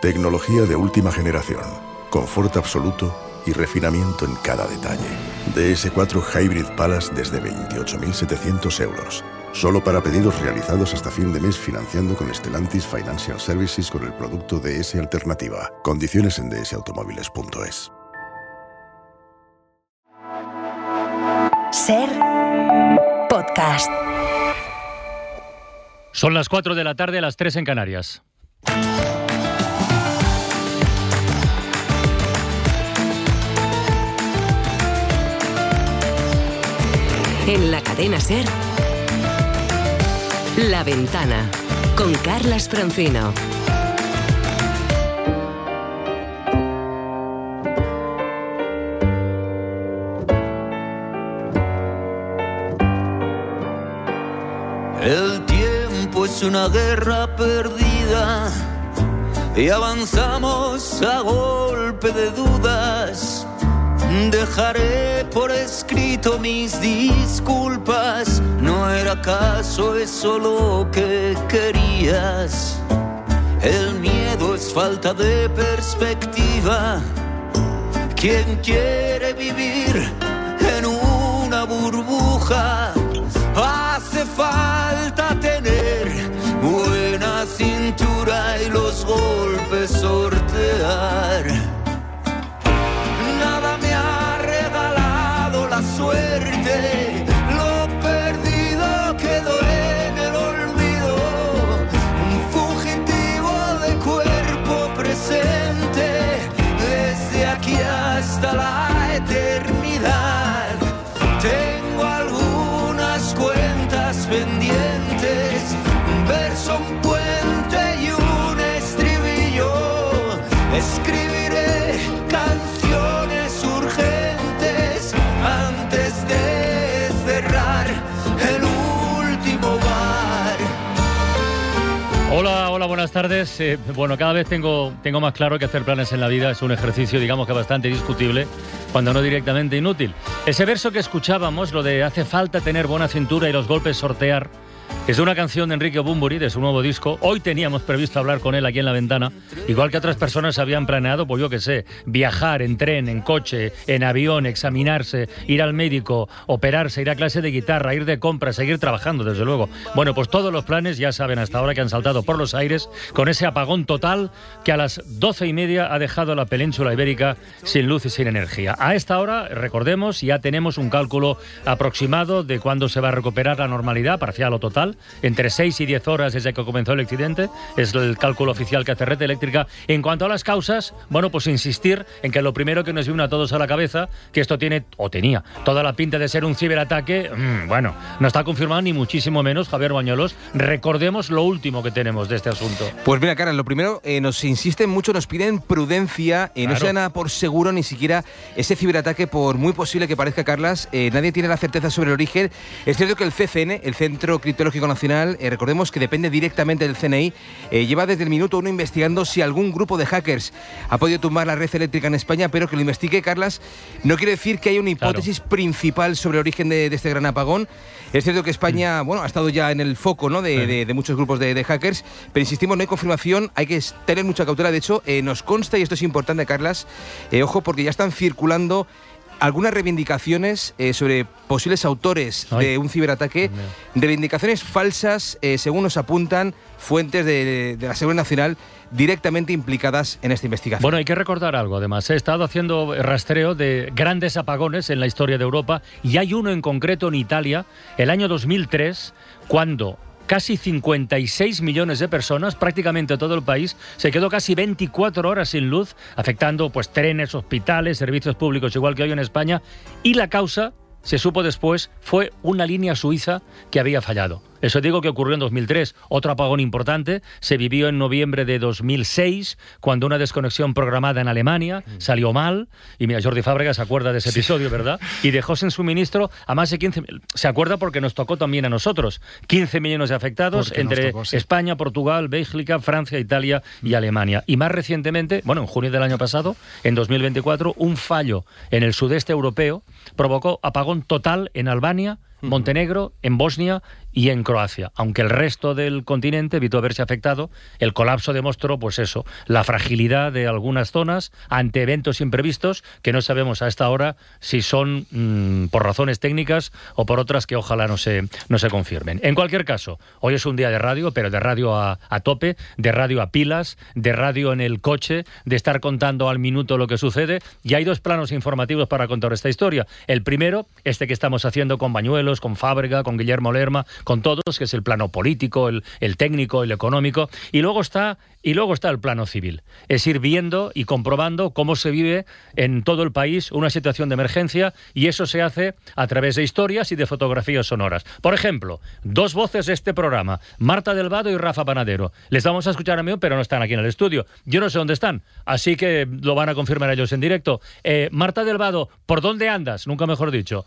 Tecnología de última generación, confort absoluto y refinamiento en cada detalle. DS4 Hybrid Palace desde 28.700 euros. Solo para pedidos realizados hasta fin de mes financiando con Stellantis Financial Services con el producto DS Alternativa. Condiciones en dsautomóviles.es. Ser podcast. Son las 4 de la tarde, las 3 en Canarias. En la cadena Ser. La ventana. Con Carlas Francino. El tiempo es una guerra perdida y avanzamos a golpe de dudas. Dejaré por escrito mis disculpas, no era caso eso lo que querías. El miedo es falta de perspectiva. ¿Quién quiere vivir en una burbuja? Hace falta tener buena cintura y los golpes sortear. Buenas tardes. Eh, bueno, cada vez tengo, tengo más claro que hacer planes en la vida es un ejercicio, digamos que bastante discutible, cuando no directamente inútil. Ese verso que escuchábamos, lo de hace falta tener buena cintura y los golpes sortear, es de una canción de Enrique Bumburi, de su nuevo disco. Hoy teníamos previsto hablar con él aquí en la ventana, igual que otras personas habían planeado, pues yo qué sé, viajar en tren, en coche, en avión, examinarse, ir al médico, operarse, ir a clase de guitarra, ir de compras, seguir trabajando, desde luego. Bueno, pues todos los planes ya saben hasta ahora que han saltado por los aires con ese apagón total que a las doce y media ha dejado la península ibérica sin luz y sin energía. A esta hora, recordemos, ya tenemos un cálculo aproximado de cuándo se va a recuperar la normalidad, parcial o total, entre 6 y 10 horas desde que comenzó el accidente, es el cálculo oficial que hace Red Eléctrica. En cuanto a las causas, bueno, pues insistir en que lo primero que nos viene a todos a la cabeza, que esto tiene, o tenía, toda la pinta de ser un ciberataque, mmm, bueno, no está confirmado ni muchísimo menos, Javier Bañolos. Recordemos lo último que tenemos de este asunto. Pues mira, Carlos, lo primero, eh, nos insisten mucho, nos piden prudencia, eh, no Claro. se da nada por seguro, ni siquiera ese ciberataque, por muy posible que parezca, Carlas, eh, nadie tiene la certeza sobre el origen. Es cierto que el CCN, el Centro Criptológico Nacional, eh, recordemos que depende directamente del CNI, eh, lleva desde el minuto uno investigando si algún grupo de hackers ha podido tumbar la red eléctrica en España, pero que lo investigue, Carlas, no quiere decir que haya una Claro. hipótesis principal sobre el origen de, de este gran apagón. Es cierto que España, Mm. bueno, ha estado ya en el foco ¿no? de, Sí. de- de muchos grupos de, de hackers, pero insistimos, no hay confirmación, hay que tener mucha cautela. De hecho, eh, nos consta, y esto es importante, Carlas, eh, ojo, porque ya están circulando algunas reivindicaciones eh, sobre posibles autores Ay. de un ciberataque, reivindicaciones falsas, eh, según nos apuntan fuentes de, de la Seguridad Nacional directamente implicadas en esta investigación. Bueno, hay que recordar algo, además. He estado haciendo rastreo de grandes apagones en la historia de Europa y hay uno en concreto en Italia, el año 2003, cuando casi 56 millones de personas, prácticamente todo el país, se quedó casi 24 horas sin luz, afectando pues trenes, hospitales, servicios públicos, igual que hoy en España, y la causa se supo después, fue una línea suiza que había fallado. Eso digo que ocurrió en 2003. Otro apagón importante se vivió en noviembre de 2006, cuando una desconexión programada en Alemania salió mal. Y mira, Jordi Fábrega se acuerda de ese episodio, ¿verdad? Y dejó sin suministro a más de 15... mil- Se acuerda porque nos tocó también a nosotros. 15 millones de afectados Porque entre tocó, sí. España, Portugal, Bélgica, Francia, Italia y Alemania. Y más recientemente, bueno, en junio del año pasado, en 2024, un fallo en el sudeste europeo provocó apagón total en Albania, Montenegro, en Bosnia y en Croacia. Aunque el resto del continente evitó verse afectado, el colapso demostró, pues eso, la fragilidad de algunas zonas ante eventos imprevistos que no sabemos a esta hora si son mm, por razones técnicas o por otras que ojalá no se, no se confirmen. En cualquier caso, hoy es un día de radio, pero de radio a, a tope, de radio a pilas, de radio en el coche, de estar contando al minuto lo que sucede. Y hay dos planos informativos para contar esta historia. El primero, este que estamos haciendo con Bañuelos, con Fábrega, con Guillermo Lerma, con todos, que es el plano político, el, el técnico, el económico. Y luego está y luego está el plano civil. Es ir viendo y comprobando cómo se vive en todo el país una situación de emergencia y eso se hace a través de historias y de fotografías sonoras. Por ejemplo, dos voces de este programa, Marta Delvado y Rafa Panadero. Les vamos a escuchar a mí, pero no están aquí en el estudio. Yo no sé dónde están, así que lo van a confirmar ellos en directo. Eh, Marta Delvado, ¿por dónde andas? Nunca mejor dicho.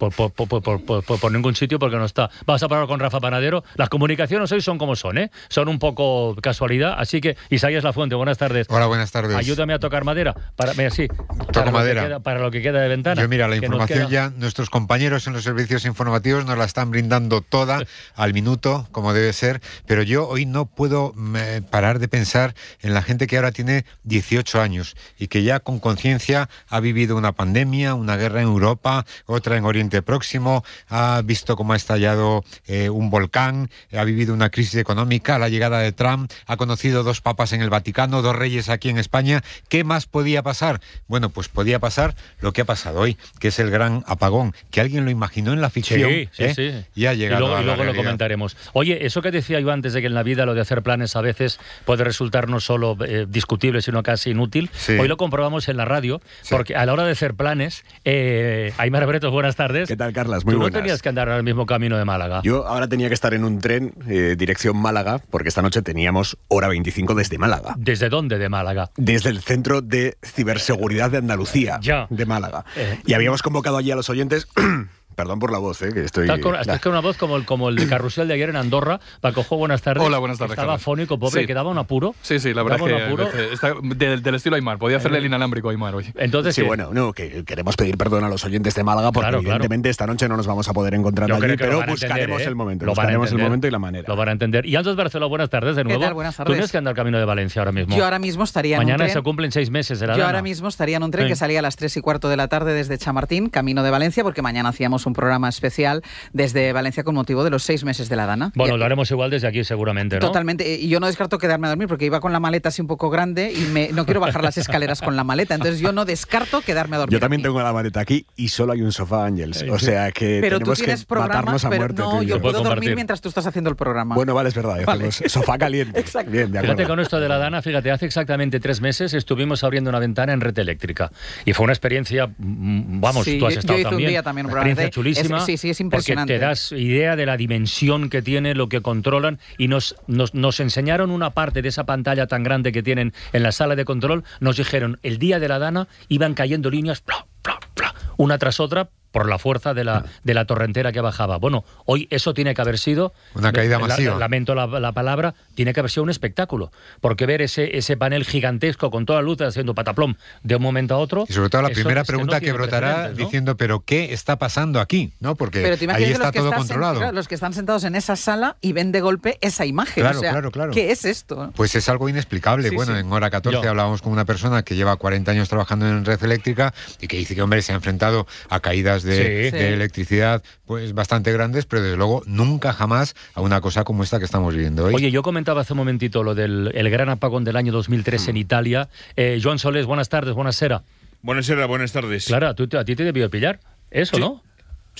Por, por, por, por, ningún sitio porque no está. Vamos a parar con Rafa Panadero. Las comunicaciones hoy son como son, ¿eh? Son un poco casualidad. Así que, Isaías La Fuente, buenas tardes. Hola, buenas tardes. Ayúdame a tocar madera. Para, mira, sí, Toco para madera. Lo que queda, para lo que queda de ventana. Yo, mira, la información queda. ya, nuestros compañeros en los servicios informativos nos la están brindando toda al minuto, como debe ser, pero yo hoy no puedo mm, parar de pensar en la gente que ahora tiene 18 años y que ya con conciencia ha vivido una pandemia, una guerra en Europa, otra en Oriente Próximo, ha visto cómo ha estallado eh, un volcán, ha vivido una crisis económica, la llegada de Trump, ha conocido dos papas en el Vaticano, dos reyes aquí en España. ¿Qué más podía pasar? Bueno, pues podía pasar lo que ha pasado hoy, que es el gran apagón, que alguien lo imaginó en la ficción Sí, sí, ¿eh? sí. y ha Y llegado luego, a y la luego lo comentaremos. Oye, eso que decía yo antes de que en la vida lo de hacer planes a veces puede resultar no solo eh, discutible, sino casi inútil. Hoy lo comprobamos en la radio, porque a la hora de hacer planes, eh, Aymar Bretos, buenas tardes. ¿Qué tal, Carlas? Muy Tú no buenas. tenías que andar al mismo camino de Málaga. Yo ahora tenía que estar en un tren eh, dirección Málaga, porque esta noche teníamos hora 25 desde Málaga. ¿Desde dónde de Málaga? Desde el Centro de Ciberseguridad de Andalucía, Ya. de Málaga. Eh. Y habíamos convocado allí a los oyentes. Perdón por la voz, eh, que estoy. Estás con, Nah. estás con una voz como el, como el de Carrusel de ayer en Andorra. Paco Jo, buenas tardes. Hola, buenas tardes, Estaba Carlos. fónico, pobre, Sí. que daba un apuro. Sí, sí, la verdad Daba un es que apuro. eh, está del, del estilo Aymar. Podía hacerle el inalámbrico a Aymar hoy. Entonces, Sí, ¿qué? bueno, no, que queremos pedir perdón a los oyentes de Málaga porque Claro, claro. evidentemente esta noche no nos vamos a poder encontrar Yo allí, pero a entender, buscaremos ¿eh? el momento, Lo buscaremos el entender. momento y la manera. Lo van a entender. Y Andrés Barceló, buenas tardes de nuevo. tal? Buenas Tú tardes. tienes que andar camino de Valencia ahora mismo. Yo ahora mismo estaría en Mañana un se tren. cumplen seis meses de la Yo ahora mismo estaría en un tren que salía a las 3 y cuarto de la tarde desde Chamartín, camino de Valencia, porque mañana hacíamos un programa especial desde Valencia con motivo de los seis meses de la Dana. Bueno, lo haremos igual desde aquí seguramente, ¿no? Totalmente. Y yo no descarto quedarme a dormir porque iba con la maleta así un poco grande y me, no quiero bajar las escaleras con la maleta. Entonces yo no descarto quedarme a dormir. Yo también aquí. tengo la maleta aquí y solo hay un sofá, Ángels. O sea que Pero tú tenemos tienes que programa, matarnos a pero muerte. no, tú y yo puedo dormir mientras tú estás haciendo el programa. Bueno, vale, es verdad. Vale. Sofá caliente. Exacto. Bien, de acuerdo. Fíjate con esto de la Dana, fíjate, hace exactamente tres meses estuvimos abriendo una ventana en red eléctrica. Y fue una experiencia, mm, vamos, Sí, tú has estado yo hice un también. día también un programa de- es- chulísima. sí, sí, es Porque impresionante. te das idea de la dimensión que tiene, lo que controlan. Y nos, nos, nos enseñaron una parte de esa pantalla tan grande que tienen en la sala de control. Nos dijeron, el día de la Dana iban cayendo líneas, una tras otra, por la fuerza de la, de la torrentera que bajaba. Bueno, hoy eso tiene que haber sido... Una caída la- masiva. lamento la, la palabra, tiene que haber sido un espectáculo. Porque ver ese, ese panel gigantesco con toda la luz haciendo pataplom de un momento a otro... Y sobre todo la primera que pregunta no que, brotará diciendo, pero ¿qué está pasando aquí? ¿No? Porque Pero te ahí está los que, todo en- controlado. claro, los que están sentados en esa sala y ven de golpe esa imagen. Claro, o sea, claro, claro. ¿Qué es esto? Pues es algo inexplicable. Sí, bueno, sí. en hora 14 Yo. hablábamos con una persona que lleva 40 años trabajando en red eléctrica y que dice que, hombre, se ha enfrentado a caídas de, Sí. de Sí. electricidad pues bastante grandes, pero desde luego nunca jamás a una cosa como esta que estamos viviendo hoy. Oye, yo comentaba hace un momentito lo del el gran apagón del año 2003 Mm. en Italia. Eh, Joan Solés, buenas tardes, buenas sera. Buenas buenas tardes. Clara, ¿tú, te- a ti te debió pillar eso, Sí. ¿no?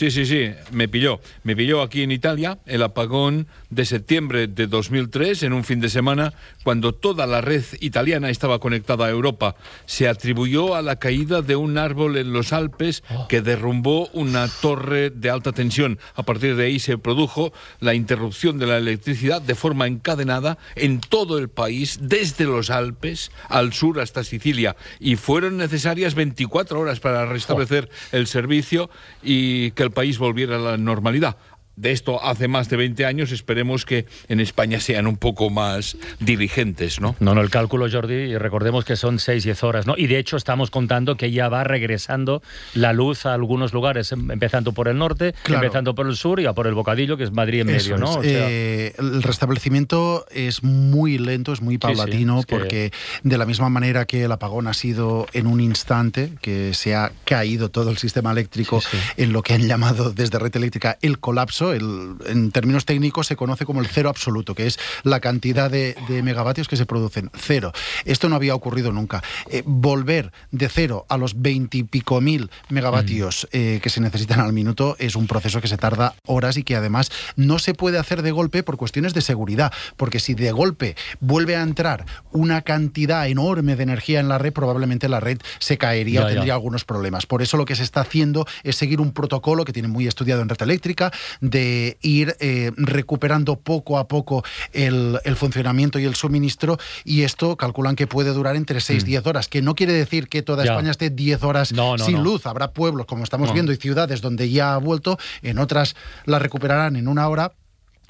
Sí, sí, sí, me pilló. Me pilló aquí en Italia el apagón de septiembre de 2003, en un fin de semana, cuando toda la red italiana estaba conectada a Europa. Se atribuyó a la caída de un árbol en los Alpes que derrumbó una torre de alta tensión. A partir de ahí se produjo la interrupción de la electricidad de forma encadenada en todo el país, desde los Alpes al sur hasta Sicilia. Y fueron necesarias 24 horas para restablecer el servicio y que el país volviera a la normalidad. De esto hace más de 20 años, esperemos que en España sean un poco más diligentes, ¿no? No, no, el cálculo, Jordi, y recordemos que son 6-10 horas, ¿no? Y de hecho estamos contando que ya va regresando la luz a algunos lugares, em- empezando por el norte, Claro. empezando por el sur y a por el bocadillo, que es Madrid en Eso medio, ¿no? es. O sea, Eh, el restablecimiento es muy lento, es muy sí, paulatino, es que- porque de la misma manera que el apagón ha sido en un instante, que se ha caído todo el sistema eléctrico en lo que han llamado desde red eléctrica el colapso, el- en términos técnicos se conoce como el cero absoluto, que es la cantidad de, de megavatios que se producen, cero. Esto no había ocurrido nunca. Eh, volver de cero a los veintipico mil megavatios eh, que se necesitan al minuto es un proceso que se tarda horas y que además no se puede hacer de golpe por cuestiones de seguridad, porque si de golpe vuelve a entrar una cantidad enorme de energía en la red, probablemente la red se caería Ya, o ya. tendría algunos problemas. Por eso lo que se está haciendo es seguir un protocolo que tiene muy estudiado en red eléctrica, de ir eh, recuperando poco a poco el, el funcionamiento y el suministro, y esto calculan que puede durar entre 6 y 10 horas, que no quiere decir que toda. Ya. España esté 10 horas No, no, sin no. luz. Habrá pueblos, como estamos viendo, y ciudades donde ya ha vuelto, en otras la recuperarán en una hora.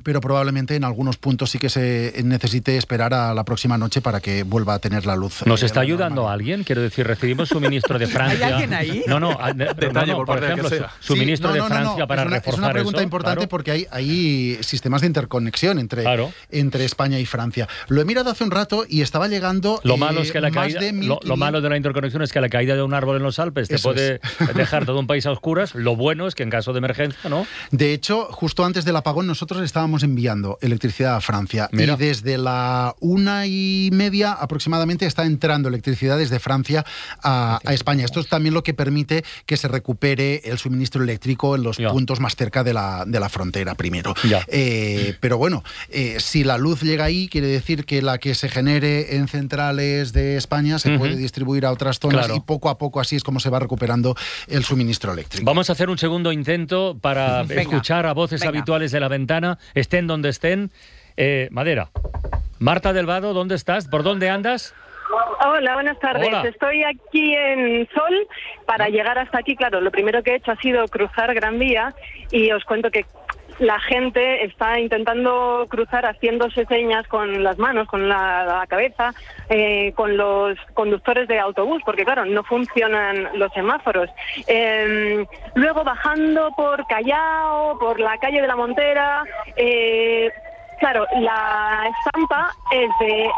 Pero probablemente en algunos puntos sí que se necesite esperar a la próxima noche para que vuelva a tener la luz. ¿Nos eh, está ayudando alguien? Quiero decir, recibimos suministro de Francia. alguien ahí? No, no, a- no, Detalle, no, por por de ejemplo, suministro Sí, no, de no, no, Francia no. para es una, reforzar Es una pregunta eso, importante claro. porque hay, hay sistemas de interconexión entre, Claro. entre España y Francia. Lo he mirado hace un rato y estaba llegando. Lo eh, malo es que la más caída, de lo, 1500 lo malo de la interconexión es que la caída de un árbol en los Alpes te Eso puede dejar todo un país a oscuras. Lo bueno es que en caso de emergencia, ¿no? De hecho, justo antes del apagón, nosotros estábamos enviando electricidad a Francia. Mira. Y desde la una y media aproximadamente está entrando electricidad desde Francia a, a España. Esto es también lo que permite que se recupere el suministro eléctrico en los Ya. puntos más cerca de la, de la frontera primero. Ya. Eh, pero bueno, eh, si la luz llega ahí, quiere decir que la que se genere en centrales de España se puede distribuir a otras zonas Claro. y poco a poco así es como se va recuperando el suministro eléctrico. Vamos a hacer un segundo intento para Venga, escuchar a voces venga. habituales de la ventana, estén donde estén. Eh, Madera. Marta del Vado, ¿dónde estás? ¿Por dónde andas? Hola, buenas tardes. Hola. Estoy aquí en Sol. Para llegar hasta aquí, claro, lo primero que he hecho ha sido cruzar Gran Vía y os cuento que la gente está intentando cruzar haciéndose señas con las manos, con la, cabeza, eh, con los conductores de autobús, porque claro, no funcionan los semáforos. Eh, luego bajando por Callao, por la calle de la Montera, eh, claro, la estampa es de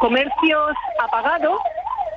comercios apagados,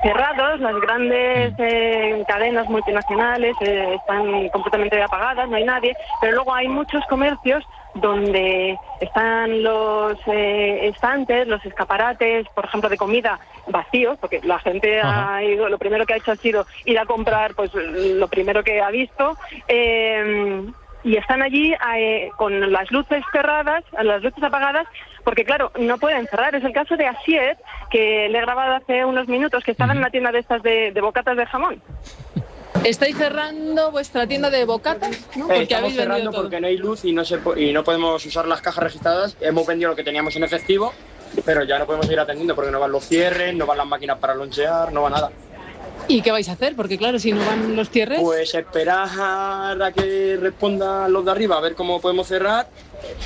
cerrados, las grandes eh, cadenas multinacionales eh, están completamente apagadas, no hay nadie, pero luego hay muchos comercios donde están los eh, estantes, los escaparates, por ejemplo, de comida vacíos, porque la gente Ajá. ha ido, lo primero que ha hecho ha sido ir a comprar pues lo primero que ha visto. eh, y están allí eh, con las luces cerradas, las luces apagadas, porque claro, no pueden cerrar. Es el caso de Asier, que le he grabado hace unos minutos, que estaba en una tienda de estas de, de bocatas de jamón. Estáis cerrando vuestra tienda de bocatas, ¿no? Eh, Porque estamos habéis vendido cerrando todo. porque no hay luz y no, se, po- y no podemos usar las cajas registradas. Hemos vendido lo que teníamos en efectivo, pero ya no podemos seguir atendiendo porque no van los cierres, no van las máquinas para lonchear, no va nada. ¿Y qué vais a hacer? Porque claro, si no van los cierres... Pues esperar a que respondan los de arriba a ver cómo podemos cerrar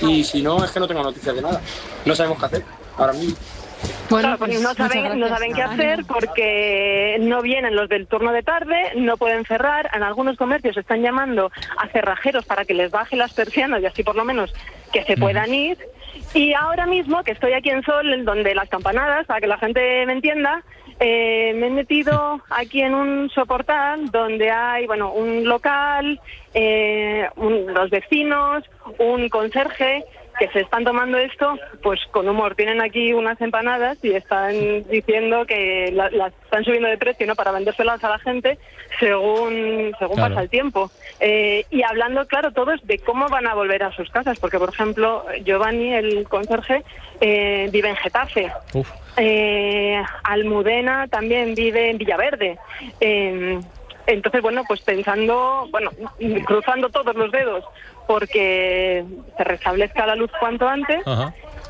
y si no es que no tengo noticias de nada. No sabemos qué hacer ahora mismo. Claro, porque pues, no saben, no saben qué hacer porque no vienen los del turno de tarde, no pueden cerrar. En algunos comercios están llamando a cerrajeros para que les baje las persianas y así por lo menos que se puedan ir. Y ahora mismo, que estoy aquí en Sol, en donde las campanadas, para que la gente me entienda, eh, me he metido aquí en un soportal donde hay, bueno, un local, eh, un- los vecinos, un conserje que se están tomando esto pues con humor. Tienen aquí unas empanadas y están diciendo que la- las están subiendo de precio no para vendérselas a la gente según según Claro. pasa el tiempo. Eh, y hablando, claro, todos de cómo van a volver a sus casas, porque por ejemplo Giovanni, el conserje, eh, vive en Getafe. Eh, Almudena también vive en Villaverde. Eh, entonces, bueno, pues pensando, bueno, cruzando todos los dedos porque se restablezca la luz cuanto antes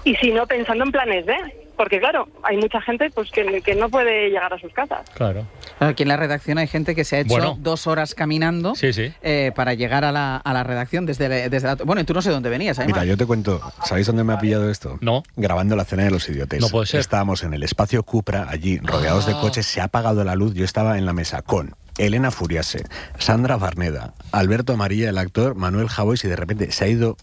y si no, pensando en planes B. Porque claro, hay mucha gente pues que, que no puede llegar a sus casas. Claro. Aquí en la redacción hay gente que se ha hecho Bueno. dos horas caminando Sí, sí. eh, para llegar a la, a la redacción desde, desde la- Bueno, y tú no sé dónde venías. Mira, yo te cuento, ¿sabéis dónde me ha pillado esto? No. Grabando la cena de los idiotes. No puede ser. Estábamos en el espacio Cupra, allí, rodeados de Ah. coches, se ha apagado la luz, yo estaba en la mesa con Elena Furiase, Sandra Barneda, Alberto Amarilla, el actor, Manuel Javois, y de repente se ha ido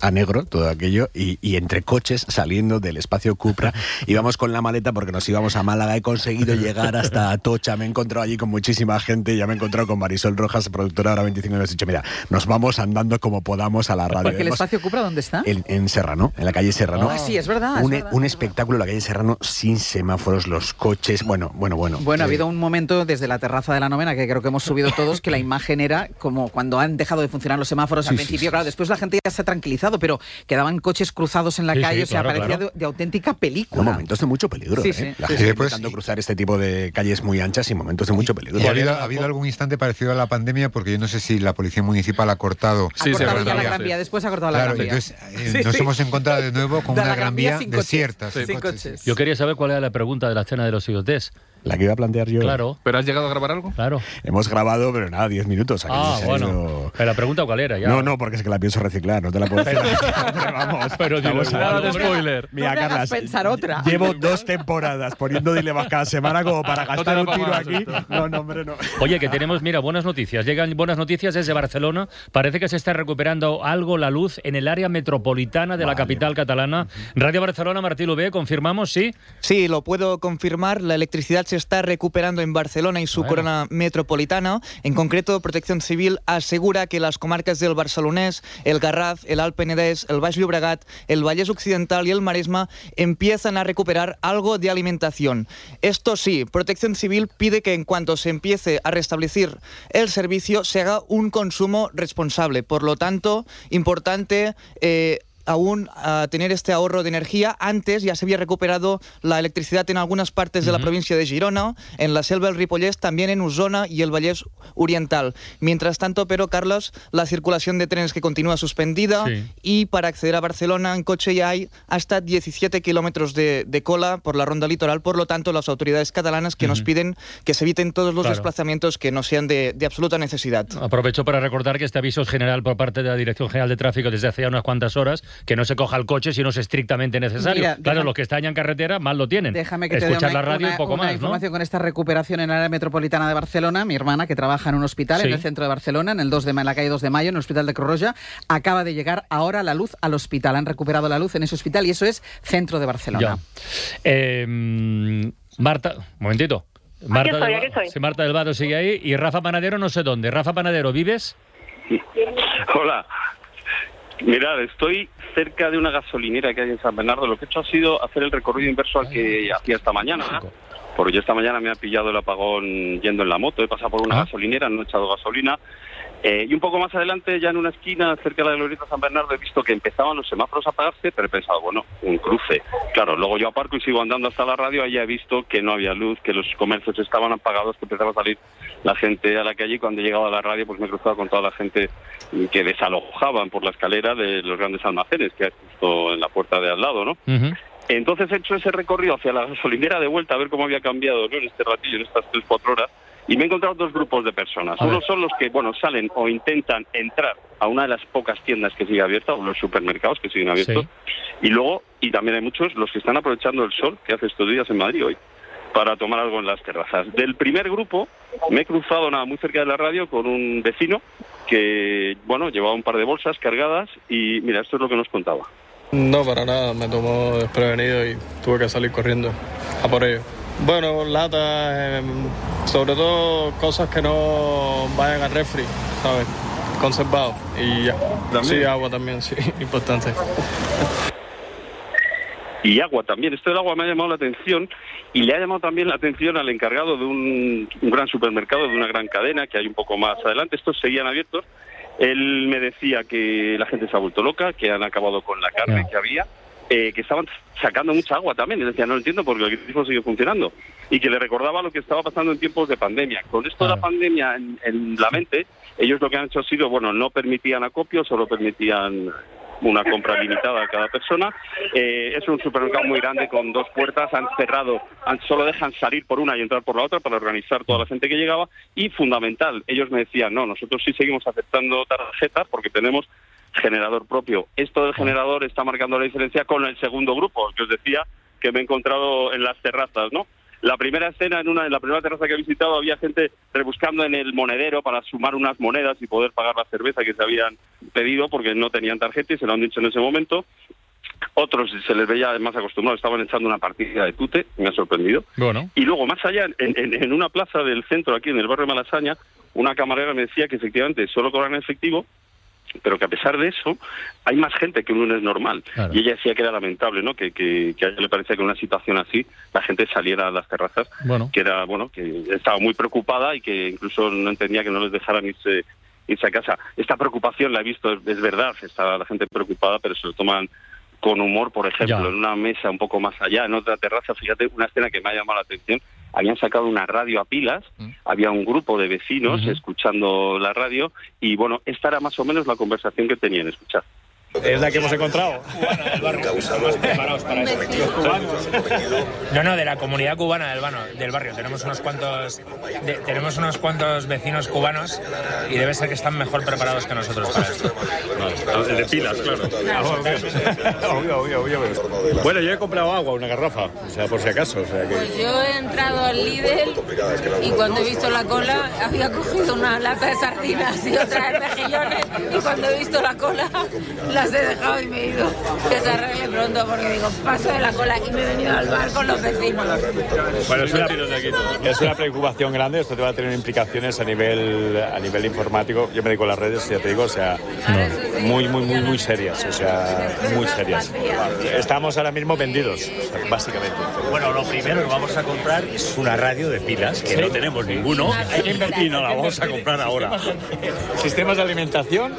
a negro todo aquello y, y entre coches saliendo del espacio Cupra íbamos con la maleta porque nos íbamos a Málaga he conseguido llegar hasta Atocha me he encontrado allí con muchísima gente ya me he encontrado con Marisol Rojas productora ahora 25 y me has dicho mira nos vamos andando como podamos a la radio Porque el espacio Cupra, ¿dónde está? en, en Serrano, en la calle Serrano. Ah, sí, es verdad, es Un, verdad, un espectáculo en la calle Serrano sin semáforos, los coches. Bueno, bueno, bueno. Bueno, ha Eh, habido un momento desde la terraza de la novena que creo que hemos subido todos que la imagen era como cuando han dejado de funcionar los semáforos al Sí, principio. sí, claro, después la gente ya se ha tranquilizado, pero quedaban coches cruzados en la Sí, calle, sí, o sea, claro, parecía claro. de, de auténtica película. no, momentos de mucho peligro. Sí, ¿eh? sí, La gente sí. intentando cruzar este tipo de calles muy anchas y momentos de mucho peligro. ¿Y ha habido, ha habido algún instante parecido a la pandemia? Porque yo no sé si la policía municipal ha cortado. ha cortado ya la Gran Vía, después ha cortado la Claro, Gran Vía. entonces eh, Sí, nos sí. hemos encontrado de nuevo con De una la Gran Vía coches. desierta. Yo quería saber cuál era la pregunta de la cena de los idiotes. La que iba a plantear yo. Claro. ¿Pero has llegado a grabar algo? Claro. Hemos grabado, pero nada, 10 minutos. aquí Ah, bueno. ido- Pero la pregunta cuál era ya. No, no, porque es que la pienso reciclar, no te la puedo decir. vamos, pero dilo hablando de spoiler. Mira, no Carlas, pensar otra. Llevo dos temporadas poniendo dilemas cada semana como para gastar un tiro aquí. esto. No, no, hombre, no. Oye, que tenemos, mira, buenas noticias. Llegan buenas noticias desde Barcelona. Parece que se está recuperando algo la luz en el área metropolitana de la capital catalana. Radio Barcelona, Martí Lubé, confirmamos, sí. Sí, lo puedo confirmar. La electricidad se está recuperando en Barcelona y su Bueno. corona metropolitana. En concreto, Protección Civil asegura que las comarcas del Barcelonés, el Garraf, el Alt Penedès, el Baix Llobregat, el Vallès Occidental y el Maresma empiezan a recuperar algo de alimentación. Esto sí, Protección Civil pide que en cuanto se empiece a restablecer el servicio se haga un consumo responsable. Por lo tanto, importante eh, aún a tener este ahorro de energía. Antes ya se había recuperado la electricidad en algunas partes de la provincia de Girona, en la Selva del Ripollès, también en Osona y el Vallès Oriental. Mientras tanto, pero, Carlos, la circulación de trenes que continúa suspendida Sí. y para acceder a Barcelona en coche ya hay hasta 17 kilómetros de, de cola por la ronda litoral. Por lo tanto, las autoridades catalanas que nos piden que se eviten todos los Claro. desplazamientos que no sean de, de absoluta necesidad. Aprovecho para recordar que este aviso es general por parte de la Dirección General de Tráfico desde hace ya unas cuantas horas, que no se coja el coche si no es estrictamente necesario. Mira, claro, déjame- los que están en carretera mal lo tienen. Déjame que te dé Escuchar una, la radio una- y poco una más, ¿no? información con esta recuperación en el área metropolitana de Barcelona. Mi hermana, que trabaja en un hospital Sí. en el centro de Barcelona, en el 2 de en la calle 2 de Mayo, en el hospital de Cruz Roja, acaba de llegar ahora la luz al hospital. Han recuperado la luz en ese hospital y eso es centro de Barcelona. Ya. Eh, Marta, un momentito. Marta, estoy, del, aquí estoy. sí, Marta del Vado sigue ahí y Rafa Panadero no sé dónde. Rafa Panadero, ¿vives? Hola. Mirad, estoy cerca de una gasolinera que hay en San Bernardo. Lo que he hecho ha sido hacer el recorrido inverso al que hacía esta mañana. Porque yo esta mañana me ha pillado el apagón yendo en la moto. He pasado por una Ah. gasolinera, no he echado gasolina. Eh, y un poco más adelante, ya en una esquina cerca de la glorieta San Bernardo, he visto que empezaban los semáforos a apagarse, pero he pensado, bueno, un cruce. Claro, luego yo aparco y sigo andando hasta la radio, ahí ya he visto que no había luz, que los comercios estaban apagados, que empezaba a salir la gente a la calle y cuando he llegado a la radio pues me he cruzado con toda la gente que desalojaban por la escalera de los grandes almacenes que hay justo en la puerta de al lado, ¿no? Entonces he hecho ese recorrido hacia la gasolinera de vuelta a ver cómo había cambiado ¿no? en este ratillo, en estas tres, cuatro horas, y me he encontrado dos grupos de personas. Unos son los que, bueno, salen o intentan entrar a una de las pocas tiendas que sigue abierta, o los supermercados que siguen abiertos, y luego, y también hay muchos, los que están aprovechando el sol que hace estos días en Madrid hoy, para tomar algo en las terrazas. Del primer grupo me he cruzado nada muy cerca de la radio con un vecino que, bueno, llevaba un par de bolsas cargadas y mira, esto es lo que nos contaba. No, para nada, me tomó desprevenido y tuve que salir corriendo a por ello. Bueno, latas, em, sobre todo cosas que no vayan al refri, ¿sabes? Conservado y ya. Sí, agua también, sí, importante. Y agua también. Esto del agua me ha llamado la atención y le ha llamado también la atención al encargado de un, un gran supermercado, de una gran cadena que hay un poco más adelante. Estos seguían abiertos. Él me decía que la gente se ha vuelto loca, que han acabado con la carne que había, eh, que estaban sacando mucha agua también. Y decía, no lo entiendo porque el grifo sigue funcionando. Y que le recordaba lo que estaba pasando en tiempos de pandemia. Con esto de la pandemia en, en la mente, ellos lo que han hecho ha sido, bueno, no permitían acopio, solo permitían una compra limitada a cada persona. Eh, es un supermercado muy grande con dos puertas, han cerrado, han- solo dejan salir por una y entrar por la otra para organizar toda la gente que llegaba. Y fundamental, ellos me decían, no, nosotros sí seguimos aceptando tarjetas porque tenemos generador propio. Esto del generador está marcando la diferencia con el segundo grupo, que os decía que me he encontrado en las terrazas, ¿no? La primera escena, en, una, en la primera terraza que he visitado, había gente rebuscando en el monedero para sumar unas monedas y poder pagar la cerveza que se habían pedido porque no tenían tarjeta y se lo han dicho en ese momento. Otros se les veía más acostumbrados, estaban echando una partida de tute, me ha sorprendido. Bueno. Y luego, más allá, en, en- en una plaza del centro, aquí en el barrio de Malasaña, una camarera me decía que efectivamente solo cobran efectivo, pero que a pesar de eso hay más gente que un lunes normal. Claro. Y ella decía que era lamentable, ¿no? Que, que, que a ella le parecía que en una situación así la gente saliera a las terrazas, Bueno. que era, bueno, que estaba muy preocupada y que incluso no entendía que no les dejaran irse irse a casa. Esta preocupación la he visto, es, verdad, está la gente preocupada, pero se lo toman con humor, por ejemplo, Ya. en una mesa un poco más allá, en otra terraza, fíjate, una escena que me ha llamado la atención, habían sacado una radio a pilas, había un grupo de vecinos escuchando la radio y bueno, esta era más o menos la conversación que tenían, escuchar. Es la que hemos encontrado. No, no, de la comunidad cubana del, vano- del barrio. Tenemos unos cuantos de- tenemos unos cuantos vecinos cubanos y debe ser que están mejor preparados que nosotros para esto. El de pilas, claro. obvio, obvio, obvio. Bueno, yo he comprado agua, una garrafa, o sea, por si acaso. O sea que... Pues yo he entrado al Lidl y cuando he visto la cola había cogido una lata de sardinas y otra de mejillones y cuando he visto la cola las he dejado y me he ido. Que se arregle pronto porque digo, paso de la cola y me he venido al bar con los vecinos. Bueno, es una, es una preocupación grande, esto te va a tener implicaciones a nivel, a nivel informático. Yo me dedico a las redes, ya te digo, o sea, muy, muy, muy, muy serias, o sea, muy serias. Estamos ahora mismo vendidos, básicamente. Bueno, lo primero que vamos a comprar es una radio de pilas, que no tenemos ninguno, y nos la vamos a comprar ahora. Sistemas de alimentación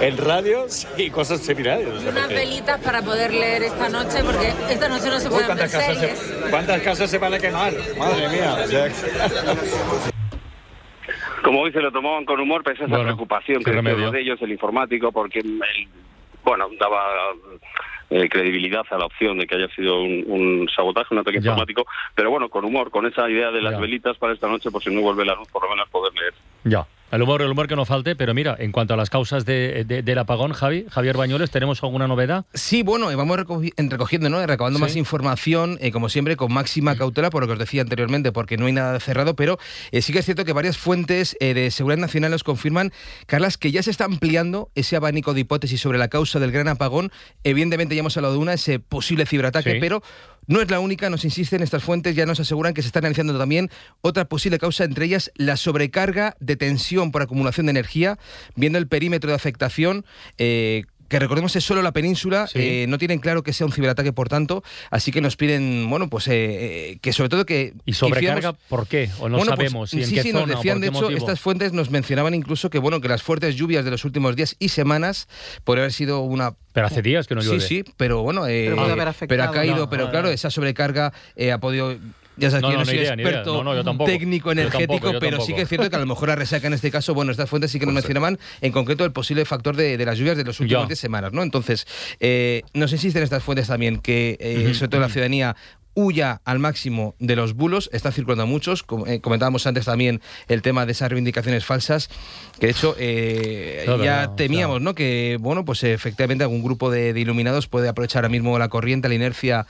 en radios y cosas similares. o sea, Unas velitas para poder leer esta noche porque esta noche no se Uy, pueden ver ¿cuántas, casas series. se, ¿Cuántas casas se van a quemar? Madre mía. o sea, Como hoy se lo tomaban con humor, pese a esa Bueno, preocupación que tuvo de ellos, el informático, porque el- bueno, daba eh, credibilidad a la opción de que haya sido un, un sabotaje, un ataque Ya. informático, pero bueno, con humor, con esa idea de las Ya. velitas para esta noche, por si no vuelve la luz, por lo menos poder leer. Ya. El humor, el humor que no falte, pero mira, en cuanto a las causas de- de- del apagón, Javi, Javier Bañoles, ¿tenemos alguna novedad? Sí, bueno, y vamos recogi- en- recogiendo, ¿no? Recabando Sí. más información, eh, como siempre, con máxima cautela, por lo que os decía anteriormente, porque no hay nada cerrado, pero eh, sí que es cierto que varias fuentes eh, de seguridad nacional nos confirman, Carlas, que ya se está ampliando ese abanico de hipótesis sobre la causa del gran apagón. Evidentemente ya hemos hablado de una, ese posible ciberataque, Sí. pero no es la única, nos insisten estas fuentes, ya nos aseguran que se está analizando también otra posible causa, entre ellas la sobrecarga de tensión por acumulación de energía, viendo el perímetro de afectación. eh, que recordemos es solo la península, eh, no tienen claro que sea un ciberataque, por tanto, así que nos piden, bueno, pues eh, eh, que sobre todo que... ¿Y sobrecarga hiciéramos- por qué? ¿O no Bueno, pues, sabemos? ¿Y en sí, qué sí, zona? nos decían, por de hecho, motivo? estas fuentes nos mencionaban incluso que, bueno, que las fuertes lluvias de los últimos días y semanas podría haber sido una... Pero hace días que no llueve. Sí, sí, pero bueno, eh, Pero puede haber pero ha caído, ¿no? pero claro, esa sobrecarga eh, ha podido... Ya sabes No, que yo no, soy idea, experto yo tampoco. técnico Yo energético, pero sí que es cierto que a lo mejor la resaca en este caso, bueno, estas fuentes sí que nos mencionaban en concreto el posible factor de, de las lluvias de los últimos Ya. 10 semanas, ¿no? Entonces, eh, nos insisten estas fuentes también que, eh, sobre todo la ciudadanía, huya al máximo de los bulos, están circulando muchos, eh, comentábamos antes también el tema de esas reivindicaciones falsas, que de hecho eh, Claro, ya temíamos, ¿no? Que, bueno, pues efectivamente algún grupo de, de iluminados puede aprovechar ahora mismo la corriente, la inercia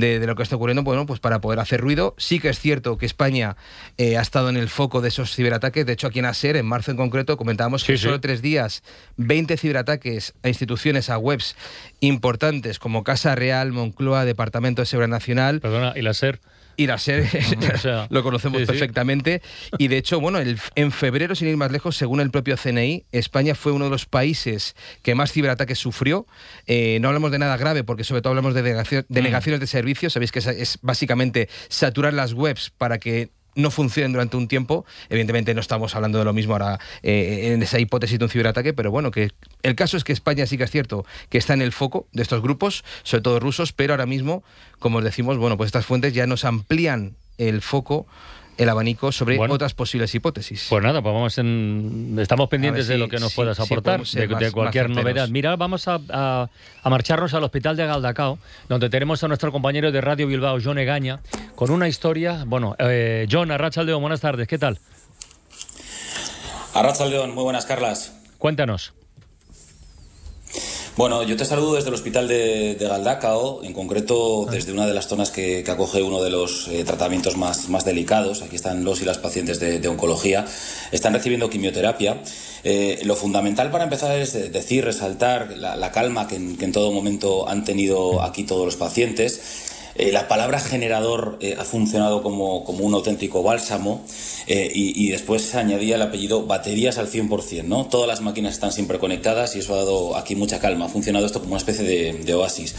de, de lo que está ocurriendo, bueno, pues para poder hacer ruido. Sí que es cierto que España eh, ha estado en el foco de esos ciberataques, de hecho aquí en ASER, en marzo en concreto, comentábamos que Sí, sí. solo tres días, 20 ciberataques a instituciones, a webs importantes como Casa Real, Moncloa, Departamento de Seguridad Nacional. Perdona, y la SER. Y la SER, O sea, lo conocemos sí, sí. perfectamente. Y de hecho, bueno, el- en febrero, sin ir más lejos, según el propio CNI, España fue uno de los países que más ciberataques sufrió. Eh, no hablamos de nada grave, porque sobre todo hablamos de, negación- de Mm. negaciones de servicios. Sabéis que es, es básicamente saturar las webs para que no funcionen durante un tiempo. Evidentemente no estamos hablando de lo mismo ahora eh, en esa hipótesis de un ciberataque, pero bueno, que el caso es que España sí que es cierto que está en el foco de estos grupos, sobre todo rusos, pero ahora mismo, como os decimos, bueno, pues estas fuentes ya nos amplían el foco el abanico sobre otras posibles hipótesis. Pues nada, pues vamos en, estamos pendientes de lo que nos si- puedas aportar, de, más- de más cualquier novedad. Mira, vamos a, a- a marcharnos al hospital de Galdacao, donde tenemos a nuestro compañero de Radio Bilbao, John Egaña, con una historia. Bueno, eh, John, Arrachaldeón, buenas tardes, ¿qué tal? Arracha León, muy buenas, Carlas. Cuéntanos. Bueno, yo te saludo desde el hospital de, de Galdacao, en concreto desde una de las zonas que, que acoge uno de los eh, tratamientos más, más delicados. Aquí están los y las pacientes de, de oncología. Están recibiendo quimioterapia. Eh, lo fundamental para empezar es decir, resaltar la, la calma que en, que en todo momento han tenido aquí todos los pacientes. Eh, la palabra generador eh, ha funcionado como, como un auténtico bálsamo eh, y, y después se añadía el apellido baterías al 100%, ¿no? Todas las máquinas están siempre conectadas y eso ha dado aquí mucha calma. Ha funcionado esto como una especie de, de oasis.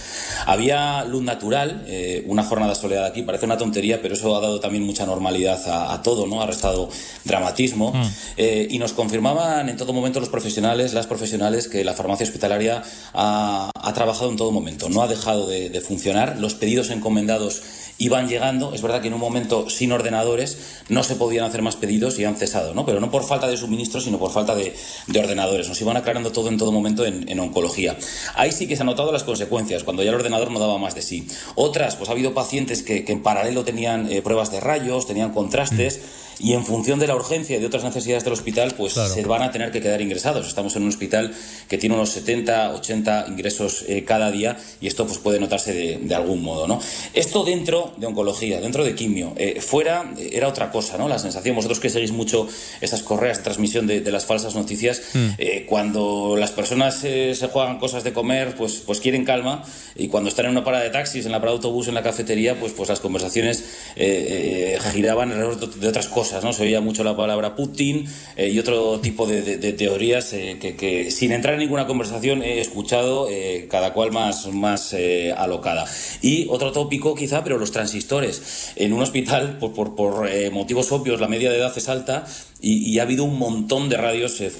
Había luz natural, eh, una jornada soleada aquí, parece una tontería, pero eso ha dado también mucha normalidad a, a todo, ¿no? Ha restado dramatismo eh, y nos confirmaban en todo momento los profesionales, las profesionales, que la farmacia hospitalaria ha, ha trabajado en todo momento, no ha dejado de, de funcionar. Los pedidos encomendados iban llegando. Es verdad que en un momento sin ordenadores no se podían hacer más pedidos y han cesado, ¿no? Pero no por falta de suministro, sino por falta de, de ordenadores. Nos iban aclarando todo en todo momento en, oncología. Ahí sí que se han notado las consecuencias, cuando ya el ordenador no daba más de sí. Otras, pues ha habido pacientes que, que en paralelo tenían eh, pruebas de rayos, tenían contrastes. Y en función de la urgencia y de otras necesidades del hospital, pues Claro. se van a tener que quedar ingresados. Estamos en un hospital que tiene unos 70, 80 ingresos eh, cada día y esto pues puede notarse de, de algún modo, ¿no? Esto dentro de oncología, dentro de quimio. Eh, fuera eh, era otra cosa, ¿no? La sensación, vosotros que seguís mucho esas correas de transmisión de, de las falsas noticias, eh, cuando las personas eh, se juegan cosas de comer, pues, pues quieren calma y cuando están en una parada de taxis, en la parada de autobús, en la cafetería, pues, pues las conversaciones eh, giraban alrededor de, de otras cosas, ¿no? Se oía mucho la palabra Putin eh, y otro tipo de, de- de teorías eh, que, que sin entrar en ninguna conversación he escuchado, eh, cada cual más, más eh, alocada. Y otro tópico quizá, pero los transistores. En un hospital, por, por, por, eh, motivos obvios, la media de edad es alta y, y ha habido un montón de radios eh,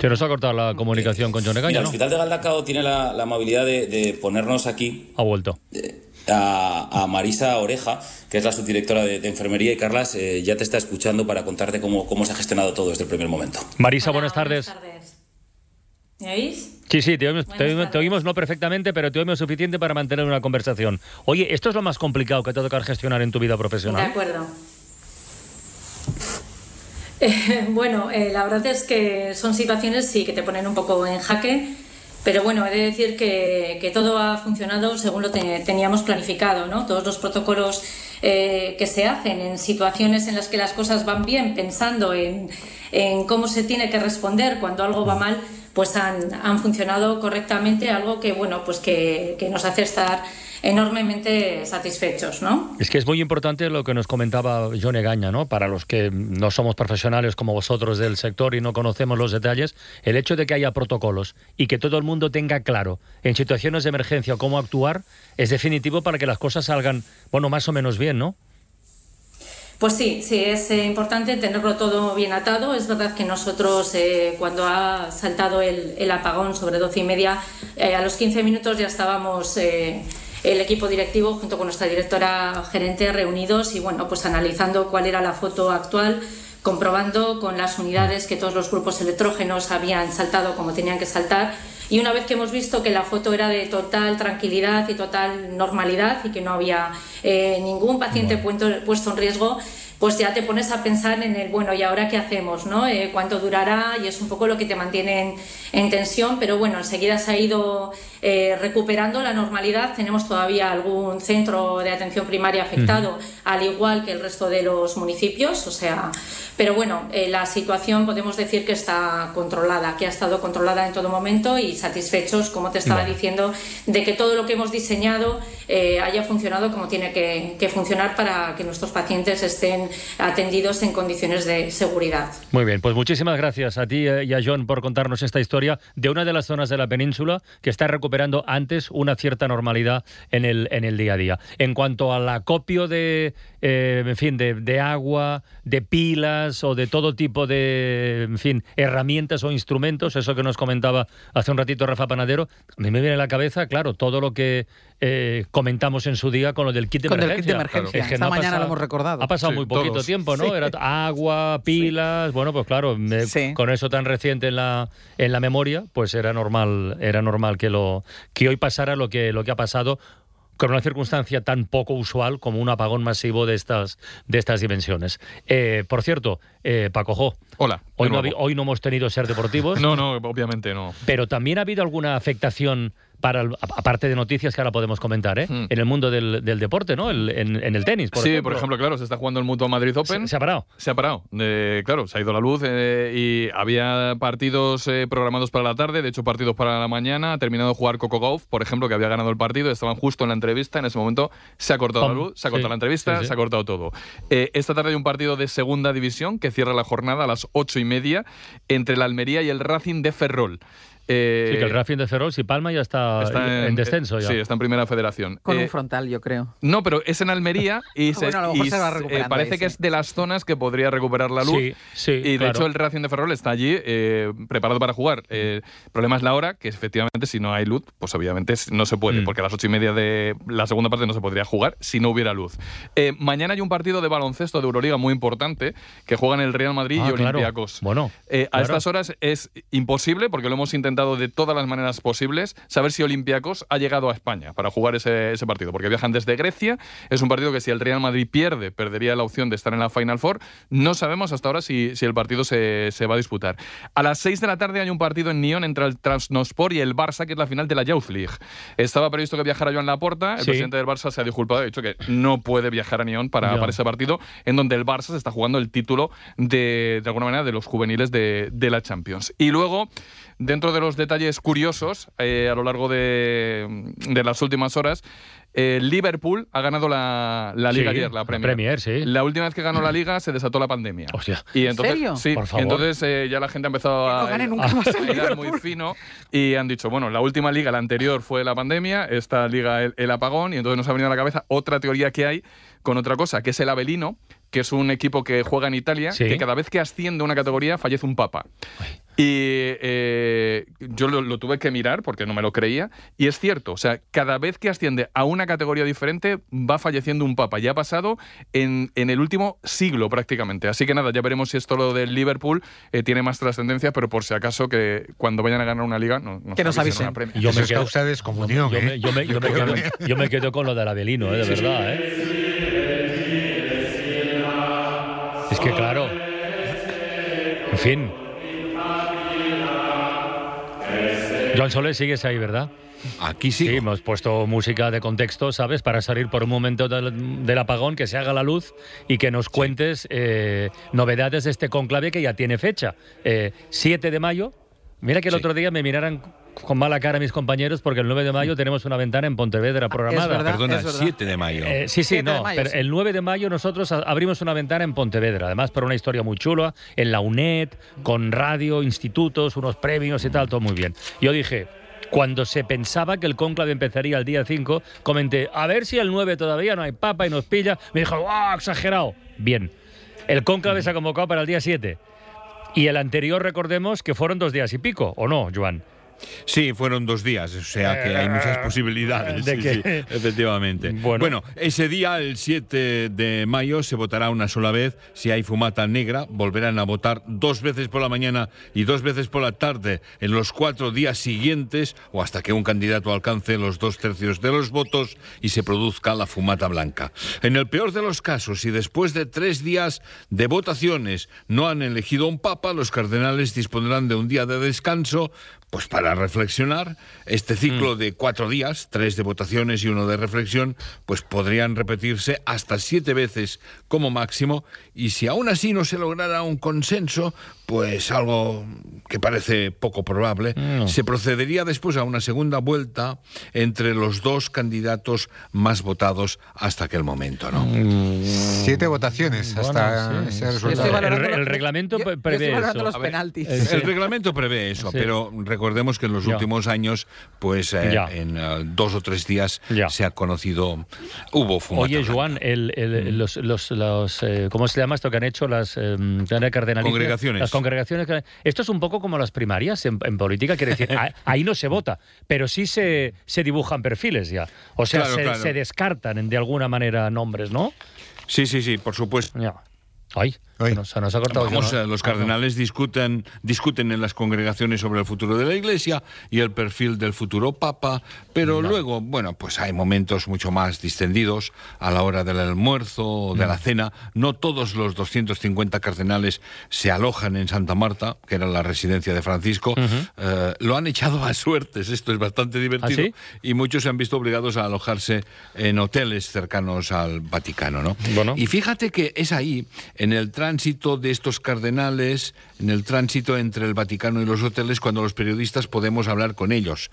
Se nos ha cortado la comunicación con John Mira, Egaña, el ¿no? Hospital de Galdacao tiene la, la amabilidad de, de ponernos aquí. Ha vuelto. A, a Marisa Oreja, que es la subdirectora de, de enfermería, y Carlas eh, ya te está escuchando para contarte cómo, cómo se ha gestionado todo desde el primer momento. Marisa, buenas tardes. ¿Me oís? Sí, sí, te oímos, te oímos- te oímos no perfectamente, pero te oímos suficiente para mantener una conversación. Oye, esto es lo más complicado que te tocar gestionar en tu vida De profesional. acuerdo. Eh, bueno, eh, la verdad es que son situaciones sí que te ponen un poco en jaque, pero bueno, he de decir que, que todo ha funcionado según lo te- teníamos planificado, ¿no? Todos los protocolos eh, que se hacen en situaciones en las que las cosas van bien, pensando en, en cómo se tiene que responder cuando algo va mal, pues han, funcionado correctamente, algo que bueno, pues que, que nos hace estar enormemente satisfechos, ¿no? Es que es muy importante lo que nos comentaba John Egaña, ¿no? Para los que no somos profesionales como vosotros del sector y no conocemos los detalles, el hecho de que haya protocolos y que todo el mundo tenga claro en situaciones de emergencia cómo actuar es definitivo para que las cosas salgan, bueno, más o menos bien, ¿no? Pues sí, sí, es eh, importante tenerlo todo bien atado. Es verdad que nosotros, eh, cuando ha saltado el, apagón sobre 12 y media, eh, a los 15 minutos ya estábamos el equipo directivo junto con nuestra directora gerente reunidos y bueno, pues analizando cuál era la foto actual comprobando con las unidades que todos los grupos electrógenos habían saltado como tenían que saltar y una vez que hemos visto que la foto era de total tranquilidad y total normalidad y que no había eh, ningún paciente puesto, puesto en riesgo, pues ya te pones a pensar en el, bueno, ¿y ahora qué hacemos? ¿no? Eh, ¿Cuánto durará? Y es un poco lo que te mantiene en, en tensión, pero bueno, enseguida se ha ido eh, recuperando la normalidad. Tenemos todavía algún centro de atención primaria afectado, al igual que el resto de los municipios, o sea, pero bueno, eh, la situación podemos decir que está controlada, que ha estado controlada en todo momento y satisfechos, como te estaba diciendo, de que todo lo que hemos diseñado eh, haya funcionado como tiene que, que funcionar para que nuestros pacientes estén atendidos en condiciones de seguridad. Muy bien, pues muchísimas gracias a ti eh, y a John por contarnos esta historia de una de las zonas de la península que está recuperando antes una cierta normalidad en el, en el día a día. En cuanto al acopio de, eh, en fin, de, de agua, de pilas o de todo tipo de, en fin, herramientas o instrumentos, eso que nos comentaba hace un ratito Rafa Panadero, a mí me viene a la cabeza, claro, todo lo que eh, comentamos en su día con lo del kit de Con el emergencia. kit de emergencia. Es que Esta ha mañana pasado- lo hemos recordado. Ha pasado Sí, muy poquito todos. tiempo, ¿no? Sí. Era agua, pilas, bueno, pues claro, me- con eso tan reciente en la, en la memoria, pues era normal, era normal que lo que hoy pasara lo que lo que ha pasado con una circunstancia tan poco usual como un apagón masivo de estas de estas dimensiones. Eh, por cierto, eh, Paco Jo, Hola. hoy no, hoy no hemos tenido ser deportivos. No, no, obviamente no. Pero también ha habido alguna afectación para el- aparte de noticias que ahora podemos comentar, ¿eh? en el mundo del, del deporte, ¿no? El- en, en el tenis, por sí, ejemplo. por ejemplo, claro, se está jugando el Mutua Madrid Open. Se, ha parado. Se ha parado. Eh, claro, se ha ido la luz eh, y había partidos eh, programados para la tarde, de hecho partidos para la mañana. Ha terminado de jugar Coco Gauff, por ejemplo, que había ganado el partido. Estaban justo en la entrevista. En ese momento se ha cortado la luz, se ha cortado Sí, la entrevista, sí, sí. se ha cortado todo. Esta tarde hay un partido de segunda división que cierra la jornada a las ocho y media entre la Almería y el Racing de Ferrol. Eh, Sí, que el Racing de Ferrol, si Palma ya está, está en, descenso ya. Sí, está en primera federación. Con Eh, un frontal, yo creo. no, pero es en Almería y, se, Bueno, se va parece ahí, que sí. es de las zonas que podría recuperar la luz. Sí, sí, y de claro. hecho el Racing de Ferrol está allí eh, preparado para jugar. Eh, el problema es la hora, que efectivamente si no hay luz, pues obviamente no se Mm. puede, porque a las ocho y media de la segunda parte no se podría jugar si no hubiera luz. Eh, mañana hay un partido de baloncesto de Euroliga muy importante que juegan el Real Madrid Ah, y claro. Olympiacos. Bueno, Eh, a estas horas es imposible, porque lo hemos intentado de todas las maneras posibles, saber si Olympiacos ha llegado a España para jugar ese, ese partido, porque viajan desde Grecia. Es un partido que si el Real Madrid pierde, perdería la opción de estar en la Final Four. No sabemos hasta ahora si, si el partido se, se va a disputar. A las 6 de la tarde hay un partido en Nyon entre el Transnospor y el Barça, que es la final de la Youth League. Estaba previsto que viajara Joan Laporta, el Sí. presidente del Barça se ha disculpado, ha dicho que no puede viajar a Nyon para, para ese partido, en donde el Barça se está jugando el título de, de alguna manera de los juveniles de, de la Champions. Y luego, dentro de los detalles curiosos, eh, a lo largo de, de las últimas horas, eh, Liverpool ha ganado la, la Liga Sí, ayer, la la Premier. Premier, sí. La última vez que ganó la Liga se desató la pandemia. Hostia. Y entonces, serio? Sí, Por favor. entonces eh, ya la gente ha empezado a, no gane nunca más el a hilar muy fino y han dicho, bueno, la última liga, la anterior fue la pandemia, esta liga el, el apagón y entonces nos ha venido a la cabeza otra teoría que hay con otra cosa, que es el Avelino, que es un equipo que juega en Italia, Sí. que cada vez que asciende una categoría fallece un papa. Y eh, yo lo, lo tuve que mirar porque no me lo creía. Y es cierto, o sea, cada vez que asciende a una categoría diferente va falleciendo un papa. Ya ha pasado en, en el último siglo prácticamente. Así que nada, ya veremos si esto lo del Liverpool eh, tiene más trascendencia, pero por si acaso que cuando vayan a ganar una liga no, Que nos avisen. Yo me quedo- descomunión. Yo me, yo me- yo me quedo, con lo del Avelino, ¿eh? de verdad. ¿eh? Claro. En fin. Joan Soler, sigues ahí, ¿verdad? Aquí sí. Sí, hemos puesto música de contexto, ¿sabes? Para salir por un momento del, del apagón, que se haga la luz y que nos cuentes eh, novedades de este conclave que ya tiene fecha. Eh, 7 de mayo. Mira que el Sí. otro día me miraran con mala cara mis compañeros porque el 9 de mayo tenemos una ventana en Pontevedra programada. verdad. Perdona, es verdad. 7 de mayo. Eh, sí, sí, 7 de no. mayo, pero sí. el 9 de mayo nosotros abrimos una ventana en Pontevedra, además por una historia muy chula, en la UNED, con radio, institutos, unos premios y tal, todo muy bien. Yo dije, cuando se pensaba que el cónclave empezaría el día 5, comenté, a ver si el 9 todavía no hay papa y nos pilla. Me dijo, ¡ah, exagerado! Bien. El cónclave se ha convocado para el día 7. Y el anterior, recordemos que fueron dos días y pico, ¿o no, Joan? Sí, fueron dos días, o sea que hay muchas posibilidades. ¿De sí, qué? sí, efectivamente. Bueno. ese día, el 7 de mayo, se votará una sola vez. Si hay fumata negra, volverán a votar dos veces por la mañana y dos veces por la tarde en los cuatro días siguientes o hasta que un candidato alcance los dos tercios de los votos y se produzca la fumata blanca. En el peor de los casos, si después de tres días de votaciones no han elegido un papa, los cardenales dispondrán de un día de descanso pues para reflexionar. Este ciclo de cuatro días, tres de votaciones y uno de reflexión, pues podrían repetirse hasta siete veces como máximo. Y si aún así no se lograra un consenso, pues algo que parece poco probable, se procedería después a una segunda vuelta entre los dos candidatos más votados hasta aquel momento, ¿no? Siete votaciones hasta ese resultado. El, el reglamento pre- prevé eso. los penaltis. eh. El reglamento prevé eso, Sí. pero recordemos que en los Ya. últimos años, pues eh, Ya. en eh, dos o tres días se ha conocido, hubo fumata Oye. Joan, el, el- los, los, los, eh, ¿cómo se llama esto que han hecho las eh? Congregaciones. Las congregaciones. Esto es un poco como las primarias en, en política, quiere decir, a- ahí no se vota, pero sí se, se dibujan perfiles ya. O sea, Claro, se, claro. se descartan en- de alguna manera nombres, ¿no? Sí, sí, sí, por supuesto. Ay, se nos, se nos ha cortado. Vamos, yo, ¿no? los cardenales discuten, discuten en las congregaciones sobre el futuro de la Iglesia y el perfil del futuro Papa, pero luego, bueno, pues hay momentos mucho más distendidos a la hora del almuerzo o de la cena. No todos los 250 cardenales se alojan en Santa Marta, que era la residencia de Francisco. Eh, lo han echado a suertes, esto es bastante divertido. ¿Ah, sí? Y muchos se han visto obligados a alojarse en hoteles cercanos al Vaticano, ¿no? Y fíjate que es ahí, en el tránsito de estos cardenales, en el tránsito entre el Vaticano y los hoteles, cuando los periodistas podemos hablar con ellos.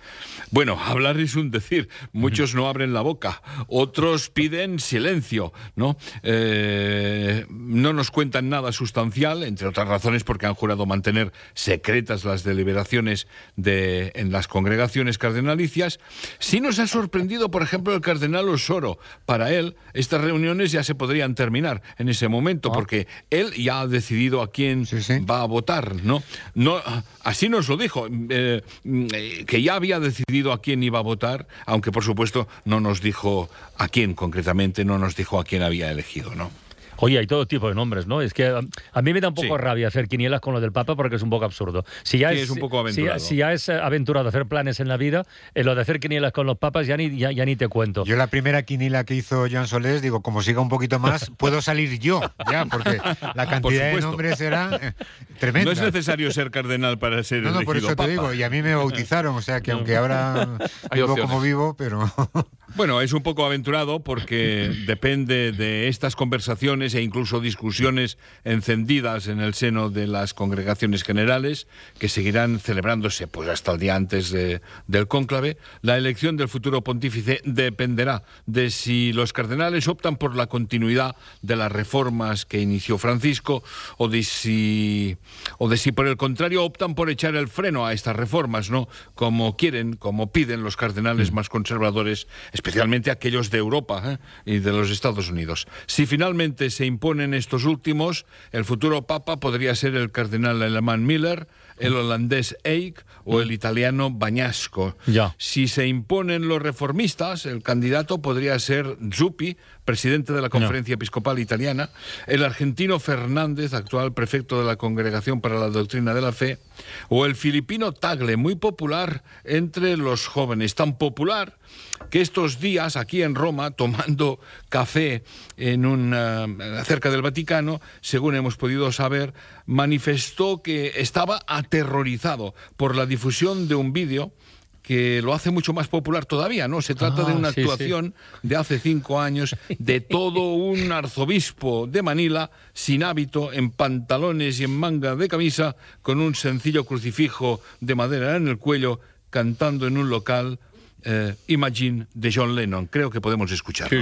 Bueno, hablar es un decir, muchos no abren la boca, otros piden silencio, ¿no? Eh, no nos cuentan nada sustancial, entre otras razones porque han jurado mantener secretas las deliberaciones de, en las congregaciones cardenalicias. Sí nos ha sorprendido, por ejemplo, el cardenal Osoro. Para él, estas reuniones ya se podrían terminar en ese momento, porque él ya ha decidido a quién va a votar, ¿no? no así nos lo dijo, eh, eh, que ya había decidido a quién iba a votar, aunque por supuesto no nos dijo a quién concretamente, no nos dijo a quién había elegido, ¿no? Oye, hay todo tipo de nombres, ¿no? Es que a, a mí me da un poco Sí. rabia hacer quinielas con lo del Papa porque es un poco absurdo. Si ya Sí, es, es un poco si ya- aventurado. Si, ya es eh, aventurado hacer planes en la vida, eh, lo de hacer quinielas con los papas ya ni, ya, ya ni te cuento. Yo la primera quinila que hizo Joan Solés, digo, como siga un poquito más, puedo salir yo, ya, porque la Por cantidad de supuesto. nombres era eh, tremenda. No es necesario ser cardenal para ser No, no, por eso te papa. digo, y a mí me bautizaron, o sea que aunque ahora Hay vivo opciones. como vivo, pero... Bueno, es un poco aventurado porque depende de estas conversaciones e incluso discusiones encendidas en el seno de las congregaciones generales que seguirán celebrándose pues hasta el día antes de- del cónclave. La elección del futuro pontífice dependerá de si los cardenales optan por la continuidad de las reformas que inició Francisco o de si o de si por el contrario optan por echar el freno a estas reformas, ¿no? Como quieren, como piden los cardenales más conservadores, especialmente aquellos de Europa ¿eh? y de los Estados Unidos. Si finalmente se imponen estos últimos, el futuro papa podría ser el cardenal alemán Miller, el holandés Eijk o el italiano Bañasco. Ya. Si se imponen los reformistas, el candidato podría ser Zuppi, presidente de la Conferencia Episcopal Italiana, el argentino Fernández, actual prefecto de la Congregación para la Doctrina de la Fe, o el filipino Tagle, muy popular entre los jóvenes, tan popular que estos días aquí en Roma, tomando café en un, eh, cerca del Vaticano, según hemos podido saber, manifestó que estaba aterrorizado por la difusión de un vídeo que lo hace mucho más popular todavía, ¿no? Se trata de Ah, una sí, sí. actuación de hace cinco años de todo un arzobispo de Manila sin hábito, en pantalones y en manga de camisa, con un sencillo crucifijo de madera en el cuello, cantando en un local eh, Imagine de John Lennon. Creo que podemos escucharlo.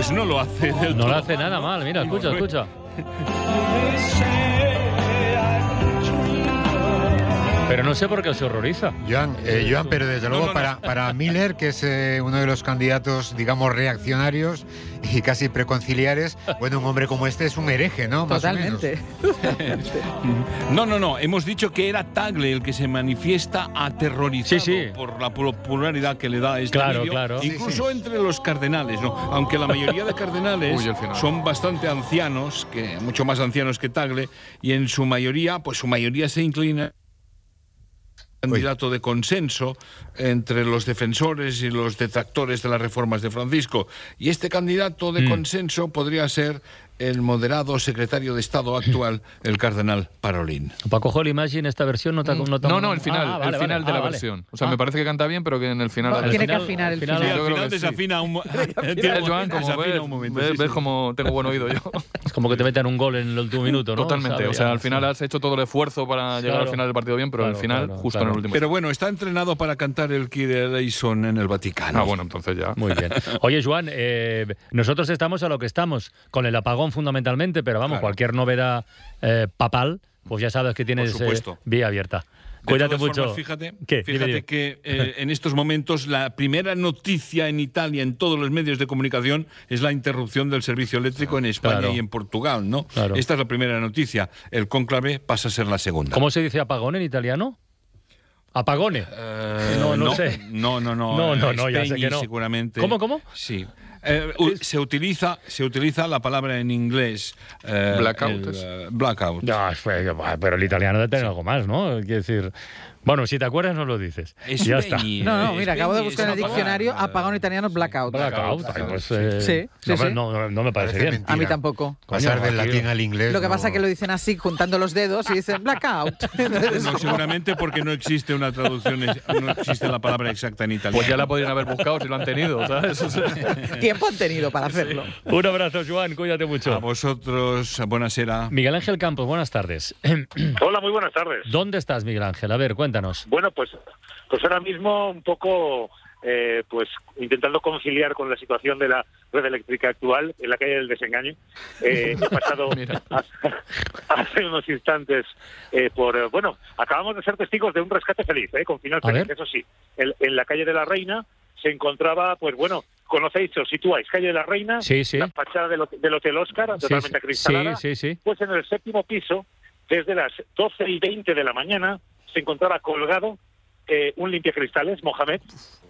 Pues no lo hace del No todo lo hace nada mal, mira, escucha, escucha. Pero no sé por qué se horroriza. Joan, eh, Joan, pero desde luego Para, para Miller, que es eh, uno de los candidatos, digamos, reaccionarios y casi preconciliares, bueno, un hombre como este es un hereje, ¿no? Más. Totalmente. No, no, no. Hemos dicho que era Tagle el que se manifiesta aterrorizado Sí, sí. por la popularidad que le da este Claro, vídeo, claro. Incluso entre los cardenales, ¿no? Aunque la mayoría de cardenales Uy, son bastante ancianos, que mucho más ancianos que Tagle, y en su mayoría, pues su mayoría se inclina candidato de consenso entre los defensores y los detractores de las reformas de Francisco. Y este candidato de Mm. consenso podría ser el moderado secretario de Estado actual, el cardenal Parolín. Paco Hall Imagine, esta versión no ha no ha- No, no, el final, Ah, vale, el final vale. de la Ah, vale. versión. O sea, Ah. me parece que canta bien, pero que en el final... Tiene que final- afinar el al final, al creo final desafina un, ves, un momento. ves, sí, ves sí. como tengo buen oído yo. Es como que te metan un gol en el último minuto, ¿no? Totalmente. O sea, al final has hecho todo el esfuerzo para llegar al final del partido bien, pero al final, justo en el último. Pero bueno, está entrenado para cantar el Kyrie eleison en el Vaticano. Ah, bueno, entonces ya. Muy bien. Oye, Juan, eh, nosotros estamos a lo que estamos, con el apagón fundamentalmente, pero vamos, Claro. cualquier novedad eh, papal, pues ya sabes que tienes eh, vía abierta. De Cuídate todas mucho. formas, fíjate, ¿Qué? fíjate que eh, en estos momentos la primera noticia en Italia, en todos los medios de comunicación, es la interrupción del servicio eléctrico en España Claro. y en Portugal, ¿no? Claro. Esta es la primera noticia. El cónclave pasa a ser la segunda. ¿Cómo se dice apagón en italiano? Apagone. Eh, no, no, sé. No, no, no. No, no, no, ya sé que no. Seguramente. ¿Cómo, cómo? Sí. Eh, se, utiliza, se utiliza la palabra en inglés. eh, Blackout el, eh, blackout. Pero el italiano debe tener algo más, ¿no? Quiero decir. Bueno, si te acuerdas, nos lo dices. Es ya está. No, no, eh, mira, acabo de buscar en el diccionario apagón italiano blackout. Blackout. pues, eh, Sí, sí, no, sí. No, no, no me parece Parece bien. mentira. A mí tampoco. Pasar del latín al inglés. Lo que no- pasa es que lo dicen así, juntando los dedos y dicen blackout. No, seguramente porque no existe una traducción, no existe la palabra exacta en italiano. Pues ya la podrían haber buscado si lo han tenido, ¿sabes? Tiempo han tenido para hacerlo. Un abrazo, Juan. Cuídate A mucho. vosotros, buenasera. Miguel Ángel Campos, buenas tardes. Hola, muy buenas tardes. ¿Dónde estás, Miguel Ángel? A ver, cuéntanos. Bueno, pues, pues ahora mismo un poco, eh, pues intentando conciliar con la situación de la red eléctrica actual en la calle del desengaño. Eh, he pasado hace, hace unos instantes eh, por, bueno, acabamos de ser testigos de un rescate feliz, eh, con final feliz, eso sí. El- en la calle de la Reina se encontraba, pues bueno, conocéis, os situáis, calle de la Reina, Sí, sí. la fachada del, del Hotel Oscar, totalmente sí, acristalada. sí, sí, sí. Pues en el séptimo piso, desde las 12 y 20 de la mañana, se encontraba colgado eh, un limpiacristales, Mohamed,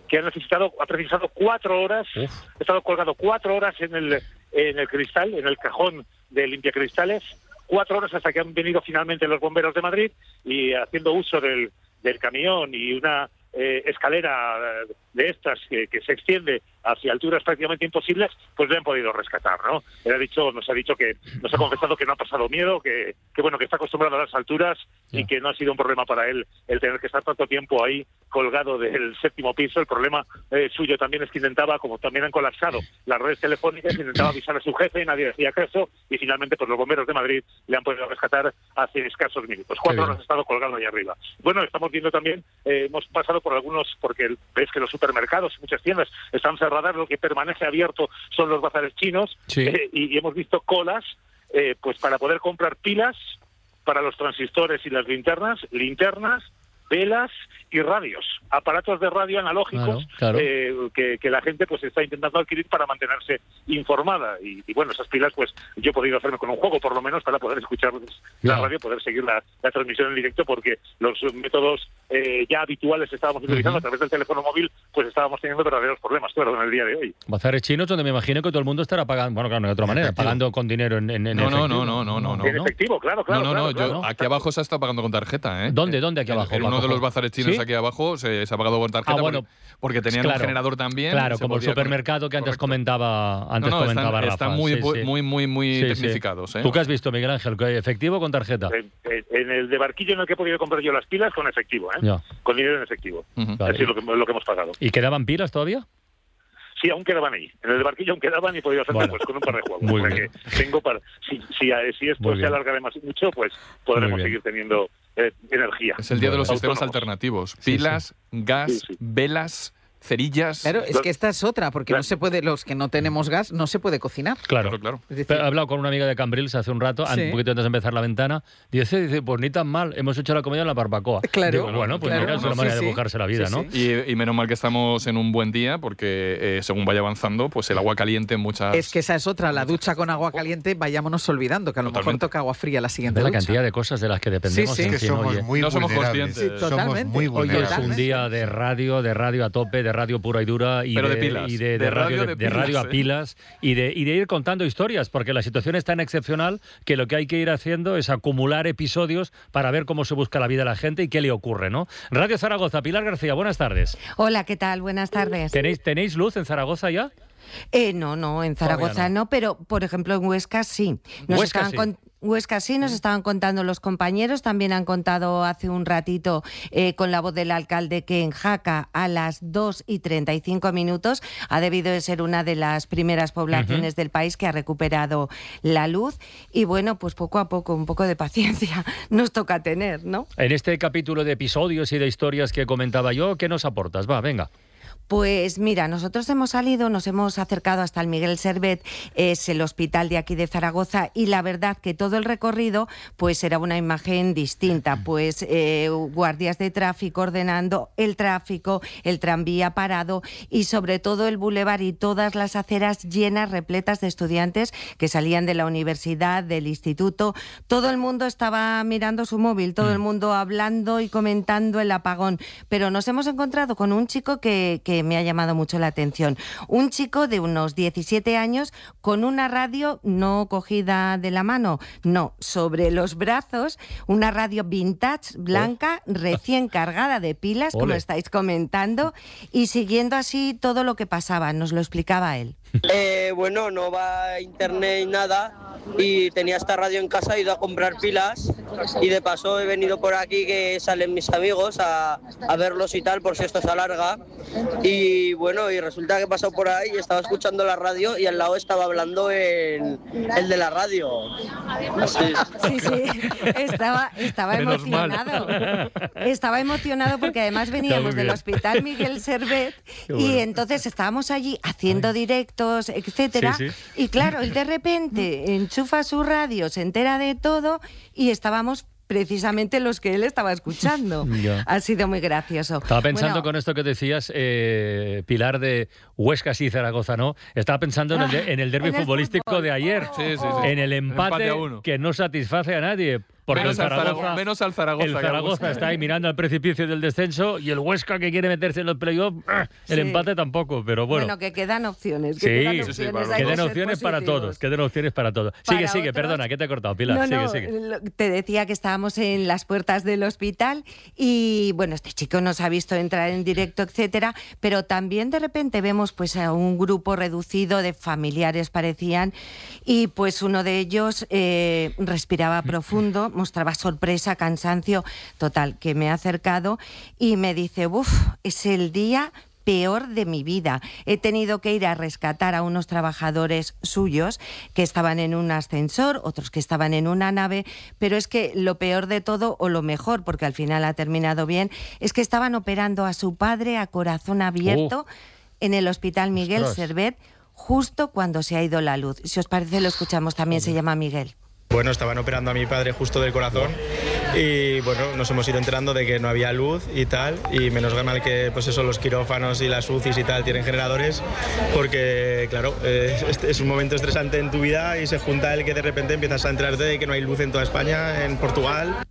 que ha necesitado, ha precisado cuatro horas, Uf. ha estado colgado cuatro horas en el, en el cristal, en el cajón de limpiacristales, cuatro horas hasta que han venido finalmente los bomberos de Madrid y haciendo uso del, del camión y una eh, escalera eh, de estas que, que se extiende hacia alturas prácticamente imposibles, pues le han podido rescatar, ¿no? Él ha dicho, nos ha dicho que, nos ha confesado que no ha pasado miedo, que, que bueno, que está acostumbrado a las alturas y que no ha sido un problema para él el tener que estar tanto tiempo ahí colgado del séptimo piso. El problema eh, suyo también es que intentaba, como también han colapsado las redes telefónicas, intentaba avisar a su jefe, nadie decía caso y finalmente pues los bomberos de Madrid le han podido rescatar hace escasos minutos. Cuatro horas ha estado colgado ahí arriba. Bueno, estamos viendo también, eh, hemos pasado por algunos, porque ves que los supermercados y muchas tiendas están cerradas, lo que permanece abierto son los bazares chinos Sí. eh, y, y hemos visto colas eh, pues para poder comprar pilas para los transistores y las linternas, linternas, velas y radios, aparatos de radio analógicos Claro, claro. eh, que, que la gente pues está intentando adquirir para mantenerse informada y, y, bueno esas pilas pues yo he podido hacerme con un juego por lo menos para poder escuchar la Claro. radio poder seguir la, la transmisión en directo porque los métodos eh, ya habituales que estábamos utilizando a través del teléfono móvil pues estábamos teniendo verdaderos problemas claro en el día de hoy Bazares chinos donde me imagino que todo el mundo estará pagando, bueno, claro, no de otra manera, pagando con dinero en, en, en No, no, efectivo. no, no, no, no, en efectivo claro claro no, no, no, yo claro. aquí abajo se ha estado pagando con tarjeta, ¿eh? ¿Dónde, dónde aquí En- abajo? En uno de los bazares chinos ¿Sí? aquí abajo se, se ha pagado con tarjeta Ah, bueno. porque, porque tenían Claro. un generador también. Claro, como el podía supermercado que antes Correcto. comentaba, antes No, no, comentaba están, Rafa. están muy, Sí, sí. muy, muy, muy Sí, sí. tecnificados, ¿eh? ¿Tú qué has visto, Miguel Ángel? ¿Que ¿Efectivo o con tarjeta? En, el de barquillo en el que he podido comprar yo las pilas con efectivo, ¿eh? Ya. con dinero en efectivo. Vale. Así es lo que, lo que hemos pagado. ¿Y quedaban pilas todavía? Sí, aún quedaban ahí. En el de barquillo aún quedaban y hacerme Bueno. pues, con un par de juegos. Muy O sea bien. que tengo para, si, si, si esto se alarga demasiado mucho, pues podremos seguir teniendo eh, energía. Es el día de los sistemas Autónomos. alternativos. Sí, Pilas, gas, Sí, sí. velas, cerillas. Claro, es que esta es otra, porque no se puede, los que no tenemos gas, no se puede cocinar. Claro. Claro, claro. Es decir- He hablado con una amiga de Cambrils hace un rato, Sí. un poquito antes de empezar la ventana. Dice, dice, pues ni tan mal, hemos hecho la comida en la barbacoa. Claro. Digo, bueno, pues Claro, mira, es una manera sí. de buscarse la vida, Sí, ¿no? sí. Y, y menos mal que estamos en un buen día porque eh, según vaya avanzando, pues el agua caliente en muchas... Es que esa es otra, la ducha con agua caliente, vayámonos olvidando, que a lo mejor Totalmente. toca agua fría la siguiente De la ducha. cantidad de cosas de las que dependemos. Sí, sí. Es que somos oye. muy No somos conscientes. Sí, somos totalmente. muy Hoy es un día de radio, de radio a tope, de de radio pura y dura y Pero de pilas. y de, de De radio, radio de, de de radio pilas, a ¿eh? pilas y de, y de ir contando historias, porque la situación es tan excepcional que lo que hay que ir haciendo es acumular episodios para ver cómo se busca la vida de la gente y qué le ocurre, ¿no? Radio Zaragoza, Pilar García, buenas tardes. Hola, ¿qué tal? Buenas tardes. ¿Tenéis, ¿Tenéis luz en Zaragoza ya? Eh, no, no, en Zaragoza no. pero por ejemplo en Huesca sí. Nos Huesca estaban sí. con- Huesca sí, nos estaban contando los compañeros, también han contado hace un ratito eh, con la voz del alcalde que en Jaca a las 2 y 35 minutos ha debido de ser una de las primeras poblaciones del país que ha recuperado la luz y bueno, pues poco a poco, un poco de paciencia nos toca tener, ¿no? En este capítulo de episodios y de historias que comentaba yo, ¿qué nos aportas? Va, venga. Pues mira, nosotros hemos salido, nos hemos acercado hasta el Miguel Servet, es el hospital de aquí de Zaragoza, y la verdad que todo el recorrido pues era una imagen distinta, pues eh, guardias de tráfico ordenando el tráfico, el tranvía parado y sobre todo el bulevar y todas las aceras llenas, repletas de estudiantes que salían de la universidad, del instituto. Todo el mundo estaba mirando su móvil, todo el mundo hablando y comentando el apagón, pero nos hemos encontrado con un chico que, que me ha llamado mucho la atención. Un chico de unos 17 años con una radio no cogida de la mano, no, sobre los brazos, una radio vintage blanca, recién cargada de pilas, como estáis comentando, y siguiendo así todo lo que pasaba. Nos lo explicaba él. Eh, bueno, no va a internet ni nada y tenía esta radio en casa, he ido a comprar pilas y de paso he venido por aquí que salen mis amigos a, a verlos y tal por si esto se alarga y bueno, y resulta que he pasado por ahí y estaba escuchando la radio y al lado estaba hablando el, el de la radio. Así. Sí, sí, estaba, estaba Menos mal. emocionado. Estaba emocionado porque además veníamos del hospital Miguel Servet Qué y bueno. entonces estábamos allí haciendo directos, etcétera. Sí, sí. Y claro, él de repente enchufa su radio, se entera de todo y estábamos precisamente los que él estaba escuchando. Ha sido muy gracioso. Estaba pensando Bueno, con esto que decías, eh, Pilar de Huesca sí, Zaragoza no. Estaba pensando en el, de- en el derbi el futbolístico de ayer. Sí, sí, sí. En el empate, Empate a uno. que no satisface a nadie. Porque Menos el al Zaragoza, menos al Zaragoza el que al Zaragoza Huesca. está ahí mirando al precipicio del descenso y el Huesca que quiere meterse en los playoffs, ¡ah! el Sí. empate tampoco, pero bueno. bueno, que quedan opciones. Que Sí, quedan sí, opciones, sí, hay que opciones para todos, que den opciones para todos. Sigue, Para sigue, otros- perdona, que te he cortado, Pilar, No, sigue, no, sigue. te decía que estábamos en las puertas del hospital y bueno, este chico nos ha visto entrar en directo, etcétera, pero también de repente vemos pues a un grupo reducido de familiares parecían y pues uno de ellos eh, respiraba profundo, mostraba sorpresa, cansancio, total, que me ha acercado y me dice, uff, es el día peor de mi vida. He tenido que ir a rescatar a unos trabajadores suyos que estaban en un ascensor, otros que estaban en una nave, pero es que lo peor de todo, o lo mejor, porque al final ha terminado bien, es que estaban operando a su padre a corazón abierto en el Hospital Miguel Ostras. Servet justo cuando se ha ido la luz. Si os parece, lo escuchamos, también se llama Miguel. Bueno, estaban operando a mi padre justo del corazón y bueno, nos hemos ido enterando de que no había luz y tal y menos mal que pues eso, los quirófanos y las UCIs y tal tienen generadores porque claro, eh, es, es un momento estresante en tu vida y se junta el que de repente empiezas a enterarte de que no hay luz en toda España, en Portugal.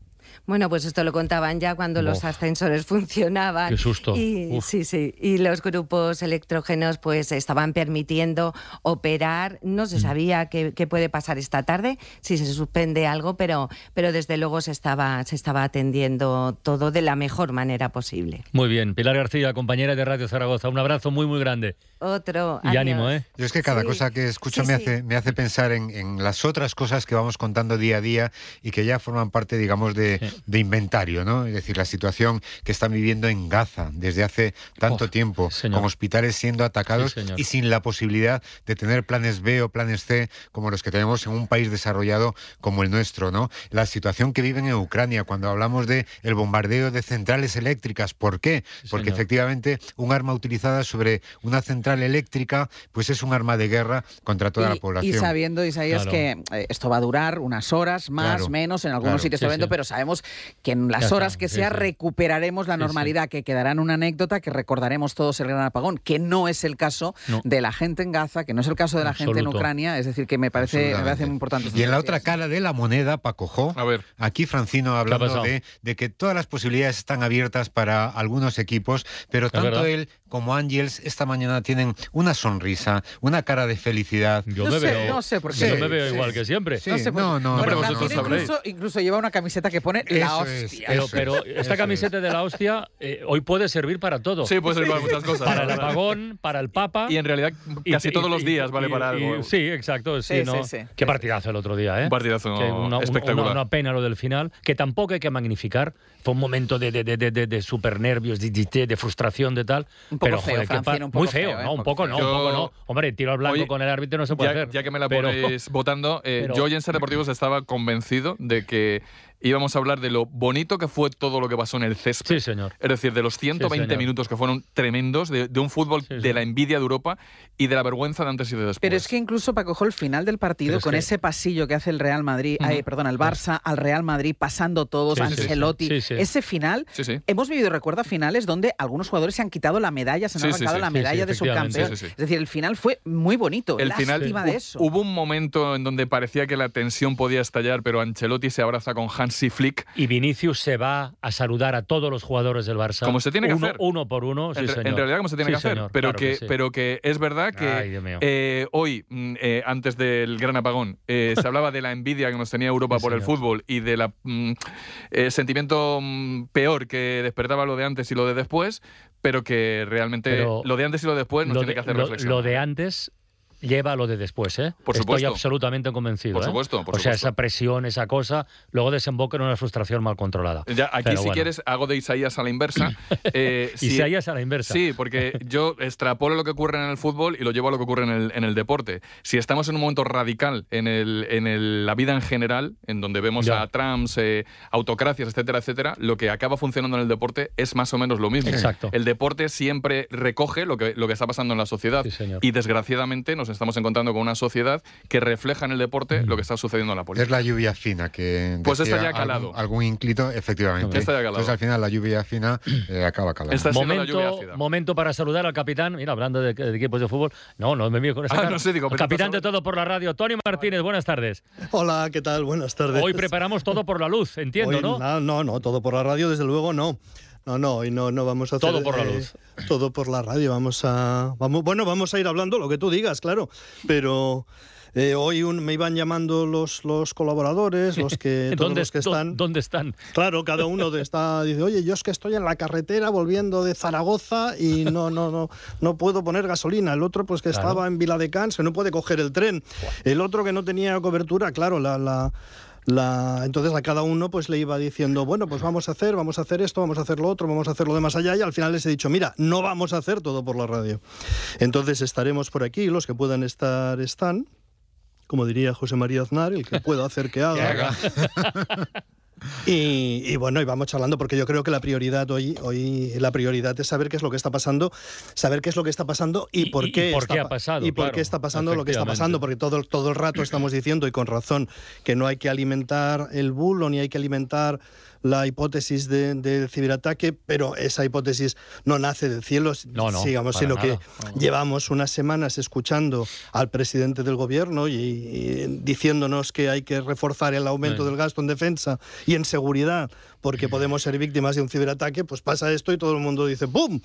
Bueno, pues esto lo contaban ya cuando los ascensores funcionaban. Qué susto. Y, Uf. sí, sí. Y los grupos electrógenos pues estaban permitiendo operar. No Mm. se sabía qué, qué puede pasar esta tarde, si se suspende algo, pero, pero desde luego se estaba, se estaba atendiendo todo de la mejor manera posible. Muy bien, Pilar García, compañera de Radio Zaragoza, un abrazo muy, muy grande. Otro. Y ánimo, ¿eh? Yo es que cada Sí. cosa que escucho Sí, me, sí. hace, me hace pensar en, en las otras cosas que vamos contando día a día y que ya forman parte, digamos, de, de inventario, ¿no? Es decir, la situación que están viviendo en Gaza desde hace tanto tiempo, con hospitales siendo atacados Sí, señor. y sin la posibilidad de tener planes B o planes C como los que tenemos en un país desarrollado como el nuestro, ¿no? La situación que viven en Ucrania cuando hablamos de el bombardeo de centrales eléctricas, ¿por qué? Porque señor. efectivamente un arma utilizada sobre una central eléctrica pues es un arma de guerra contra toda la población. y sabiendo, Isaías, Claro. que eh, esto va a durar unas horas, más, Claro, menos, en algunos claro. sitios Sí, está viendo, sí. pero sabemos nosotros que en las Ya horas está, que sí, sea sí. recuperaremos la Sí, sí. normalidad, que quedará en una anécdota, que recordaremos todos el gran apagón, que no es el caso No. de la gente en Gaza, que no es el caso de la gente en. Ucrania, es decir, que me parece, me parece muy importante. Y en la otra cara de la moneda, Paco Jo, aquí Francino hablando de, de que todas las posibilidades están abiertas para algunos equipos, pero tanto verdad. él como Ángels esta mañana tienen una sonrisa, una cara de felicidad. Yo me veo, yo me veo igual que siempre. Sí, no, no, Bueno, no, no, no. incluso, incluso lleva una camiseta que pone la hostia. es, Pero, Eso pero es, esta camiseta de la hostia eh, hoy puede servir para todo. Sí, puede servir para muchas cosas. Para el apagón, para el Papa. Y en realidad casi y- todos los y- días vale y- para y- algo. sí, exacto. Sí, Sí, ¿no? sí, sí. Qué partidazo el otro día, ¿eh? Un partidazo Que una, espectacular. Una, pena lo del final, que tampoco hay que magnificar. Fue un momento de, de, de, de, de, de super nervios, de, de, de frustración, de tal. Un poco pero, feo, joder, un poco Muy feo, feo, ¿eh? ¿no? Un poco no, un poco no. Hombre, tiro al blanco con el árbitro no se puede ya, hacer. ya que me la Pero- ponéis votando, eh, pero- yo hoy en Ser Deportivos estaba convencido de que íbamos a hablar de lo bonito que fue todo lo que pasó en el césped. Sí, señor. Es decir, de los 120 señor. minutos que fueron tremendos, de, de un fútbol de la envidia de Europa y de la vergüenza de antes y de después. Pero es que incluso Paco el final del partido, es con que- ese pasillo que hace el Real Madrid, Ujú. ay, perdón, el Barça al Real Madrid, pasando todos, Sí, sí, sí. Ancelotti, Sí, sí. ese final, Sí, sí. hemos vivido, recuerda, finales donde algunos jugadores se han quitado la medalla, se han Sí, sí, arrancado sí. la Sí, sí, medalla de subcampeón. Sí, sí, sí. Es decir, el final fue muy bonito. el final Lástima de eso. hubo un momento en donde parecía que la tensión podía estallar, pero Ancelotti se abraza con Hansi Flick. Y Vinicius se va a saludar a todos los jugadores del Barça. Como se tiene que uno, hacer. Uno por uno, sí, en, re- señor. en realidad como se tiene Sí, que hacer pero claro que, sí. pero que es verdad que Ay, eh, hoy mm, eh, antes del gran apagón eh, se hablaba de la envidia que nos tenía Europa por el fútbol y de la mm, sentimiento mm, peor que despertaba lo de antes y lo de después pero que realmente Pero lo de antes y lo de después nos lo, tiene de, que hacer lo- reflexionar lo de antes lleva a lo de después, ¿eh? Por Estoy supuesto. absolutamente convencido. Por ¿eh? supuesto, por o sea, supuesto. esa presión, esa cosa, luego desemboca en una frustración mal controlada. Ya, aquí, Pero si bueno. quieres, hago de Isaías a la inversa. Eh, si- Isaías a la inversa. Sí, porque yo extrapolo lo que ocurre en el fútbol y lo llevo a lo que ocurre en el, en el deporte. Si estamos en un momento radical en, el, en el- la vida en general, en donde vemos Ya. a Trumps, eh, autocracias, etcétera, etcétera, lo que acaba funcionando en el deporte es más o menos lo mismo. Exacto. El deporte siempre recoge lo que, lo que está pasando en la sociedad. y desgraciadamente nos estamos encontrando con una sociedad que refleja en el deporte lo que está sucediendo en la política. Es la lluvia fina que Pues esta ya ha calado. Algún, algún ínclito, efectivamente. Esta ya ha calado. Entonces al final la lluvia fina eh, acaba calando. momento, momento para saludar al capitán. Mira, hablando de, de equipos de fútbol. No, no me mío con esa Ah, cara. no sé, digo, capitán de todo por la radio, Tony Martínez. Buenas tardes. Hola, ¿qué tal? Buenas tardes. Hoy preparamos todo por la luz, entiendo, Hoy, ¿no? No, no, no, todo por la radio, desde luego no. No, no, hoy no, no vamos a hacer. Todo por la eh, luz. todo por la radio. Vamos a. Vamos, bueno, vamos a ir hablando lo que tú digas, claro. Pero. eh, hoy un- me iban llamando los, los colaboradores, los que, todos ¿Dónde, los que están. ¿Dónde están? Claro, cada uno de- está dice, oye, yo es que estoy en la carretera volviendo de Zaragoza y no, no, no, no puedo poner gasolina. El otro, pues que Claro. estaba en Viladecans, que no puede coger el tren. El otro que no tenía cobertura, claro, la, la, la- entonces a cada uno pues le iba diciendo, bueno, pues vamos a hacer, vamos a hacer esto, vamos a hacer lo otro, vamos a hacer lo de más allá y al final les he dicho, mira, no vamos a hacer todo por la radio. Entonces estaremos por aquí, los que puedan estar están. Como diría José María Aznar, el que pueda hacer que haga. Y, y bueno, y vamos charlando porque yo creo que la prioridad hoy, hoy la prioridad es saber qué es lo que está pasando, saber qué es lo que está pasando y, por y qué por está qué ha pa- pasado, y por claro, qué está pasando lo que está pasando, porque todo, todo el rato estamos diciendo y con razón que no hay que alimentar el bulo ni hay que alimentar la hipótesis de- del ciberataque, pero esa hipótesis no nace del cielo, No, no, sigamos, para sino nada. que llevamos unas semanas escuchando al presidente del gobierno y, y diciéndonos que hay que reforzar el aumento Sí. del gasto en defensa y en seguridad porque podemos ser víctimas de un ciberataque, pues pasa esto y todo el mundo dice ¡pum!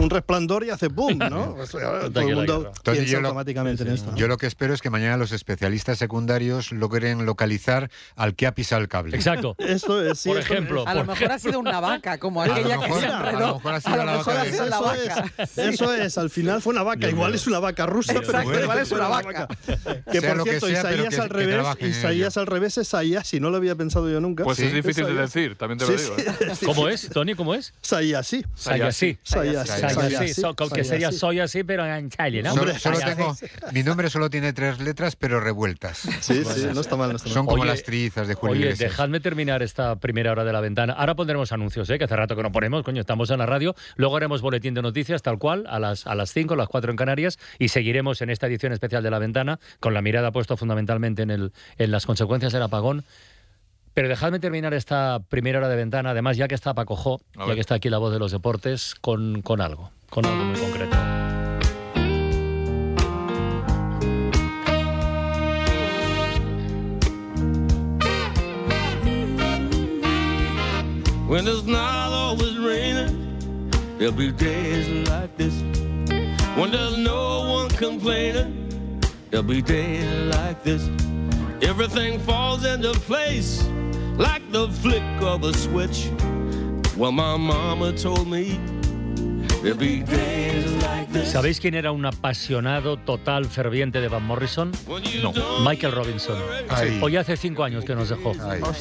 Un resplandor y hace ¡pum! ¿no? O sea, todo el mundo Entonces, piensa yo lo- automáticamente en esto. Yo lo que espero es que mañana los especialistas secundarios logren localizar al que ha pisado el cable. Exacto. Eso es, sí, Por ejemplo, es. A lo mejor ha sido una vaca, como aquella que se a lo mejor ha sido la mejor vaca ha de- sido la Eso vaca. es, eso es, al final fue una vaca. Igual es una vaca rusa, Dios pero mío. igual es una vaca. Que Sea por cierto, Isaías que- al revés, Isaías al revés es Isaías, si no lo había pensado yo nunca. Pues es difícil de decir, también te lo digo. ¿eh? sí. ¿Cómo es, Tony? ¿Cómo es? Sayasí. Sayasí. Sayasí. Que sería soy así, pero en Chile, ¿no? Solo, solo tengo, mi nombre solo tiene tres letras, pero revueltas. Sí, sí, no está mal, no está mal. Son como Oye, las trizas de Julio Oye, Iglesias. dejadme terminar esta primera hora de la ventana. Ahora pondremos anuncios, ¿eh? que hace rato que no ponemos, coño, estamos en la radio. Luego haremos boletín de noticias, tal cual, a las, a las 5, las 4 en Canarias, y seguiremos en esta edición especial de la ventana, con la mirada puesta fundamentalmente en, el, en las consecuencias del apagón. Pero dejadme terminar esta primera hora de ventana, además ya que está Paco Jo, ya que está aquí la voz de los deportes, con, con algo, con algo muy concreto. When it's not always raining, there'll be days like this. When there's no one complaining, there'll be days like this. Everything falls into place like the flick of a switch. Well, my mama told me ¿Sabéis quién era un apasionado total ferviente de Van Morrison? No, Michael Robinson. Ay. Hoy hace cinco años que nos dejó.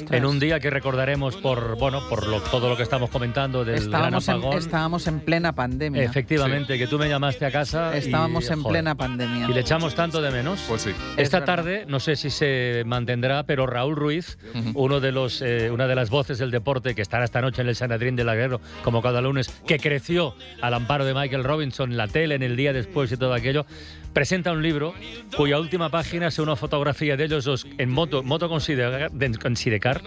En un día que recordaremos por bueno por lo- todo lo que estamos comentando del Estábamos gran en, apagón. estábamos en plena pandemia. Efectivamente, que tú me llamaste a casa. y, Estábamos en joder, plena pandemia. Y le echamos tanto de menos. Pues sí. Esta Es tarde, no sé si se mantendrá, pero Raúl Ruiz, uno de los, eh, una de las voces del deporte que estará esta noche en el Sanadrín de la Guerra, como cada lunes, que creció al amparo de Michael Robinson, la tele, en el día después y todo aquello, presenta un libro cuya última página es una fotografía de ellos dos en moto, moto con, sidecar, de- con sidecar.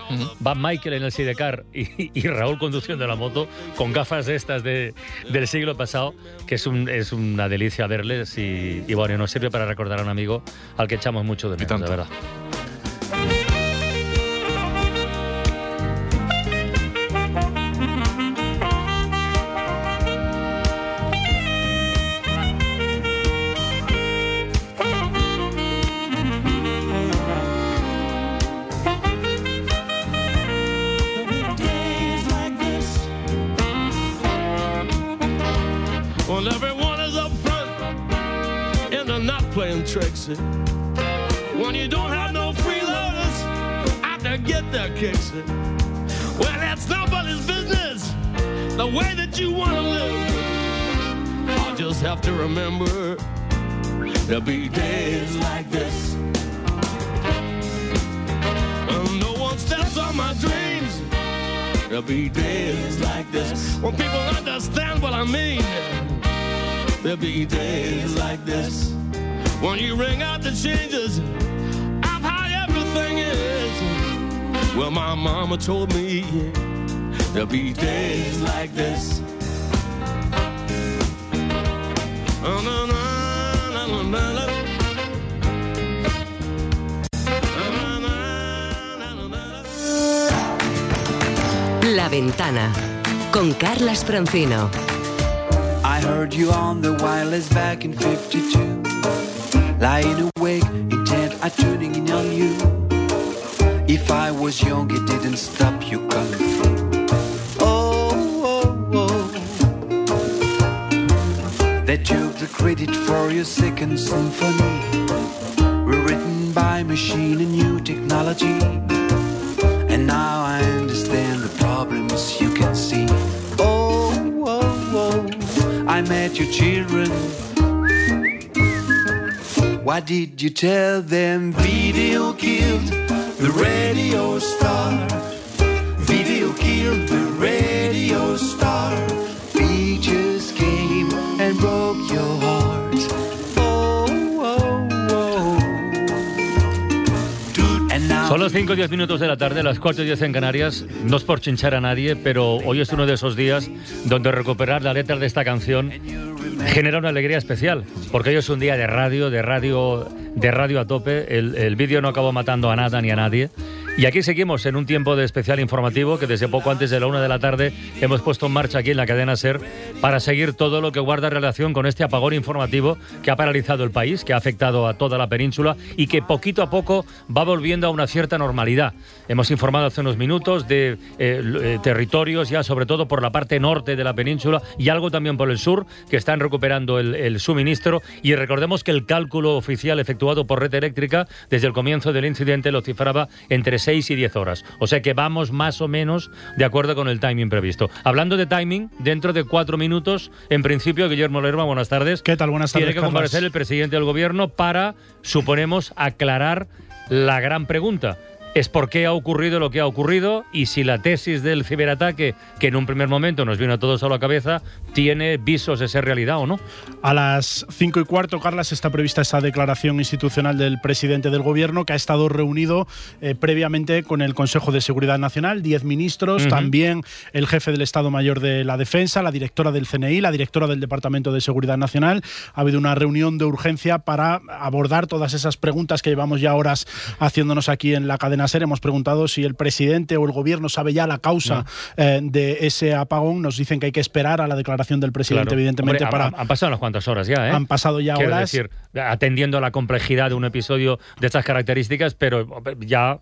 Va Michael en el sidecar y, y Raúl conduciendo la moto con gafas de estas de, del siglo pasado, que es, un, es una delicia verles y, y bueno, nos sirve para recordar a un amigo al que echamos mucho de menos, de verdad. Tricks. When you don't have no freeloaders out to get their kicks. Well, that's nobody's business. The way that you want to live. I just have to remember there'll be days like this. No one steps on my dreams. There'll be days like this when people understand what I mean. There'll be days like this when you ring out the changes of how everything is. Well, my mama told me there'll be days like this. Oh, no, no. La Ventana con Carlas Francino. I heard you on the wireless back in 52. Lying awake, intent on tuning in on you. If I was young, it didn't stop you coming through. Oh, oh, oh. They took the credit for your second symphony. Rewritten by machine and new technology. And now I understand the problems you can see. Oh, oh, oh, I met your children. Why did you tell them video killed the radio star? Video killed the las 5 o 10 minutos de la tarde, las 4 y 10 en Canarias. No es por chinchar a nadie, pero hoy es uno de esos días donde recuperar la letra de esta canción genera una alegría especial, porque hoy es un día de radio, de radio, de radio a tope. El, el vídeo no acabó matando a nada ni a nadie. Y aquí seguimos en un tiempo de especial informativo que desde poco antes de la una de la tarde hemos puesto en marcha aquí en la cadena SER para seguir todo lo que guarda relación con este apagón informativo que ha paralizado el país, que ha afectado a toda la península y que poquito a poco va volviendo a una cierta normalidad. Hemos informado hace unos minutos de eh, eh, territorios ya sobre todo por la parte norte de la península y algo también por el sur que están recuperando el, el suministro y recordemos que el cálculo oficial efectuado por Red Eléctrica desde el comienzo del incidente lo cifraba entre 6 y 10 horas. O sea que vamos más o menos de acuerdo con el timing previsto. Hablando de timing, dentro de cuatro minutos, en principio, Guillermo Lerma, buenas tardes. ¿Qué tal? Buenas Tiene tardes, que Carlas. comparecer el presidente del gobierno para, suponemos, aclarar la gran pregunta. Es por qué ha ocurrido lo que ha ocurrido y si la tesis del ciberataque, que en un primer momento nos vino a todos a la cabeza, tiene visos de ser realidad o no. A las cinco y cuarto, Carlas, está prevista esa declaración institucional del presidente del gobierno que ha estado reunido eh, previamente con el Consejo de Seguridad Nacional, diez ministros, también el jefe del Estado Mayor de la Defensa, la directora del CNI, la directora del Departamento de Seguridad Nacional. Ha habido una reunión de urgencia para abordar todas esas preguntas que llevamos ya horas haciéndonos aquí en la cadena Hemos preguntado si el presidente o el gobierno sabe ya la causa eh, de ese apagón. Nos dicen que hay que esperar a la declaración del presidente, Claro. evidentemente, Hombre, para han, han pasado unas cuantas horas ya, ¿eh? Han pasado ya Quiero horas. decir, atendiendo a la complejidad de un episodio de estas características, pero ya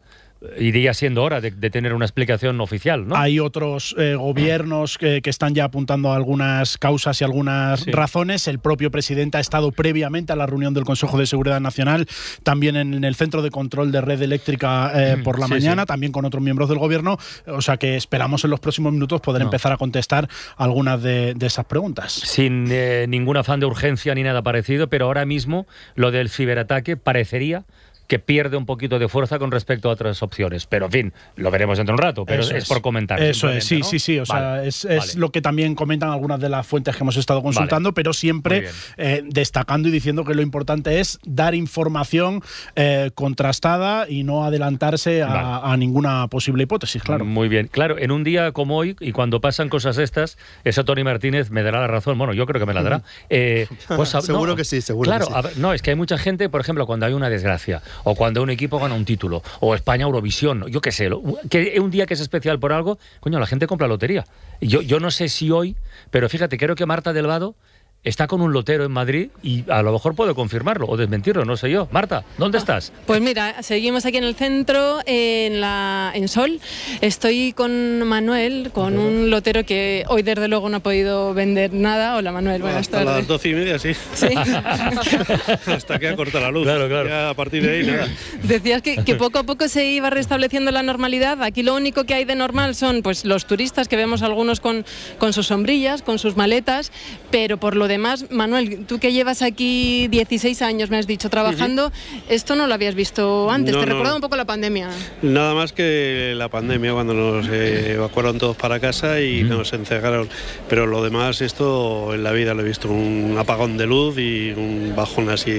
iría siendo hora de, de tener una explicación oficial, ¿no? Hay otros eh, gobiernos que, que están ya apuntando a algunas causas y algunas Sí. razones. El propio presidente ha estado previamente a la reunión del Consejo de Seguridad Nacional, también en el Centro de Control de Red Eléctrica eh, Mm, por la sí, mañana, sí. también con otros miembros del gobierno. O sea que esperamos en los próximos minutos poder No. empezar a contestar algunas de, de esas preguntas. Sin eh, ningún afán de urgencia ni nada parecido, pero ahora mismo lo del ciberataque parecería que pierde un poquito de fuerza con respecto a otras opciones. Pero, en fin, lo veremos dentro de un rato, pero es, por comentar. Eso es, sí, sí, sí. O sea, es, es vale. lo que también comentan algunas de las fuentes que hemos estado consultando, pero siempre eh, destacando y diciendo que lo importante es dar información eh, contrastada y no adelantarse a, Vale. a ninguna posible hipótesis, claro. Muy bien. Claro, en un día como hoy, y cuando pasan cosas estas, eso Tony Martínez me dará la razón. Bueno, yo creo que me la dará. Eh, pues, Seguro no, que sí, seguro Claro, que sí. ver, no, es que hay mucha gente, por ejemplo, cuando hay una desgracia, o cuando un equipo gana un título, o España Eurovisión, yo qué sé, que un día que es especial por algo, coño, la gente compra lotería. Yo, yo no sé si hoy, pero fíjate, creo que Marta Delvado está con un lotero en Madrid y a lo mejor puedo confirmarlo o desmentirlo, no sé yo. Marta, ¿dónde estás? Pues mira, seguimos aquí en el centro, en, la, en Sol. Estoy con Manuel, con un lotero que hoy desde luego no ha podido vender nada. Hola Manuel, buenas Hasta las tardes. doce y media, sí. Sí. Hasta que ha cortado la luz. Ya a partir de ahí, nada. Decías que, que poco a poco se iba restableciendo la normalidad. Aquí lo único que hay de normal son pues, los turistas, que vemos algunos con, con sus sombrillas, con sus maletas, pero por lo demás, Manuel, tú que llevas aquí 16 años, me has dicho, trabajando, esto no lo habías visto antes. No, ¿Te no. recordaba un poco la pandemia? Nada más que la pandemia, cuando nos eh, evacuaron todos para casa y nos encerraron. Pero lo demás, esto en la vida lo he visto, un apagón de luz y un bajón así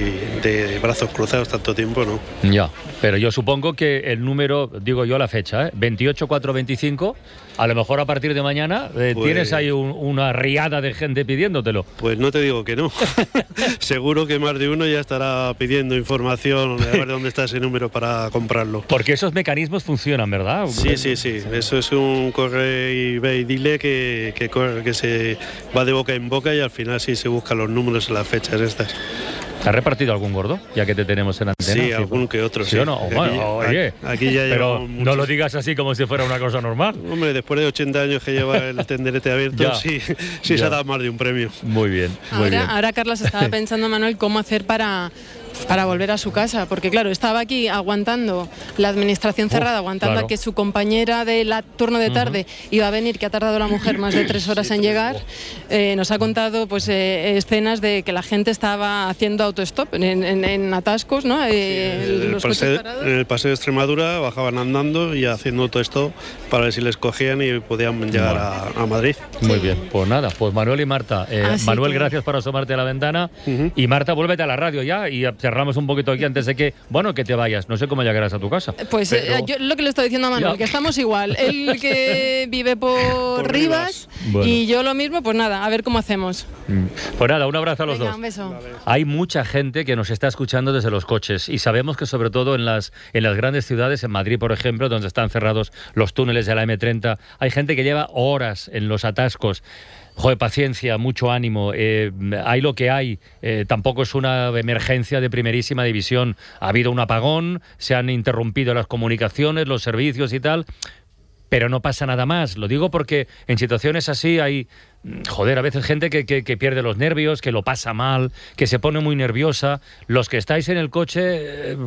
de brazos cruzados tanto tiempo, ¿no? Ya, pero yo supongo que el número, digo yo la fecha, ¿eh? 28425, a lo mejor a partir de mañana eh, Pues- tienes ahí un- una riada de gente pidiéndotelo. Pues no te digo que no. Seguro que más de uno ya estará pidiendo información a ver dónde está ese número para comprarlo. Porque esos mecanismos funcionan, ¿verdad? Sí, sí, sí. Eso es un corre y ve y dile que, que, corre- que se va de boca en boca y al final sí se buscan los números en las fechas estas. ¿Has repartido algún gordo? Ya que te tenemos en antena. Sí, algún que otro, ¿Sí sí. o no? Aquí Bueno, ya- oye. aquí ya Pero llevamos no lo digas así como si fuera una cosa normal. Hombre, después de 80 años que lleva el tenderete abierto, Ya. sí, sí se Ya. ha dado más de un premio. Muy bien, muy bien. Ahora, ahora Carlos estaba pensando, Manuel, cómo hacer para, para volver a su casa, porque claro, estaba aquí aguantando la administración cerrada, aguantando claro. a que su compañera de la turno de tarde iba a venir, que ha tardado la mujer más de tres horas en llegar. Eh, nos ha contado pues eh, escenas de que la gente estaba haciendo autostop en, en- en atascos, ¿no? Eh, En el, los paseo, en el paseo de Extremadura bajaban andando y haciendo todo esto para ver si les cogían y podían llegar a, a Madrid. Muy bien, pues nada, pues Manuel y Marta. Eh, Así Manuel, que- gracias por asomarte a la ventana. Y Marta, vuélvete a la radio ya y cerramos un poquito aquí antes de que, bueno, que te vayas. No sé cómo llegarás a tu casa. Pues eh, Pero- yo lo que le estoy diciendo a Manuel, Ya. que estamos igual. Él que vive por, Por Rivas, Bueno. y yo lo mismo, pues nada, a ver cómo hacemos. Mm. Pues nada, un abrazo a los Venga, dos. un beso. Hay mucha gente que nos está escuchando desde los coches y sabemos que sobre todo en las, en las grandes ciudades, en Madrid por ejemplo, donde están cerrados los túneles de la M30, hay gente que lleva horas en los atascos. Joder, paciencia, mucho ánimo. eh, hay lo que hay. eh, tampoco es una emergencia de primerísima división. Ha habido un apagón, se han interrumpido las comunicaciones, los servicios y tal. Pero no pasa nada más. Lo digo porque en situaciones así hay, joder, a veces gente que, que- pierde los nervios, que lo pasa mal, que se pone muy nerviosa. Los que estáis en el coche, eh,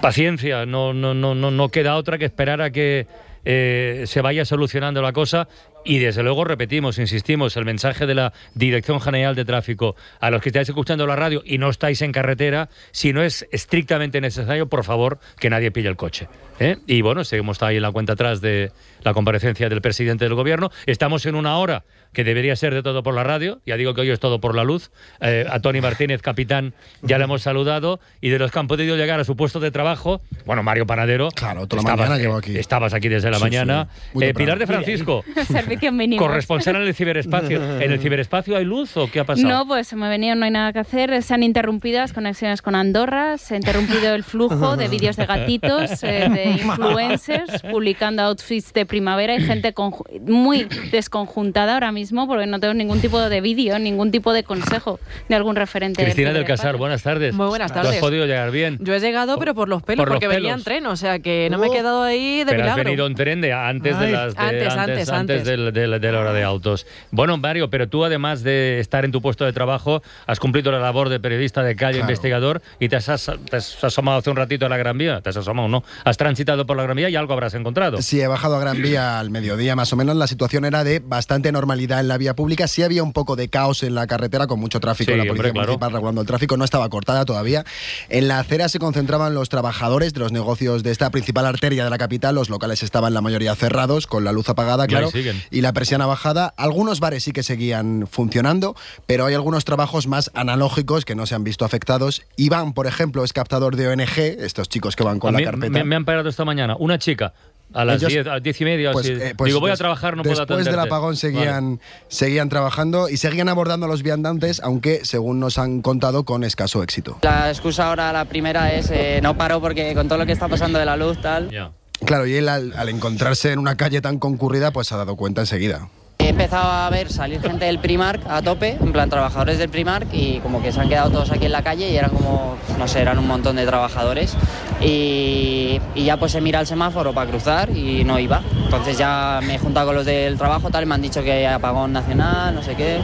paciencia, no, no, no, no, no queda otra que esperar a que se vaya solucionando la cosa. Y desde luego repetimos, insistimos, el mensaje de la Dirección General de Tráfico a los que estáis escuchando la radio y no estáis en carretera, si no es estrictamente necesario, por favor, que nadie pille el coche. ¿eh? Y bueno, seguimos ahí en la cuenta atrás de la comparecencia del presidente del gobierno. Estamos en una hora que debería ser de todo por la radio. Ya digo que hoy es todo por la luz. Eh, a Tony Martínez, capitán, ya le hemos saludado. Y de los que han podido llegar a su puesto de trabajo, bueno, Mario Panadero. Claro, toda la mañana llevo aquí. Estabas aquí desde la Sí, mañana. sí, Eh. Pilar de Francisco, Servicio mínimo. corresponsal en el ciberespacio. ¿En el ciberespacio hay luz o qué ha pasado? No, pues me he venido, no hay nada que hacer. Se han interrumpido las conexiones con Andorra, se ha interrumpido el flujo de vídeos de gatitos, eh, de influencers, publicando outfits de primavera y gente conju- muy desconjuntada ahora mismo porque no tengo ningún tipo de vídeo, ningún tipo de consejo de algún referente. Cristina del ciberespacio. Casar, buenas tardes. Muy buenas ¿Tú has tardes. podido llegar bien? Yo he llegado, pero por los pelos, por los porque venía pelos. en tren, o sea que no me he quedado ahí de Pero has milagro. venido en tren de antes de Ay. las de- Antes, antes, antes, antes. del- del- de la hora de autos. Bueno, Mario, pero tú además de estar en tu puesto de trabajo, has cumplido la labor de periodista de calle, Claro. investigador, y te has, as- te has asomado hace un ratito a la Gran Vía. Te has asomado, ¿no? Has transitado por la Gran Vía y algo habrás encontrado. Sí, he bajado a Gran Vía al mediodía más o menos. La situación era de bastante normalidad en la vía pública. Sí había un poco de caos en la carretera con mucho tráfico. Sí, la policía hombre, claro. municipal regulando el tráfico no estaba cortada todavía. En la acera se concentraban los trabajadores de los negocios de esta principal arteria de la capital. Los locales estaban la mayoría cerrados, con la luz apagada, Y claro, siguen. y la persiana bajada. Algunos bares sí que seguían funcionando, pero hay algunos trabajos más analógicos que no se han visto afectados. Iván, por ejemplo, es captador de ONG, estos chicos que van con la carpeta. me, me han parado esta mañana una chica a las Ellos- 10 a las 10 y media. Pues, así. eh, pues Digo, voy a trabajar, no puedo Después del atenderte. apagón seguían, seguían trabajando y seguían abordando a los viandantes, aunque según nos han contado con escaso éxito. La excusa ahora, la primera es eh, no paro porque con todo lo que está pasando de la luz, tal. Claro, y él al, al encontrarse en una calle tan concurrida, pues se ha dado cuenta enseguida. He empezado a ver salir gente del Primark a tope, en plan trabajadores del Primark, y como que se han quedado todos aquí en la calle y eran como, no sé, eran un montón de trabajadores. Y, ya pues se mira el semáforo para cruzar y no iba. Entonces ya me he juntado con los del trabajo, tal, me han dicho que hay apagón nacional, no sé qué.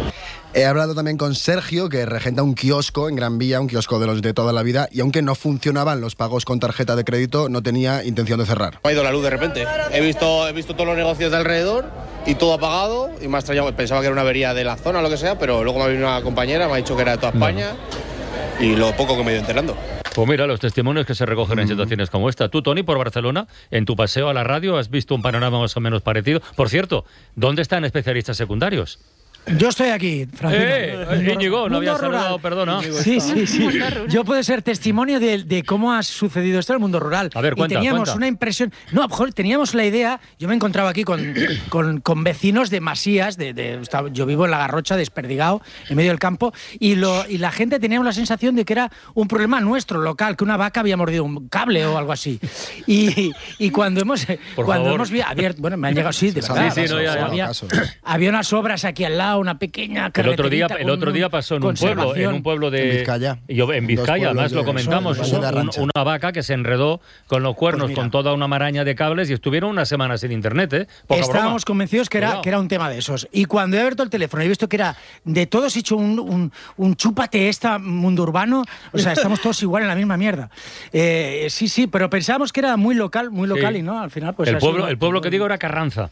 He hablado también con Sergio, que regenta un kiosco en Gran Vía, un kiosco de los de toda la vida, y aunque no funcionaban los pagos con tarjeta de crédito, no tenía intención de cerrar. Ha ido la luz de repente. He visto, he visto todos los negocios de alrededor y todo apagado. Y me ha extrañado, pensaba que era una avería de la zona o lo que sea, pero luego me ha venido una compañera, me ha dicho que era de toda España. Y lo poco que me he ido enterando. Pues mira, los testimonios que se recogen Mm. en situaciones como esta. Tú, Tony, por Barcelona, en tu paseo a la radio, has visto un panorama más o menos parecido. Por cierto, ¿dónde están especialistas secundarios? Yo estoy aquí, Francino. ¡Eh! Íñigo, no había saludado, perdona. Sí, sí, sí. Yo puedo ser testimonio de, de cómo ha sucedido esto en el mundo rural. A ver, cuenta, y teníamos cuenta. una impresión. No, joder, teníamos la idea. Yo me encontraba aquí con, con, con vecinos de Masías. De, de- yo vivo en la Garrocha, desperdigado, en medio del campo. Y, lo, y la gente teníamos la sensación de que era un problema nuestro, local, que una vaca había mordido un cable o algo así. Y, y cuando hemos, Por cuando favor. hemos abierto. Bueno, me han llegado, sí, de Sí, verdad. sí, no, ya, ya. había, había unas obras aquí al lado, una pequeña El otro día, el otro día pasó en un pueblo, en un pueblo de En Vizcaya. Yo, en Vizcaya, además lo comentamos, un- una vaca que se enredó con los cuernos, Pues con toda una maraña de cables y estuvieron una semana sin internet, ¿eh? Poca Estábamos broma. convencidos que era, Cuidado. que era un tema de esos. Y cuando he abierto el teléfono he visto que era de todos hecho un, un, un chúpate esta mundo urbano, o sea, estamos todos igual en la misma mierda. Eh, sí, sí, pero pensábamos que era muy local, muy local Sí. y no, al final pues el, pueblo, el pueblo que digo era Carranza.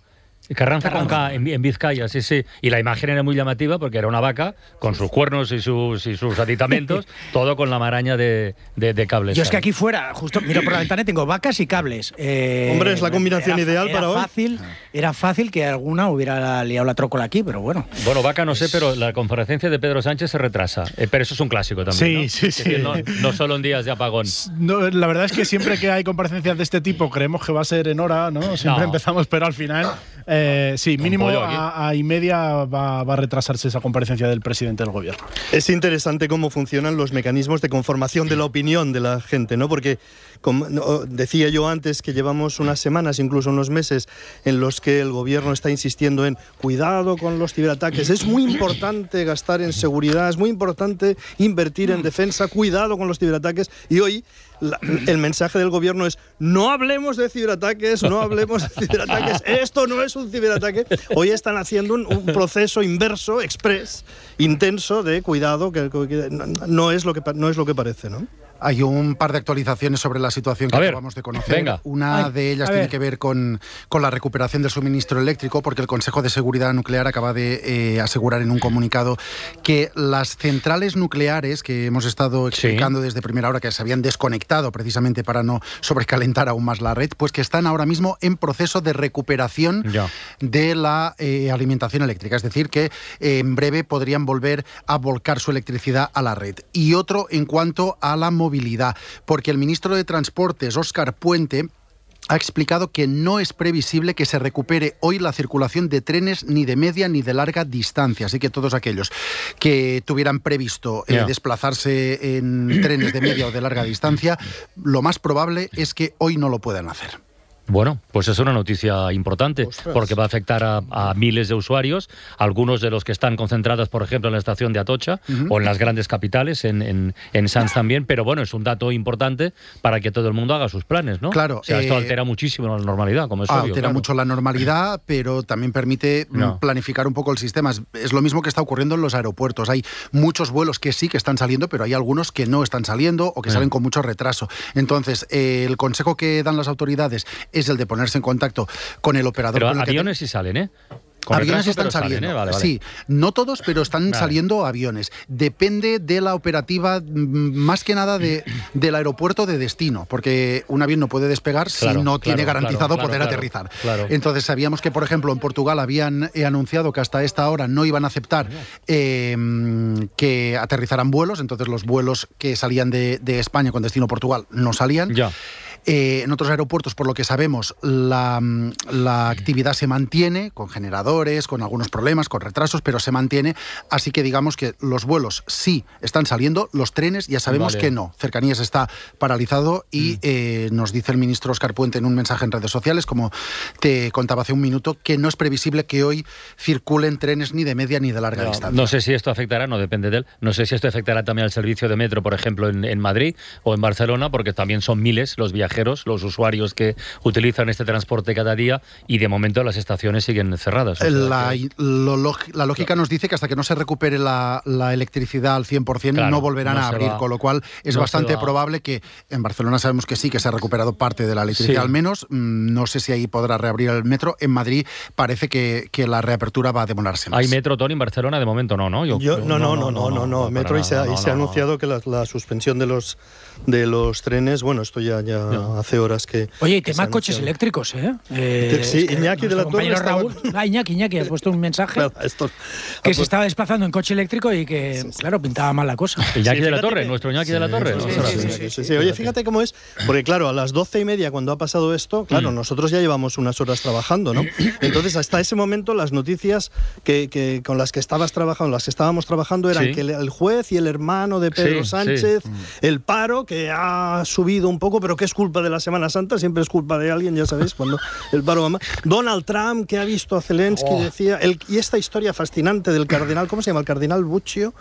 Carranza, con K, en, en Vizcaya, sí, sí. Y la imagen era muy llamativa porque era una vaca con sus cuernos y sus, y sus aditamentos, todo con la maraña de, de- de cables. Yo es que aquí fuera, justo miro por la ventana y tengo vacas y cables. Eh, Hombre, es la combinación era- ideal era para hoy. fácil, Era fácil que alguna hubiera liado la trócola aquí, pero bueno. Bueno, vaca no sé, pero la comparecencia de Pedro Sánchez se retrasa. Eh, pero eso es un clásico también. Sí, ¿no? sí, sí. No, no solo en días de apagón. No, la verdad es que siempre que hay comparecencias de este tipo creemos que va a ser en hora, ¿no? Siempre No. empezamos, pero al final, eh, sí, mínimo a, a y media va, va a retrasarse esa comparecencia del presidente del gobierno. Es interesante cómo funcionan los mecanismos de conformación de la opinión de la gente, ¿no? Porque como decía yo antes que llevamos unas semanas, incluso unos meses, en los que el gobierno está insistiendo en cuidado con los ciberataques. Es muy importante gastar en seguridad, es muy importante invertir en defensa, cuidado con los ciberataques. Y hoy la- el mensaje del gobierno es no hablemos de ciberataques, no hablemos de ciberataques, esto no es un ciberataque. Hoy están haciendo un, un proceso inverso, express, intenso de cuidado, que, que no, no es lo que, no es lo que parece, ¿no? Hay un par de actualizaciones sobre la situación que ver, acabamos de conocer. venga. Una Ay, de ellas tiene ver. que ver con, con la recuperación del suministro eléctrico, porque el Consejo de Seguridad Nuclear acaba de eh, asegurar en un comunicado que las centrales nucleares que hemos estado explicando desde primera hora que se habían desconectado precisamente para no sobrecalentar aún más la red, pues que están ahora mismo en proceso de recuperación Ya. de la eh, alimentación eléctrica. Es decir, que eh, en breve podrían volver a volcar su electricidad a la red. Y otro en cuanto a la movilidad, porque el ministro de Transportes, Óscar Puente, ha explicado que no es previsible que se recupere hoy la circulación de trenes ni de media ni de larga distancia. Así que todos aquellos que tuvieran previsto eh, desplazarse en trenes de media o de larga distancia, lo más probable es que hoy no lo puedan hacer. Bueno, pues es una noticia importante porque va a afectar a, a miles de usuarios, algunos de los que están concentrados, por ejemplo, en la estación de Atocha o en las grandes capitales, en, en, en Sanz también, pero bueno, es un dato importante para que todo el mundo haga sus planes, ¿no? Claro, O sea, esto eh, altera muchísimo la normalidad, como es obvio. altera claro. mucho la normalidad, pero también permite mm, No. planificar un poco el sistema. Es, es lo mismo que está ocurriendo en los aeropuertos. Hay muchos vuelos que sí que están saliendo, pero hay algunos que no están saliendo o que salen con mucho retraso. Entonces, eh, el consejo que dan las autoridades es el de ponerse en contacto con el operador. Pero con el que te- aviones sí salen, ¿eh? Aviones retraso, están salen, saliendo. ¿eh? Vale, vale. Sí, no todos, pero están Vale. saliendo aviones. Depende de la operativa, mm, más que nada de, del aeropuerto de destino, porque un avión no puede despegar Claro, si no tiene garantizado claro, poder aterrizar. Entonces sabíamos que, por ejemplo, en Portugal habían eh, anunciado que hasta esta hora no iban a aceptar eh, mm, que aterrizaran vuelos, entonces los vuelos que salían de, de España con destino a Portugal no salían. Ya. Eh, en otros aeropuertos, por lo que sabemos, la, mm, la actividad se mantiene con generadores, con algunos problemas, con retrasos, pero se mantiene. Así que digamos que los vuelos sí están saliendo, los trenes ya sabemos Vale. que no. Cercanías está paralizado y eh, nos dice el ministro Oscar Puente en un mensaje en redes sociales, como te contaba hace un minuto, que no es previsible que hoy circulen trenes ni de media ni de larga No, distancia. no sé si esto afectará, no depende de él. No sé si esto afectará también al servicio de metro, por ejemplo, en, en Madrid o en Barcelona, porque también son miles los viajeros, los usuarios que utilizan este transporte cada día y de momento las estaciones siguen cerradas. Sea La, que- lo log- la lógica nos dice que hasta que no se recupere la, la electricidad al 100% Claro, no volverán no a abrir, va- con lo cual es no bastante probable que en Barcelona sabemos que sí, que se ha recuperado parte de la electricidad Sí. al menos. Mm, No sé si ahí podrá reabrir el metro. En Madrid parece que, que la reapertura va a demorarse más. ¿Hay metro, Tony, en Barcelona? De momento no, ¿no? Yo- Yo- no, no, no, no, no, no, para Metro y se ha, no, y se ha no, no. anunciado que la, la suspensión de los de los trenes, bueno, esto ya, ya hace horas que. Oye, y tema coches anunciado. eléctricos, ¿eh? Eh, Sí, es que Iñaki de la Torre estaba- Raúl, ah, Iñaki, Iñaki ha puesto un mensaje Claro, esto- que se estaba desplazando en coche eléctrico y que, claro, pintaba mal la cosa. Iñaki Sí, de la Torre, que- nuestro Iñaki de la Torre. Sí, sí, sí, sí, sí, sí. Oye, fíjate cómo es, porque claro, a las doce y media cuando ha pasado esto, claro, Mm. nosotros ya llevamos unas horas trabajando, ¿no? Entonces, hasta ese momento las noticias que, que- con las que estabas trabajando, las que estábamos trabajando eran Sí. que el, juez y el hermano de Pedro Sí, sí. Sánchez, el paro que ha subido un poco, pero que es culpa de la Semana Santa, siempre es culpa de alguien, ya sabéis, cuando el paro va mal. Donald Trump que ha visto a Zelensky Oh. decía, el- y esta historia fascinante del cardenal, ¿cómo se llama? El cardenal Buccio.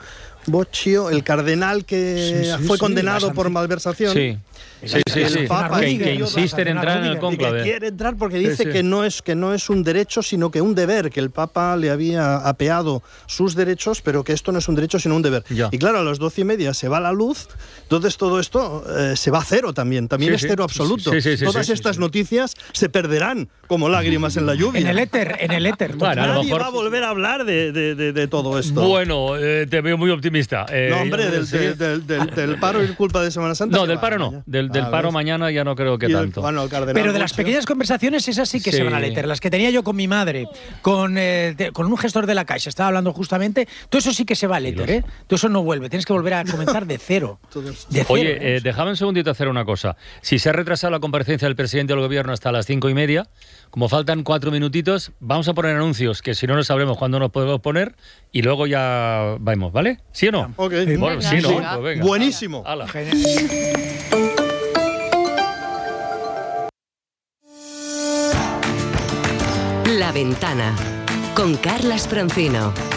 Boccio, el cardenal que Sí, sí, fue sí, condenado por malversación. Sí. Sí, sí, El sí. Papa Que, y que insiste en entrar en el que cónclave. quiere entrar porque Sí, dice sí. que no es que no es un derecho sino que un deber que el Papa le había apeado sus derechos pero que esto no es un derecho sino un deber Ya. y claro a las doce y media se va la luz entonces todo esto eh, se va a cero también también Sí, es sí. cero absoluto Sí, sí, sí, todas sí, sí, estas noticias se perderán como lágrimas en la lluvia En el éter, en el éter. Bueno, a lo nadie mejor- va a volver a hablar de, de- de- de todo esto Bueno, eh, te veo muy optimista. Eh, no hombre del, sí. del- del- del- del paro y culpa de Semana Santa No, del paro no. Del, del Ah, paro mañana ya no creo que el- tanto. bueno, el Pero de las pequeñas conversaciones, esas sí que Sí. se van al éter. Las que tenía yo con mi madre, con, eh, de- con un gestor de la Caixa, estaba hablando justamente, todo eso sí que se va al éter, ¿eh? Todo eso no vuelve, tienes que volver a comenzar de cero. De cero, Oye, ¿eh? déjame un segundito hacer una cosa. Si se ha retrasado la comparecencia del presidente del gobierno hasta las cinco y media, como faltan cuatro minutitos, vamos a poner anuncios que si no, no sabremos cuándo nos podemos poner y luego ya vamos, ¿vale? ¿Sí o no? Ok. Bueno, Venga, sí, no. venga. Pues venga. Buenísimo. Hala. La ventana con Carlas Francino.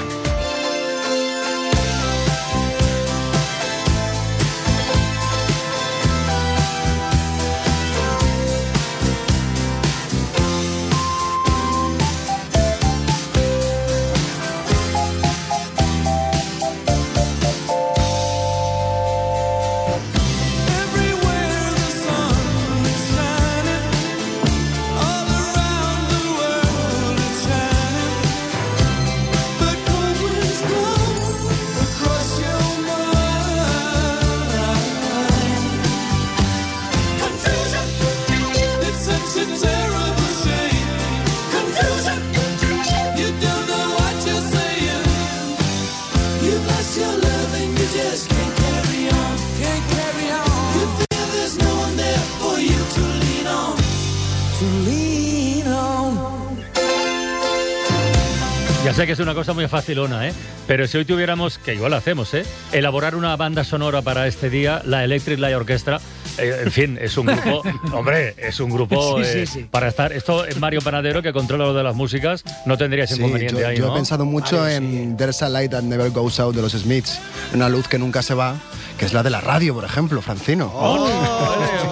Ya sé que es una cosa muy facilona, ¿eh? Pero si hoy tuviéramos, que igual lo hacemos, ¿eh? Elaborar una banda sonora para este día, la Electric Light Orchestra, eh, en fin, es un grupo, hombre, es un grupo Sí, sí, eh, sí. para estar. Esto es Mario Panadero, que controla lo de las músicas, no tendría ese Sí, inconveniente yo, ahí, yo ¿no? he pensado mucho en There's a Light That Never Goes Out de los Smiths, una luz que nunca se va, que es la de la radio, por ejemplo, Francino. Oh,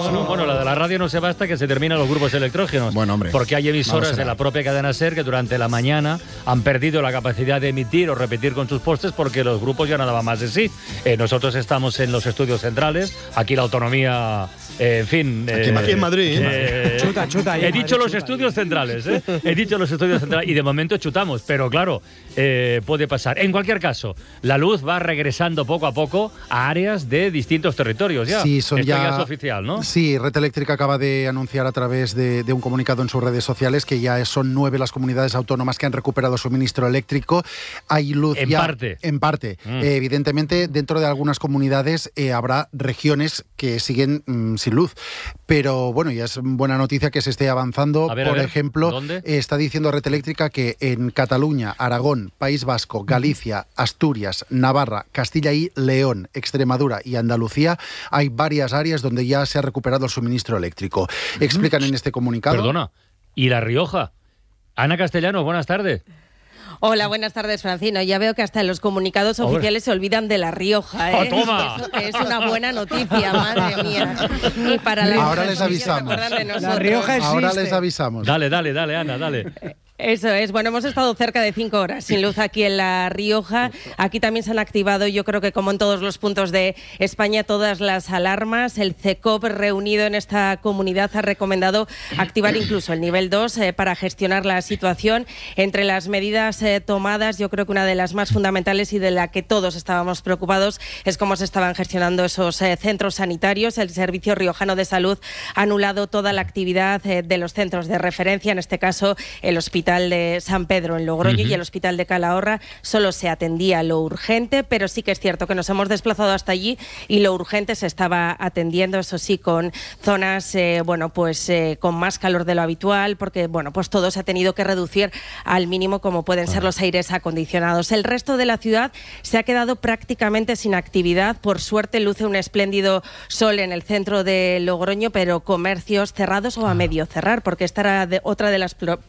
Bueno, bueno, la de la radio no se basta que se terminan los grupos electrógenos. Bueno, hombre. Porque hay emisoras de la propia cadena SER que durante la mañana han perdido la capacidad de emitir o repetir con sus postes porque los grupos ya no daban más de sí. Eh, nosotros estamos en los estudios centrales, aquí la autonomía, en fin. Aquí en Madrid. En Madrid. eh, Chuta, chuta He dicho Madrid, los chuta estudios centrales, ¿eh? He dicho los estudios centrales y de momento chutamos, pero claro, eh, puede pasar. En cualquier caso, la luz va regresando poco a poco a áreas de distintos territorios ya. Sí, son Esto ya, es oficial, ¿no? Sí, Red Eléctrica acaba de anunciar a través de, de un comunicado en sus redes sociales que ya son nueve las comunidades autónomas que han recuperado suministro eléctrico. Hay luz En ya- parte. En parte. Mm. Eh, evidentemente, dentro de algunas comunidades eh, habrá regiones que siguen mm, sin luz. Pero bueno, ya es buena noticia que se esté avanzando. Ver, Por ejemplo, ¿dónde? está diciendo Red Eléctrica que en Cataluña, Aragón, País Vasco, Galicia, Asturias, Navarra, Castilla y León, Extremadura y Andalucía hay varias áreas donde ya se ha recuperado el suministro eléctrico. Explican en este comunicado. Perdona. ¿Y La Rioja? Ana Castellanos, buenas tardes. Hola, buenas tardes, Francino. Ya veo que hasta en los comunicados oficiales se olvidan de La Rioja. ¿eh? ¡Ah, toma! Eso que es una buena noticia, madre mía. Ni para la Ahora les avisamos. Ahora les avisamos. Dale, dale, dale, Ana, dale. Eso es. Bueno, hemos estado cerca de cinco horas sin luz aquí en La Rioja. Aquí también se han activado, yo creo que como en todos los puntos de España, todas las alarmas. El CECOP reunido en esta comunidad ha recomendado activar incluso el nivel 2 eh, para gestionar la situación. Entre las medidas eh, tomadas, yo creo que una de las más fundamentales y de la que todos estábamos preocupados es cómo se estaban gestionando esos eh, centros sanitarios. El Servicio Riojano de Salud ha anulado toda la actividad de los centros de referencia, en este caso el Hospital de San Pedro en Logroño y el Hospital de Calahorra. Solo se atendía lo urgente, pero sí que es cierto que nos hemos desplazado hasta allí y lo urgente se estaba atendiendo, eso sí, con zonas, eh, bueno, pues eh, con más calor de lo habitual, porque, bueno, pues todo se ha tenido que reducir al mínimo como pueden ser los aires acondicionados. El resto de la ciudad se ha quedado prácticamente sin actividad. Por suerte luce un espléndido sol en el centro de Logroño, pero comercios cerrados o a medio cerrar, porque esta era de- otra de las pro-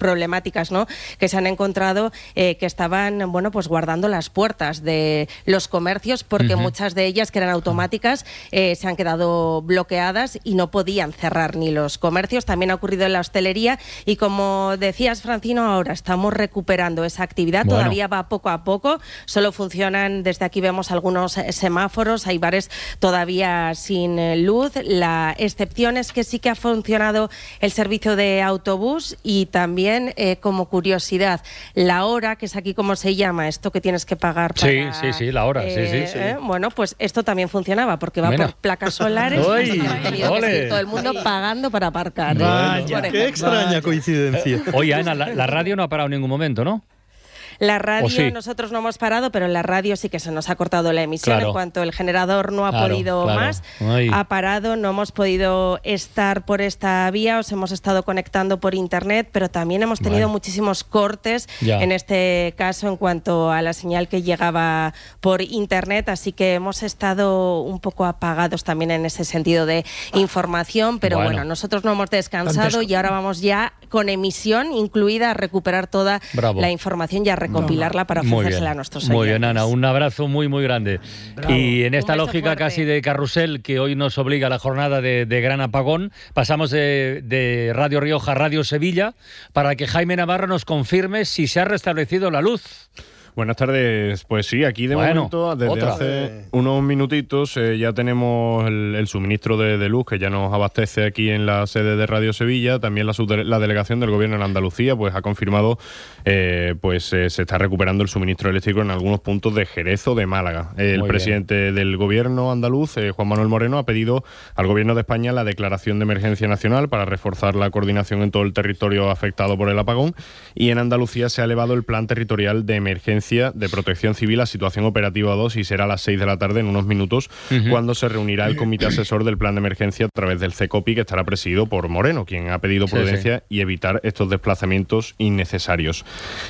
que se han encontrado, eh, que estaban bueno, pues guardando las puertas de los comercios, porque muchas de ellas, que eran automáticas, eh, se han quedado bloqueadas y no podían cerrar ni los comercios. También ha ocurrido en la hostelería y como decías, Francino, ahora estamos recuperando esa actividad. Bueno. Todavía va poco a poco. Solo funcionan, desde aquí vemos algunos eh, semáforos, hay bares todavía sin luz. La excepción es que sí que ha funcionado el servicio de autobús y también, eh, como curiosidad, la hora, que es aquí como se llama, esto que tienes que pagar para... Sí, sí, sí, la hora, sí, eh, sí. eh, bueno, pues esto también funcionaba porque va Mira. por placas solares. ¡Ay! y ha tenido que ¡Ole! seguir todo el mundo pagando para aparcar. ¿eh? Qué extraña coincidencia. Oye, Ana, la, la radio no ha parado en ningún momento, ¿no? La radio, nosotros no hemos parado, pero en la radio sí que se nos ha cortado la emisión. Claro. En cuanto el generador no ha Claro, podido claro. más, Ay. ha parado, no hemos podido estar por esta vía, os hemos estado conectando por internet, pero también hemos tenido muchísimos cortes, Ya. en este caso, en cuanto a la señal que llegaba por internet, así que hemos estado un poco apagados también en ese sentido de información, pero Bueno. bueno, nosotros no hemos descansado Antes- y ahora vamos ya con emisión incluida a recuperar toda Bravo. la información y a recopilarla para Muy bien, ofrecérsela a nuestros muy oyentes. bien, Ana, un abrazo muy, muy grande. Y en esta lógica fuerte. casi de carrusel que hoy nos obliga a la jornada de, de gran apagón, pasamos de, de Radio Rioja a Radio Sevilla para que Jaime Navarro nos confirme si se ha restablecido la luz. Buenas tardes. Pues sí, aquí de Bueno, momento, desde otra. hace unos minutitos, eh, ya tenemos el, el suministro de, de luz que ya nos abastece aquí en la sede de Radio Sevilla. También la, la delegación del gobierno en Andalucía pues ha confirmado eh, pues eh, se está recuperando el suministro eléctrico en algunos puntos de Jerez o de Málaga. El Muy presidente del gobierno andaluz, eh, Juan Manuel Moreno, ha pedido al gobierno de España la declaración de emergencia nacional para reforzar la coordinación en todo el territorio afectado por el apagón. Y en Andalucía se ha elevado el plan territorial de emergencia Agencia de Protección Civil a situación operativa 2 y será a las 6 de la tarde en unos minutos cuando se reunirá el comité asesor del plan de emergencia a través del CECOPI que estará presidido por Moreno, quien ha pedido Sí, prudencia y evitar estos desplazamientos innecesarios.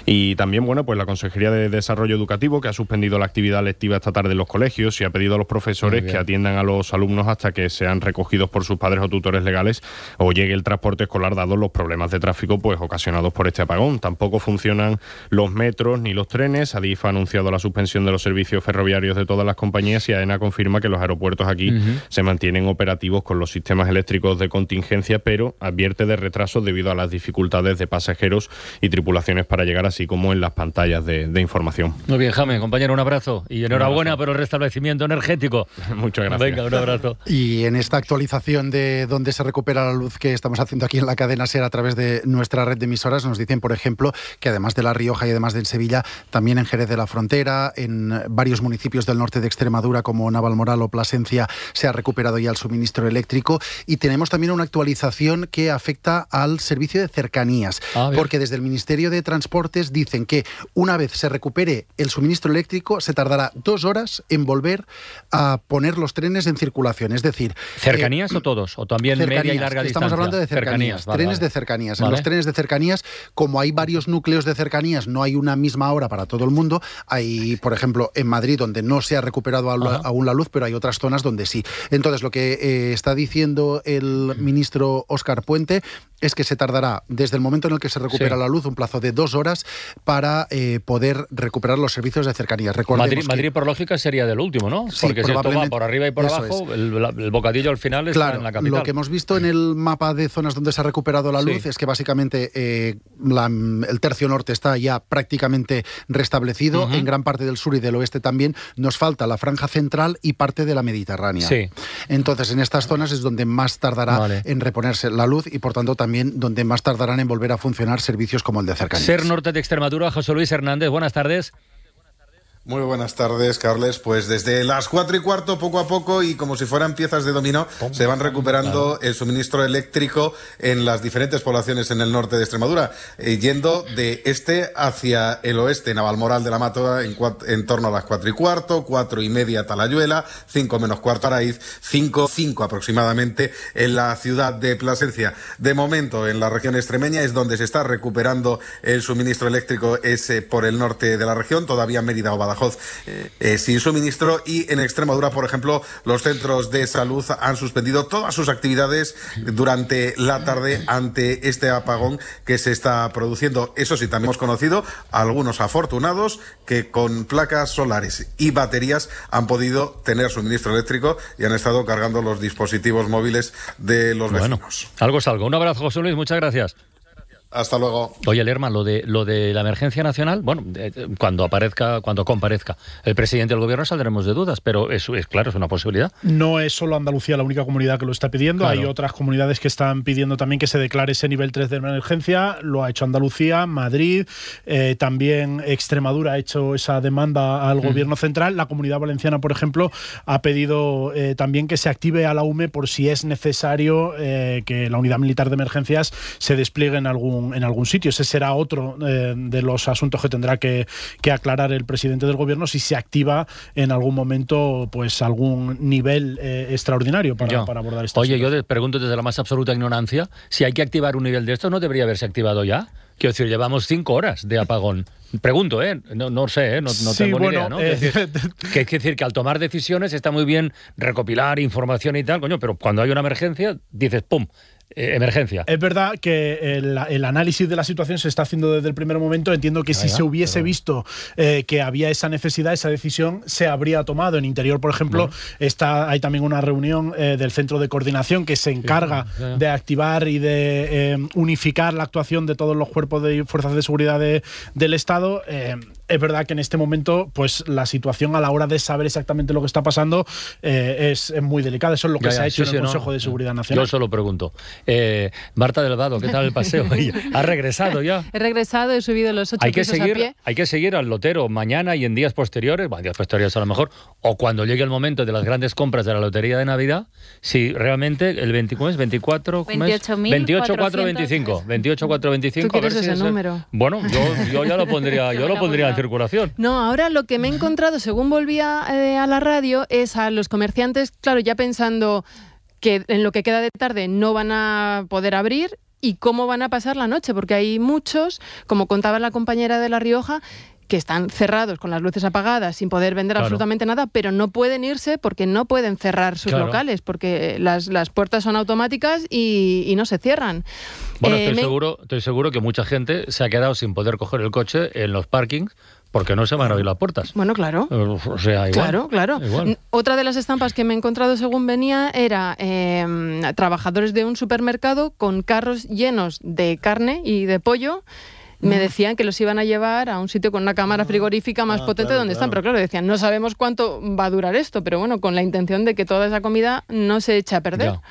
Y también, bueno, pues la Consejería de Desarrollo Educativo que ha suspendido la actividad lectiva esta tarde en los colegios y ha pedido a los profesores que atiendan a los alumnos hasta que sean recogidos por sus padres o tutores legales o llegue el transporte escolar dados los problemas de tráfico pues ocasionados por este apagón. Tampoco funcionan los metros ni los trenes. Adif ha anunciado la suspensión de los servicios ferroviarios de todas las compañías y AENA confirma que los aeropuertos aquí se mantienen operativos con los sistemas eléctricos de contingencia, pero advierte de retrasos debido a las dificultades de pasajeros y tripulaciones para llegar, así como en las pantallas de, de información. Muy bien, Jaime, compañero, un abrazo. Y enhorabuena por el restablecimiento energético. Muchas gracias. Venga, un abrazo. Y en esta actualización de dónde se recupera la luz que estamos haciendo aquí en la cadena SER a través de nuestra red de emisoras, nos dicen, por ejemplo, que además de La Rioja y además de en Sevilla, también en Jerez de la Frontera, en varios municipios del norte de Extremadura como Navalmoral o Plasencia, se ha recuperado ya el suministro eléctrico. Y tenemos también una actualización que afecta al servicio de cercanías, Ah, porque desde el Ministerio de Transportes dicen que una vez se recupere el suministro eléctrico, se tardará dos horas en volver a poner los trenes en circulación. Es decir, ¿Cercanías o todos? ¿O también media y larga distancia? Estamos hablando de cercanías, vale, trenes vale. de cercanías. Vale. En los trenes de cercanías, como hay varios núcleos de cercanías, no hay una misma hora para todo el mundo. Hay, por ejemplo, en Madrid, donde no se ha recuperado aún la- luz, pero hay otras zonas donde sí. Entonces, lo que eh, está diciendo el ministro Óscar Puente es que se tardará desde el momento en el que se recupera Sí. la luz un plazo de dos horas para eh, poder recuperar los servicios de cercanías. Recordemos Madrid, que- Madrid, por lógica, sería del último, ¿no? Sí, Porque si esto va probablemente. por arriba y por abajo, el, bocadillo al final está Claro, en la capital. lo que hemos visto en el mapa de zonas donde se ha recuperado la Sí. luz es que básicamente eh, la- el tercio norte está ya prácticamente restablecido, Ujú. en gran parte del sur y del oeste también. Nos falta la franja central y parte de la Mediterránea. Sí. Entonces, en estas zonas es donde más tardará Vale. en reponerse la luz y, por tanto, también donde más tardarán en volver a funcionar servicios como el de cercanías. Ser Norte de Extremadura, José Luis Hernández, buenas tardes. Muy buenas tardes, Carles. Pues desde las cuatro y cuarto, poco a poco, y como si fueran piezas de dominó, se van recuperando el suministro eléctrico en las diferentes poblaciones en el norte de Extremadura, eh, yendo de este hacia el oeste, Navalmoral de la Mato, en, en torno a las cuatro y cuarto, cuatro y media Talayuela, cinco menos cuarto Araiz, cinco, cinco aproximadamente en la ciudad de Plasencia. De momento, en la región extremeña es donde se está recuperando el suministro eléctrico, es eh, por el norte de la región, todavía Mérida o Badajoz eh, sin suministro y en Extremadura, por ejemplo, los centros de salud han suspendido todas sus actividades durante la tarde ante este apagón que se está produciendo. Eso sí, también hemos conocido a algunos afortunados que con placas solares y baterías han podido tener suministro eléctrico y han estado cargando los dispositivos móviles de los Bueno, vecinos. algo es algo. Un abrazo, José Luis, muchas gracias. Hasta luego. Oye, Lerma, lo de, lo de la emergencia nacional, bueno, eh, cuando aparezca, cuando comparezca el presidente del gobierno saldremos de dudas, pero eso es claro, es una posibilidad. No es solo Andalucía la única comunidad que lo está pidiendo, Claro. hay otras comunidades que están pidiendo también que se declare ese nivel 3 de emergencia, lo ha hecho Andalucía, Madrid, eh, también Extremadura ha hecho esa demanda al Ujú. gobierno central, la comunidad valenciana, por ejemplo, ha pedido eh, también que se active a la UME por si es necesario eh, que la unidad militar de emergencias se despliegue en algún, en algún sitio. Ese será otro eh, de los asuntos que tendrá que, que aclarar el presidente del gobierno si se activa en algún momento pues algún nivel eh, extraordinario para, para abordar esta Oye, situación. yo te pregunto desde la más absoluta ignorancia, si hay que activar un nivel de esto, ¿no debería haberse activado ya? Quiero decir, llevamos cinco horas de apagón. Pregunto, ¿eh? No, no sé, ¿eh? No, no Sí, tengo ni bueno, idea, ¿no? eh, Es decir, que es decir, que al tomar decisiones está muy bien recopilar información y tal, coño, pero cuando hay una emergencia, dices, ¡pum! Eh, emergencia. Es verdad que el, el análisis de la situación se está haciendo desde el primer momento. Entiendo que Ya, si ya, se hubiese pero- visto eh, que había esa necesidad, esa decisión se habría tomado. En Interior, por ejemplo, Bueno. está, hay también una reunión eh, del Centro de Coordinación que se encarga de activar y de unificar la actuación de todos los cuerpos de fuerzas de seguridad de- del Estado. Es verdad que en este momento, pues la situación a la hora de saber exactamente lo que está pasando eh, es, es muy delicada. Eso es lo que Ya, se ya, ha hecho sí, en el sí, no. Consejo de Seguridad Nacional. Yo solo pregunto. Eh, Marta del Vado, ¿qué tal el paseo? ¿Ha regresado ya? He regresado, he subido los ocho Hay que, pisos a seguir, pie. hay que seguir al lotero mañana y en días posteriores, bueno, días posteriores a lo mejor, o cuando llegue el momento de las grandes compras de la lotería de Navidad, si realmente el 20, ¿cómo es? 24, ¿cómo es? 28.425. 28, 4, 25. 28, 4, 25. ¿Tú quieres a ver si ese es el- número? Bueno, yo, yo ya lo pondría, yo lo pondría circulación. No, ahora lo que me he encontrado, según volvía eh, a la radio, es a los comerciantes, claro, ya pensando que en lo que queda de tarde no van a poder abrir y cómo van a pasar la noche, porque hay muchos, como contaba la compañera de La Rioja, que están cerrados con las luces apagadas sin poder vender Claro. absolutamente nada, pero no pueden irse porque no pueden cerrar sus Claro. locales, porque las, las puertas son automáticas y, y no se cierran. Bueno, Eh, estoy, me- seguro, estoy seguro que mucha gente se ha quedado sin poder coger el coche en los parkings porque no se van a abrir las puertas. Bueno, claro. O sea, igual. Claro, claro. Igual. Otra de las estampas que me he encontrado según venía era eh, trabajadores de un supermercado con carros llenos de carne y de pollo. Me decían que los iban a llevar a un sitio con una cámara frigorífica más potente claro, donde están. Pero claro, decían, no sabemos cuánto va a durar esto, pero bueno, con la intención de que toda esa comida no se eche a perder. Ya.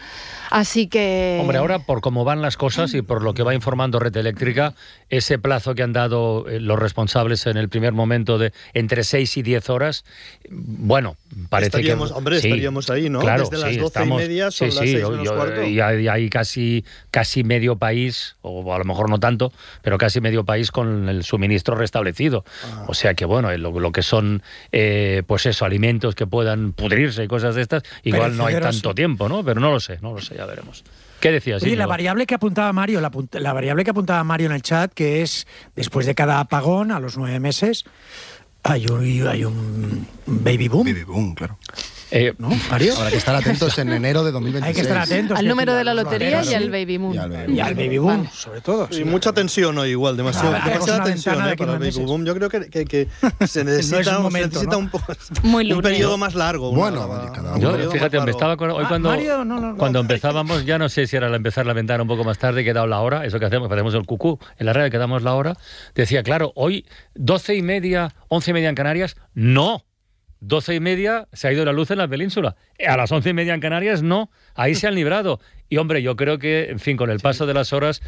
Así que... Hombre, ahora por cómo van las cosas y por lo que va informando Red Eléctrica, ese plazo que han dado eh, los responsables en el primer momento de entre 6 y 10 horas, bueno, parece Estaríamos- que... hombre, estaríamos ahí, ¿no? Claro, Desde las sí, 12 y estamos- media son sí, las sí, 6 yo- menos yo- cuarto. y hay, hay casi, casi medio país, o a lo mejor no tanto, pero casi medio país con el suministro restablecido. Ah. O sea que, bueno, lo, lo que son, eh, pues eso, alimentos que puedan pudrirse y cosas de estas, igual no hay tanto tiempo, ¿no? Pero no lo sé, no lo sé, ya veremos. ¿Qué decías? Oye, la variable que apuntaba Mario, la, la variable que apuntaba Mario en el chat, que es después de cada apagón, a los nueve meses, hay un, hay un baby boom. Baby boom, claro. Eh, ¿No, Mario? Habrá que estar atentos en enero de 2026. Hay que estar atentos. Al número de la lotería y al baby boom. Y al baby Y al baby boom, sobre todo. Y mucha tensión hoy igual, demasiado, Ah, demasiada tensión eh, para el 15 baby boom. Yo creo que, que- que se necesita, No un se momento, necesita ¿no? un, poco- Muy un lunes. periodo más largo. Bueno, una- un. Yo, fíjate, más me largo. estaba con- hoy Ah, cuando, Mario, no, no, no. cuando empezábamos, ya no sé si era la empezar la ventana un poco más tarde, que he dado la hora, eso que hacemos, que hacemos el cucú, en la radio que damos la hora, decía, claro, hoy 12 y media, 11 y media en Canarias, no. 12 y media se ha ido la luz en la península. A las 11 y media en Canarias, no. Ahí se han librado. Y hombre, yo creo que, en fin, con el paso de las horas,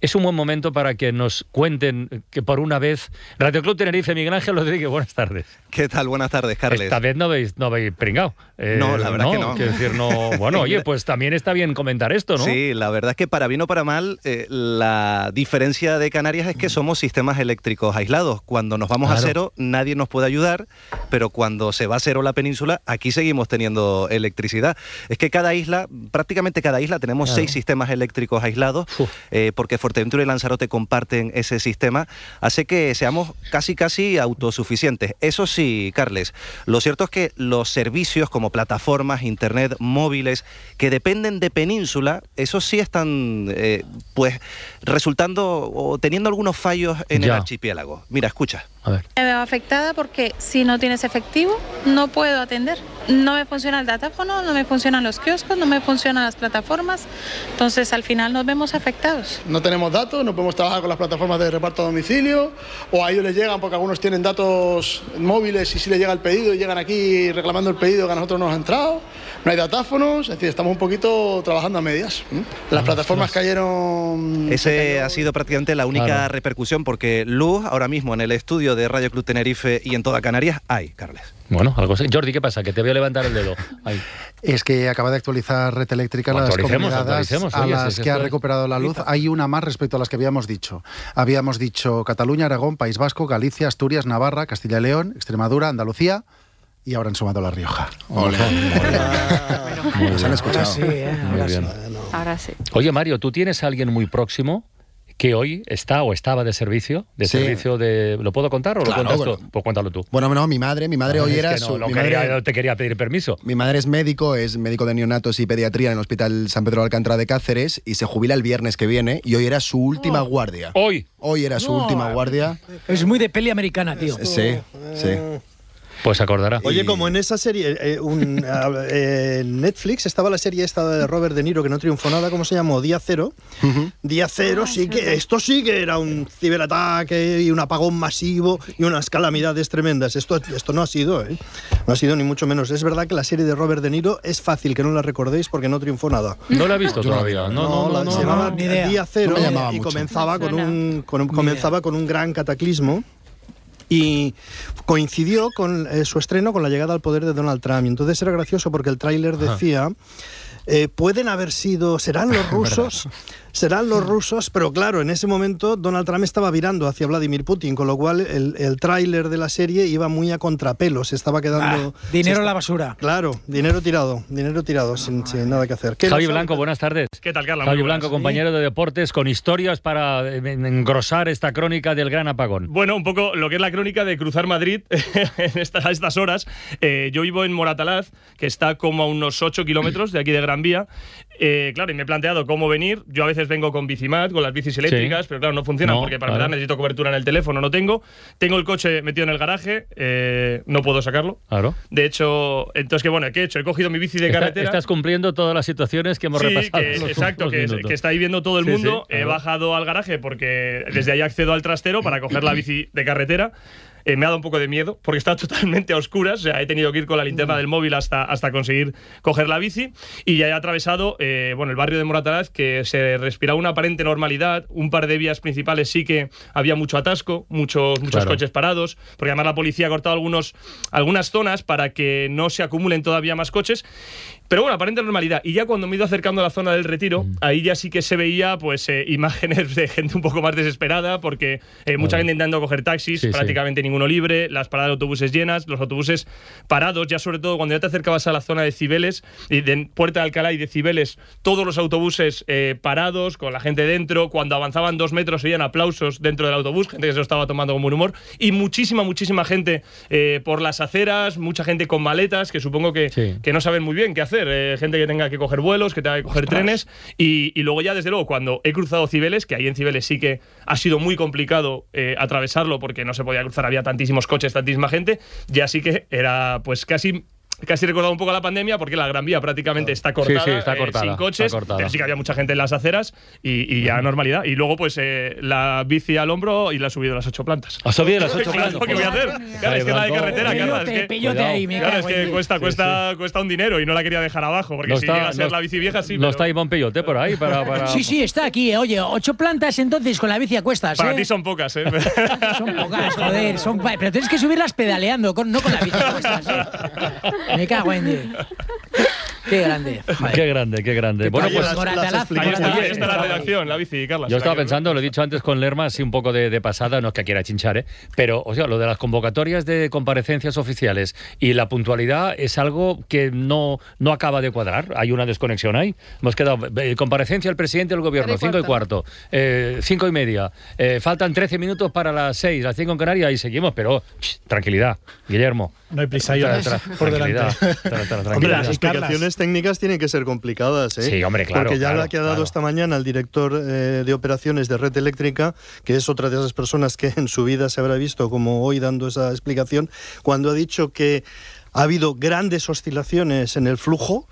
es un buen momento para que nos cuenten que por una vez. Radio Club Tenerife, Miguel Ángel Rodríguez, buenas tardes. ¿Qué tal? Buenas tardes, Carles. Esta vez no habéis, no habéis pringado. Eh, No, la verdad que no. Quiero decir, no. Bueno, oye, pues también está bien comentar esto, ¿no? Sí, la verdad es que para bien o para mal, eh, la diferencia de Canarias es que somos sistemas eléctricos aislados. Cuando nos vamos a cero, nadie nos puede ayudar, pero cuando se va a cero la península, aquí seguimos teniendo electricidad. Es que cada isla, prácticamente cada isla, tenemos Claro. seis sistemas eléctricos aislados, eh, porque Fuerteventura y Lanzarote comparten ese sistema, hace que seamos casi casi autosuficientes. Eso sí, Carles, lo cierto es que los servicios como plataformas, internet, móviles, que dependen de península, esos sí están eh, pues resultando o teniendo algunos fallos en el archipiélago. Mira, escucha. A ver. Me veo afectada porque si no tienes efectivo, no puedo atender. No me funciona el datáfono, no me funcionan los kioscos, no me funcionan las plataformas. Entonces, al final nos vemos afectados. No tenemos datos, no podemos trabajar con las plataformas de reparto a domicilio, o a ellos les llegan porque algunos tienen datos móviles y si les llega el pedido y llegan aquí reclamando el pedido que a nosotros nos ha entrado. No hay datáfonos, es decir, estamos un poquito trabajando a medias. Las plataformas cayeron... Ese ha sido prácticamente la única Claro. repercusión porque luz ahora mismo en el estudio de Radio Club Tenerife y en toda Canarias hay, Carles. Bueno, algo así. Jordi, ¿qué pasa? Que te voy a levantar el dedo. Ahí. Es que acaba de actualizar Red Eléctrica las comunidades a oye, las si que ha recuperado la luz. Hay una más respecto a las que habíamos dicho. Habíamos dicho Cataluña, Aragón, País Vasco, Galicia, Asturias, Navarra, Castilla y León, Extremadura, Andalucía y ahora han sumado La Rioja. Ole. Nos han escuchado. Ahora sí, ¿eh? Muy Ahora sí. Ahora sí. Oye, Mario, ¿tú tienes a alguien muy próximo que hoy está o estaba de servicio? De Sí. servicio de. ¿Lo puedo contar o Claro, lo cuentas bueno. tú? Pues cuéntalo tú. Bueno, no, mi madre, mi madre Ah, hoy era no, su- no mi quería- madre- no te quería pedir permiso. Mi madre es médico, es médico de neonatos y pediatría en el Hospital San Pedro de Alcántara de Cáceres y se jubila el viernes que viene y hoy era su última guardia. Hoy. Hoy era su No. última guardia. Es muy de peli americana, tío. Sí, sí. Pues acordará. Oye, como en esa serie, eh, un, ah, eh, en Netflix estaba la serie esta de Robert De Niro que no triunfó nada, ¿cómo se llamó? Día Cero. Día Cero, sí que, esto sí que era un ciberataque y un apagón masivo y unas calamidades tremendas. Esto, esto no ha sido, ¿eh? No ha sido ni mucho menos. Es verdad que la serie de Robert De Niro es fácil que no la recordéis porque no triunfó nada. No la he visto todavía. No, no, no. la- no, se no. llamaba. Día Cero No y mucho. comenzaba, con un, con un- comenzaba con un gran cataclismo y coincidió con eh, su estreno con la llegada al poder de Donald Trump. Y entonces era gracioso porque el tráiler decía, eh, pueden haber sido, serán los rusos serán los rusos, pero claro, en ese momento Donald Trump estaba virando hacia Vladimir Putin, con lo cual el, el tráiler de la serie iba muy a contrapelo, se estaba quedando... Ah, dinero a la basura. Claro, dinero tirado, dinero tirado, sin, sin nada que hacer. ¿Qué Javi Blanco, buenas tardes. ¿Qué tal, Carla? Javi Blanco, compañero de deportes, con historias para eh, engrosar esta crónica del gran apagón. Bueno, un poco lo que es la crónica de cruzar Madrid en estas, a estas horas. Eh, yo vivo en Moratalaz, que está como a unos 8 kilómetros de aquí de Gran Vía. Eh, claro, y me he planteado cómo venir. Yo a veces vengo con bicimat, con las bicis eléctricas, pero claro, no funcionan No, porque para empezar necesito cobertura en el teléfono, no tengo. Tengo el coche metido en el garaje, eh, no puedo sacarlo. Claro. De hecho, entonces, ¿qué bueno? ¿Qué he hecho? He cogido mi bici de carretera. estás cumpliendo todas las situaciones que hemos Sí, repasado. que- en los exacto, que, que está ahí viendo todo el Sí, mundo. He bajado al garaje porque desde ahí accedo al trastero para coger la bici de carretera. Eh, me ha dado un poco de miedo porque está totalmente a oscuras. O sea, he tenido que ir con la linterna del móvil hasta, hasta conseguir coger la bici. Y ya he atravesado eh, bueno, el barrio de Moratalaz, que se respiraba una aparente normalidad. Un par de vías principales sí que había mucho atasco, muchos, muchos Claro. coches parados. Porque además la policía ha cortado algunos, algunas zonas para que no se acumulen todavía más coches. Pero bueno, aparente normalidad. Y ya cuando me he ido acercando a la zona del retiro, ahí ya sí que se veía pues eh, imágenes de gente un poco más desesperada, porque eh, mucha gente intentando coger taxis, Sí, sí. prácticamente ninguno libre, las paradas de autobuses llenas, los autobuses parados, ya sobre todo cuando ya te acercabas a la zona de Cibeles, y de Puerta de Alcalá y de Cibeles, todos los autobuses eh, parados, con la gente dentro, cuando avanzaban dos metros oían aplausos dentro del autobús, gente que se lo estaba tomando como un humor, y muchísima, muchísima gente eh, por las aceras, mucha gente con maletas, que supongo que, que no saben muy bien qué hacer, eh, gente que tenga que coger vuelos, que tenga que coger trenes, y, y luego ya desde luego cuando he cruzado Cibeles, que ahí en Cibeles sí que ha sido muy complicado eh, atravesarlo porque no se podía cruzar, había tantísimos coches, tantísima gente, ya sí que era pues casi casi recordado un poco la pandemia porque la Gran Vía prácticamente está cortada, Sí, sí, está eh, cortada, sin coches, está cortada. pero sí que había mucha gente en las aceras y, y ya normalidad. Y luego pues eh, la bici al hombro y la he subido a las ocho plantas. ¿Has subido las ocho plantas? ¿Qué voy a hacer? Claro, es que la de carretera, Carla, es que, ahí, claro, es que en cuesta, Dios. cuesta, cuesta un dinero y no la quería dejar abajo porque No si está- llega a ser no- la bici vieja sí. No pero- está Iván Peyote por ahí para... para- Sí, sí, está aquí. eh. Oye, ocho plantas entonces con la bici a cuestas. Para ¿eh? ti son pocas, ¿eh? Son pocas, joder. Son... Pero tienes que subirlas pedaleando, con- no con la bici a cuestas. ¿eh? Me cago en Dios. Qué grande. Joder. Qué grande, qué grande. Bueno, pues... Ahí está, ahí está la redacción, la bici, Carla. Yo estaba pensando, lo he dicho antes con Lerma, así un poco de, de pasada, no es que quiera chinchar, ¿eh? pero o sea, lo de las convocatorias de comparecencias oficiales y la puntualidad es algo que no, no acaba de cuadrar. Hay una desconexión ahí. Hemos quedado, eh, comparecencia del presidente del gobierno, Hora y 5 y cuarto, 5 y media, eh, faltan 13 minutos para las 6, las 5 en Canarias y seguimos, pero tranquilidad, Guillermo. No hay prisa, yo Tra- tra- por delante. tra- tra- Hombre, tranquilidad. las explicaciones técnicas tienen que ser complicadas, ¿eh? Sí, hombre, claro, Porque ya claro, la que ha dado claro. esta mañana el director eh, de operaciones de Red Eléctrica, que es otra de esas personas que en su vida se habrá visto como hoy dando esa explicación, cuando ha dicho que ha habido grandes oscilaciones en el flujo.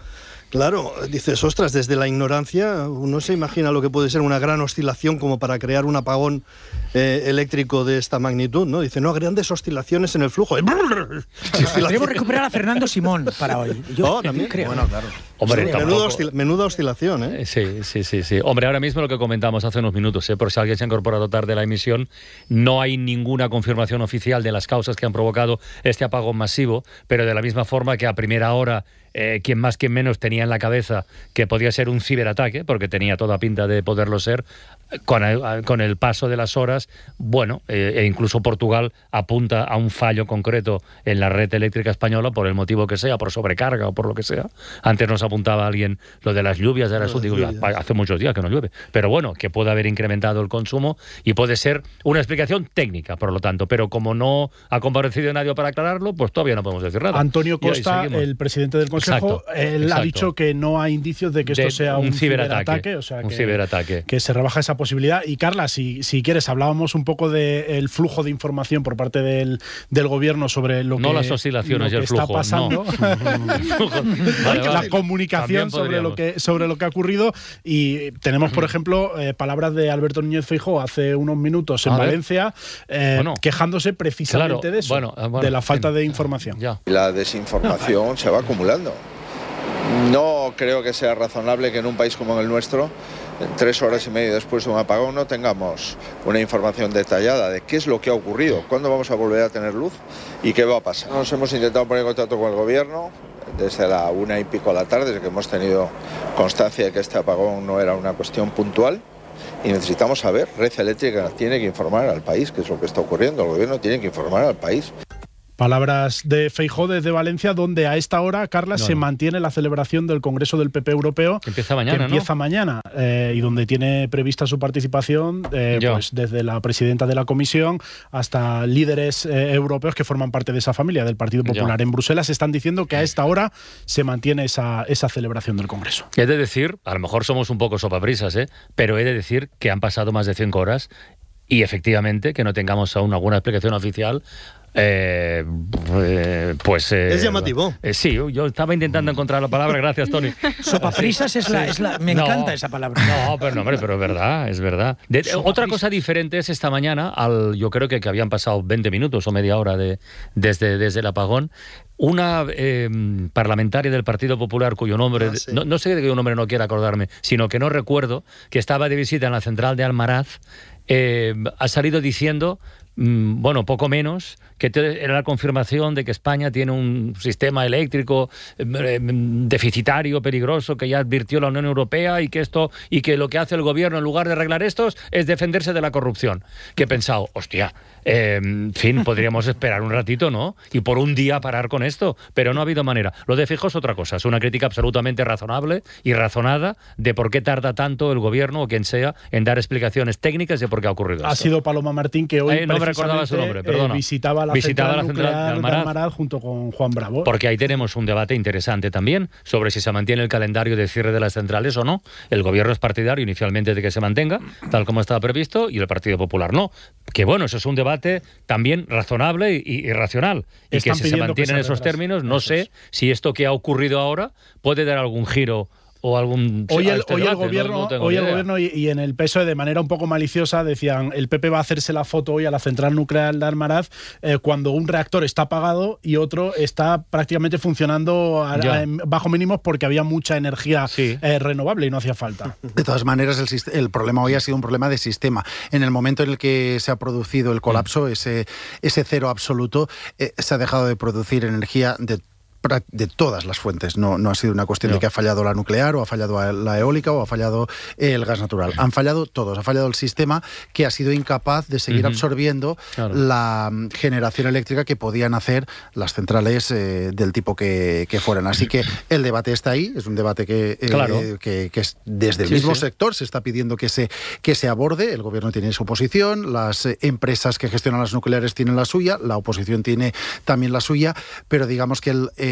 Claro, dices, ostras, desde la ignorancia uno se imagina lo que puede ser una gran oscilación como para crear un apagón eh, eléctrico de esta magnitud, ¿no? Dice, no, grandes oscilaciones en el flujo. Debemos recuperar a Fernando Simón para hoy. Yo Oh, también. creo. Bueno, claro. Hombre, Sí, menuda, oscil- menuda oscilación, ¿eh? Eh, Sí, sí, sí, sí. Hombre, ahora mismo lo que comentamos hace unos minutos, ¿eh? por si alguien se ha incorporado tarde a la emisión, no hay ninguna confirmación oficial de las causas que han provocado este apagón masivo, pero de la misma forma que a primera hora eh, quien más, quien menos tenía en la cabeza que podía ser un ciberataque, porque tenía toda pinta de poderlo ser, con el, con el paso de las horas, bueno, eh, e incluso Portugal apunta a un fallo concreto en la red eléctrica española por el motivo que sea, por sobrecarga o por lo que sea. Antes nos apuntaba alguien lo de las lluvias de la Las digo, lluvias. hace muchos días que no llueve, pero bueno, que puede haber incrementado el consumo y puede ser una explicación técnica, por lo tanto, pero como no ha comparecido nadie para aclararlo, pues todavía no podemos decir nada. Antonio Costa, el presidente del Consejo, Exacto, él ha dicho que no hay indicios de que esto De sea un, un ciberataque, ciberataque, o sea un que, ciberataque. que se rebaja esa posibilidad. Y Carla, si, si quieres, hablábamos un poco del flujo de información por parte del, del gobierno sobre lo No que, las oscilaciones lo y el que está flujo, pasando. no. Vale, la comunicación sobre lo, que, sobre lo que ha ocurrido. Y tenemos, por ejemplo, eh, palabras de Alberto Núñez Feijóo hace unos minutos en. Valencia, eh, Bueno. quejándose precisamente Claro, de eso, bueno, eh, bueno, de la falta de información. La desinformación se va acumulando. No creo que sea razonable que en un país como el nuestro, tres horas y media después de un apagón, no tengamos una información detallada de qué es lo que ha ocurrido, cuándo vamos a volver a tener luz y qué va a pasar. Nos hemos intentado poner en contacto con el gobierno desde la una y pico de la tarde, desde que hemos tenido constancia de que este apagón no era una cuestión puntual. y necesitamos saber, Red Eléctrica tiene que informar al país qué es lo que está ocurriendo, el gobierno tiene que informar al país. Palabras de Feijó desde Valencia, donde a esta hora, Carla, No, se no. mantiene la celebración del Congreso del PP Europeo. Que empieza mañana, que ¿no? empieza mañana, eh, y donde tiene prevista su participación eh, pues desde la presidenta de la Comisión hasta líderes eh, europeos que forman parte de esa familia del Partido. Popular. En Bruselas están diciendo que a esta hora se mantiene esa, esa celebración del Congreso. He de decir, a lo mejor somos un poco sopaprisas, ¿eh? pero he de decir que han pasado más de 5 horas y efectivamente que no tengamos aún alguna explicación oficial. Eh, eh, pues eh, Es llamativo. eh, sí, yo estaba intentando encontrar la palabra, gracias Tony. Sopaprisas es la, es la- me No. encanta esa palabra. No, pero no, hombre, pero es verdad, es verdad. De- otra cosa diferente es esta mañana, al, yo creo que, que habían pasado 20 minutos o media hora de, desde, desde el apagón, una eh, parlamentaria del Partido Popular cuyo nombre, Ah, sí. no, no sé de qué nombre no quiero acordarme, sino que no recuerdo, que estaba de visita en la central de Almaraz, eh, ha salido diciendo, mm, bueno, poco menos, que era la confirmación de que España tiene un sistema eléctrico eh, eh, deficitario, peligroso, que ya advirtió la Unión Europea y que esto y que lo que hace el gobierno en lugar de arreglar estos es defenderse de la corrupción. Que he pensado, hostia, eh, en fin, podríamos esperar un ratito, ¿no? Y por un día parar con esto, pero no ha habido manera. Lo de Fijo es otra cosa, es una crítica absolutamente razonable y razonada de por qué tarda tanto el gobierno o quien sea en dar explicaciones técnicas de por qué ha ocurrido Ha esto. sido Paloma Martín que hoy Eh, no me recordaba su precisamente, nombre, perdona. eh, visitaba la Visitaba central la central de nuclear de Almaraz. Almaraz junto con Juan Bravo. Porque ahí tenemos un debate interesante también sobre si se mantiene el calendario de cierre de las centrales o no. El gobierno es partidario inicialmente de que se mantenga, tal como estaba previsto, y el Partido Popular no. Que bueno, eso es un debate también razonable y, y racional. Y que si se pidiendo que mantiene en se esos términos, no sé si esto que ha ocurrido ahora puede dar algún giro o algún... Hoy el, hoy el debate, no- gobierno, no hoy el gobierno y, y en el PSOE de manera un poco maliciosa decían el PP va a hacerse la foto hoy a la central nuclear de Almaraz eh, cuando un reactor está apagado y otro está prácticamente funcionando a- a- bajo mínimos porque había mucha energía eh, renovable y no hacía falta. De todas maneras, el, problema hoy ha sido un problema de sistema. En el momento en el que se ha producido el colapso, ese, ese cero absoluto, eh, se ha dejado de producir energía de de todas las fuentes. No, no ha sido una cuestión de que ha fallado la nuclear o ha fallado la eólica o ha fallado el gas natural. Han fallado todos. Ha fallado el sistema que ha sido incapaz de seguir absorbiendo Claro. la mm, generación eléctrica que podían hacer las centrales eh, del tipo que, que fueran. Así que el debate está ahí. Es un debate que, eh, Claro. que, que es desde el Sí, mismo sí. sector se está pidiendo que se, que se aborde. El gobierno tiene su posición, las eh, empresas que gestionan las nucleares tienen la suya, la oposición tiene también la suya, pero digamos que el eh,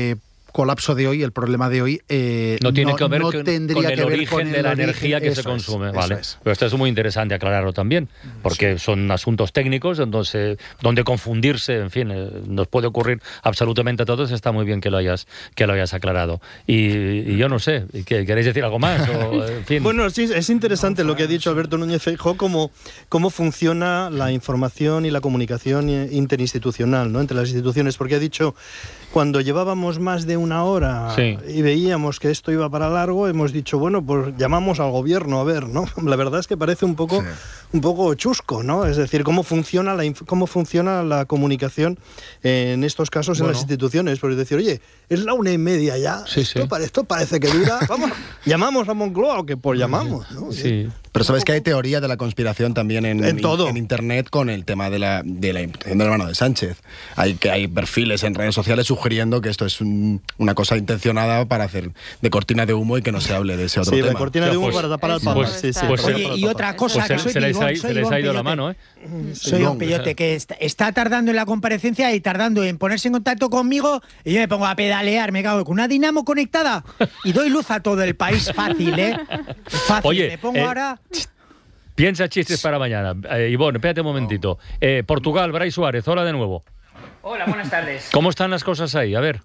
colapso de hoy, el problema de hoy, eh, No tiene que ver no con, tendría con el que ver origen con de el la origen. energía que se es, consume. eso vale. es. Pero esto es muy interesante aclararlo también, porque son asuntos técnicos entonces, donde confundirse, en fin, eh, nos puede ocurrir absolutamente a todos. Está muy bien que lo hayas, que lo hayas aclarado. Y, y yo no sé, ¿qué- ¿queréis decir algo más? O, en fin. Bueno, sí, es interesante lo que ha dicho Alberto Núñez Feijóo, cómo, cómo funciona la información y la comunicación eh, interinstitucional ¿no? entre las instituciones, porque ha dicho, cuando llevábamos más de una hora Sí. y veíamos que esto iba para largo, hemos dicho, bueno, pues llamamos al gobierno a ver, ¿no? La verdad es que parece un poco, un poco chusco, ¿no? Es decir, cómo funciona la, inf- cómo funciona la comunicación en estos casos en las instituciones, por decir, oye, es la una y media ya, Sí, esto, sí. pare- esto parece que dura, vamos, llamamos a Moncloa, o que por llamamos, ¿no? Sí. Pero sabes que hay teoría de la conspiración también en, En todo. en internet con el tema de la, de la imputación del hermano de Sánchez. Hay que hay perfiles en redes sociales sugiriendo que esto es un- una cosa intencionada para hacer de cortina de humo y que no se hable de ese otro Sí, de tema. cortina de humo Pues- para tapar al pues- sí, sí. pues- Oye, y otra cosa, Pues se, que soy se les, ha, se les ha ido la mano, ¿eh? Soy un peyote que está, está tardando en la comparecencia y tardando en ponerse en contacto conmigo y yo me pongo a pedalear, me cago con una dinamo conectada y doy luz a todo el país fácil, ¿eh? Fácil. Oye, me pongo eh, ahora Piensa chistes para mañana. Eh, Ivonne, espérate un momentito. Eh, Portugal, Bray Suárez, hola de nuevo. Hola, buenas tardes. ¿Cómo están las cosas ahí? A ver.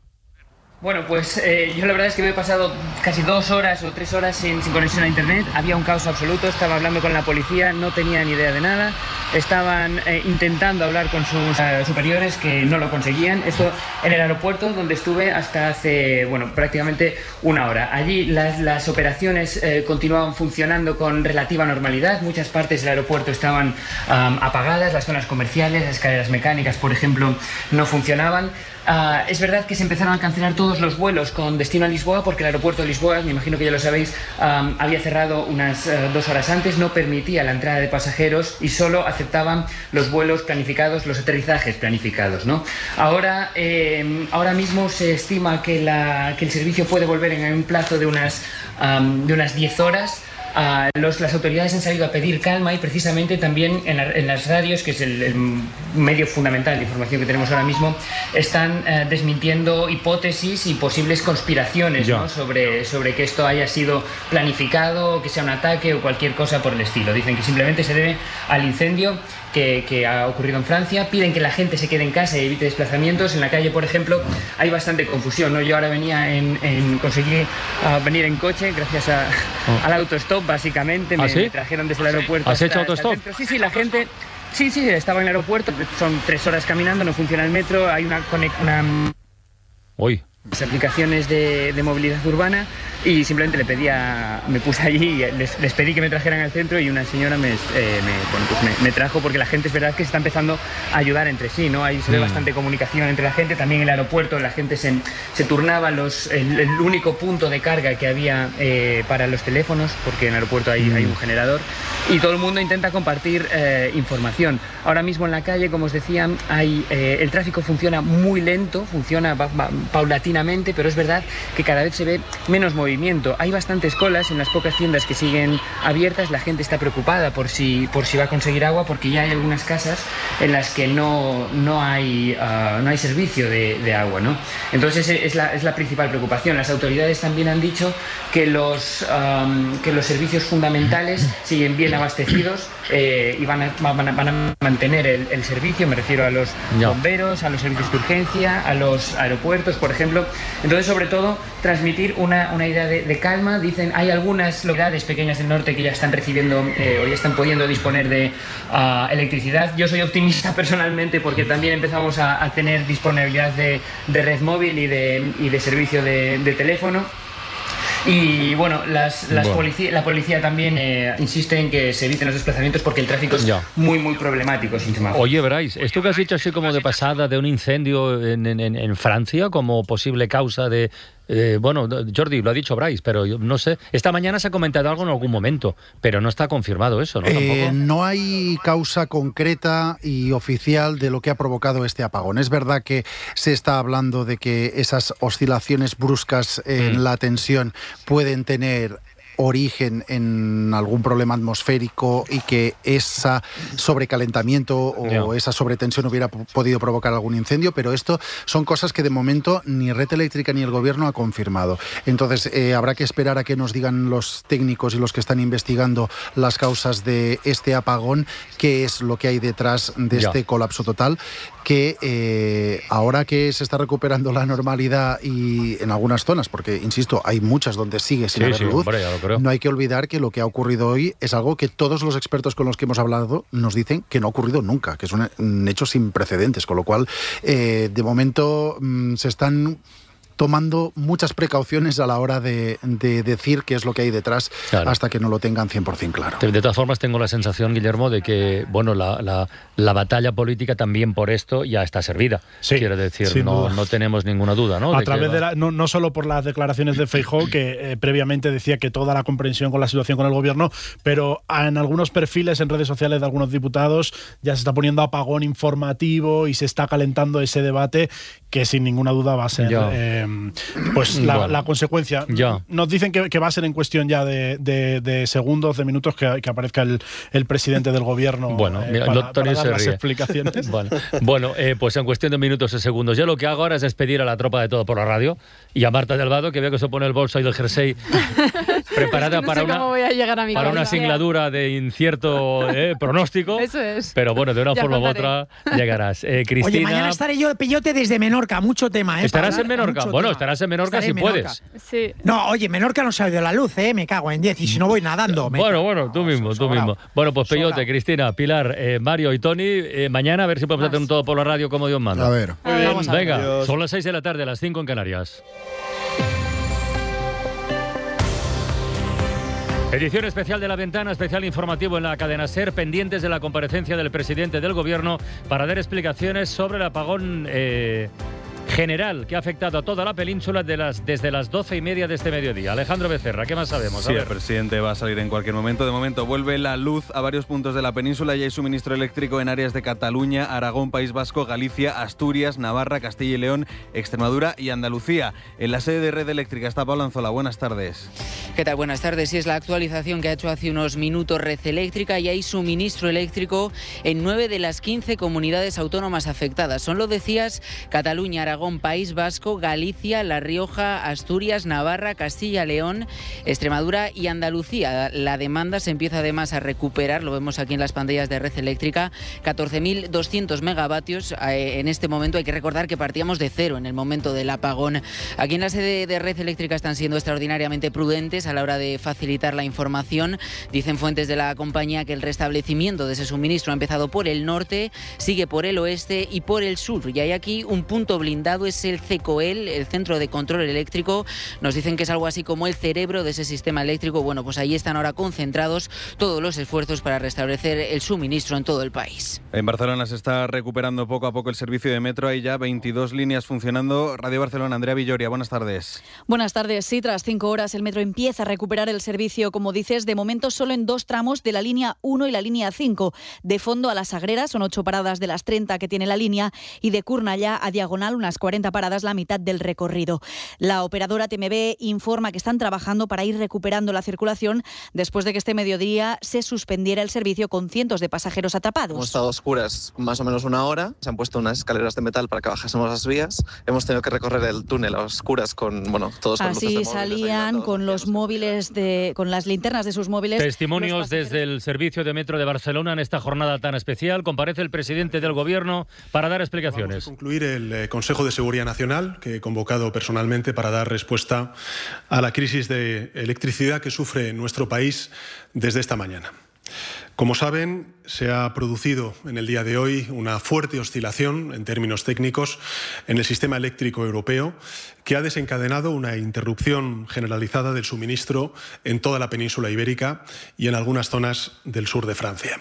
Bueno, pues eh, yo la verdad es que me he pasado casi dos horas o tres horas sin, conexión a internet. Había un caos absoluto, estaba hablando con la policía, no tenía ni idea de nada. Estaban eh, intentando hablar con sus eh, superiores que no lo conseguían. Esto en el aeropuerto donde estuve hasta hace, bueno, prácticamente una hora. Allí las, operaciones continuaban funcionando con relativa normalidad. Muchas partes del aeropuerto estaban apagadas, las zonas comerciales, las escaleras mecánicas, por ejemplo, no funcionaban. Ah, es verdad que se empezaron a cancelar todos los vuelos con destino a Lisboa porque el aeropuerto de Lisboa, me imagino que ya lo sabéis, había cerrado unas eh, dos horas antes, no permitía la entrada de pasajeros y solo aceptaban los vuelos planificados, los aterrizajes planificados. ¿no? Ahora, eh, ahora mismo se estima que, el servicio puede volver en un plazo de unas, am, de unas 10 horas. Ah, los- las autoridades han salido a pedir calma y precisamente también en, la- en las radios, que es el, el medio fundamental de información que tenemos ahora mismo, están eh, desmintiendo hipótesis y posibles conspiraciones. ¿no? sobre, sobre que esto haya sido planificado, que sea un ataque o cualquier cosa por el estilo. Dicen que simplemente se debe al incendio que, que ha ocurrido en Francia. Piden que la gente se quede en casa y evite desplazamientos. En la calle, por ejemplo, hay bastante confusión. ¿no? Yo ahora venía en, en conseguí ah, venir en coche gracias a- Oh. al autostop, básicamente. ¿Ah, Me, sí? me trajeron desde el aeropuerto. ¿Has hecho hasta- hasta autostop? Sí, sí, la gente... Sí, sí, estaba en el aeropuerto. Son tres horas caminando, no funciona el metro. Hay una... una Uy. las aplicaciones de, de movilidad urbana y simplemente le pedía, me puse allí les, les pedí que me trajeran al centro y una señora me, eh, me- bueno, pues me- me trajo porque la gente es verdad que se está empezando a ayudar entre sí, ¿no? Hay se ve Mm. bastante comunicación entre la gente, también en el aeropuerto la gente se, se turnaba los, el, el único punto de carga que había eh, para los teléfonos, porque en el aeropuerto hay, hay un generador, y todo el mundo intenta compartir eh, información. Ahora mismo en la calle, como os decía, hay, eh, el tráfico funciona muy lento, funciona va- va- paulatinamente, pero es verdad que cada vez se ve menos movimiento. Hay bastantes colas en las pocas tiendas que siguen abiertas, la gente está preocupada por si, por si va a conseguir agua, porque ya hay algunas casas en las que no, no, hay, ah, no hay servicio de, de agua. ¿no? Entonces es la, es la principal preocupación. Las autoridades también han dicho que los, am, que los servicios fundamentales siguen bien abastecidos eh, y van a, van a- van a mantener el, el servicio, me refiero a los bomberos, a los servicios de urgencia, a los aeropuertos, por ejemplo. Entonces, sobre todo, transmitir una, una idea de, de calma. Dicen, hay algunas localidades pequeñas del norte que ya están recibiendo eh, o ya están pudiendo disponer de ah, electricidad. Yo soy optimista personalmente porque también empezamos a, a tener disponibilidad de, de red móvil y de, y de servicio de, teléfono. Y bueno, las, las Bueno. polici- la policía también eh, insiste en que se eviten los desplazamientos porque el tráfico es Ya. muy, muy problemático sin. Oye, Bryce, esto que has dicho así como de pasada de un incendio en, en- en- en Francia como posible causa de... eh, bueno, Jordi, lo ha dicho Bryce, pero yo no sé. Esta mañana se ha comentado algo en algún momento, pero no está confirmado eso, ¿no? Eh, no hay causa concreta y oficial de lo que ha provocado este apagón. Es verdad que se está hablando de que esas oscilaciones bruscas en Mm. la tensión pueden tener origen en algún problema atmosférico y que ese sobrecalentamiento o esa sobretensión hubiera podido provocar algún incendio, pero esto son cosas que de momento ni Red Eléctrica ni el Gobierno ha confirmado. Entonces eh, habrá que esperar a que nos digan los técnicos y los que están investigando las causas de este apagón, qué es lo que hay detrás de Ya. este colapso total, que eh, ahora que se está recuperando la normalidad y en algunas zonas, porque insisto, hay muchas donde sigue sin Sí, haber sí, luz, hombre, no hay que olvidar que lo que ha ocurrido hoy es algo que todos los expertos con los que hemos hablado nos dicen que no ha ocurrido nunca, que es un, un hecho sin precedentes, con lo cual eh, de momento mm, se están tomando muchas precauciones a la hora de, de decir qué es lo que hay detrás Claro. hasta que no lo tengan 100% claro. De, de todas formas, tengo la sensación, Guillermo, de que bueno, la, la- la batalla política también por esto ya está servida. Quiero decir, no, no tenemos ninguna duda, ¿no? a de que través va- de la, no, no solo por las declaraciones de Feijóo, que eh, previamente decía que toda la comprensión con la situación con el gobierno, pero en algunos perfiles en redes sociales de algunos diputados ya se está poniendo apagón informativo y se está calentando ese debate que sin ninguna duda va a ser Ya. eh, pues la, Bueno. la consecuencia. Ya. Nos dicen que, que va a ser en cuestión ya de, de- de segundos, de minutos, que, que aparezca el, el presidente del gobierno Bueno, eh, mira, para, para dar se las ríe. explicaciones. Bueno, bueno, eh, pues en cuestión de minutos o segundos. Yo lo que hago ahora es despedir a la tropa de todo por la radio y a Marta Delvado, que veo que se pone el bolso y del jersey preparada Es que no para, una, para una singladura de incierto eh, pronóstico. Eso es. Pero bueno, de una Ya forma u contaré. otra llegarás. Eh, Cristina. Oye, mañana estaré yo de peyote desde Menorca, mucho tema, ¿eh? ¿Estarás en Menorca? Bueno, estarás en Menorca Estaré si en Menorca. puedes. Sí. No, oye, Menorca no se ha oído la luz, ¿eh? Me cago en 10. Y si no voy nadando. me- Bueno, bueno, tú mismo, tú mismo. Bueno, pues Peyote, Cristina, Pilar, eh, Mario y Tony, eh, mañana a ver si podemos hacer un todo por la radio como Dios manda. A ver. Vamos a ver. Venga, Adiós. son las 6 de la tarde, las 5 en Canarias. Edición especial de La Ventana, especial informativo en la cadena SER, pendientes de la comparecencia del presidente del Gobierno para dar explicaciones sobre el apagón eh, general que ha afectado a toda la península de las, desde las doce y media de este mediodía. Alejandro Becerra, ¿qué más sabemos? A Sí, ver. el presidente va a salir en cualquier momento. De momento vuelve la luz a varios puntos de la península y hay suministro eléctrico en áreas de Cataluña, Aragón, País Vasco, Galicia, Asturias, Navarra, Castilla y León, Extremadura y Andalucía. En la sede de Red Eléctrica está Pablo Anzola. Buenas tardes. ¿Qué tal? Buenas tardes. Sí, es la actualización que ha hecho hace unos minutos Red Eléctrica y hay suministro eléctrico en nueve de las 15 comunidades autónomas afectadas. Son, lo decías, Cataluña, Aragón, País Vasco, Galicia, La Rioja, Asturias, Navarra, Castilla, León, Extremadura y Andalucía. La demanda se empieza además a recuperar, lo vemos aquí en las pantallas de Red Eléctrica, 14.200 megavatios. Eh, En este momento hay que recordar que partíamos de cero en el momento del apagón. Aquí en la sede de Red Eléctrica están siendo extraordinariamente prudentes a la hora de facilitar la información. Dicen fuentes de la compañía que el restablecimiento de ese suministro ha empezado por el norte, sigue por el oeste y por el sur. Y hay aquí un punto blindado, es el CECOEL, el Centro de Control Eléctrico. Nos dicen que es algo así como el cerebro de ese sistema eléctrico. Bueno, pues ahí están ahora concentrados todos los esfuerzos para restablecer el suministro en todo el país. En Barcelona se está recuperando poco a poco el servicio de metro. Hay ya 22 líneas funcionando. Radio Barcelona, Andrea Villoria, buenas tardes. Buenas tardes. Sí, tras cinco horas el metro empieza a recuperar el servicio, como dices, de momento solo en dos tramos de la línea 1 y la línea 5. De fondo a la Sagrera son ocho paradas de las 30 que tiene la línea y de Curnallá a Diagonal unas 40 paradas la mitad del recorrido. La operadora TMB informa que están trabajando para ir recuperando la circulación después de que este mediodía se suspendiera el servicio con cientos de pasajeros Hemos atrapados. estado a oscuras más o menos una hora. Se han puesto unas escaleras de metal para que bajásemos las vías. Hemos tenido que recorrer el túnel a oscuras con, bueno, todos con luces de Así móviles. salían con los móviles de, con las linternas de sus móviles. Testimonios desde el servicio de metro de Barcelona en esta jornada tan especial. Comparece el presidente del gobierno para dar explicaciones. concluir el eh, De Seguridad Nacional, que he convocado personalmente para dar respuesta a la crisis de electricidad que sufre nuestro país desde esta mañana. Como saben, se ha producido en el día de hoy una fuerte oscilación en términos técnicos en el sistema eléctrico europeo que ha desencadenado una interrupción generalizada del suministro en toda la península ibérica y en algunas zonas del sur de Francia.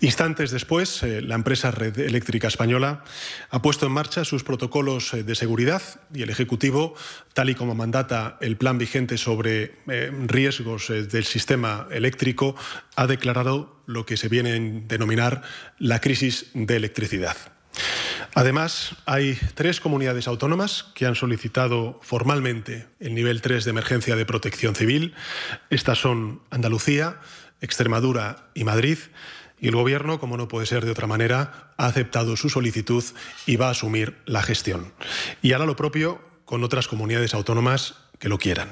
Instantes después, eh, la empresa Red Eléctrica Española ha puesto en marcha sus protocolos eh, de seguridad y el Ejecutivo, tal y como mandata el plan vigente sobre eh, riesgos del sistema eléctrico, ha declarado lo que se viene a denominar la crisis de electricidad. Además, hay tres comunidades autónomas que han solicitado formalmente el nivel 3 de emergencia de protección civil. Estas son Andalucía, Extremadura y Madrid. Y el Gobierno, como no puede ser de otra manera, ha aceptado su solicitud y va a asumir la gestión. Y hará lo propio con otras comunidades autónomas que lo quieran.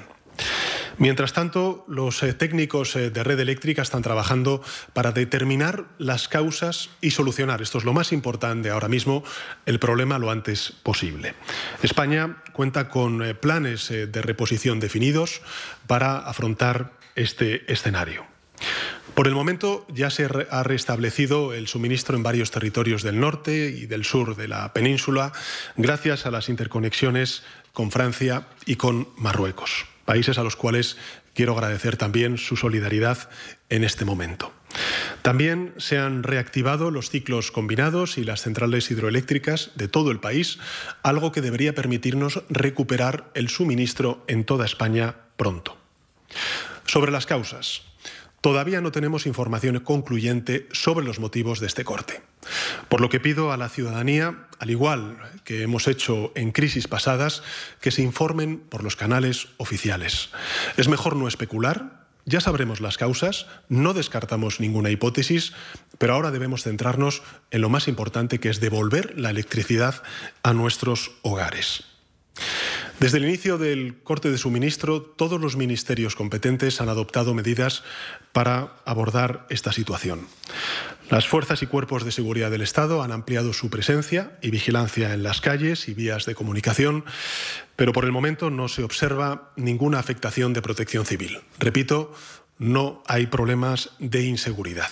Mientras tanto, los eh, técnicos eh, de red eléctrica están trabajando para determinar las causas y solucionar, esto es lo más importante ahora mismo, el problema lo antes posible. España cuenta con eh, planes de reposición definidos para afrontar este escenario. Por el momento ya se ha restablecido el suministro en varios territorios del norte y del sur de la península gracias a las interconexiones con Francia y con Marruecos, países a los cuales quiero agradecer también su solidaridad en este momento. También se han reactivado los ciclos combinados y las centrales hidroeléctricas de todo el país, algo que debería permitirnos recuperar el suministro en toda España pronto. Sobre las causas. Todavía no tenemos información concluyente sobre los motivos de este corte. Por lo que pido a la ciudadanía, al igual que hemos hecho en crisis pasadas, que se informen por los canales oficiales. Es mejor no especular, ya sabremos las causas, no descartamos ninguna hipótesis, pero ahora debemos centrarnos en lo más importante que es devolver la electricidad a nuestros hogares. Desde el inicio del corte de suministro, todos los ministerios competentes han adoptado medidas para abordar esta situación. Las fuerzas y cuerpos de seguridad del Estado han ampliado su presencia y vigilancia en las calles y vías de comunicación, pero por el momento no se observa ninguna afectación de protección civil. Repito, no hay problemas de inseguridad.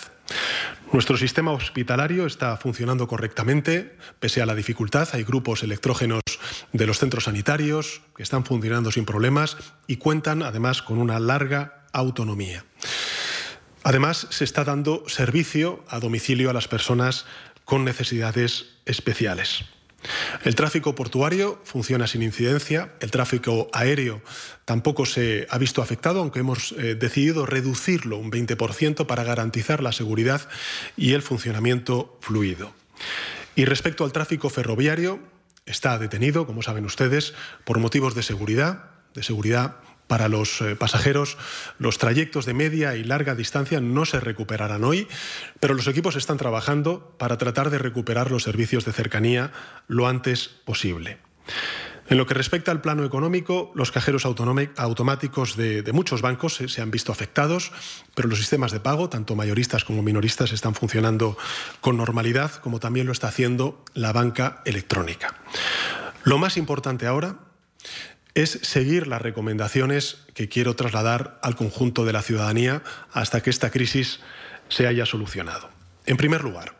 Nuestro sistema hospitalario está funcionando correctamente, pese a la dificultad. Hay grupos electrógenos de los centros sanitarios que están funcionando sin problemas y cuentan además con una larga autonomía. Además, se está dando servicio a domicilio a las personas con necesidades especiales. El tráfico portuario funciona sin incidencia, el tráfico aéreo tampoco se ha visto afectado, aunque hemos eh, decidido reducirlo un 20% para garantizar la seguridad y el funcionamiento fluido. Y respecto al tráfico ferroviario, está detenido, como saben ustedes, por motivos de seguridad, de seguridad para los eh, pasajeros. Los trayectos de media y larga distancia no se recuperarán hoy, pero los equipos están trabajando para tratar de recuperar los servicios de cercanía lo antes posible. En lo que respecta al plano económico, los cajeros automáticos de, muchos bancos se, se, han visto afectados, pero los sistemas de pago, tanto mayoristas como minoristas, están funcionando con normalidad, como también lo está haciendo la banca electrónica. Lo más importante ahora es seguir las recomendaciones que quiero trasladar al conjunto de la ciudadanía hasta que esta crisis se haya solucionado. En primer lugar,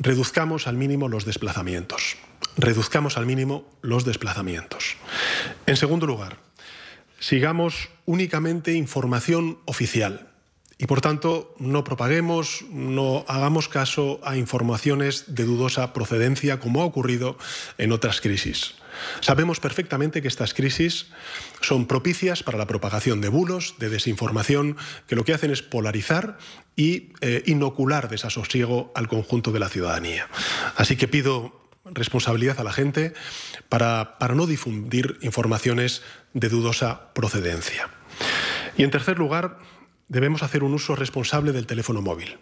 reduzcamos al mínimo los desplazamientos. Reduzcamos al mínimo los desplazamientos. En segundo lugar, sigamos únicamente información oficial y por tanto no propaguemos, no hagamos caso a informaciones de dudosa procedencia como ha ocurrido en otras crisis. Sabemos perfectamente que estas crisis son propicias para la propagación de bulos, de desinformación, que lo que hacen es polarizar y eh, inocular desasosiego al conjunto de la ciudadanía. Así que pido responsabilidad a la gente para, para no difundir informaciones de dudosa procedencia. Y en tercer lugar, debemos hacer un uso responsable del teléfono móvil.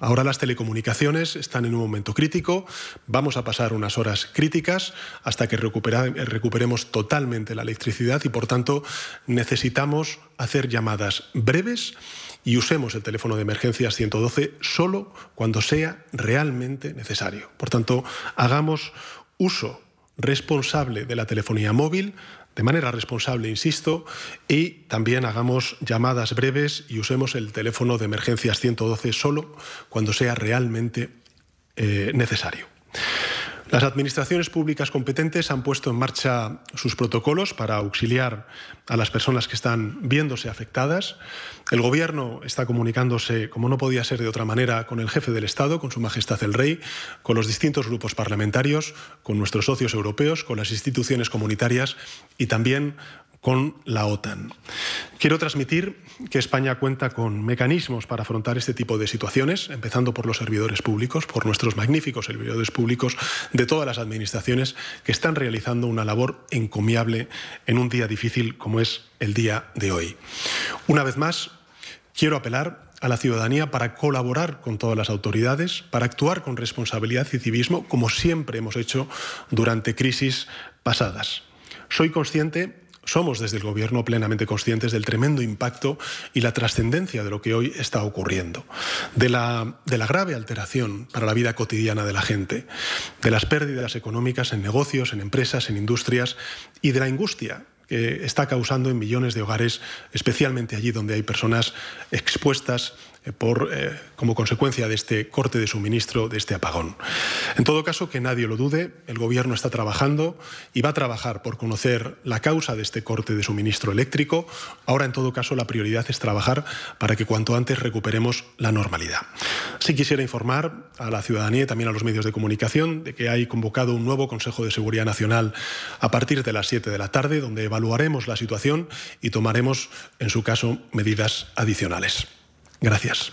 Ahora las telecomunicaciones están en un momento crítico, vamos a pasar unas horas críticas hasta que recuperemos totalmente la electricidad y por tanto necesitamos hacer llamadas breves y usemos el teléfono de emergencias 112 solo cuando sea realmente necesario. Por tanto, hagamos uso responsable de la telefonía móvil, de manera responsable, insisto, y también hagamos llamadas breves y usemos el teléfono de emergencias 112 solo cuando sea realmente eh, necesario. Las administraciones públicas competentes han puesto en marcha sus protocolos para auxiliar a las personas que están viéndose afectadas. El Gobierno está comunicándose, como no podía ser de otra manera, con el jefe del Estado, con Su Majestad el Rey, con los distintos grupos parlamentarios, con nuestros socios europeos, con las instituciones comunitarias y también con la OTAN. Quiero transmitir que España cuenta con mecanismos para afrontar este tipo de situaciones, empezando por los servidores públicos, por nuestros magníficos servidores públicos de todas las administraciones que están realizando una labor encomiable en un día difícil como es el día de hoy. Una vez más, quiero apelar a la ciudadanía para colaborar con todas las autoridades, para actuar con responsabilidad y civismo, como siempre hemos hecho durante crisis pasadas. Soy consciente somos desde el Gobierno plenamente conscientes del tremendo impacto y la trascendencia de lo que hoy está ocurriendo, de la, de la grave alteración para la vida cotidiana de la gente, de las pérdidas económicas en negocios, en empresas, en industrias y de la angustia que está causando en millones de hogares, especialmente allí donde hay personas expuestas por, eh, como consecuencia de este corte de suministro, de este apagón. En todo caso, que nadie lo dude, el Gobierno está trabajando y va a trabajar por conocer la causa de este corte de suministro eléctrico. Ahora, en todo caso, la prioridad es trabajar para que cuanto antes recuperemos la normalidad. Sí quisiera informar a la ciudadanía y también a los medios de comunicación de que hay convocado un nuevo Consejo de Seguridad Nacional a partir de las 7 de la tarde, donde evaluaremos la situación y tomaremos, en su caso, medidas adicionales. Gracias.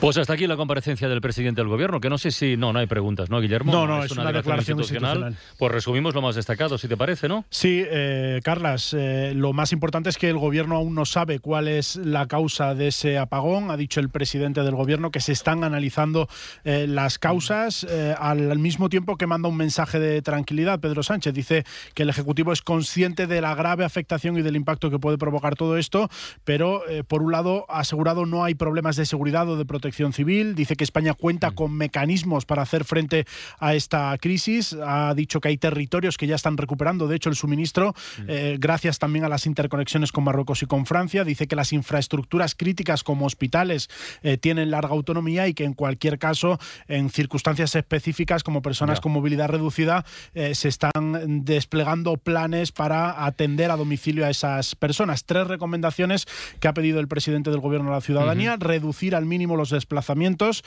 Pues hasta aquí la comparecencia del presidente del gobierno, que no sé si. No, no hay preguntas, ¿no, Guillermo? No, no, es, una, declaración, institucional. Pues resumimos lo más destacado, si te parece, ¿no? Sí, eh, Carlas, eh, lo más importante es que el gobierno aún no sabe cuál es la causa de ese apagón. Ha dicho el presidente del gobierno que se están analizando eh, las causas al mismo tiempo que manda un mensaje de tranquilidad. Pedro Sánchez dice que el Ejecutivo es consciente de la grave afectación y del impacto que puede provocar todo esto, pero por un lado ha asegurado no hay problemas de seguridad o de protección Civil. Dice que España cuenta mm. con mecanismos para hacer frente a esta crisis. Ha dicho que hay territorios que ya están recuperando, de hecho, el suministro, mm. eh, gracias también a las interconexiones con Marruecos y con Francia. Dice que las infraestructuras críticas como hospitales eh, tienen larga autonomía y que en cualquier caso, en circunstancias específicas como personas con movilidad reducida, eh, se están desplegando planes para atender a domicilio a esas personas. Tres recomendaciones que ha pedido el presidente del Gobierno a la ciudadanía. Reducir al mínimo los desplazamientos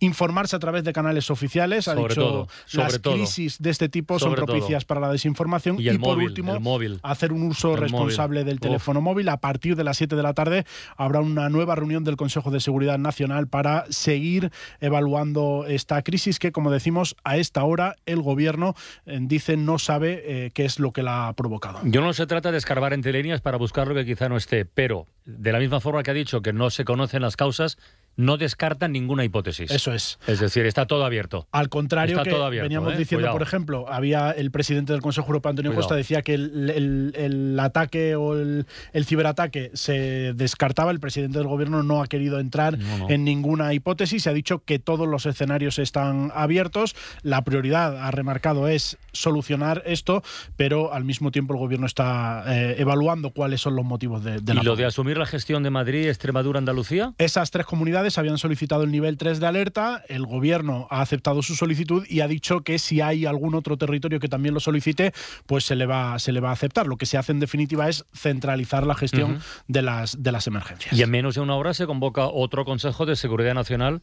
informarse a través de canales oficiales. Ha Sobre dicho todo, sobre las todo. crisis de este tipo son propicias todo. para la desinformación. Y por móvil, último, móvil. hacer un uso El responsable móvil. del Uf. teléfono móvil. A partir de las 7 de la tarde habrá una nueva reunión del Consejo de Seguridad Nacional para seguir evaluando esta crisis que, como decimos, a esta hora el gobierno eh, dice no sabe eh, qué es lo que la ha provocado. Yo no se trata de escarbar entre líneas para buscar lo que quizá no esté, pero de la misma forma que ha dicho que no se conocen las causas, no descartan ninguna hipótesis. Eso es. Es decir, está todo abierto. Al contrario, Está que todo abierto, veníamos ¿eh? diciendo, Cuidado. por ejemplo, había el presidente del Consejo Europeo, Antonio Cuidado. Costa, decía que el, el- el ataque o el, el ciberataque se descartaba. El presidente del gobierno no ha querido entrar no. en ninguna hipótesis. Se ha dicho que todos los escenarios están abiertos. La prioridad, ha remarcado, es solucionar esto, pero al mismo tiempo el gobierno está eh, evaluando cuáles son los motivos de, de ¿Y la lo de asumir la gestión de Madrid, Extremadura, Andalucía? esas tres comunidades habían solicitado el nivel 3 de alerta, el gobierno ha aceptado su solicitud y ha dicho que si hay algún otro territorio que también lo solicite, pues se le va, se le va a aceptar. Lo que se hace en definitiva es centralizar la gestión de, las, de las emergencias. Y en menos de una hora se convoca otro Consejo de Seguridad Nacional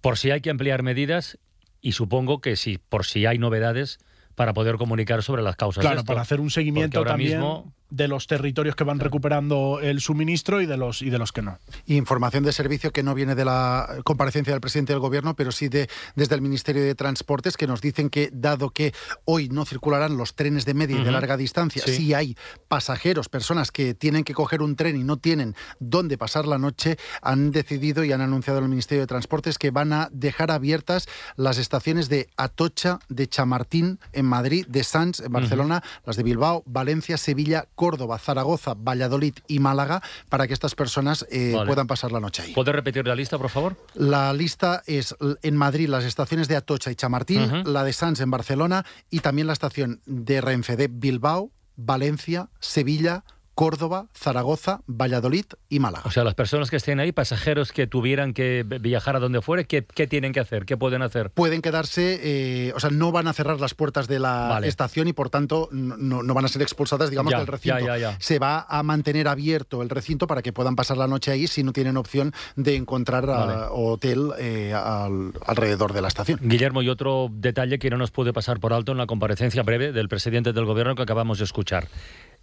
por si hay que ampliar medidas y supongo que si por si hay novedades para poder comunicar sobre las causas. de Claro, esto. para hacer un seguimiento ahora también mismo de los territorios que van recuperando el suministro y de los, y de los que no. Información de servicio que no viene de la comparecencia del presidente del gobierno, pero sí de, desde el Ministerio de Transportes, que nos dicen que, dado que hoy no circularán los trenes de media y de larga distancia, Sí. si hay pasajeros, personas que tienen que coger un tren y no tienen dónde pasar la noche, han decidido y han anunciado el Ministerio de Transportes que van a dejar abiertas las estaciones de Atocha, de Chamartín en Madrid, de Sants en Barcelona, las de Bilbao, Valencia, Sevilla, Córdoba, Zaragoza, Valladolid y Málaga, para que estas personas eh, Vale. puedan pasar la noche ahí. ¿Puede repetir la lista, por favor? La lista es en Madrid las estaciones de Atocha y Chamartín, la de Sants en Barcelona y también la estación de Renfe de Bilbao, Valencia, Sevilla, Córdoba, Zaragoza, Valladolid y Málaga. O sea, las personas que estén ahí, pasajeros que tuvieran que vi- viajar a donde fuere, ¿qué, qué tienen que hacer? ¿Qué pueden hacer? Pueden quedarse, eh, o sea, no van a cerrar las puertas de la Vale. estación y por tanto no, van a ser expulsadas, digamos, Ya, del recinto. ya, ya, ya. Se va a mantener abierto el recinto para que puedan pasar la noche ahí si no tienen opción de encontrar ah, hotel eh, al- alrededor de la estación. Guillermo, y otro detalle que no nos puede pasar por alto en la comparecencia breve del presidente del gobierno que acabamos de escuchar.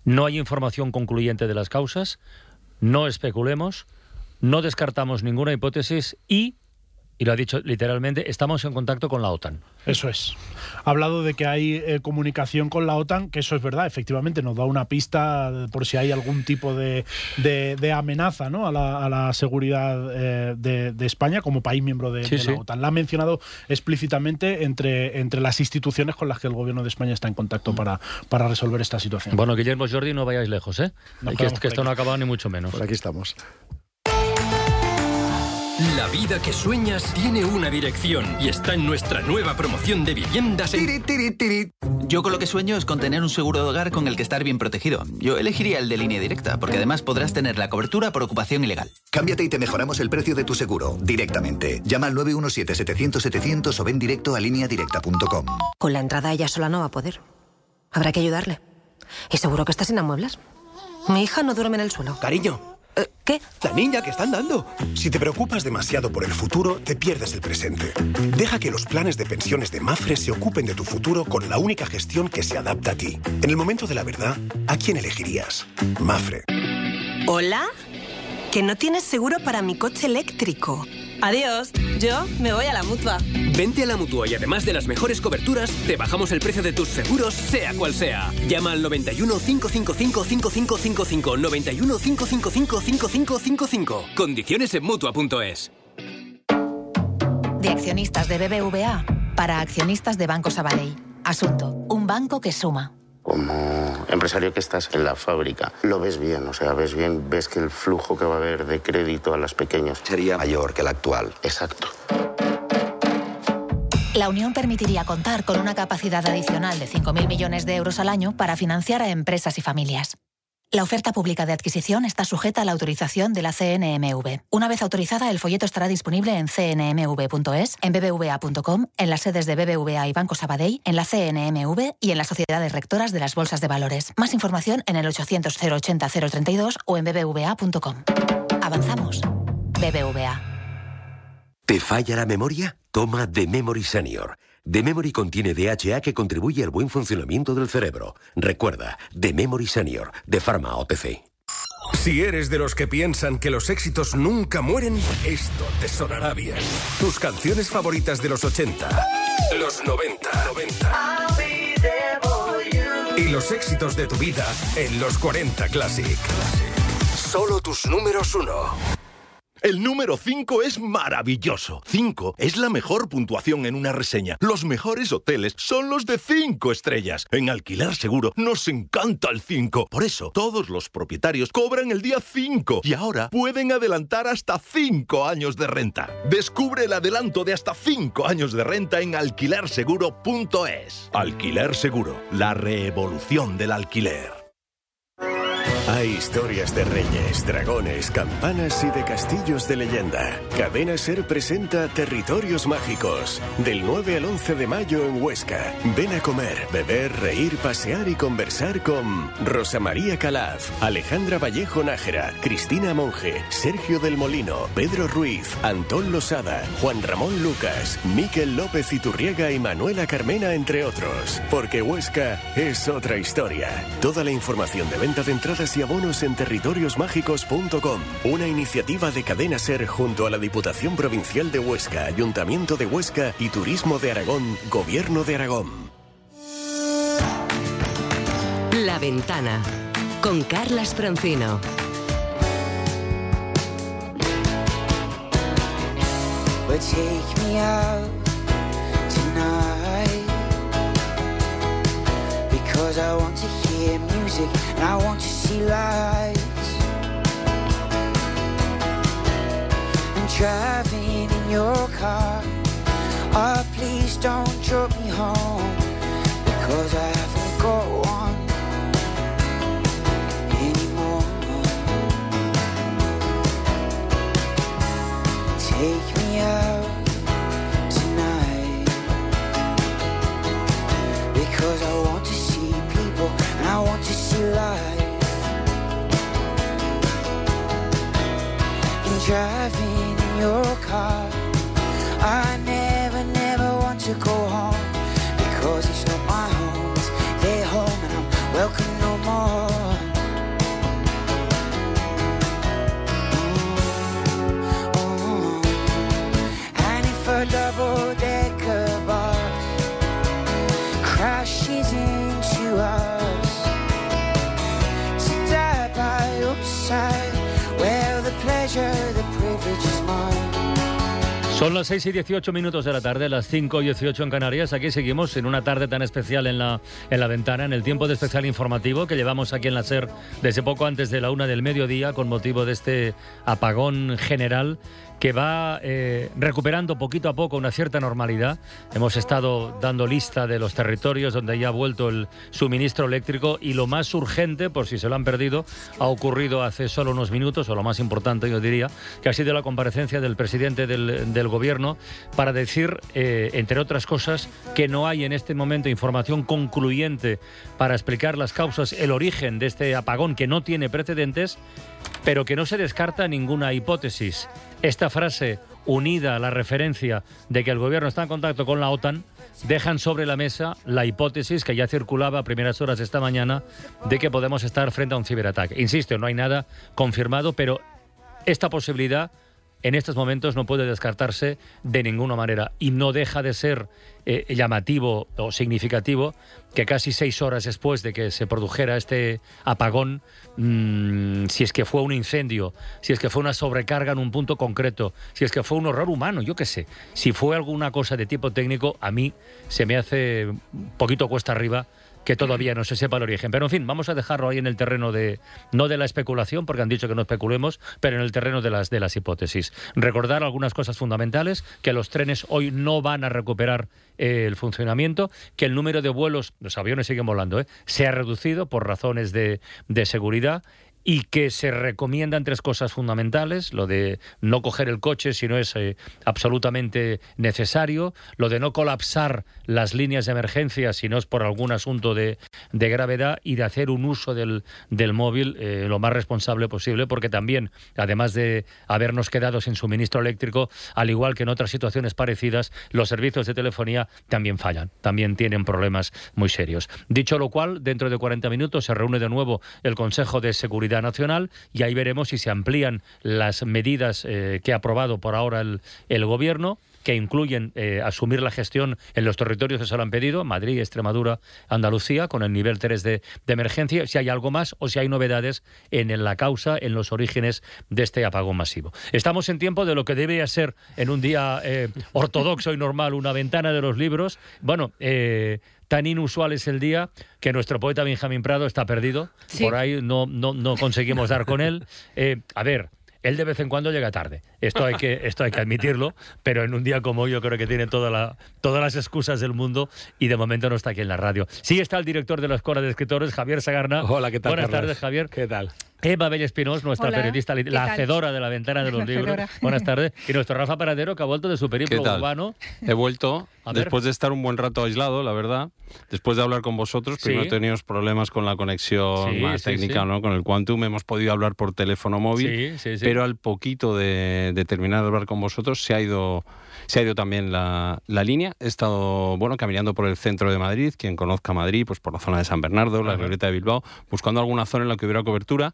No hay información concluyente de las causas, no especulemos, no descartamos ninguna hipótesis y, y lo ha dicho literalmente, estamos en contacto con la OTAN. Eso es. Ha hablado de que hay eh, comunicación con la OTAN, que eso es verdad, efectivamente nos da una pista por si hay algún tipo de, de- de amenaza ¿no? a, la, a la seguridad eh, de, de España como país miembro de, Sí, de sí. la OTAN. La ha mencionado explícitamente entre, entre las instituciones con las que el gobierno de España está en contacto para, para resolver esta situación. Bueno, Guillermo Jordi, no vayáis lejos, ¿eh? Nos que, que esto no ha acabado ni mucho menos. Por aquí estamos. La vida que sueñas tiene una dirección y está en nuestra nueva promoción de viviendas en... Yo con lo que sueño es con tener un seguro de hogar con el que estar bien protegido. Yo elegiría el de línea directa, porque además podrás tener la cobertura por ocupación ilegal. Cámbiate y te mejoramos el precio de tu seguro directamente. Llama al 917-700-700 o ven directo a lineadirecta.com. Con la entrada ella sola no va a poder. Habrá que ayudarle. Y seguro que está sin amuebles. Mi hija no duerme en el suelo. Cariño. ¿Qué? La niña que están dando. Si te preocupas demasiado por el futuro, te pierdes el presente. Deja que los planes de pensiones de Mafre se ocupen de tu futuro con la única gestión que se adapta a ti. En el momento de la verdad, ¿a quién elegirías? Mafre. ¿Hola? Que no tienes seguro para mi coche eléctrico. Adiós. Yo me voy a la mutua. Vente a la mutua y además de las mejores coberturas, te bajamos el precio de tus seguros, sea cual sea. Llama al 91 555 5555 91 555 5555. Condiciones en mutua.es. De accionistas de BBVA para accionistas de Banco Sabadell. Asunto: un banco que suma. Como empresario que estás en la fábrica, lo ves bien, o sea, ves bien, ves que el flujo que va a haber de crédito a las pequeñas sería mayor que el actual. Exacto. La unión permitiría contar con una capacidad adicional de 5.000 millones de euros al año para financiar a empresas y familias. La oferta pública de adquisición está sujeta a la autorización de la CNMV. Una vez autorizada, el folleto estará disponible en cnmv.es, en bbva.com, en las sedes de BBVA y Banco Sabadell, en la CNMV y en las sociedades rectoras de las bolsas de valores. Más información en el 800 080 032 o en bbva.com. Avanzamos. BBVA. ¿Te falla la memoria? Toma The Memory Senior. The Memory contiene DHA que contribuye al buen funcionamiento del cerebro. Recuerda, The Memory Senior, de Pharma OTC. Si eres de los que piensan que los éxitos nunca mueren, esto te sonará bien. Tus canciones favoritas de los 80, los 90, 90. Y los éxitos de tu vida en los 40 Classic. Solo tus números uno. El número 5 es maravilloso. 5 es la mejor puntuación en una reseña. Los mejores hoteles son los de 5 estrellas. En Alquiler Seguro nos encanta el 5. Por eso, todos los propietarios cobran el día 5 y ahora pueden adelantar hasta 5 años de renta. Descubre el adelanto de hasta 5 años de renta en alquilerseguro.es. Alquiler Seguro, la revolución del alquiler. Hay historias de reyes, dragones, campanas y de castillos de leyenda. Cadena Ser presenta Territorios Mágicos. Del 9 al 11 de mayo en Huesca. Ven a comer, beber, reír, pasear y conversar con Rosa María Calaf, Alejandra Vallejo Nájera, Cristina Monge, Sergio del Molino, Pedro Ruiz, Antón Losada, Juan Ramón Lucas, Miquel López Iturriega y Manuela Carmena, entre otros. Porque Huesca es otra historia. Toda la información de venta de entradas y abonos en territoriosmágicos.com. Una iniciativa de Cadena Ser junto a la Diputación Provincial de Huesca, Ayuntamiento de Huesca y Turismo de Aragón, Gobierno de Aragón. La ventana con Carlas Francino. But take me out tonight because I want to hear music and I want to see lights. And driving in your car, oh please don't drop me home because I haven't got one anymore. Take me out tonight because I want I want to see. And driving in your car, I never, never want to go home because it's not my home, home, and I'm welcome no more. Mm-hmm. And if a double decker Son las 6 y 18 minutos de la tarde, las 5 y 18 en Canarias. Aquí seguimos en una tarde tan especial en la, en la ventana, en el tiempo de especial informativo que llevamos aquí en la SER desde poco antes de la una del mediodía con motivo de este apagón general que va eh, recuperando poquito a poco una cierta normalidad. Hemos estado dando lista de los territorios donde ya ha vuelto el suministro eléctrico y lo más urgente, por si se lo han perdido, ha ocurrido hace solo unos minutos, o lo más importante yo diría, que ha sido la comparecencia del presidente del, del gobierno para decir, eh, entre otras cosas, que no hay en este momento información concluyente para explicar las causas, el origen de este apagón que no tiene precedentes, pero que no se descarta ninguna hipótesis. Esta frase, unida a la referencia de que el gobierno está en contacto con la OTAN, dejan sobre la mesa la hipótesis que ya circulaba a primeras horas de esta mañana de que podemos estar frente a un ciberataque. Insisto, no hay nada confirmado, pero esta posibilidad en estos momentos no puede descartarse de ninguna manera. Y no deja de ser eh, llamativo o significativo que casi seis horas después de que se produjera este apagón, mmm, si es que fue un incendio, si es que fue una sobrecarga en un punto concreto, si es que fue un horror humano, yo qué sé, si fue alguna cosa de tipo técnico, a mí se me hace poquito cuesta arriba que todavía no se sepa el origen. Pero en fin, vamos a dejarlo ahí en el terreno de, no de la especulación, porque han dicho que no especulemos, pero en el terreno de las, de las hipótesis. Recordar algunas cosas fundamentales, que los trenes hoy no van a recuperar eh, el funcionamiento, que el número de vuelos, los aviones siguen volando, ¿eh? se ha reducido por razones de, de seguridad y que se recomiendan tres cosas fundamentales, lo de no coger el coche si no es eh, absolutamente necesario, lo de no colapsar las líneas de emergencia si no es por algún asunto de, de gravedad. Y de hacer un uso del, del móvil eh, lo más responsable posible, porque también, además de habernos quedado sin suministro eléctrico, al igual que en otras situaciones parecidas, los servicios de telefonía también fallan, también tienen problemas muy serios. Dicho lo cual, dentro de 40 minutos se reúne de nuevo el Consejo de Seguridad Nacional y ahí veremos si se amplían las medidas eh, que ha aprobado por ahora el, el Gobierno que incluyen eh, asumir la gestión en los territorios que se lo han pedido, Madrid, Extremadura, Andalucía, con el nivel 3 de, de, emergencia, si hay algo más o si hay novedades en, la causa, en los orígenes de este apagón masivo. Estamos en tiempo de lo que debe ser en un día eh, ortodoxo y normal una ventana de los libros. Bueno, eh, tan inusual es el día que nuestro poeta Benjamín Prado está perdido. Sí. Por ahí no, no, no, conseguimos dar con él. Eh, a ver, él de vez en cuando llega tarde. Esto hay que, esto hay que admitirlo, pero en un día como hoy yo creo que tiene toda la, todas las excusas del mundo y de momento no está aquí en la radio. Sí está el director de la Escuela de Escritores, Javier Sagarna. Hola, ¿qué tal? Buenas Carlos? tardes, Javier. ¿Qué tal? Eva Bella Espinós, nuestra Hola, periodista, la tal? hacedora de la ventana de los libros. Buenas tardes. Y nuestro Rafa Paradero, que ha vuelto de su periplo ¿Qué tal? urbano. He vuelto A ver. después de estar un buen rato aislado, la verdad. Después de hablar con vosotros, primero Sí. teníamos problemas con la conexión Sí, más sí, técnica, sí. ¿no? Con el Quantum hemos podido hablar por teléfono móvil, Sí, sí, sí. pero al poquito de, de terminar de hablar con vosotros se ha ido se ha ido también la, la línea. He estado, bueno, caminando por el centro de Madrid, quien conozca Madrid, pues por la zona de San Bernardo, la Ajá. Glorieta de Bilbao, buscando alguna zona en la que hubiera cobertura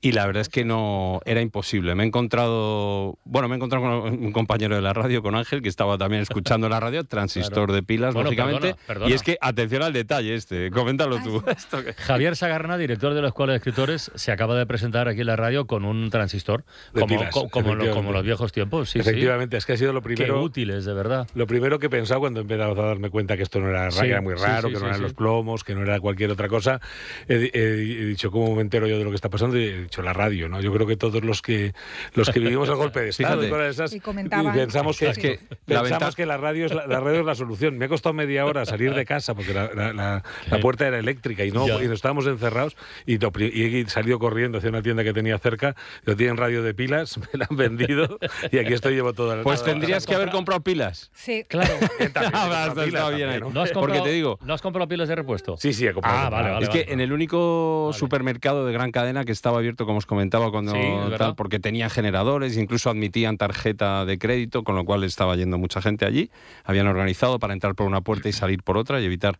y la verdad es que no era imposible. Me he encontrado, bueno, me he encontrado con un compañero de la radio, con Ángel, que estaba también escuchando la radio, transistor Claro. de pilas, Bueno, lógicamente. perdona, perdona. Y es que, atención al detalle este, coméntalo tú. Javier Sagarna, director de la Escuela de Escritores, se acaba de presentar aquí en la radio con un transistor, De como, pilas, co- como, lo- como los viejos tiempos. Sí, sí. Efectivamente, es que ha sido lo primero. Qué útiles, de verdad. Lo primero que he pensado cuando he empezado a darme cuenta que esto no era, Sí, que era muy sí, raro, sí, que no sí, eran sí. los plomos, que no era cualquier otra cosa, he, he- he dicho, ¿cómo me entero yo de lo que está pasando? Y he dicho, la radio, ¿no? Yo creo que todos los que los que vivimos el golpe de Estado Fíjate. y de esas, Y pensamos que, Es que la pensamos ventaja- que la radio, es la, la radio es la solución. Me ha costado media hora salir de casa porque la, la- la- la puerta era eléctrica y no, y nos estábamos encerrados y, y he salido corriendo hacia una tienda que tenía cerca, lo tienen radio de pilas, me la han vendido y aquí estoy llevo toda la Pues toda la- tendrías que haber comprado pilas. Sí. Claro. Ah, ¿No has Porque comprado, te digo, ¿No has comprado pilas de repuesto? Sí, sí, he comprado. Ah, vale, vale. es que en el único supermercado de gran cadena que estaba abierto, como os comentaba, cuando Sí, tal, porque tenía generadores, incluso admitían tarjeta de crédito, con lo cual estaba yendo mucha gente allí. Habían organizado para entrar por una puerta y salir por otra y evitar.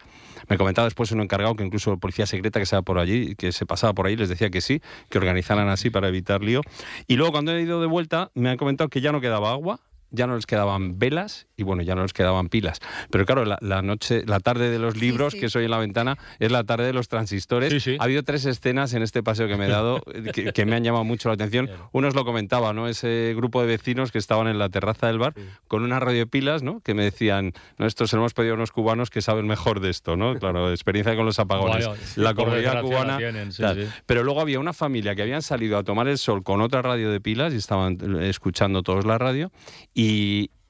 Me comentaba después un encargado que incluso policía secreta que se por allí, que se pasaba por ahí, les decía que sí, que organizaran así para evitar lío. Y luego cuando he ido de vuelta, me han comentado que ya no quedaba agua. Ya no les quedaban velas y bueno, ya no les quedaban pilas. Pero claro, la, la noche, la tarde de los libros, sí. que soy en la ventana, es la tarde de los transistores. Sí, sí. Ha habido tres escenas en este paseo que me he dado eh, que, que me han llamado mucho la atención. Uno os lo comentaba, ¿no? Ese grupo de vecinos que estaban en la terraza del bar con una radio de pilas, ¿no? Que me decían, no, esto se lo hemos pedido a unos cubanos que saben mejor de esto, ¿no? Claro, experiencia con los apagones. Sí, la comunidad cubana. tienen, sí, sí. Pero luego había una familia que habían salido a tomar el sol con otra radio de pilas y estaban eh, escuchando todos la radio. Y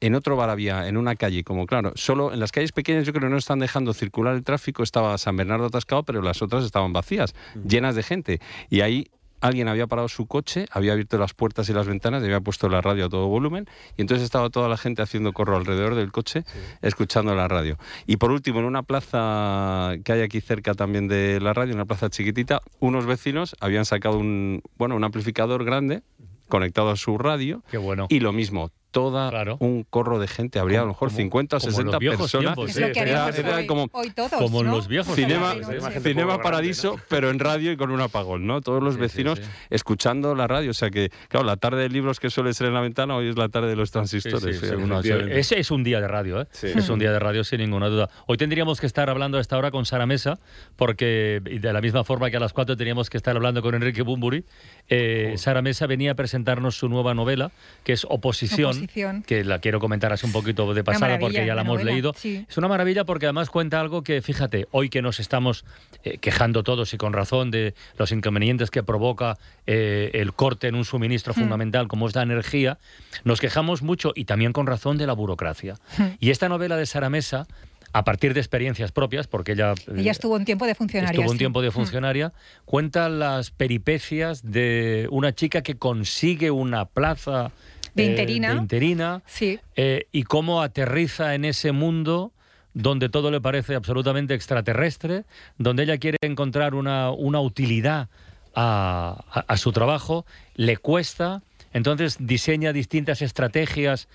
en otro bar había, en una calle, como claro, solo en las calles pequeñas yo creo que no están dejando circular el tráfico, estaba San Bernardo atascado, pero las otras estaban vacías, llenas de gente. Y ahí alguien había parado su coche, había abierto las puertas y las ventanas y había puesto la radio a todo volumen y entonces estaba toda la gente haciendo corro alrededor del coche escuchando la radio. Y por último, en una plaza que hay aquí cerca también de la radio, una plaza chiquitita, unos vecinos habían sacado un, bueno, un amplificador grande conectado a su radio Qué bueno. y lo mismo, toda Claro. un corro de gente, habría a lo mejor Como- 50 o como en 60 los viejos personas. tiempos, Era- haríamos era hoy, como, hoy todos, como en los viejos Cinema, Sí, cinema paradiso, grande, pero en radio y con un apagón, ¿no? Todos los Sí, vecinos sí. escuchando la radio. O sea que, claro, la tarde de libros que suele ser en la ventana, hoy es la tarde de los transistores. efectivamente. ese es un día de radio, ¿eh? Sí. Es un día de radio sin ninguna duda. Hoy tendríamos que estar hablando a esta hora con Sara Mesa, porque de la misma forma que a las 4 teníamos que estar hablando con Enrique Bumburi, eh, Sara Mesa venía a presentarnos su nueva novela, que es Oposición, Oposición. que la quiero comentar así un poquito de pasada porque ya la hemos novela, leído. sí. Es una maravilla porque además cuenta algo que, fíjate, hoy que nos estamos eh, quejando todos y con razón de los inconvenientes que provoca eh, el corte en un suministro fundamental como es la energía, nos quejamos mucho y también con razón de la burocracia. Y esta novela de Sara Mesa a partir de experiencias propias, porque ella... eh, Ella estuvo un tiempo de funcionaria. Estuvo un tiempo de Mm. funcionaria. Cuenta las peripecias de una chica que consigue una plaza De eh, interina. de interina, Sí. eh, y cómo aterriza en ese mundo donde todo le parece absolutamente extraterrestre, donde ella quiere encontrar una, una utilidad a, a- a su trabajo, le cuesta, entonces diseña distintas estrategias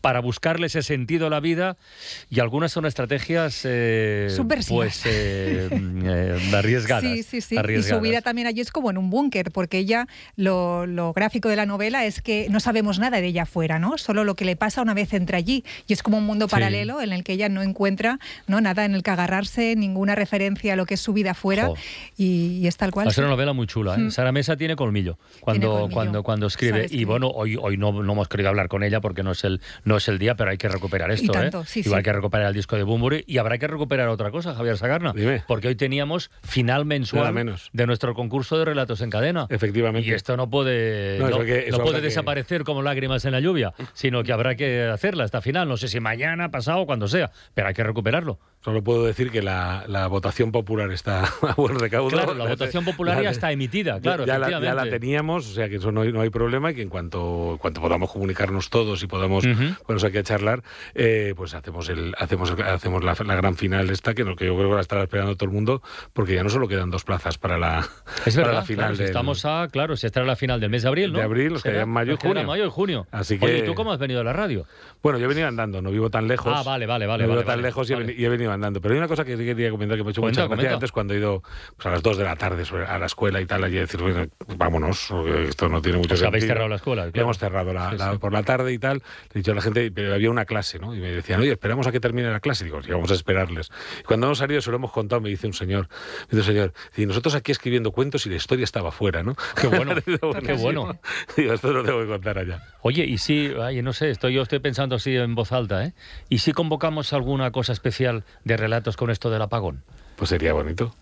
para buscarle ese sentido a la vida y algunas son estrategias eh, pues eh, mm, eh, arriesgadas. Sí, sí, sí. Y arriesgadas. su vida también allí es como en un búnker, porque ella, lo, lo gráfico de la novela es que no sabemos nada de ella afuera, ¿no? Solo lo que le pasa una vez entra allí. Y es como un mundo Sí. paralelo en el que ella no encuentra ¿no? nada en el que agarrarse, ninguna referencia a lo que es su vida afuera. Y, y es tal cual. Va a ser sí. una novela muy chula. ¿eh? Mm. Sara Mesa tiene colmillo cuando, colmillo. cuando, cuando escribe. Y bueno, hoy, hoy no, no hemos querido hablar con ella porque no es el, no es el día, pero hay que recuperar esto. tanto, ¿eh? sí, Igual sí. hay que recuperar el disco de Bumburi y habrá que recuperar otra cosa, Javier Sagarna. Porque hoy teníamos final mensual menos. de nuestro concurso de relatos en cadena. Efectivamente. Y esto no puede, No, no, eso hay que- eso no puede que- desaparecer como lágrimas en la lluvia, sino que habrá que hacerla hasta final. No sé si mañana, pasado, cuando sea, pero hay que recuperarlo. Solo puedo decir que la, la votación popular está a buen recaudo. Claro, la votación popular ya está emitida, claro, ya, la, ya la efectivamente. teníamos, o sea que eso no, hay- no hay problema y que en cuanto, cuanto podamos comunicarnos todos y podamos ponernos aquí a charlar, eh, pues hacemos el hacemos hacemos la, la gran final esta, que, que yo creo que la estará esperando todo el mundo, porque ya no solo quedan dos plazas para la, Es para verdad, la final claro, si del- estamos a, claro, si esta era la final del mes de abril, ¿no? De abril, nos Será- quedarían mayo y junio. mayo y junio. Así que- Oye, ¿y tú cómo has venido a la radio? Bueno, yo he venido andando, no vivo tan lejos. Ah, vale, vale, vale, No vivo vale, tan vale, lejos y he vale. veni- y he venido andando. Pero hay una cosa que quería comentar que me ha hecho mucha gracia antes cuando he ido pues, a las 2 de la tarde sobre- a la escuela y tal, allí decir, bueno, vámonos, esto no tiene mucho Pues sentido. habéis cerrado la escuela, Ya claro. Hemos cerrado la- Sí, la- sí. por la tarde y tal. He dicho a la gente, pero había una clase, ¿no? Y me decían, oye, esperamos a que termine la clase. Digo, sí, vamos a esperarles. Y cuando hemos salido, se lo hemos contado, me dice un señor, me dice un señor, y nosotros aquí escribiendo cuentos y la historia estaba fuera, ¿no? Qué bueno, qué bueno. Digo, esto lo tengo que contar allá. Oye, y si, ay, no sé, estoy, yo estoy pensando así en voz alta, ¿eh? ¿Y si convocamos alguna cosa especial de relatos con esto del apagón? Pues sería bonito.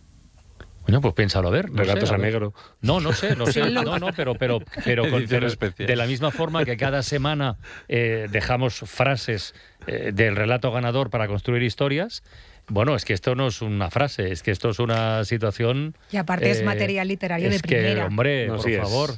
Bueno, pues piénsalo a ver. no Relatos sé, a ver. negro. No, no sé, no sé. No, no, pero, pero, pero, con- de la misma forma que cada semana eh, dejamos frases eh, del relato ganador para construir historias. Bueno, es que esto no es una frase, es que esto es una situación. Y aparte es eh, material literario de es que, primera. hombre, No, por sí favor.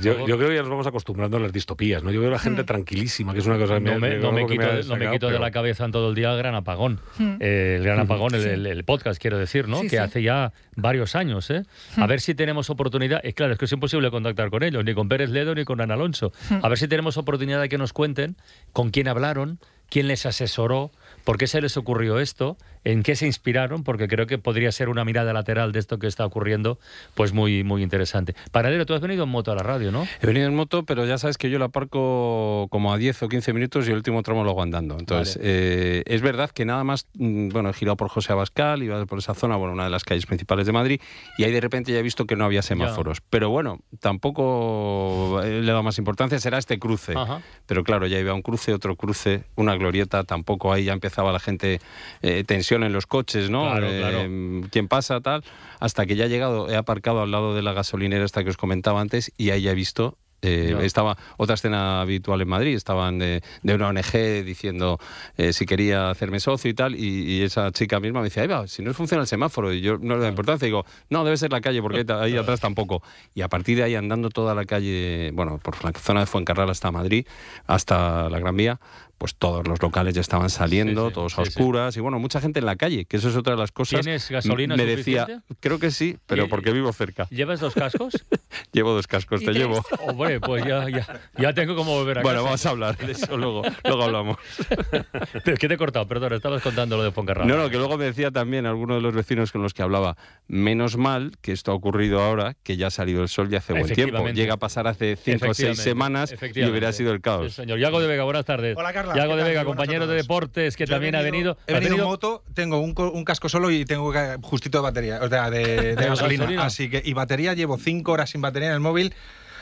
Yo, creo que ya nos vamos acostumbrando a las distopías, ¿no? Yo veo a la gente tranquilísima, que es una cosa que no me, no me quito, no me quito de la cabeza en todo el día el gran apagón. Mm. Eh, el gran Ujú. apagón, el, Sí. el- el podcast, quiero decir, ¿no? Sí, que sí. hace ya varios años, ¿eh? A Mm. ver si tenemos oportunidad. Es claro, es que es imposible contactar con ellos, ni con Pérez Ledo ni con Ana Alonso. Mm. A ver si tenemos oportunidad de que nos cuenten con quién hablaron, quién les asesoró, por qué se les ocurrió esto, en qué se inspiraron, porque creo que podría ser una mirada lateral de esto que está ocurriendo, pues muy, muy interesante. Paradero, tú has venido en moto a la radio, ¿no? He venido en moto, pero ya sabes que yo la aparco como a 10 o 15 minutos y el último tramo lo hago andando. Entonces, eh, es verdad que nada más, mm, bueno, he girado por José Abascal, iba por esa zona, bueno, una de las calles principales de Madrid, y ahí de repente ya he visto que no había semáforos. Pero bueno, tampoco eh, le dado más importancia, será este cruce. Ajá. Pero claro, ya iba un cruce, otro cruce, una glorieta, tampoco ahí ya empezaba la gente, eh, tensión en los coches, ¿no? Claro, Eh, claro. ¿Quién pasa, tal? Hasta que ya he llegado, he aparcado al lado de la gasolinera esta que os comentaba antes y ahí ya he visto... eh, estaba otra escena habitual en Madrid, estaban de, de una ONG diciendo eh, si quería hacerme socio y tal, y, y esa chica misma me decía, "Ahí va, si no funciona el semáforo, y yo no le da importancia, digo, no, debe ser la calle, porque ahí atrás tampoco. Y a partir de ahí andando toda la calle, bueno, por la zona de Fuencarral hasta Madrid, hasta la Gran Vía, pues todos los locales ya estaban saliendo, todos a oscuras, y bueno, mucha gente en la calle, que eso es otra de las cosas. ¿Tienes gasolina Me decía, suficiente? creo que sí, pero porque vivo cerca. ¿Llevas dos cascos? Llevo dos cascos, te llevo. Hombre, pues ya, ya, ya tengo como volver a Bueno, casa. vamos a hablar de eso luego, luego hablamos. Es que te he cortado, perdón, estabas contando lo de Foncarral. No, no, que luego me decía también alguno de los vecinos con los que hablaba, menos mal que esto ha ocurrido ahora, que ya ha salido el sol y hace buen tiempo. Llega a pasar hace cinco o seis semanas y hubiera sido el caos. Sí, señor. Yago de Vega, buenas tardes. Hola, Carla. Yago ¿Qué de? Vega, compañero de deportes, que Yo también ha venido. He ¿Has venido en venido? moto, tengo un, un casco solo y tengo justito de batería, o sea, de, de ¿De gasolina. gasolina? Así que, y batería, llevo cinco horas sin batería en el móvil.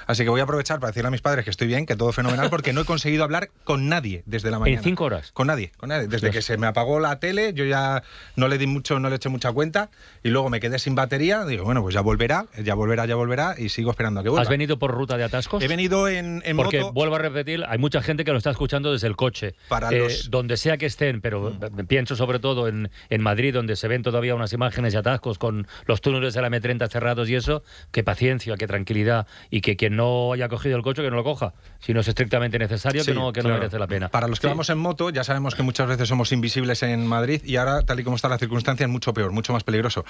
Así que voy a aprovechar para decirle a mis padres que estoy bien, que todo fenomenal, porque no he conseguido hablar con nadie desde la mañana. ¿En cinco horas? Con nadie, con nadie. Desde Dios. que se me apagó la tele, yo ya no le di mucho, no le eché mucha cuenta y luego me quedé sin batería. Digo, bueno, pues ya volverá, ya volverá, ya volverá y sigo esperando a que vuelva. ¿Has venido por ruta de atascos? He venido en, en Porque moto. vuelvo a repetir, hay mucha gente que lo está escuchando desde el coche. Para Eh, los- Mm. Donde sea que estén, pero eh, pienso sobre todo en, en Madrid, donde se ven todavía unas imágenes de atascos con los túneles de la M30 cerrados y eso. Que paciencia, que tranquilidad y que quien no haya cogido el coche, que no lo coja. Si no es estrictamente necesario, que no, que no merece la pena. Para los que Sí. vamos en moto, ya sabemos que muchas veces somos invisibles en Madrid y ahora, tal y como está la circunstancia, es mucho peor, mucho más peligroso.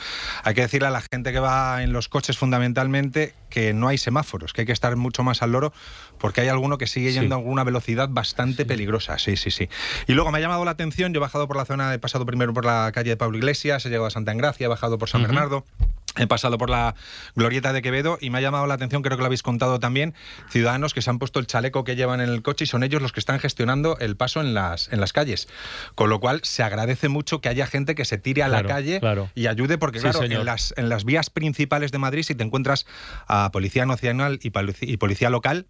Hay que decirle a la gente que va en los coches fundamentalmente que no hay semáforos, que hay que estar mucho más al loro porque hay alguno que sigue yendo a alguna velocidad bastante peligrosa. Sí, sí, sí. Y luego me ha llamado la atención, yo he bajado por la zona, he pasado primero por la calle de Pablo Iglesias, he llegado a Santa Engracia, he bajado por San. Bernardo. He pasado por la glorieta de Quevedo y me ha llamado la atención, creo que lo habéis contado también, ciudadanos que se han puesto el chaleco que llevan en el coche y son ellos los que están gestionando el paso en las, en las calles. Con lo cual se agradece mucho que haya gente que se tire a Claro, la calle claro. y ayude, porque Sí, claro, en las, en las vías principales de Madrid, si te encuentras a Policía Nacional y Policía Local,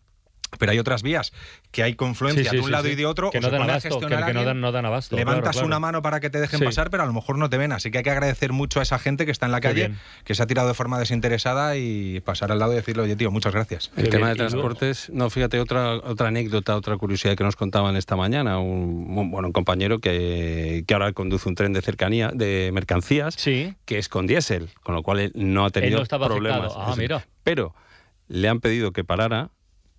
pero hay otras vías que hay confluencia Sí, sí, de un sí, lado sí. y de otro, Que o no se dan abasto, que- gestionar que no alguien, dan- no dan abasto, Levantas claro, claro. una mano para que te dejen Sí. pasar, pero a lo mejor no te ven. Así que hay que agradecer mucho a esa gente que está en la calle, que se ha tirado de forma desinteresada y pasar al lado y decirle, oye, tío, muchas gracias. El tema de transportes, no, fíjate, otra, otra anécdota, otra curiosidad que nos contaban esta mañana. Un, un- bueno, un compañero que, que ahora conduce un tren de cercanía, de mercancías, que es con diésel, con lo cual él no ha tenido no estaba problemas. Ah, mira. Pero le han pedido que parara.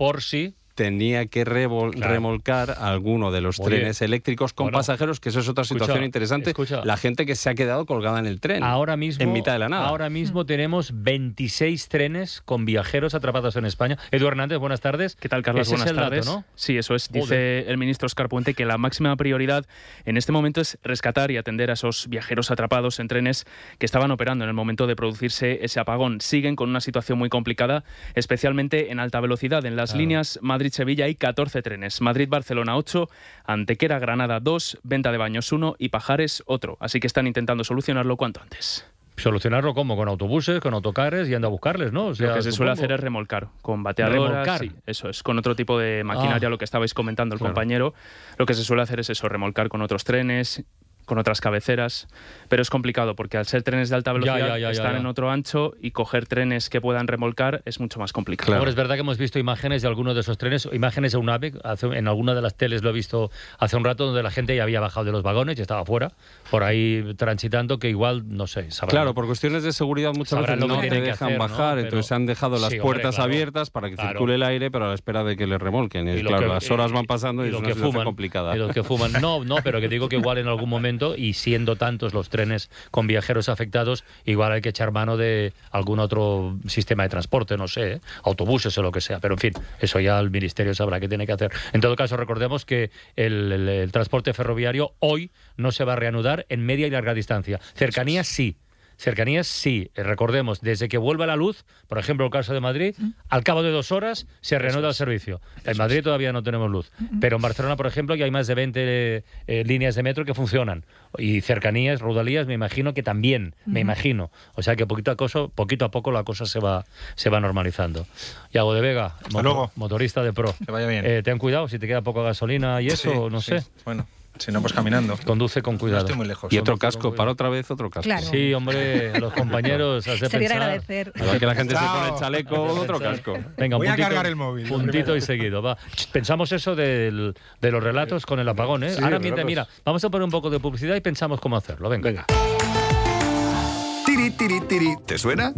Por si. Tenía que revol- Claro. remolcar alguno de los Oye, trenes eléctricos con bueno, pasajeros, que eso es otra escucha, situación interesante. escucha. La gente que se ha quedado colgada en el tren. Ahora mismo, En mitad de la nada. Ahora mismo tenemos 26 trenes con viajeros atrapados en España. Edu Hernández, buenas tardes. ¿Qué tal, Carlos? Ese Buenas es el dato, tardes. ¿no? Sí, eso es. Joder. Dice el ministro Oscar Puente que la máxima prioridad en este momento es rescatar y atender a esos viajeros atrapados en trenes que estaban operando en el momento de producirse ese apagón. Siguen con una situación muy complicada, especialmente en alta velocidad. En las Claro. líneas Madrid-Sevilla hay 14 trenes. Madrid-Barcelona 8, Antequera-Granada 2, Venta de Baños 1 y Pajares otro. Así que están intentando solucionarlo cuanto antes. Solucionarlo como con autobuses, con autocares y anda a buscarles, ¿no? O sea, lo que se suele hacer es remolcar con bateadoras. Remolcar. sí, eso es, con otro tipo de maquinaria, Ah, lo que estabais comentando el claro. compañero. Lo que se suele hacer es eso, remolcar con otros trenes, con otras cabeceras. Pero es complicado porque al ser trenes de alta velocidad ya, ya, ya, están ya. en otro ancho y coger trenes que puedan remolcar es mucho más complicado. Ahora es verdad que hemos visto imágenes de algunos de esos trenes, imágenes de un AVE, hace- en alguna de las teles lo he visto hace un rato, donde la gente ya había bajado de los vagones y estaba fuera, por ahí transitando, que igual, no sé, sabrán. Claro, por cuestiones de seguridad muchas veces no te dejan hacer, ¿no? bajar, Pero- entonces han dejado las Sí, hombre, puertas claro. abiertas para que Claro. circule el aire, pero a la espera de que le remolquen. Y, Y claro, que- las horas van pasando y, y es una que situación fuman, complicada. y los que fuman. No, no, pero que digo que igual en algún momento, y siendo tantos los trenes con viajeros afectados, igual hay que echar mano de algún otro sistema de transporte, no sé, ¿eh? autobuses o lo que sea. Pero en fin, eso ya el Ministerio sabrá qué tiene que hacer. En todo caso, recordemos que el, transporte ferroviario hoy no se va a reanudar en media y larga distancia. Cercanías sí. Cercanías sí, Eh, recordemos, desde que vuelva la luz, por ejemplo el caso de Madrid, al cabo de dos horas se reanuda el servicio. En Madrid todavía no tenemos luz, pero en Barcelona, por ejemplo, ya hay más de 20 eh, líneas de metro que funcionan. Y cercanías, rodalías, me imagino que también, me imagino. O sea que poquito a, coso- poquito, a poco la cosa se va, se va normalizando. Yago de Vega, motorista de pro. Que vaya bien. Eh, ten cuidado si te queda poca gasolina y eso, Sí, no sí. sé. Bueno, si no, pues caminando. Conduce con cuidado. estoy muy lejos. Y otro casco, para otra vez otro casco. Claro. Sí, hombre, los compañeros, has de Sería pensar. agradecer. Igual que la gente se pone el chaleco, otro casco. Venga, Voy a cargar el móvil, Puntito y seguido, va. Pensamos eso del- de los relatos con el apagón, ¿eh? Sí, Ahora, mira, mira, vamos a poner un poco de publicidad y pensamos cómo hacerlo. Venga. Venga. ¿Te suena?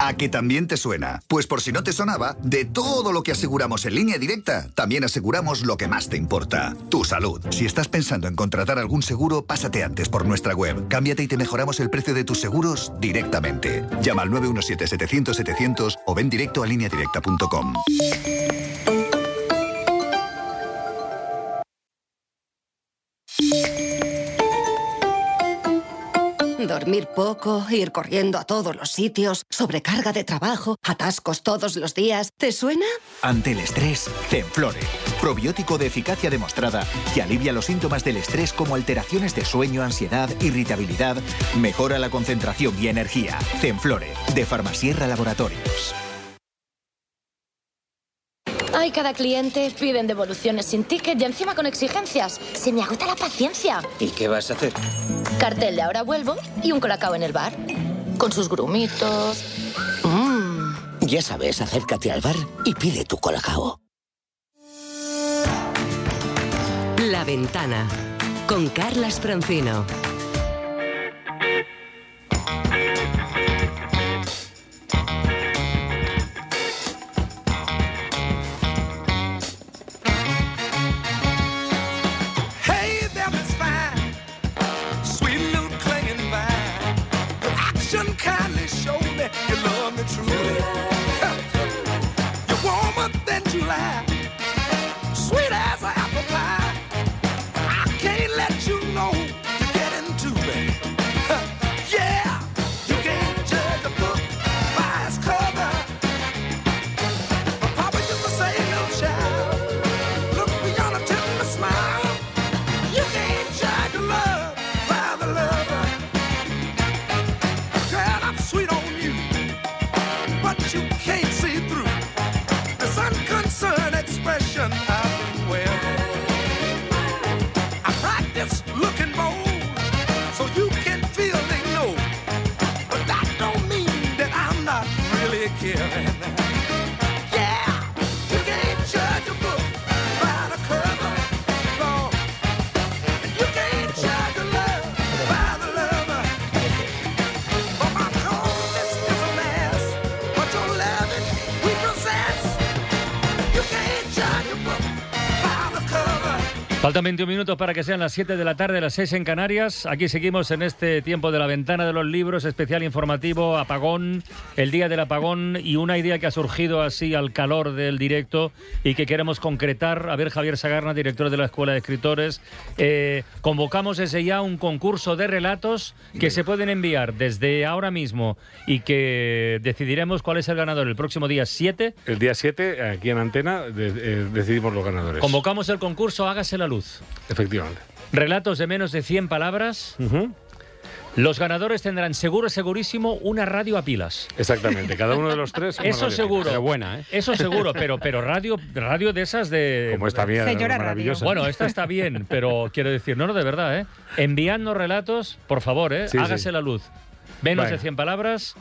¿A que también te suena? Pues por si no te sonaba, de todo lo que aseguramos en línea directa, también aseguramos lo que más te importa, tu salud. Si estás pensando en contratar algún seguro, pásate antes por nuestra web. Cámbiate y te mejoramos el precio de tus seguros directamente. Llama al 917-700-700 o ven directo a lineadirecta.com. Dormir poco, ir corriendo a todos los sitios, sobrecarga de trabajo, atascos todos los días. ¿Te suena? Ante el estrés, Cenflore. Probiótico de eficacia demostrada que alivia los síntomas del estrés como alteraciones de sueño, ansiedad, irritabilidad, mejora la concentración y energía. Cenflore, de Farmasierra Laboratorios. Ay, cada cliente piden devoluciones sin ticket y encima con exigencias. Se me agota la paciencia. ¿Y qué vas a hacer? Cartel de ahora vuelvo y un colacao en el bar. Con sus grumitos. Mm. Ya sabes, acércate al bar y pide tu colacao. La ventana con Carlas Francino. Faltan 21 minutos para que sean las 7 de la tarde, las 6 en Canarias. Aquí seguimos en este tiempo de la ventana de los libros, especial informativo, apagón, el día del apagón y una idea que ha surgido así al calor del directo y que queremos concretar. A ver, Javier Sagarna, director de la Escuela de Escritores, eh, convocamos desde ya un concurso de relatos que se pueden enviar desde ahora mismo y que decidiremos cuál es el ganador el próximo día 7. El día 7, aquí en Antena, de- eh, decidimos los ganadores. Convocamos el concurso Hágase la luz. Efectivamente. Relatos de menos de 100 palabras. Los ganadores tendrán seguro, segurísimo, una radio a pilas. Exactamente, cada uno de los tres. Eso seguro. Pero buena, ¿eh? Eso seguro, pero, pero radio, radio de esas de. Como esta mía, Señora Radio. maravillosa. Bueno, esta está bien, pero quiero decir, no, no, de verdad, ¿eh? Enviando relatos, por favor, ¿eh? Sí, Hágase sí. la luz. Menos de 100 palabras.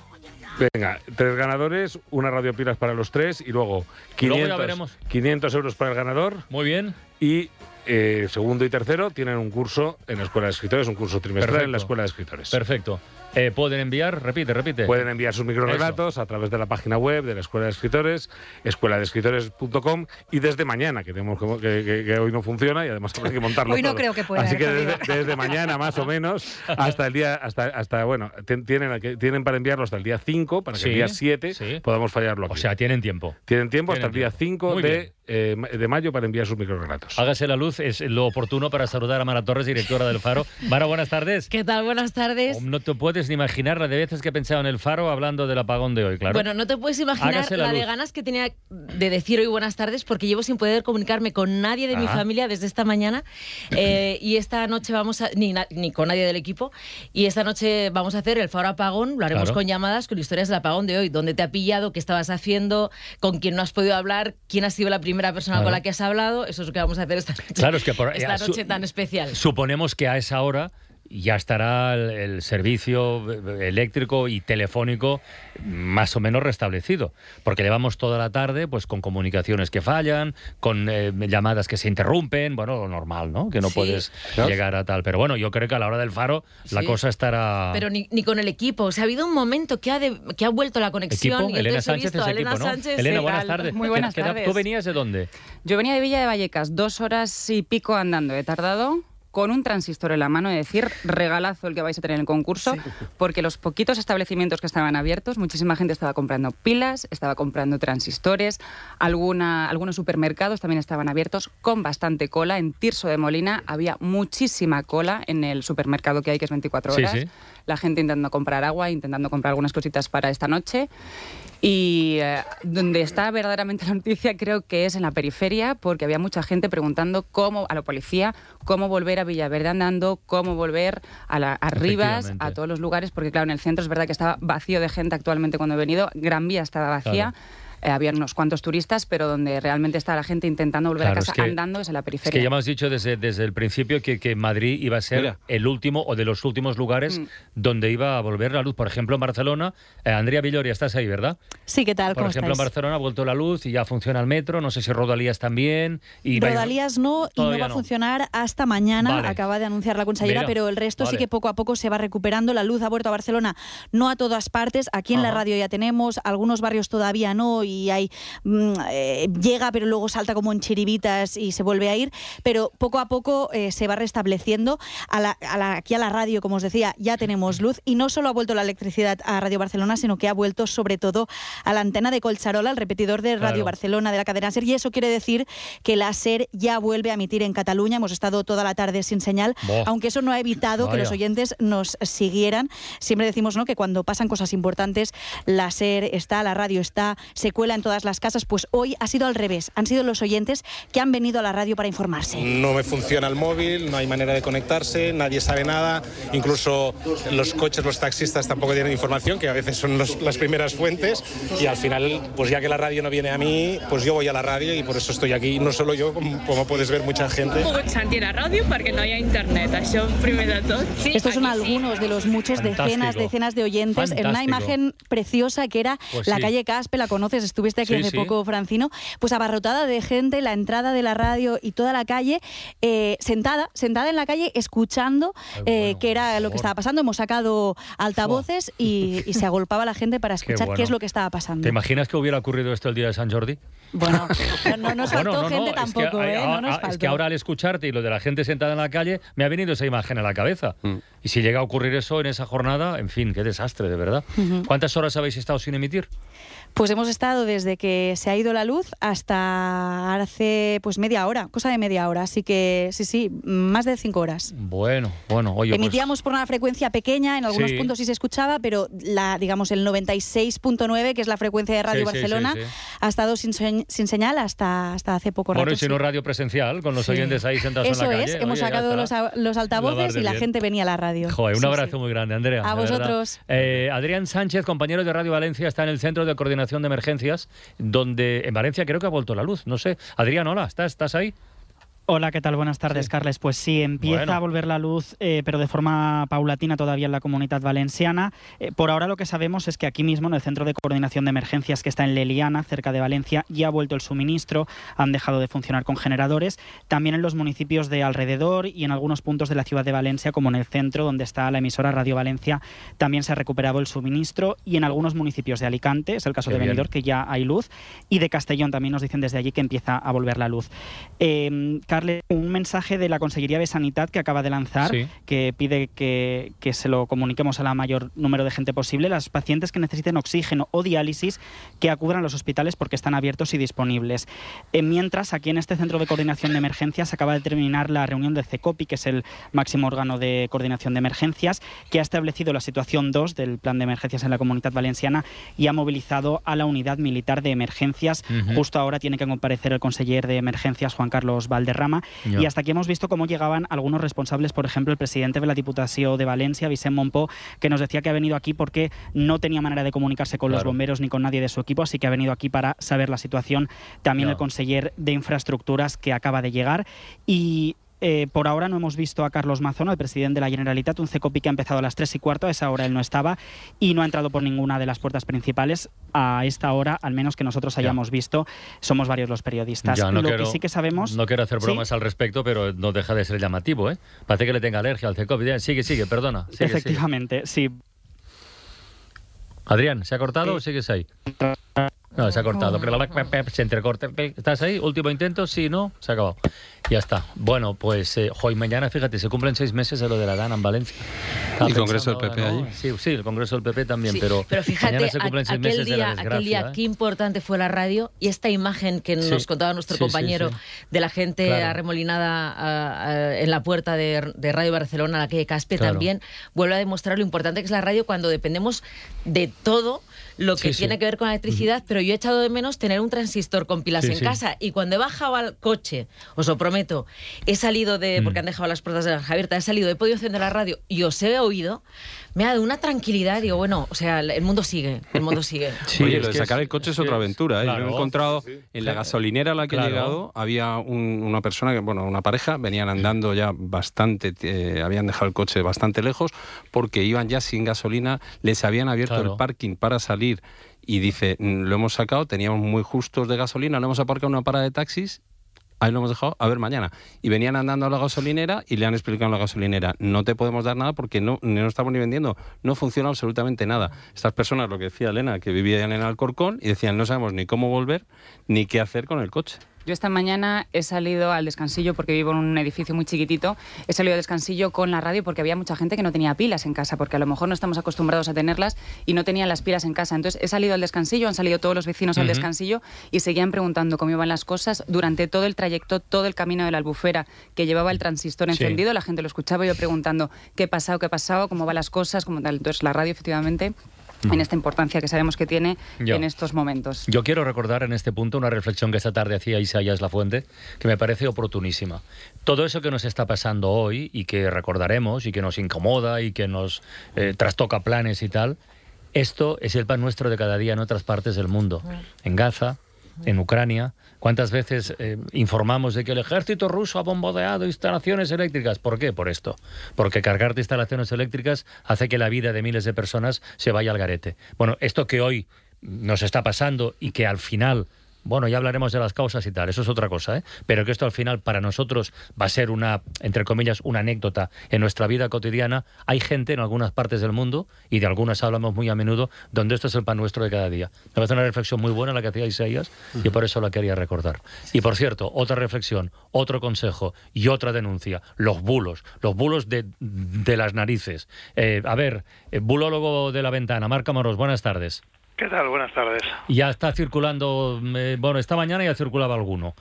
Venga, tres ganadores, una radio pilas para los tres y luego Luego 500, ya veremos. 500 euros para el ganador. Muy bien. Y eh, segundo y tercero tienen un curso en la Escuela de Escritores, un curso trimestral en la. Escuela de Escritores. Perfecto. Eh, Pueden enviar, repite, repite. Pueden enviar sus microrelatos a través de la página web de la Escuela de Escritores, escueladescritores.com y desde mañana, que, tenemos que, que- que- que hoy no funciona y además habrá que montarlo Hoy no todo. creo que pueda, Así que Javier. desde, desde mañana más o menos hasta el día, hasta, hasta bueno, ten- tienen, que- tienen para enviarlo hasta el día 5, para que Sí, el día 7 sí. podamos fallarlo O aquí. sea, tienen tiempo. tienen tiempo hasta tienen el día tiempo. 5 Muy de, eh, de mayo para enviar sus microrelatos. Hágase la luz, es lo oportuno para saludar a Mara Torres, directora del Faro. Mara, buenas tardes. ¿Qué tal? Buenas tardes. No te puedes ni imaginar la de veces que he pensado en el Faro hablando del apagón de hoy, claro. Bueno, no te puedes imaginar la la, de ganas que tenía de decir hoy buenas tardes porque llevo sin poder comunicarme con nadie de mi Ah. familia desde esta mañana eh, y esta noche vamos a ni, ni con nadie del equipo y esta noche vamos a hacer el faro apagón, lo haremos Claro. con llamadas con historias del apagón de hoy, dónde te ha pillado, qué estabas haciendo, con quién no has podido hablar, quién ha sido la primera persona Claro. con la que has hablado, eso es lo que vamos a hacer esta noche. Claro, es que por- esta su- noche tan especial. Suponemos que a esa hora ya estará el, el servicio eléctrico y telefónico más o menos restablecido, porque llevamos toda la tarde pues con comunicaciones que fallan, con eh, llamadas que se interrumpen, bueno, lo normal, ¿no? Que no Sí. puedes Claro. llegar a tal, pero bueno, yo creo que a la hora del faro la cosa estará Pero ni, ni con el equipo. O sea, ha habido un momento que ha, de- que ha vuelto la conexión. equipo, y Elena Sánchez visto es equipo, Elena ¿no? Sánchez. Elena, sí. buenas Tal. tardes. Muy ¿Qué- buenas qué tardes. ¿Tú venías de dónde? Yo venía de Villa de Vallecas, dos horas y pico andando. He tardado con un transistor en la mano, es decir, regalazo el que vais a tener en el concurso, porque los poquitos establecimientos que estaban abiertos, muchísima gente estaba comprando pilas, estaba comprando transistores, alguna, algunos supermercados también estaban abiertos con bastante cola. En Tirso de Molina había muchísima cola en el supermercado que hay, que es 24 Sí, horas. sí. La gente intentando comprar agua, intentando comprar algunas cositas para esta noche. Y eh, donde está verdaderamente la noticia creo que es en la periferia, porque había mucha gente preguntando cómo a la policía cómo volver a Villaverde andando, cómo volver a, la, a Rivas, a todos los lugares, porque claro, en el centro es verdad que estaba vacío de gente actualmente cuando he venido, Gran Vía estaba vacía. Claro. Eh, había unos cuantos turistas, pero donde realmente está la gente intentando volver Claro, a es casa que- andando es en la Es periferia. que ya hemos dicho desde, desde el principio que, que Madrid iba a ser Mira. el último o de los últimos lugares Mm. donde iba a volver la luz. Por ejemplo, en Barcelona, eh, Andrea Villoria, estás ahí, ¿verdad? Sí, ¿qué tal? Por ¿Cómo ejemplo, en estáis? Barcelona ha vuelto la luz y ya funciona el metro. No sé si Rodalías también. Y Rodalías no, y no va a no. funcionar hasta mañana, Vale. acaba de anunciar la consellera, Mira, pero el resto sí vale. que poco a poco se va recuperando. La luz ha vuelto a Barcelona, no a todas partes. Aquí en la Ajá. radio ya tenemos, algunos barrios todavía no, y hay mm, eh, llega, pero luego salta como en chiribitas y se vuelve a ir. Pero poco a poco eh, se va restableciendo. A la- a la- aquí a la radio, como os decía, ya tenemos luz, y no solo ha vuelto la electricidad a Radio Barcelona, sino que ha vuelto sobre todo a la antena de Colcharola, al repetidor de Radio Claro. Barcelona de la cadena SER, y eso quiere decir que la SER ya vuelve a emitir en Cataluña. Hemos estado toda la tarde sin señal, aunque eso no ha evitado que Vaya. los oyentes nos siguieran. Siempre decimos ¿no? que cuando pasan cosas importantes, la SER está, la radio está, se cuela en todas las casas. Pues hoy ha sido al revés. Han sido los oyentes que han venido a la radio para informarse. No me funciona el móvil, no hay manera de conectarse, nadie sabe nada, incluso los coches, los taxistas tampoco tienen información, que a veces son los- las primeras fuentes, y al final, pues ya que la radio no viene a mí, pues yo voy a la radio y por eso estoy aquí, no solo yo, como, como puedes ver mucha gente. Sentir la ràdio perquè no hi ha internet, això primer de tot. Estos son algunos de los muchos Fantástico. decenas, decenas de oyentes en una Fantástico. imagen preciosa que era Pues la sí. calle Caspe, la conoces, estuviste aquí Sí, hace sí. poco, Francino, pues abarrotada de gente, la entrada de la radio y toda la calle, eh, sentada, sentada en la calle, escuchando eh, qué era lo que estaba pasando. Hemos sacado altavoces y, y se agolpaba la gente para escuchar qué, bueno. es lo que estaba pasando. ¿Te imaginas que hubiera ocurrido esto el día de San Jordi? Bueno, no, no nos Bueno, faltó no, no, gente es que tampoco, hay- ¿eh? No nos faltó. Es que ahora al escucharte y lo de la gente sentada en la calle, me ha venido esa imagen a la cabeza. Y si llega a ocurrir eso en esa jornada, en fin, qué desastre, de verdad. ¿Cuántas horas habéis estado sin emitir? Pues hemos estado desde que se ha ido la luz hasta hace pues media hora, cosa de media hora, así que sí, sí, más de cinco horas. Bueno, bueno, oye, pues- Emitíamos por una frecuencia pequeña, en algunos Sí. puntos sí se escuchaba, pero la, digamos, el 96.9, que es la frecuencia de Radio Sí, Barcelona, sí. ha estado sin, señ- sin señal hasta, hasta hace poco Bueno, rato. y si no radio presencial, con los oyentes ahí sentados Eso en la calle. es, hemos oye, sacado los, altavoces y la bien. gente venía a la radio. Joder, un abrazo muy grande, Andrea. A vosotros. Eh, Adrián Sánchez, compañero de Radio Valencia, está en el Centro de Coordinación de Emergencias, donde en Valencia creo que ha vuelto la luz. No sé. Adrián, hola, ¿estás, estás ahí? Hola, ¿qué tal? Buenas tardes, Carles. Pues sí, empieza Bueno. a volver la luz, eh, pero de forma paulatina todavía en la comunidad valenciana. Eh, por ahora lo que sabemos es que aquí mismo, en el Centro de Coordinación de Emergencias que está en Leliana, cerca de Valencia, ya ha vuelto el suministro, han dejado de funcionar con generadores. También en los municipios de alrededor y en algunos puntos de la ciudad de Valencia, como en el centro, donde está la emisora Radio Valencia, también se ha recuperado el suministro. Y en algunos municipios de Alicante, es el caso Qué de bien. Benidorm, que ya hay luz, y de Castellón también nos dicen desde allí que empieza a volver la luz. Eh, Carles, un mensaje de la Consellería de Sanidad que acaba de lanzar, Sí. que pide que, que se lo comuniquemos a la mayor número de gente posible, las pacientes que necesiten oxígeno o diálisis que acudan a los hospitales porque están abiertos y disponibles. Eh, mientras, aquí en este Centro de Coordinación de Emergencias acaba de terminar la reunión del CECOPI, que es el máximo órgano de coordinación de emergencias, que ha establecido la situación 2 del plan de emergencias en la comunidad valenciana y ha movilizado a la unidad militar de emergencias. Ujú. Justo ahora tiene que comparecer el conseller de emergencias, Juan Carlos Valderrama. Y hasta aquí hemos visto cómo llegaban algunos responsables, por ejemplo, el presidente de la Diputación de Valencia, Vicent Monpó, que nos decía que ha venido aquí porque no tenía manera de comunicarse con los bomberos ni con nadie de su equipo, así que ha venido aquí para saber la situación. También el conseller de Infraestructuras que acaba de llegar. Y eh, por ahora no hemos visto a Carlos Mazón, el presidente de la Generalitat, un CECOPI que ha empezado a las 3 y cuarto, a esa hora él no estaba y no ha entrado por ninguna de las puertas principales. A esta hora, al menos que nosotros Ya. hayamos visto, somos varios los periodistas. Ya, no Lo quiero, que sí que sabemos... No quiero hacer ¿Sí? bromas al respecto, pero no deja de ser llamativo, ¿eh? Parece que le tenga alergia al CECOP. Sigue, sigue, perdona. Sigue, sigue. Efectivamente, sí. Adrián, ¿se ha cortado o sigues ahí? No, se ha cortado. Se entrecorta. ¿Estás ahí? Último intento, sí, no, se ha acabado. Ya está. Bueno, pues eh, hoy mañana, fíjate, se cumplen seis meses de lo de la DANA en Valencia. ¿Y el Congreso del PP. Sí, sí, el Congreso del PP también, Sí, pero, pero fíjate, mañana se cumplen seis aquel meses de día, la aquel día ¿eh? qué importante fue la radio y esta imagen que Sí. nos contaba nuestro Sí, compañero sí. de la gente Claro. arremolinada a- a- en la puerta de, de Radio Barcelona, la calle Caspe, Claro. también vuelve a demostrar lo importante que es la radio cuando dependemos de todo lo que Sí, sí. tiene que ver con la electricidad, pero yo he echado de menos tener un transistor con pilas Sí, en casa y cuando he bajado al coche, os lo prometo, he salido de, Mm. porque han dejado las puertas de la abiertas, he salido, he podido encender la radio y os he oído, me ha dado una tranquilidad. Digo, bueno, o sea, el mundo sigue, el mundo sigue. Oye, es lo de sacar es- el coche es, otra aventura. ¿eh? Yo he encontrado Sí, sí. en la gasolinera a la que Claro. he llegado, había un- una persona, que, bueno, una pareja, venían andando ya bastante, eh, habían dejado el coche bastante lejos porque iban ya sin gasolina, les habían abierto Claro. el parking para salir y dice, "Mm, lo hemos sacado, teníamos muy justos de gasolina, lo hemos aparcado en una parada de taxis Ahí lo hemos dejado, a ver mañana. Y venían andando a la gasolinera y le han explicado a la gasolinera, no te podemos dar nada porque no, no estamos ni vendiendo, no funciona absolutamente nada. Estas personas, lo que decía Elena, que vivían en Alcorcón y decían, no sabemos ni cómo volver ni qué hacer con el coche. Yo esta mañana he salido al descansillo porque vivo en un edificio muy chiquitito. He salido al descansillo con la radio porque había mucha gente que no tenía pilas en casa, porque a lo mejor no estamos acostumbrados a tenerlas y no tenían las pilas en casa. Entonces he salido al descansillo, han salido todos los vecinos al descansillo y seguían preguntando cómo iban las cosas durante todo el trayecto, todo el camino de la albufera que llevaba el transistor Sí. encendido. La gente lo escuchaba y yo preguntando qué ha pasado, qué ha pasado, cómo van las cosas, cómo tal. Entonces la radio efectivamente en esta importancia que sabemos que tiene Yo. en estos momentos. Yo quiero recordar en este punto una reflexión que esta tarde hacía Isaías Lafuente, que me parece oportunísima. Todo eso que nos está pasando hoy y que recordaremos y que nos incomoda y que nos eh, trastoca planes y tal, esto es el pan nuestro de cada día en otras partes del mundo. En Gaza, en Ucrania. ¿Cuántas veces eh, informamos de que el ejército ruso ha bombardeado instalaciones eléctricas? ¿Por qué? Por esto. Porque cargarte instalaciones eléctricas hace que la vida de miles de personas se vaya al garete. Bueno, esto que hoy nos está pasando y que al final bueno, ya hablaremos de las causas y tal, eso es otra cosa, ¿eh? Pero que esto al final para nosotros va a ser una, entre comillas, una anécdota en nuestra vida cotidiana. Hay gente en algunas partes del mundo, y de algunas hablamos muy a menudo, donde esto es el pan nuestro de cada día. Me parece una reflexión muy buena la que hacía Isaías, y por eso la quería recordar. Y por cierto, otra reflexión, otro consejo y otra denuncia, los bulos, los bulos de, de las narices. Eh, a ver, eh, bulólogo de la ventana, Marca Moros, buenas tardes. ¿Qué tal? Buenas tardes. Ya está circulando, eh, bueno, esta mañana ya circulaba alguno,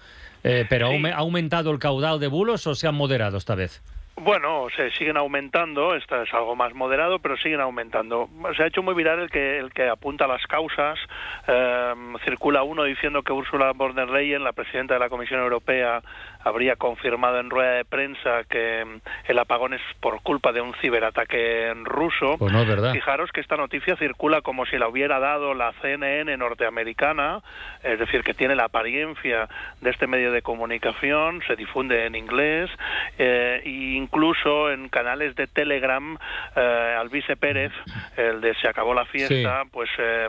Eh, pero ¿ha aume- ¿ha aumentado el caudal de bulos o se han moderado esta vez? Bueno, se siguen aumentando, esto es algo más moderado, pero siguen aumentando. Se ha hecho muy viral el que, el que apunta las causas. Eh, circula uno diciendo que Ursula von der Leyen, la presidenta de la Comisión Europea, habría confirmado en rueda de prensa que mm, el apagón es por culpa de un ciberataque ruso. Pues no verdad. Fijaros que esta noticia circula como si la hubiera dado la CNN norteamericana, es decir, que tiene la apariencia de este medio de comunicación, se difunde en inglés, eh, e incluso en canales de Telegram, eh, Alvise Pérez, el de Se acabó la fiesta, pues eh,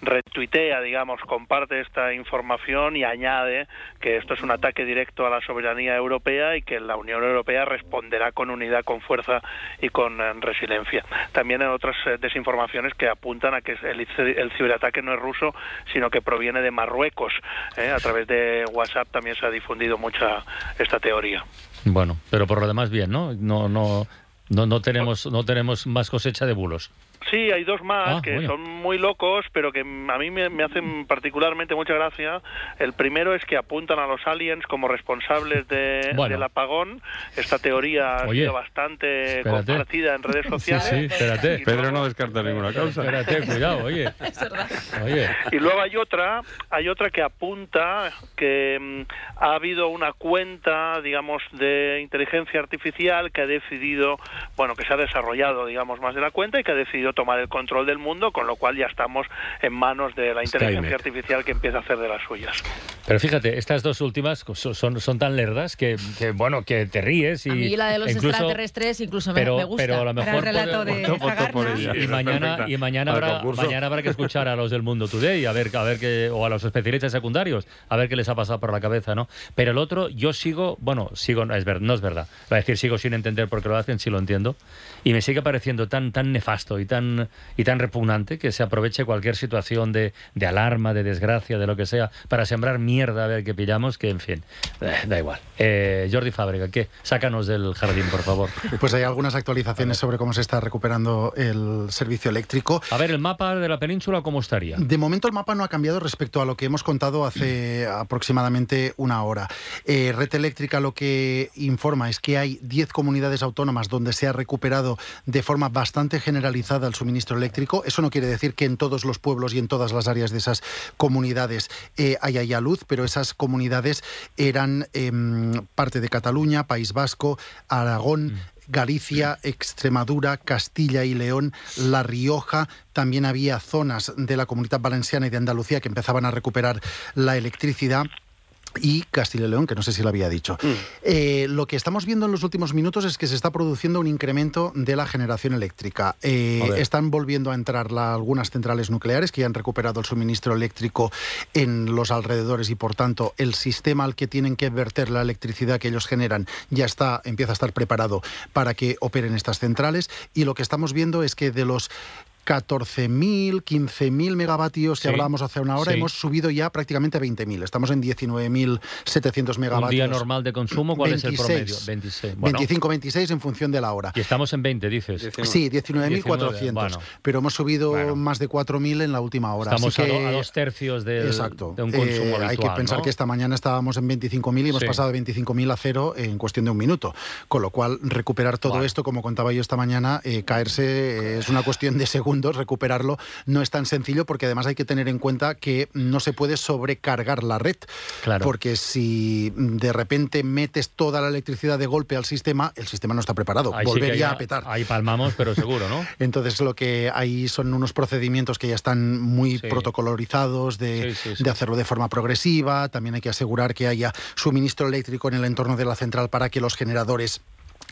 retuitea, digamos, comparte esta información y añade que esto es un ataque directo a la soberanía europea y que la Unión Europea responderá con unidad, con fuerza y con eh, resiliencia. También hay otras eh, desinformaciones que apuntan a que el, el ciberataque no es ruso, sino que proviene de Marruecos. ¿eh? A través de WhatsApp también se ha difundido mucha esta teoría. Bueno, pero por lo demás bien, ¿no? No, no, no, no tenemos, no tenemos más cosecha de bulos. Sí, hay dos más Ah, que bueno. son muy locos, pero que a mí me, me hacen particularmente mucha gracia. El primero es que apuntan a los aliens como responsables de- Bueno. del apagón. Esta teoría ha sido bastante espérate. compartida en redes sociales. sí, espérate. Pedro no descarta ninguna causa. Espérate, cuidado, oye. Oye. Y luego hay otra, hay otra que apunta que mm, ha habido una cuenta, digamos, de inteligencia artificial que ha decidido, bueno, que se ha desarrollado, digamos, más de la cuenta y que ha decidido tomar el control del mundo, con lo cual ya estamos en manos de la inteligencia Skynet. artificial que empieza a hacer de las suyas. Pero fíjate, estas dos últimas son, son, son tan lerdas que, que, bueno, que te ríes y A mí la de los incluso- extraterrestres incluso me, pero, me gusta. pero a lo mejor el relato puede- de Voto- voto por ella. y mañana y mañana habrá mañana habrá que escuchar a los del Mundo Today a ver a ver qué o a los especialistas secundarios a ver qué les ha pasado por la cabeza no pero el otro yo sigo bueno sigo no es ver, no es verdad va a decir sigo sin entender por qué lo hacen sí lo entiendo y me sigue pareciendo tan tan nefasto y tan y tan repugnante que se aproveche cualquier situación de, de alarma de desgracia de lo que sea para sembrar mierda a ver qué pillamos que en fin eh, da igual. Eh, Jordi Fábrega qué sácanos del jardín por favor. Pues hay algunas actualizaciones sobre cómo se está recuperando el servicio eléctrico. a ver el mapa de la península cómo estaría De momento el mapa no ha cambiado respecto a lo que hemos contado hace aproximadamente una hora. Eh, Red Eléctrica lo que informa es que hay 10 comunidades autónomas donde se ha recuperado de forma bastante generalizada el suministro eléctrico. Eso no quiere decir que en todos los pueblos y en todas las áreas de esas comunidades eh, haya ya luz, pero esas comunidades eran em, parte de Cataluña, País Vasco, Aragón. Galicia, Extremadura, Castilla y León, La Rioja, también había zonas de la comunidad valenciana y de Andalucía que empezaban a recuperar la electricidad y Castilla y León, que no sé si lo había dicho. Eh, lo que estamos viendo en los últimos minutos es que se está produciendo un incremento de la generación eléctrica. Eh, están volviendo a entrar la- algunas centrales nucleares que ya han recuperado el suministro eléctrico en los alrededores y, por tanto, el sistema al que tienen que verter la electricidad que ellos generan ya está, empieza a estar preparado para que operen estas centrales. Y lo que estamos viendo es que de los 14.000, 15.000 megavatios que Sí, hablábamos hace una hora, sí. hemos subido ya prácticamente a 20.000. Estamos en 19.700 megavatios. Un día normal de consumo, ¿cuál es el 26. promedio? 26. Bueno, 25-26 en función de la hora. Y estamos en 20, dices. Sí, 19.400. Bueno, pero hemos subido más de 4.000 en la última hora. estamos Así a, que- do- a dos tercios del- Exacto. de un consumo Eh, habitual. Hay que pensar ¿no? que esta mañana estábamos en 25.000 y hemos Sí. pasado de 25.000 a cero en cuestión de un minuto. Con lo cual, recuperar todo esto, como contaba yo esta mañana, eh, caerse eh, es una cuestión de segundos. Recuperarlo no es tan sencillo porque además hay que tener en cuenta que no se puede sobrecargar la red. Claro. Porque si de repente metes toda la electricidad de golpe al sistema, el sistema no está preparado. Ahí sí que Volvería ya- a petar. Ahí palmamos, pero seguro, ¿no? Entonces lo que hay son unos procedimientos que ya están muy Sí. protocolorizados de, sí. de hacerlo de forma progresiva. También hay que asegurar que haya suministro eléctrico en el entorno de la central para que los generadores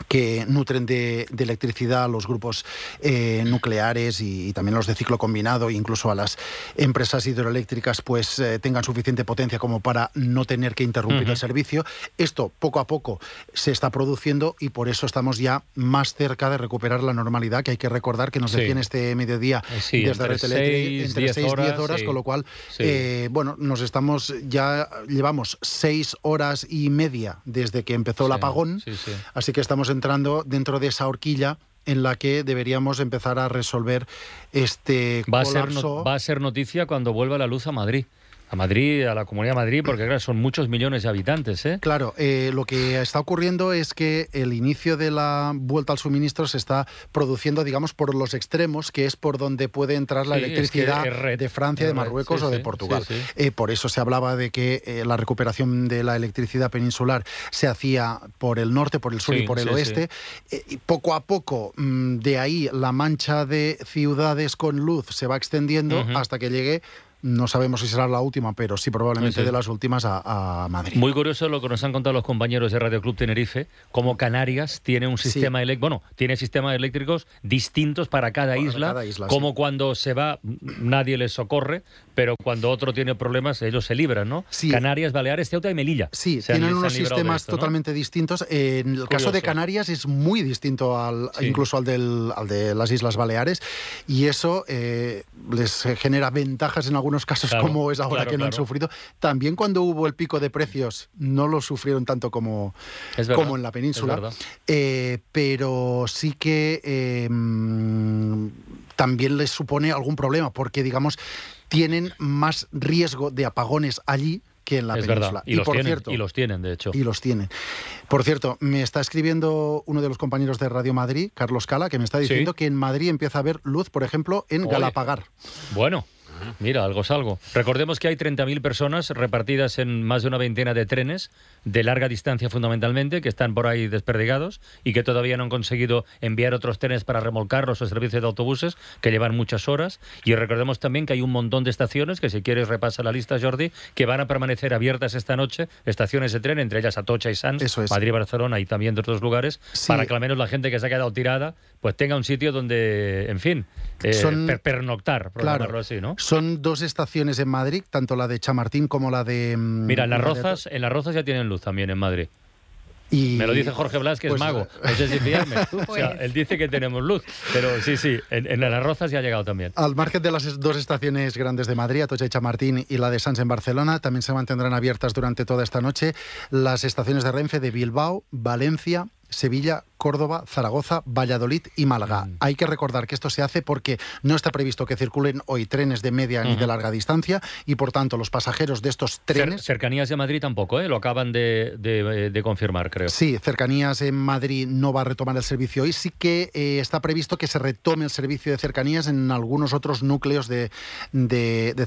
que nutren de, de electricidad a los grupos eh, nucleares y, y también los de ciclo combinado, incluso a las empresas hidroeléctricas, pues eh, tengan suficiente potencia como para no tener que interrumpir el servicio. Esto poco a poco se está produciendo y por eso estamos ya más cerca de recuperar la normalidad, que hay que recordar que nos Sí. decían este mediodía Eh, sí, desde Red entre diez 6 y 10 horas, horas, sí. con lo cual, eh, bueno, nos estamos, ya llevamos 6 horas y media desde que empezó el apagón, Sí, sí. así que estamos entrando dentro de esa horquilla en la que deberíamos empezar a resolver este Va a, ser no- va a ser noticia cuando vuelva la luz a Madrid. A Madrid, a la Comunidad de Madrid, porque claro, son muchos millones de habitantes, ¿eh? Claro, eh, lo que está ocurriendo es que el inicio de la vuelta al suministro se está produciendo, digamos, por los extremos, que es por donde puede entrar la Sí, es que electricidad es de Francia, de Marruecos sí, o de sí, Portugal. Eh, por eso se hablaba de que eh, la recuperación de la electricidad peninsular se hacía por el norte, por el sur y por el oeste. Y poco a poco, mm, de ahí la mancha de ciudades con luz se va extendiendo hasta que llegue. No sabemos si será la última, pero sí probablemente Sí, de las últimas a, a Madrid. Muy curioso lo que nos han contado los compañeros de Radio Club Tenerife, cómo Canarias tiene un Sí. sistema eléctrico, bueno, tiene sistemas eléctricos distintos para cada Para isla, cada isla, como sí. cuando se va nadie les socorre, pero cuando otro tiene problemas ellos se libran, ¿no? Sí. Canarias, Baleares, Ceuta y Melilla. Sí, se tienen han unos sistemas esto, ¿no? totalmente distintos. En el caso de. Canarias es muy distinto al, Sí. incluso al, del, al de las Islas Baleares y eso eh, les genera ventajas en algunos casos Claro, como es ahora claro, que no han sufrido. También cuando hubo el pico de precios no lo sufrieron tanto como, verdad, como en la península. Eh, pero sí que eh, mm, también les supone algún problema porque, digamos, tienen más riesgo de apagones allí que en la es península. verdad. Y, los por tienen, cierto, y los tienen, de hecho. y los tienen. Por cierto, me está escribiendo uno de los compañeros de Radio Madrid, Carlos Cala, que me está Sí. diciendo que en Madrid empieza a haber luz, por ejemplo, en Oye. Galapagar. Bueno, mira, algo es algo. Recordemos que hay 30.000 personas repartidas en más de una veintena de trenes, de larga distancia fundamentalmente, que están por ahí desperdigados y que todavía no han conseguido enviar otros trenes para remolcarlos o servicios de autobuses, que llevan muchas horas. Y recordemos también que hay un montón de estaciones, que si quieres repasa la lista, Jordi, que van a permanecer abiertas esta noche, estaciones de tren, entre ellas Atocha y Sanz, es. Madrid, Barcelona y también de otros lugares, Sí. para que al menos la gente que se ha quedado tirada, pues tenga un sitio donde, en fin, eh, Son- per- pernoctar, por Claro. llamarlo así, ¿no? Son dos estaciones en Madrid, tanto la de Chamartín como la de... mm, Mira, en las de- rozas, en las rozas ya tienen luz también en Madrid. Y- Me lo dice Jorge Blas, que pues, es mago. No sé si fiarme. O sea, Pues- él dice que tenemos luz. Pero sí, sí, en, en las rozas ya ha llegado también. Al margen de las dos estaciones grandes de Madrid, Atocha y Chamartín, y la de Sanz en Barcelona, también se mantendrán abiertas durante toda esta noche las estaciones de Renfe de Bilbao, Valencia, Sevilla, Córdoba, Zaragoza, Valladolid y Málaga. Mm. Hay que recordar que esto se hace porque no está previsto que circulen hoy trenes de media ni de larga distancia y por tanto los pasajeros de estos Cer- trenes cercanías de Madrid tampoco, ¿eh? Lo acaban de, de- de confirmar, creo. Sí, cercanías en Madrid no va a retomar el servicio hoy. Sí que eh, está previsto que se retome el servicio de cercanías en algunos otros núcleos de,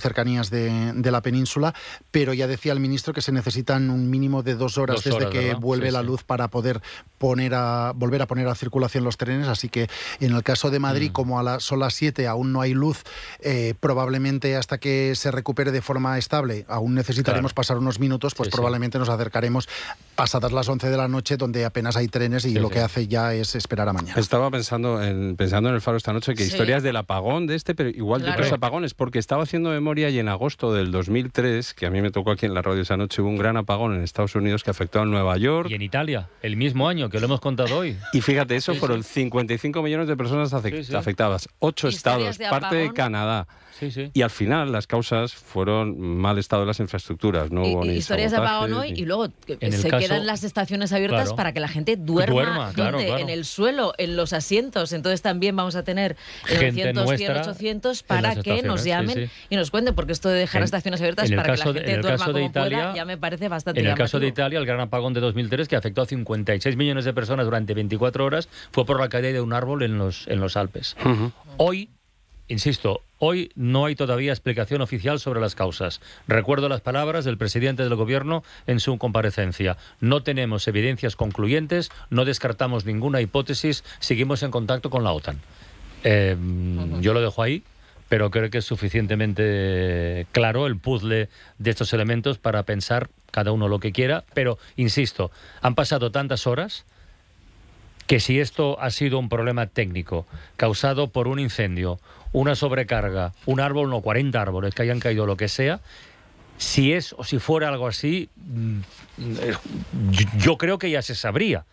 cercanías de, la península, pero ya decía el ministro que se necesitan un mínimo de dos horas Dos desde que ¿verdad? vuelve Sí, la sí. luz para poder poner a volver a poner a circulación los trenes, así que en el caso de Madrid, como a la, son las 7 aún no hay luz, eh, probablemente hasta que se recupere de forma estable, aún necesitaremos Claro. pasar unos minutos, pues Sí, sí. probablemente nos acercaremos pasadas las 11 de la noche donde apenas hay trenes y Sí, lo sí. que hace ya es esperar a mañana. Estaba pensando en, pensando en el faro esta noche que Sí. historias del apagón de este, pero igual de Claro. otros apagones, porque estaba haciendo memoria y en agosto del 2003, que a mí me tocó aquí en la radio esa noche, hubo un gran apagón en Estados Unidos que afectó a Nueva York. Y en Italia, el mismo año, que lo hemos contado hoy. Y fíjate, eso Sí, fueron sí. 55 millones de personas afec- Sí, sí. afectadas, ocho estados, de parte de. Canadá. Sí, sí. Y al final las causas fueron mal estado de las infraestructuras, no Y- hubo y ni historias de apagón hoy y luego que En se caso- quedan las estaciones abiertas Claro. para que la gente duerma, Duerma, claro, ¿dónde? claro. en el suelo, en los asientos. Entonces también vamos a tener eh, Gente 900, 100, nuestra 800 en para que nos llamen sí. y nos cuenten, porque esto de dejar En- estaciones abiertas en el para caso que la de- gente en el duerma caso de como pueda, Italia- ya me parece bastante En el caso de. Italia, el gran apagón de 2003, que afectó a 56 millones de personas durante 24 horas, fue por la caída de un árbol en los, en los Alpes. Hoy, insisto, hoy no hay todavía explicación oficial sobre las causas. Recuerdo las palabras del presidente del gobierno en su comparecencia. No tenemos evidencias concluyentes, no descartamos ninguna hipótesis, seguimos en contacto con la OTAN. Eh, Yo lo dejo ahí, pero creo que es suficientemente claro el puzzle de estos elementos para pensar cada uno lo que quiera. Pero, insisto, han pasado tantas horas que si esto ha sido un problema técnico causado por un incendio, una sobrecarga, un árbol, no 40 árboles que hayan caído, lo que sea, si es o si fuera algo así, mm, eh, yo- yo creo que ya se sabría.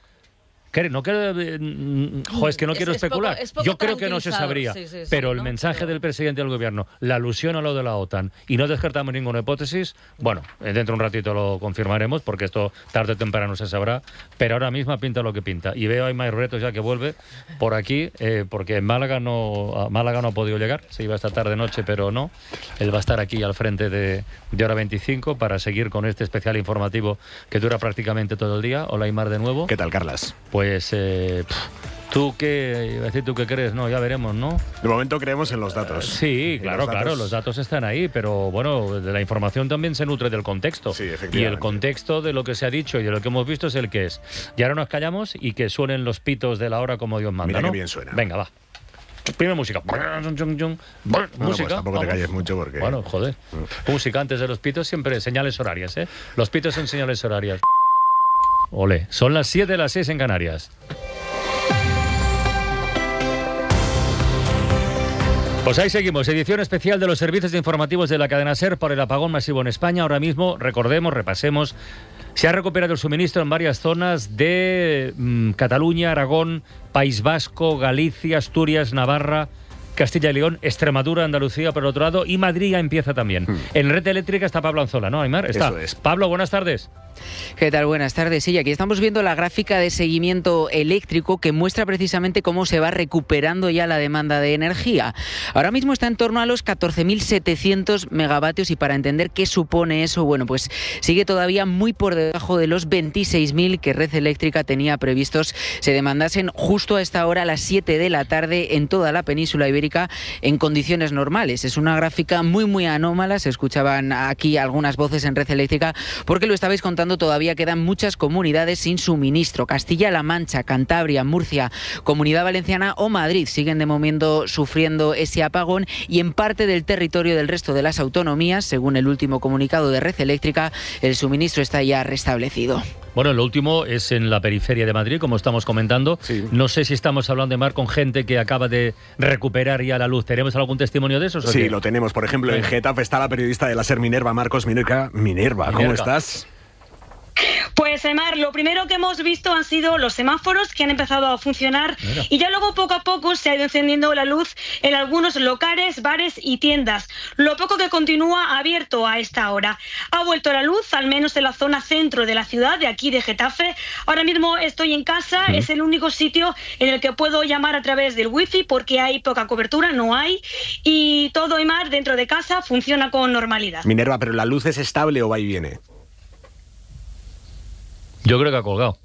No quiero, eh, mm, jo, es que no Es- quiero es poco- especular. es poco Yo creo que no se sabría. sí, sí, sí, pero el ¿no? mensaje del presidente del gobierno, la alusión a lo de la OTAN y no descartamos ninguna hipótesis, bueno, eh, dentro de un ratito lo confirmaremos porque esto tarde o temprano se sabrá, pero ahora mismo pinta lo que pinta. Y veo a Imai Retos ya que vuelve por aquí, eh, porque en Málaga no, a Málaga no ha podido llegar, se iba esta tarde noche, pero no. Él va a estar aquí al frente de, de Hora 25 para seguir con este especial informativo que dura prácticamente todo el día. Hola Imar de nuevo. ¿Qué tal, Carlas? Pues eh, tú qué, iba a decir tú qué crees, no, ya veremos, ¿no? De momento creemos en los datos. Sí, En claro, los datos- claro, los datos están ahí, pero bueno, de la información también se nutre del contexto. y el contexto de lo que se ha dicho y de lo que hemos visto es el que es. Y ahora nos callamos y que suenen los pitos de la hora como Dios manda, Mira ¿no? qué bien suena. Venga, va. Primera música. Bueno, música. pues tampoco te calles mucho porque... Bueno, joder. Música antes de los pitos, siempre señales horarias, ¿eh? Los pitos son señales horarias. Ole, son las 7 de las 6 en Canarias. Pues ahí seguimos, edición especial de los servicios informativos de la cadena SER por el apagón masivo en España. Ahora mismo, recordemos, repasemos, se ha recuperado el suministro en varias zonas de mm, Cataluña, Aragón, País Vasco, Galicia, Asturias, Navarra, Castilla y León, Extremadura, Andalucía por el otro lado y Madrid ya empieza también. En red eléctrica está Pablo Anzola, ¿no, Aymar? Está. Eso es. Pablo, buenas tardes. ¿Qué tal? Buenas tardes. Sí, aquí estamos viendo la gráfica de seguimiento eléctrico que muestra precisamente cómo se va recuperando ya la demanda de energía. Ahora mismo está en torno a los 14.700 megavatios y para entender qué supone eso, bueno, pues sigue todavía muy por debajo de los 26.000 que Red Eléctrica tenía previstos se demandasen justo a esta hora, a las 7 de la tarde, en toda la península ibérica en condiciones normales. Es una gráfica muy, muy anómala. Se escuchaban aquí algunas voces en Red Eléctrica porque lo estabais contando, todavía quedan muchas comunidades sin suministro. Castilla-La Mancha, Cantabria, Murcia, Comunidad Valenciana o Madrid siguen de momento sufriendo ese apagón y en parte del territorio del resto de las autonomías, según el último comunicado de Red Eléctrica, el suministro está ya restablecido. Bueno, lo último es en la periferia de Madrid, como estamos comentando. No sé si estamos hablando de mar con gente que acaba de recuperar ya la luz. ¿Tenemos algún testimonio de eso? Sí, lo tenemos. Por ejemplo, en Getafe está la periodista de la SER Minerva, Marcos Minerva. Minerva, ¿cómo estás? Pues Emar, lo primero que hemos visto han sido los semáforos que han empezado a funcionar Mira. y ya luego poco a poco se ha ido encendiendo la luz en algunos locales, bares y tiendas. Lo poco que continúa abierto a esta hora. Ha vuelto la luz, al menos en la zona centro de la ciudad, de aquí de Getafe. Ahora mismo estoy en casa, es el único sitio en el que puedo llamar a través del wifi porque hay poca cobertura, no hay. Y todo Emar dentro de casa funciona con normalidad. Minerva, pero la luz es estable o va y viene. Yo creo que ha colgado.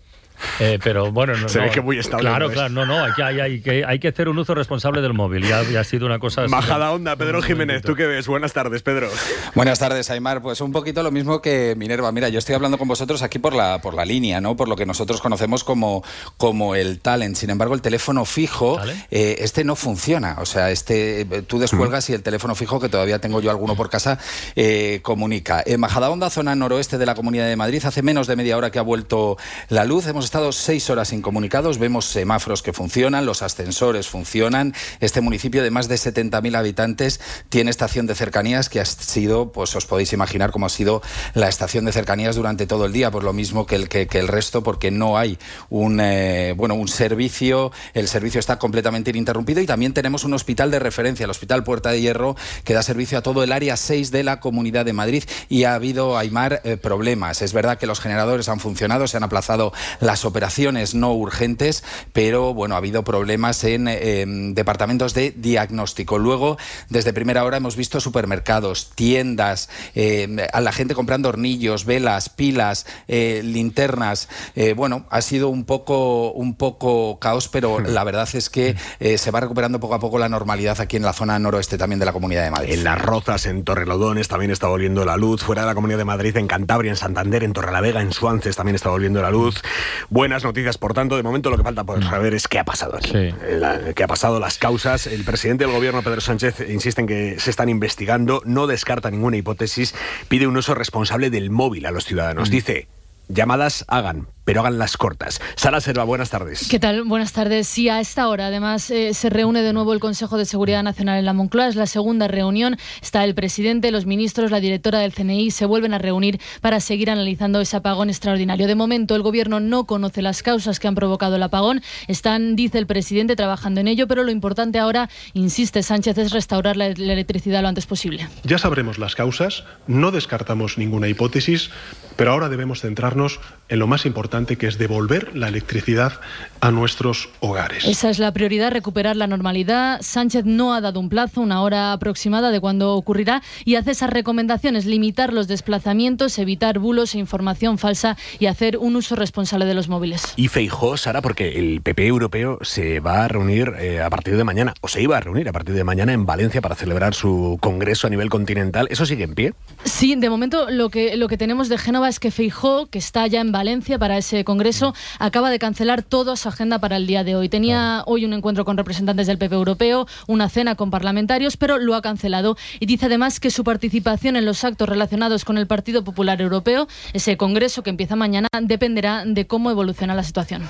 Eh, pero bueno, no, Se no. ve que muy estable Claro, claro, no, no, hay que, hay, hay que, hay que hacer un uso responsable del móvil. Ya, ya ha sido una cosa. así. Majada onda, Pedro Jiménez, ¿tú qué ves? Buenas tardes, Pedro. Buenas tardes, Aymar. Pues un poquito lo mismo que Minerva. Mira, yo estoy hablando con vosotros aquí por la, por la línea, ¿no? Por lo que nosotros conocemos como, como el talent. Sin embargo, el teléfono fijo, eh, este no funciona. O sea, este eh, tú descuelgas y el teléfono fijo, que todavía tengo yo alguno por casa, eh, comunica. En Majadahonda, zona noroeste de la Comunidad de Madrid, hace menos de media hora que ha vuelto la luz. Hemos estado seis horas incomunicados. Vemos semáforos que funcionan, los ascensores funcionan. Este municipio de más de 70.000 habitantes tiene estación de cercanías que ha sido, pues os podéis imaginar cómo ha sido la estación de cercanías durante todo el día, pues lo mismo que el, que, que el resto, porque no hay un, eh, bueno, un servicio, el servicio está completamente ininterrumpido y también tenemos un hospital de referencia, el Hospital Puerta de Hierro, que da servicio a todo el área 6 de la Comunidad de Madrid y ha habido, Aymar, eh, problemas. Es verdad que los generadores han funcionado, se han aplazado las operaciones no urgentes, pero bueno, ha habido problemas en eh, departamentos de diagnóstico. Luego, desde primera hora hemos visto supermercados, tiendas, eh, a la gente comprando hornillos, velas, pilas, eh, linternas. Eh, bueno, ha sido un poco, un poco caos, pero la verdad es que eh, se va recuperando poco a poco la normalidad aquí en la zona noroeste también de la Comunidad de Madrid. En Las Rozas, en Torrelodones, también está volviendo la luz. Fuera de la Comunidad de Madrid, en Cantabria, en Santander, en Torrelavega, en Suances también está volviendo la luz. Buenas noticias, por tanto. De momento lo que falta por saber es qué ha pasado aquí. La- ¿Qué ha pasado? Las causas. El presidente del gobierno, Pedro Sánchez, insiste en que se están investigando, no descarta ninguna hipótesis, pide un uso responsable del móvil a los ciudadanos. Dice, llamadas hagan, pero háganlas cortas. Sara Serva, buenas tardes. ¿Qué tal? Buenas tardes. Sí, a esta hora además eh, se reúne de nuevo el Consejo de Seguridad Nacional en la Moncloa. Es la segunda reunión. Está el presidente, los ministros, la directora del CNI. Se vuelven a reunir para seguir analizando ese apagón extraordinario. De momento, el Gobierno no conoce las causas que han provocado el apagón. Están, dice el presidente, trabajando en ello, pero lo importante ahora, insiste Sánchez, es restaurar la, la electricidad lo antes posible. Ya sabremos las causas, no descartamos ninguna hipótesis, pero ahora debemos centrarnos en lo más importante que es devolver la electricidad a nuestros hogares. Esa es la prioridad, recuperar la normalidad. Sánchez no ha dado un plazo, una hora aproximada de cuándo ocurrirá y hace esas recomendaciones, limitar los desplazamientos, evitar bulos e información falsa y hacer un uso responsable de los móviles. Y Feijó, Sara, porque el PP europeo se va a reunir eh, a partir de mañana, o se iba a reunir a partir de mañana en Valencia para celebrar su congreso a nivel continental. ¿Eso sigue en pie? Sí, de momento lo que, lo que tenemos de Génova es que Feijó, que está ya en Valencia para ese congreso, acaba de cancelar toda su agenda para el día de hoy. Tenía hoy un encuentro con representantes del PP europeo, una cena con parlamentarios, pero lo ha cancelado. Y dice además que su participación en los actos relacionados con el Partido Popular Europeo, ese congreso que empieza mañana, dependerá de cómo evoluciona la situación.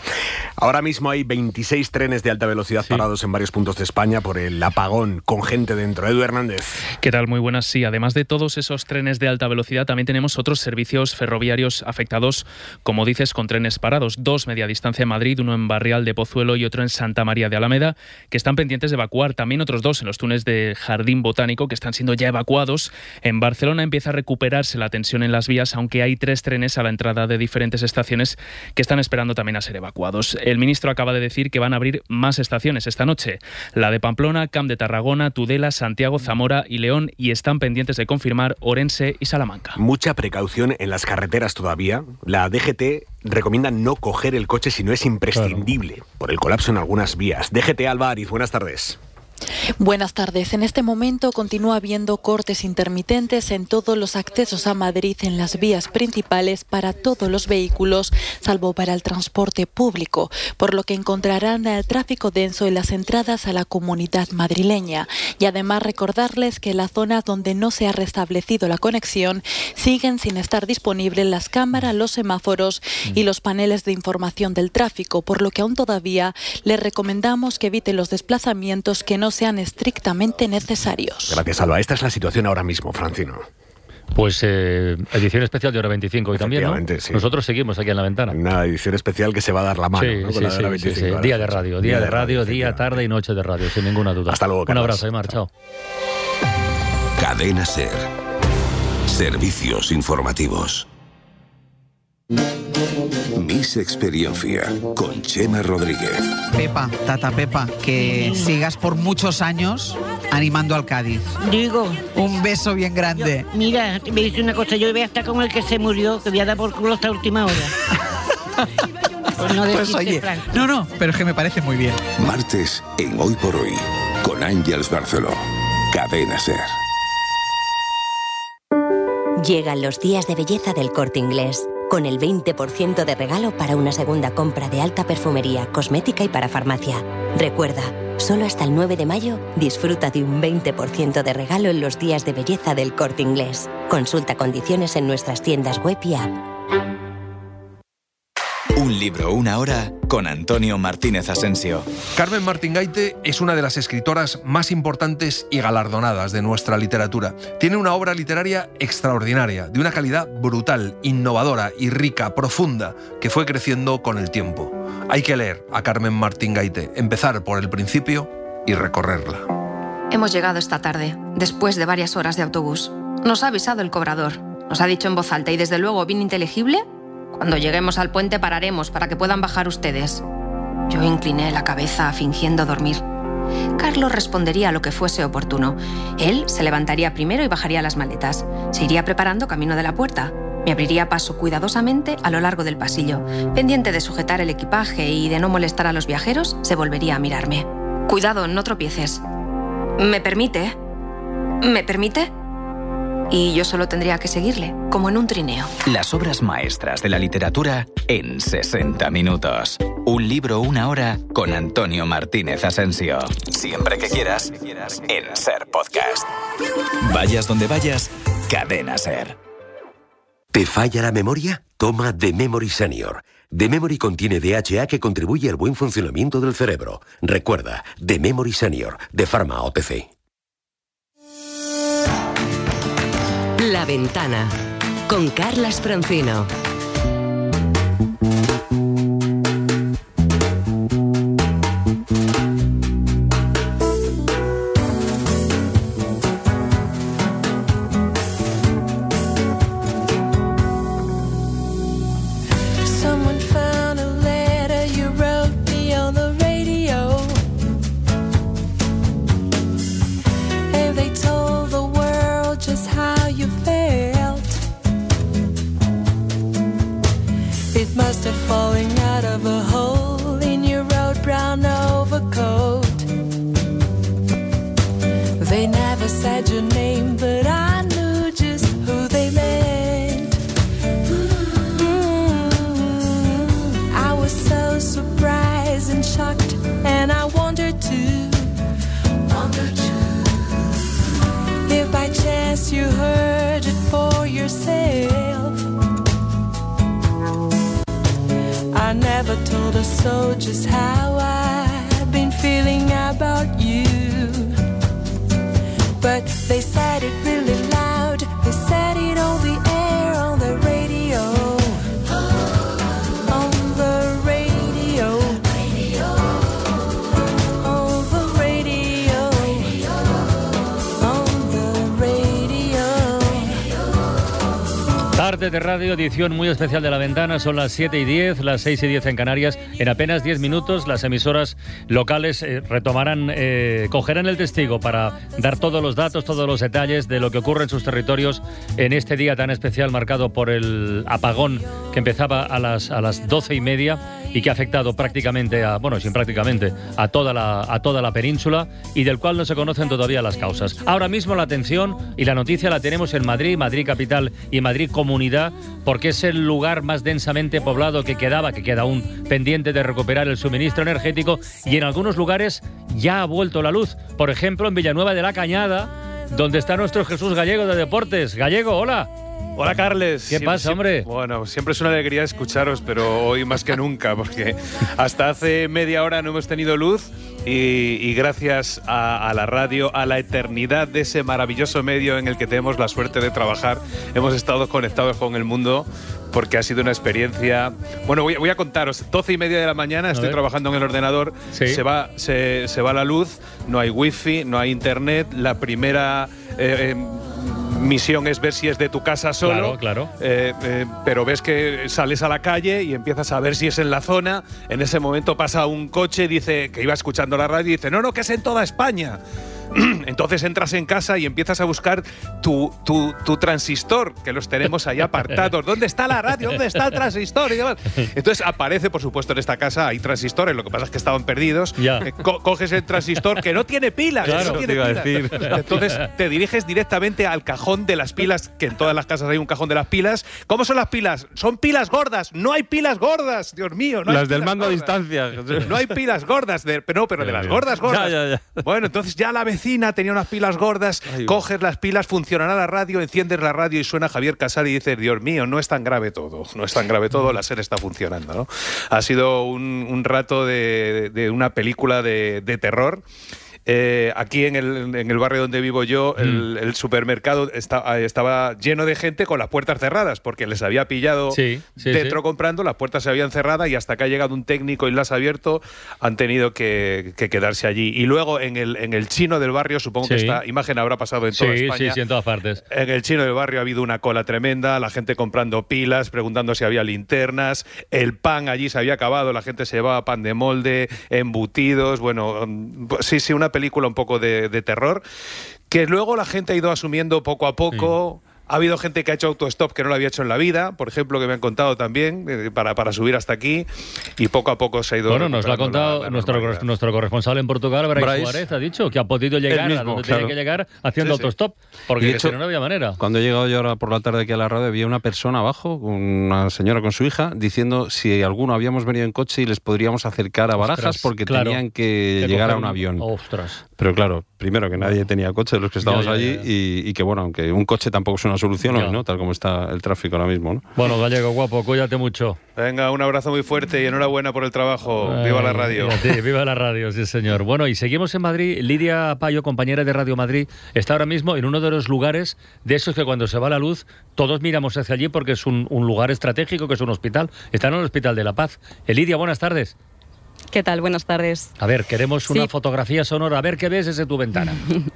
Ahora mismo hay 26 trenes de alta velocidad parados en varios puntos de España por el apagón con gente dentro. Edu Hernández. ¿Qué tal? Muy buenas. Sí, además de todos esos trenes de alta velocidad, también tenemos otros servicios ferroviarios afectados, como dices, con trenes parados. Dos media distancia en Madrid, uno en Barrial de Pozuelo y otro en Santa María de Alameda, que están pendientes de evacuar. También otros dos en los túneles de Jardín Botánico, que están siendo ya evacuados. En Barcelona empieza a recuperarse la tensión en las vías, aunque hay tres trenes a la entrada de diferentes estaciones que están esperando también a ser evacuados. El ministro acaba de decir que van a abrir más estaciones esta noche. La de Pamplona, Camp de Tarragona, Tudela, Santiago, Zamora y León y están pendientes de confirmar Orense y Salamanca. Mucha precaución en las carreteras todavía. La DGT recomienda no coger el coche si no es imprescindible por el colapso en algunas vías. DGT Alvariz, buenas tardes. Buenas tardes. En este momento continúa habiendo cortes intermitentes en todos los accesos a Madrid en las vías principales para todos los vehículos, salvo para el transporte público, por lo que encontrarán el tráfico denso en las entradas a la comunidad madrileña. Y además recordarles que en las zonas donde no se ha restablecido la conexión siguen sin estar disponibles las cámaras, los semáforos y los paneles de información del tráfico, por lo que aún todavía les recomendamos que eviten los desplazamientos que no sean estrictamente necesarios. Gracias, Alba. Esta es la situación ahora mismo, Francino. Pues eh, edición especial de hora 25 hoy también, ¿no? Efectivamente, sí. Nosotros seguimos aquí en la ventana. Una edición especial que se va a dar la mano. Sí, ¿no? Con sí, la sí, 25 sí. horas. Día de radio, día de radio, día, tarde y noche de radio, sin ninguna duda. Hasta luego, Un Carlos. abrazo, Aymar, chao. Cadena Ser. Servicios informativos. Miss Experiencia con Chema Rodríguez. Pepa, Tata Pepa, que sigas por muchos años animando al Cádiz. Digo. Un beso bien grande. Mira, me dice una cosa, yo voy a estar como el que se murió, que voy a dar por culo hasta última hora. No Pues oye, no, no, pero es que me parece muy bien. Martes en Hoy por Hoy, con Ángels Barceló. Cadena Ser. Llegan los días de belleza del corte inglés, con el 20% de regalo para una segunda compra de alta perfumería, cosmética y para farmacia. Recuerda, solo hasta el 9 de mayo disfruta de un 20% de regalo en los días de belleza del corte inglés. Consulta condiciones en nuestras tiendas web y app. Un libro, una hora con Antonio Martínez Asensio. Carmen Martín Gaite es una de las escritoras más importantes y galardonadas de nuestra literatura. Tiene una obra literaria extraordinaria, de una calidad brutal, innovadora y rica, profunda, que fue creciendo con el tiempo. Hay que leer a Carmen Martín Gaite, empezar por el principio y recorrerla. Hemos llegado esta tarde, después de varias horas de autobús. Nos ha avisado el cobrador. Nos ha dicho en voz alta y desde luego bien inteligible. Cuando lleguemos al puente pararemos para que puedan bajar ustedes. Yo incliné la cabeza fingiendo dormir. Carlos respondería a lo que fuese oportuno. Él se levantaría primero y bajaría las maletas. Se iría preparando camino de la puerta. Me abriría paso cuidadosamente a lo largo del pasillo. Pendiente de sujetar el equipaje y de no molestar a los viajeros, se volvería a mirarme. Cuidado, no tropieces. ¿Me permite? ¿Me permite? Y yo solo tendría que seguirle, como en un trineo. Las obras maestras de la literatura en 60 minutos. Un libro, una hora con Antonio Martínez Asensio. Siempre que quieras, en Ser Podcast. Vayas donde vayas, cadena Ser. ¿Te falla la memoria? Toma The Memory Senior. The Memory contiene DHA que contribuye al buen funcionamiento del cerebro. Recuerda, The Memory Senior, de Pharma OTC. La Ventana, con Carlas Francino. Muy especial de La Ventana. Son las 7 y 10, las 6 y 10 en Canarias. En apenas 10 minutos, las emisoras locales eh, retomarán, eh, cogerán el testigo para dar todos los datos, todos los detalles de lo que ocurre en sus territorios en este día tan especial marcado por el apagón que empezaba a las, a las 12 y media y que ha afectado prácticamente a, bueno, sin prácticamente, a toda, la, a toda la península y del cual no se conocen todavía las causas. Ahora mismo la atención y la noticia la tenemos en Madrid, Madrid capital y Madrid comunidad, porque es el lugar más densamente poblado que quedaba, que queda aún pendiente de recuperar el suministro energético y en algunos lugares ya ha vuelto la luz. Por ejemplo, en Villanueva de la Cañada, donde está nuestro Jesús Gallego de Deportes. Gallego, hola. Hola Carles. ¿Qué pasa, hombre? Bueno, siempre es una alegría escucharos, pero hoy más que nunca, porque hasta hace media hora no hemos tenido luz y, y gracias a, a la radio, a la eternidad de ese maravilloso medio en el que tenemos la suerte de trabajar, hemos estado conectados con el mundo porque ha sido una experiencia. Bueno, voy, voy a contaros. 12 y media de la mañana, estoy trabajando en el ordenador, Sí. se, va, se, se va la luz, no hay wifi, no hay internet. La primera eh, eh, misión es ver si es de tu casa solo. Claro, claro. Eh, eh, pero ves que sales a la calle y empiezas a ver si es en la zona. En ese momento pasa un coche, dice que iba escuchando la radio y dice, no, no, que es en toda España. Entonces entras en casa y empiezas a buscar tu, tu, tu transistor, que los tenemos ahí apartados. ¿Dónde está la radio? ¿Dónde está el transistor? Y demás. Entonces aparece, por supuesto, en esta casa hay transistores, lo que pasa es que estaban perdidos. Eh, co- coges el transistor que no tiene pilas. Claro, no tiene te iba a pilas. decir. Entonces te diriges directamente al cajón de las pilas, que en todas las casas hay un cajón de las pilas. ¿Cómo son las pilas? Son pilas gordas. No hay pilas gordas, Dios mío. No Las del mando a distancia. No hay pilas gordas, de- pero no, pero de Ya, las ya. gordas, gordas. Ya, ya, Bueno, entonces ya la vecina tenía unas pilas gordas, coges las pilas, funcionará la radio, enciendes la radio y suena Javier Casar y dices, Dios mío, no es tan grave todo, no es tan grave todo, la serie está funcionando, ¿no? Ha sido un, un rato de, de una película de, de terror. Eh, aquí en el, en el barrio donde vivo yo, el, el supermercado está- estaba lleno de gente con las puertas cerradas, porque les había pillado Sí, sí, dentro sí. comprando, las puertas se habían cerrado y hasta que ha llegado un técnico y las ha abierto, han tenido que, que quedarse allí. Y luego en el, en el chino del barrio, supongo que esta imagen habrá pasado en toda sí, España. sí, en todas partes. En el chino del barrio ha habido una cola tremenda, la gente comprando pilas, preguntando si había linternas, el pan allí se había acabado, la gente se llevaba pan de molde, embutidos, bueno, mm, sí, sí, una película un poco de, terror, que luego la gente ha ido asumiendo poco a poco. Ha habido gente que ha hecho autostop que no lo había hecho en la vida, por ejemplo, que me han contado también, eh, para, para subir hasta aquí, y poco a poco se ha ido. Bueno, nos lo ha recuperando la- contado la nuestro, nuestro corresponsal en Portugal, Brais Brais. Suárez, ha dicho que ha podido llegar a mismo, donde claro. tenía que llegar haciendo Sí, sí. autostop, porque De hecho, si no, no había manera. Cuando he llegado yo ahora por la tarde aquí a la radio, había una persona abajo, una señora con su hija, diciendo si alguno habíamos venido en coche y les podríamos acercar a Barajas Ostras, porque claro. tenían que Que llegar a un- avión. Ostras. Pero claro, primero que nadie tenía coche de los que estábamos Ya, ya, allí ya. Y, y que bueno, aunque un coche tampoco es una solución hoy, ¿no? Tal como está el tráfico ahora mismo, ¿no? Bueno, Gallego, guapo, cuídate mucho. Venga, un abrazo muy fuerte y enhorabuena por el trabajo. Viva la radio. ti, viva la radio, sí señor. Bueno, y seguimos en Madrid. Lidia Payo, compañera de Radio Madrid, está ahora mismo en uno de los lugares de esos que cuando se va la luz todos miramos hacia allí porque es un, un lugar estratégico, que es un hospital. Está en el Hospital de la Paz. Eh, Lidia, buenas tardes. ¿Qué tal? Buenas tardes. A ver, queremos una Sí. fotografía sonora. A ver qué ves desde tu ventana.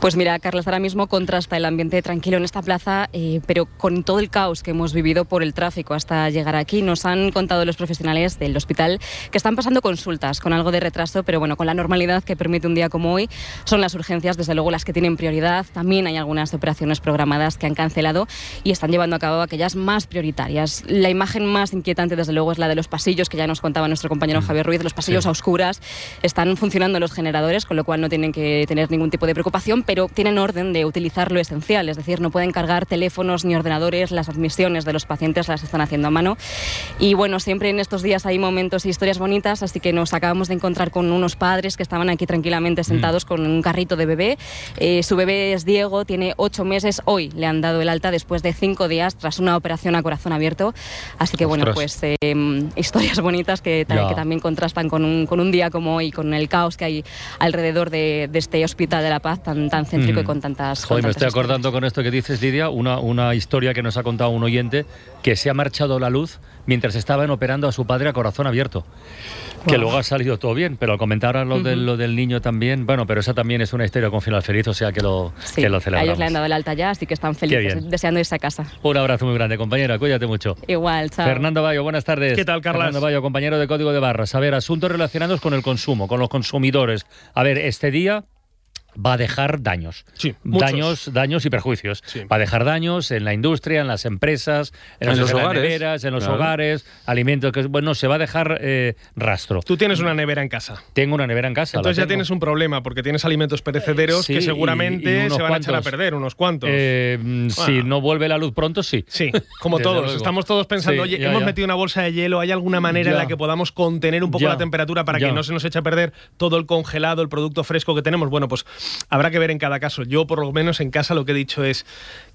Pues mira, Carlos, ahora mismo contrasta el ambiente tranquilo en esta plaza, eh, pero con todo el caos que hemos vivido por el tráfico hasta llegar aquí. Nos han contado los profesionales del hospital que están pasando consultas con algo de retraso, pero bueno, con la normalidad que permite un día como hoy, son las urgencias, desde luego, las que tienen prioridad. También hay algunas operaciones programadas que han cancelado y están llevando a cabo aquellas más prioritarias. La imagen más inquietante, desde luego, es la de los pasillos, que ya nos contaba nuestro compañero Javier Ruiz, los pasillos Sí. a oscuras. Están funcionando los generadores, con lo cual no tienen que tener ningún tipo de preocupación, pero tienen orden de utilizar lo esencial, es decir, no pueden cargar teléfonos ni ordenadores, las admisiones de los pacientes las están haciendo a mano. Y bueno, siempre en estos días hay momentos e historias bonitas, así que nos acabamos de encontrar con unos padres que estaban aquí tranquilamente sentados con un carrito de bebé. Eh, su bebé es Diego, tiene ocho meses, hoy le han dado el alta después de cinco días tras una operación a corazón abierto. Así que bueno, Ostras. pues eh, historias bonitas que, que también contrastan con un, con un día como hoy, con el caos que hay alrededor de, de este Hospital de la Paz tan, tan céntrico y Mm. con tantas... con Joder, me tantas estoy acordando con esto que dices, Lidia, una, una historia que nos ha contado un oyente que se ha marchado la luz mientras estaban operando a su padre a corazón abierto. Que luego ha salido todo bien, pero al comentar ahora lo, del, lo del niño también, bueno, pero esa también es una historia con final feliz, o sea que lo, Sí, que lo a celebramos. ellos le han dado el alta ya, así que están felices, deseando irse a casa. Un abrazo muy grande, compañera, cuídate mucho. Igual, chao. Fernando Bayo, buenas tardes. ¿Qué tal, Carlas? Fernando Bayo, compañero de Código de Barras. A ver, asuntos relacionados con el consumo, con los consumidores. A ver, este día va a dejar daños. Sí, daños, daños y perjuicios. Sí. Va a dejar daños en la industria, en las empresas, en, En las- los en las hogares. neveras, en los Claro. hogares, alimentos que bueno, se va a dejar eh, rastro. Tú tienes una nevera en casa. Tengo una nevera en casa. Entonces ya tienes un problema porque tienes alimentos perecederos Sí, que seguramente y se van a echar a perder, unos cuantos. Eh, mm, Si no vuelve la luz pronto, sí. Sí, como todos. luego. Estamos todos pensando, Sí, oye, ya, hemos ya. metido una bolsa de hielo, ¿hay alguna manera en la que podamos contener un poco Ya. la temperatura para Ya. que no se nos eche a perder todo el congelado, el producto fresco que tenemos? Bueno, pues habrá que ver en cada caso. Yo, por lo menos en casa, lo que he dicho es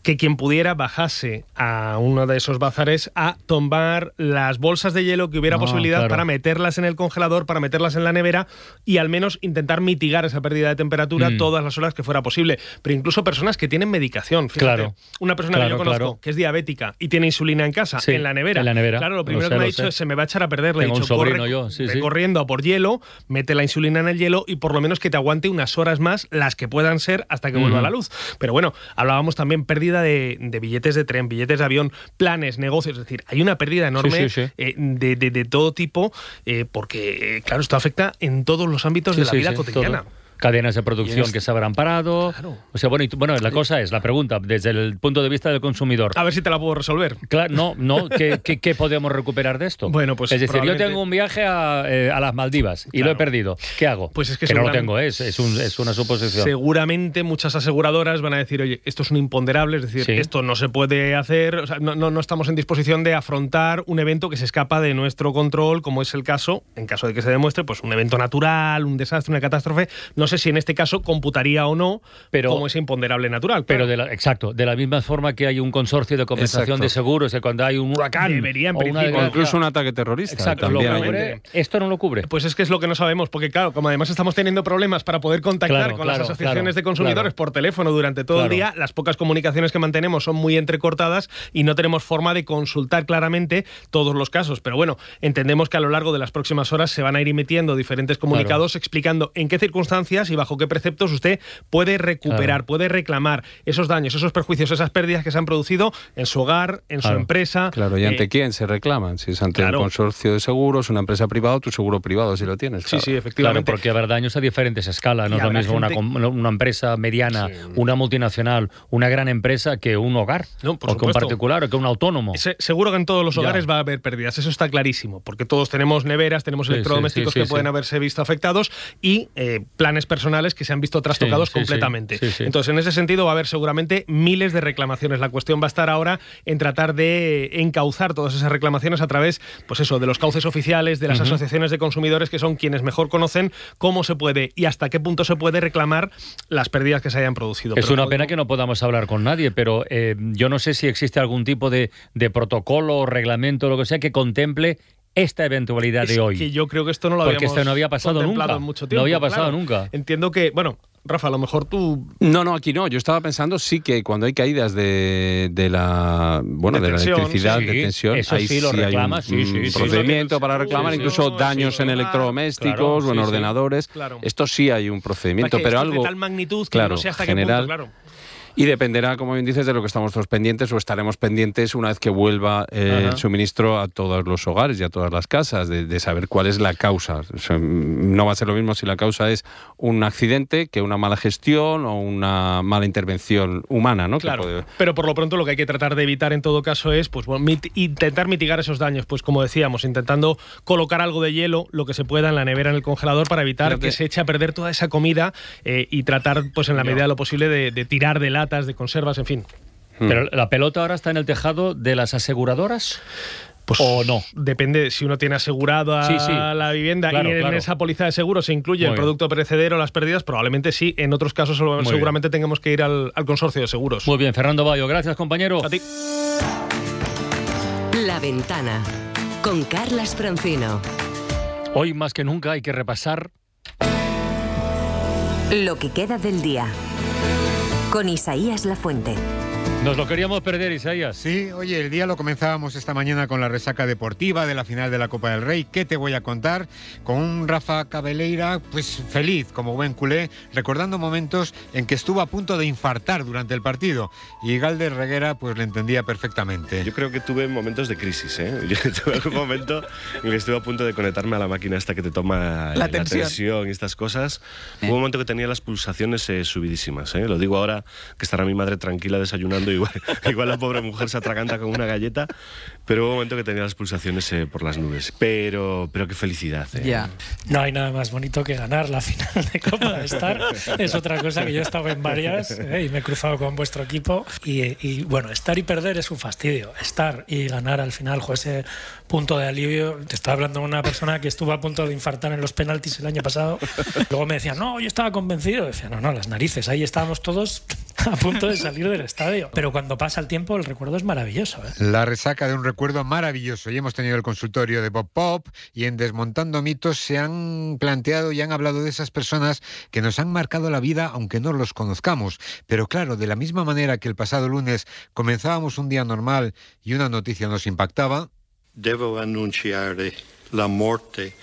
que quien pudiera bajase a uno de esos bazares a tomar las bolsas de hielo que hubiera Ah, posibilidad claro. para meterlas en el congelador, para meterlas en la nevera y al menos intentar mitigar esa pérdida de temperatura Mm. todas las horas que fuera posible. Pero incluso personas que tienen medicación. Fíjate, Claro. Una persona que yo conozco claro. que es diabética y tiene insulina en casa, Sí, en la nevera. en la nevera. Claro, lo Lo primero sé, que me ha dicho sé. es se me va a echar a perder. Le he Tengo un dicho, sobrino corre, yo, sí, ve sí. corriendo a por hielo, mete la insulina en el hielo y por lo menos que te aguante unas horas más, las que puedan ser hasta que vuelva Ujú. la luz. Pero bueno, hablábamos también pérdida de, de billetes de tren, billetes de avión, planes, negocios. Es decir, hay una pérdida enorme sí, sí. eh, de, de- de todo tipo, eh, porque, eh, claro, esto afecta en todos los ámbitos de la vida cotidiana. todo. Cadenas de producción que se habrán parado. O sea, bueno, y, bueno, la cosa es, la pregunta, desde el punto de vista del consumidor. A ver si te la puedo resolver. Claro, no, no, ¿qué, qué, qué podemos recuperar de esto? Bueno, pues Es decir, yo tengo un viaje a, eh, a las Maldivas y lo he Claro. perdido. ¿Qué hago? Pues es que no lo tengo, es, es, un- es una suposición. Seguramente muchas aseguradoras van a decir, oye, esto es un imponderable, es decir, Sí. esto no se puede hacer, o sea, no, no- no estamos en disposición de afrontar un evento que se escapa de nuestro control, como es el caso, en caso de que se demuestre, pues un evento natural, un desastre, una catástrofe. No sé si en este caso computaría o no Pero- como ese imponderable natural. Pero de la, exacto, de la misma forma que hay un consorcio de compensación Exacto. de seguros, que cuando hay un huracán Debería, en o una incluso un ataque terrorista. Exacto, lo también cubre- esto no lo cubre. Pues es que es lo que no sabemos, porque claro, como además estamos teniendo problemas para poder contactar Claro, con claro, las asociaciones claro, de consumidores claro. por teléfono durante todo el día, las pocas comunicaciones que mantenemos son muy entrecortadas y no tenemos forma de consultar claramente todos los casos. Pero bueno, entendemos que a lo largo de las próximas horas se van a ir emitiendo diferentes comunicados explicando en qué circunstancias y bajo qué preceptos usted puede recuperar, Claro. puede reclamar esos daños, esos perjuicios, esas pérdidas que se han producido en su hogar, en su Claro. empresa. Claro, ¿y ante Eh, quién se reclaman? Si es ante claro. un consorcio de seguros, una empresa privada, tu seguro privado, si lo tienes. Sí, claro. sí, Claro, efectivamente. porque habrá daños a diferentes escalas. No Y es lo mismo una, gente- com- una empresa mediana, una multinacional, una gran empresa que un hogar. No, por o que un particular, o que un autónomo. Se- seguro que en todos los Ya. hogares va a haber pérdidas, eso está clarísimo, porque todos tenemos neveras, tenemos Sí, electrodomésticos sí, sí, que sí, pueden haberse visto afectados y eh, planes personales que se han visto trastocados Sí, sí, sí, completamente. sí. Entonces, en ese sentido va a haber seguramente miles de reclamaciones. La cuestión va a estar ahora en tratar de encauzar todas esas reclamaciones a través, pues eso, de los cauces oficiales, de las asociaciones de consumidores que son quienes mejor conocen cómo se puede y hasta qué punto se puede reclamar las pérdidas que se hayan producido. Es Pero una pena que no podamos hablar con nadie, pero eh, yo no sé si existe algún tipo de, de protocolo o reglamento o lo que sea que contemple esta eventualidad Es de hoy. que yo creo que esto no lo Porque habíamos esto no había pasado contemplado nunca. en mucho No tiempo, había pasado claro. nunca. Entiendo que, bueno, Rafa, a lo mejor tú No, no, aquí no. Yo estaba pensando sí que cuando hay caídas de, de la bueno De de, tensión, la electricidad, sí. de tensión, Eso ahí sí lo hay reclama, un, sí, sí, un sí. procedimiento para Sí, reclamar, sí, incluso sí, daños sí, en electrodomésticos claro, o en sí, sí. ordenadores. Claro. Esto sí hay un procedimiento, pero es de algo tal magnitud que claro, no sé hasta general. qué punto, claro. Y dependerá, como bien dices, de lo que estamos todos pendientes o estaremos pendientes una vez que vuelva eh, el suministro a todos los hogares y a todas las casas, de, de saber cuál es la causa. O sea, no va a ser lo mismo si la causa es un accidente que una mala gestión o una mala intervención humana, ¿no? Claro, puede- pero por lo pronto lo que hay que tratar de evitar en todo caso es pues bueno, mit- intentar mitigar esos daños, pues como decíamos, intentando colocar algo de hielo, lo que se pueda en la nevera, en el congelador, para evitar Fíjate. que se eche a perder toda esa comida eh, y tratar, pues en la medida de lo posible, de, de tirar de latas, de conservas, en fin. Pero la pelota ahora está en el tejado de las aseguradoras. ¿O no? Depende si uno tiene asegurada Sí, sí. la vivienda Claro, y en claro. esa póliza de seguro se incluye Muy el bien. producto perecedero, las pérdidas, probablemente sí. En otros casos Muy seguramente tengamos que ir al, al consorcio de seguros. Muy bien, Fernando Bayo, gracias compañero. A ti. La ventana con Carlas Francino. Hoy más que nunca hay que repasar Lo que queda del día. Con Isaías Lafuente. Nos lo queríamos perder, Isaías. Sí, oye, el día lo comenzábamos esta mañana con la resaca deportiva de la final de la Copa del Rey. ¿Qué te voy a contar? Con un Rafa Cabeleira, pues feliz como buen culé, recordando momentos en que estuvo a punto de infartar durante el partido. Y Galder Reguera, pues le entendía perfectamente. Yo creo que tuve momentos de crisis, ¿eh? Yo tuve algún momento en el que estuve a punto de conectarme a la máquina esta que te toma La eh, tensión. y estas cosas. Hubo un momento que tenía las pulsaciones eh, subidísimas, ¿eh? Lo digo ahora que estará mi madre tranquila desayunando, igual, igual la pobre mujer se atraganta con una galleta, pero hubo un momento que tenía las pulsaciones eh, por las nubes. Pero, pero qué felicidad, ¿eh? Ya. No hay nada más bonito que ganar la final de Copa de Star. Es otra cosa que yo he estado en varias ¿eh? y me he cruzado con vuestro equipo. Y, y, bueno, estar y perder es un fastidio. Estar y ganar al final, jo, ese punto de alivio. Te estaba hablando de una persona que estuvo a punto de infartar en los penaltis el año pasado. Luego me decía, no, yo estaba convencido. Decía, no, no, las narices. Ahí estábamos todos a punto de salir del estadio. Pero cuando pasa el tiempo, el recuerdo es maravilloso. ¿eh? La resaca de un recuerdo maravilloso. Y hemos tenido el consultorio de Bob Pop y en Desmontando Mitos se han planteado y han hablado de esas personas que nos han marcado la vida aunque no los conozcamos. Pero claro, de la misma manera que el pasado lunes comenzábamos un día normal y una noticia nos impactaba, Devo annunciare la morte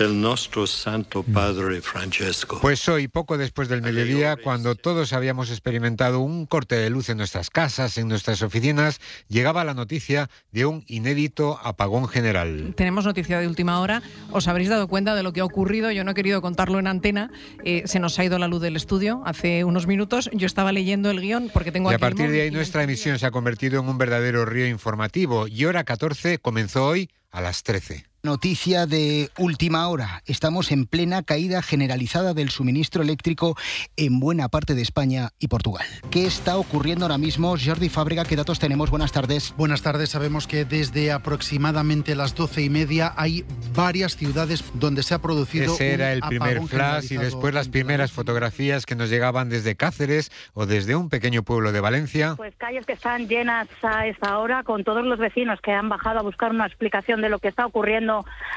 del nuestro Santo Padre Francesco. Pues hoy, poco después del mediodía, cuando todos habíamos experimentado un corte de luz en nuestras casas, en nuestras oficinas, llegaba la noticia de un inédito apagón general. Tenemos noticia de última hora. Os habréis dado cuenta de lo que ha ocurrido. Yo no he querido contarlo en antena. Eh, se nos ha ido la luz del estudio hace unos minutos. Yo estaba leyendo el guion porque tengo y a aquí el partir de ahí y nuestra emisión se ha convertido en un verdadero río informativo. Y hora 14 comenzó hoy a las 13. Noticia de última hora. Estamos en plena caída generalizada del suministro eléctrico en buena parte de España y Portugal. ¿Qué está ocurriendo ahora mismo? Jordi Fábrega, ¿qué datos tenemos? Buenas tardes. Buenas tardes. Sabemos que desde aproximadamente las doce y media hay varias ciudades donde se ha producido. Ese era un el primer flash y después las primeras fotografías que nos llegaban desde Cáceres o desde un pequeño pueblo de Valencia. Pues calles que están llenas a esta hora con todos los vecinos que han bajado a buscar una explicación de lo que está ocurriendo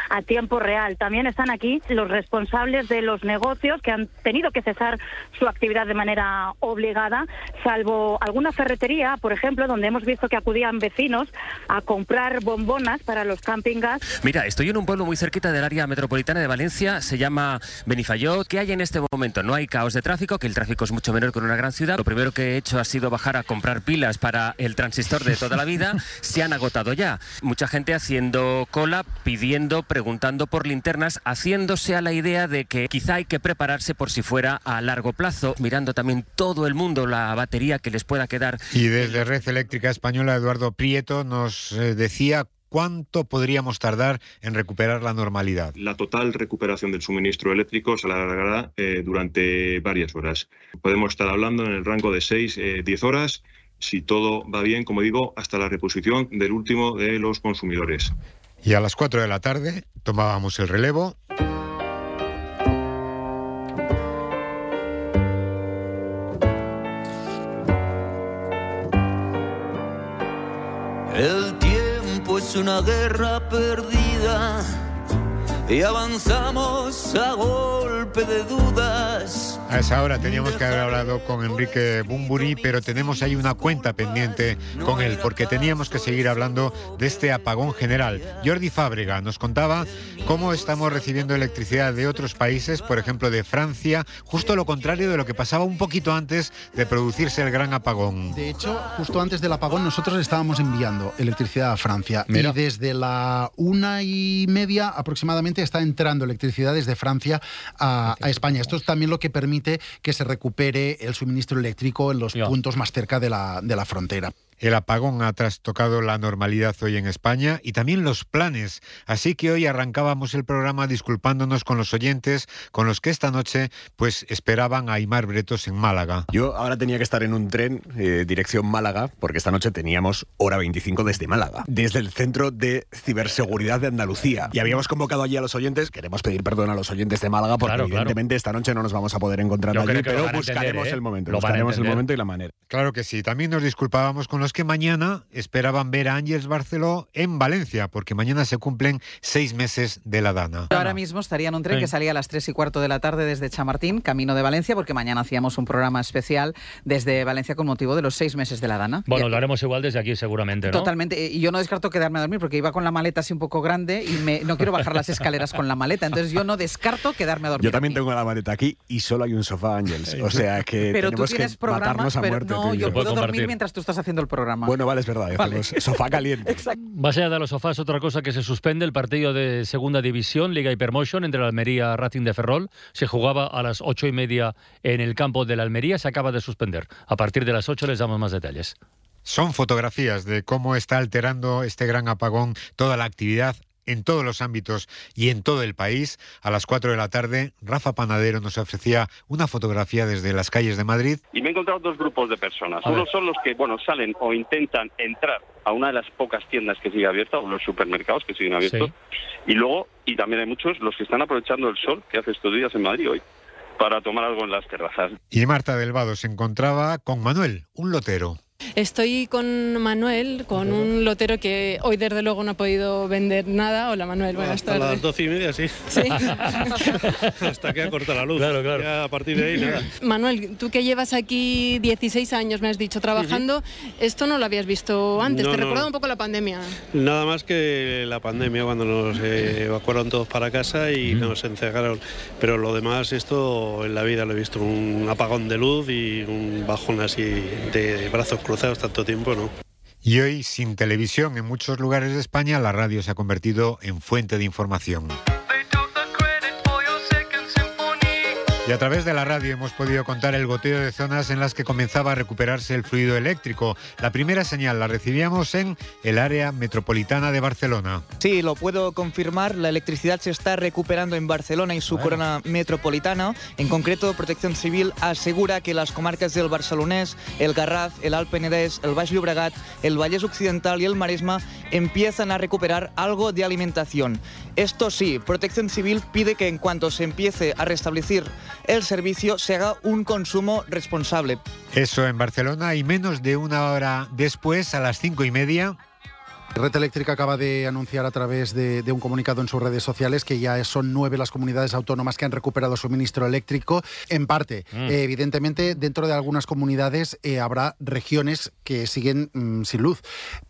a tiempo real. También están aquí los responsables de los negocios que han tenido que cesar su actividad de manera obligada, salvo alguna ferretería, por ejemplo, donde hemos visto que acudían vecinos a comprar bombonas para los camping gas. Mira, estoy en un pueblo muy cerquita del área metropolitana de Valencia, se llama Benifayó. ¿Qué hay en este momento? No hay caos de tráfico, que el tráfico es mucho menor que en una gran ciudad. Lo primero que he hecho ha sido bajar a comprar pilas para el transistor de toda la vida. Se han agotado ya. Mucha gente haciendo cola, pidiendo, preguntando por linternas, haciéndose a la idea de que quizá hay que prepararse por si fuera a largo plazo, mirando también todo el mundo la batería que les pueda quedar. Y desde Red Eléctrica Española, Eduardo Prieto nos eh, decía cuánto podríamos tardar en recuperar la normalidad. La total recuperación del suministro eléctrico se alargará eh, durante varias horas. Podemos estar hablando en el rango de 6-10 horas, si todo va bien, como digo, hasta la reposición del último de los consumidores. Y a las 4 de la tarde tomábamos el relevo. El tiempo es una guerra perdida y avanzamos a golpe de dudas. A esa hora teníamos que haber hablado con Enrique Bumburi, pero tenemos ahí una cuenta pendiente con él, porque teníamos que seguir hablando de este apagón general. Jordi Fábrega nos contaba cómo estamos recibiendo electricidad de otros países, por ejemplo de Francia, justo lo contrario de lo que pasaba un poquito antes de producirse el gran apagón. De hecho, justo antes del apagón nosotros estábamos enviando electricidad a Francia Mira. y desde la una y media aproximadamente está entrando electricidad desde Francia a, a España. Esto es también lo que permite que se recupere el suministro eléctrico en los puntos más cerca de la, de la frontera. El apagón ha trastocado la normalidad hoy en España y también los planes. Así que hoy arrancábamos el programa disculpándonos con los oyentes, con los que esta noche pues esperaban a Aymar Bretos en Málaga. Yo ahora tenía que estar en un tren eh, dirección Málaga, porque esta noche teníamos hora 25 desde Málaga, desde el Centro de Ciberseguridad de Andalucía. Y habíamos convocado allí a los oyentes, queremos pedir perdón a los oyentes de Málaga, porque Claro, claro. evidentemente esta noche no nos vamos a poder encontrar Yo allí, pero entender, buscaremos ¿eh? el momento, Lo buscaremos el momento y la manera. Claro que sí. También nos disculpábamos con los que mañana esperaban ver a Ángeles Barceló en Valencia, porque mañana se cumplen seis meses de la Dana. Ahora mismo estaría en un tren Sí. que salía a las 3 y cuarto de la tarde desde Chamartín, camino de Valencia, porque mañana hacíamos un programa especial desde Valencia con motivo de los seis meses de la Dana. Bueno, lo haremos igual desde aquí seguramente, ¿no? Totalmente. Y yo no descarto quedarme a dormir porque iba con la maleta así un poco grande y me, no quiero bajar las escaleras con la maleta. Entonces yo no descarto quedarme a dormir. Yo también tengo la maleta aquí y solo hay un sofá, Ángels. O sea que pero tú tenemos que tienes programa, matarnos a pero muerte. no, tú yo. puedo dormir mientras tú estás haciendo el programa. Bueno, vale, es verdad. Vale. sofá caliente. Más allá de los sofás, otra cosa que se suspende, el partido de segunda división, Liga Hypermotion, entre la Almería Racing de Ferrol. Se jugaba a las ocho y media en el campo de la Almería, se acaba de suspender. A partir de las ocho les damos más detalles. Son fotografías de cómo está alterando este gran apagón toda la actividad en todos los ámbitos y en todo el país. A las 4 de la tarde, Rafa Panadero nos ofrecía una fotografía desde las calles de Madrid. Y me he encontrado dos grupos de personas. Unos son los que, bueno, salen o intentan entrar a una de las pocas tiendas que sigue abierta, o los supermercados que siguen abiertos. Y luego, y también hay muchos, los que están aprovechando el sol que hace estos días en Madrid hoy, para tomar algo en las terrazas. Y Marta del Vado se encontraba con Manuel, un lotero. Estoy con Manuel, con un lotero que hoy desde luego no ha podido vender nada. Hola Manuel, buenas Hasta tardes. las doce y media, sí. Hasta que ha cortado la luz. Claro, claro. Ya a partir de ahí, nada. Manuel, tú que llevas aquí 16 años, me has dicho, trabajando, esto no lo habías visto antes. No, ¿Te no. recuerda un poco la pandemia? Nada más que la pandemia, cuando nos eh, evacuaron todos para casa y nos encerraron. Pero lo demás, esto en la vida lo he visto, un apagón de luz y un bajón así de brazos cruzados tanto tiempo, ¿no? Y hoy, sin televisión, en muchos lugares de España, la radio se ha convertido en fuente de información. A través de la radio hemos podido contar el goteo de zonas en las que comenzaba a recuperarse el fluido eléctrico. La primera señal la recibíamos en el área metropolitana de Barcelona. Sí, lo puedo confirmar. La electricidad se está recuperando en Barcelona y su corona metropolitana. En concreto, Protección Civil asegura que las comarcas del Barcelonés, el Garraf, el Alt Penedès, el Baix Llobregat, el Vallès Occidental y el Maresma empiezan a recuperar algo de alimentación. Esto sí, Protección Civil pide que en cuanto se empiece a restablecer el servicio se haga un consumo responsable. Eso en Barcelona y menos de una hora después, a las cinco y media, Red Eléctrica acaba de anunciar a través de, de un comunicado en sus redes sociales que ya son nueve las comunidades autónomas que han recuperado suministro eléctrico. En parte, Mm. eh, evidentemente, dentro de algunas comunidades eh, habrá regiones que siguen mm, sin luz.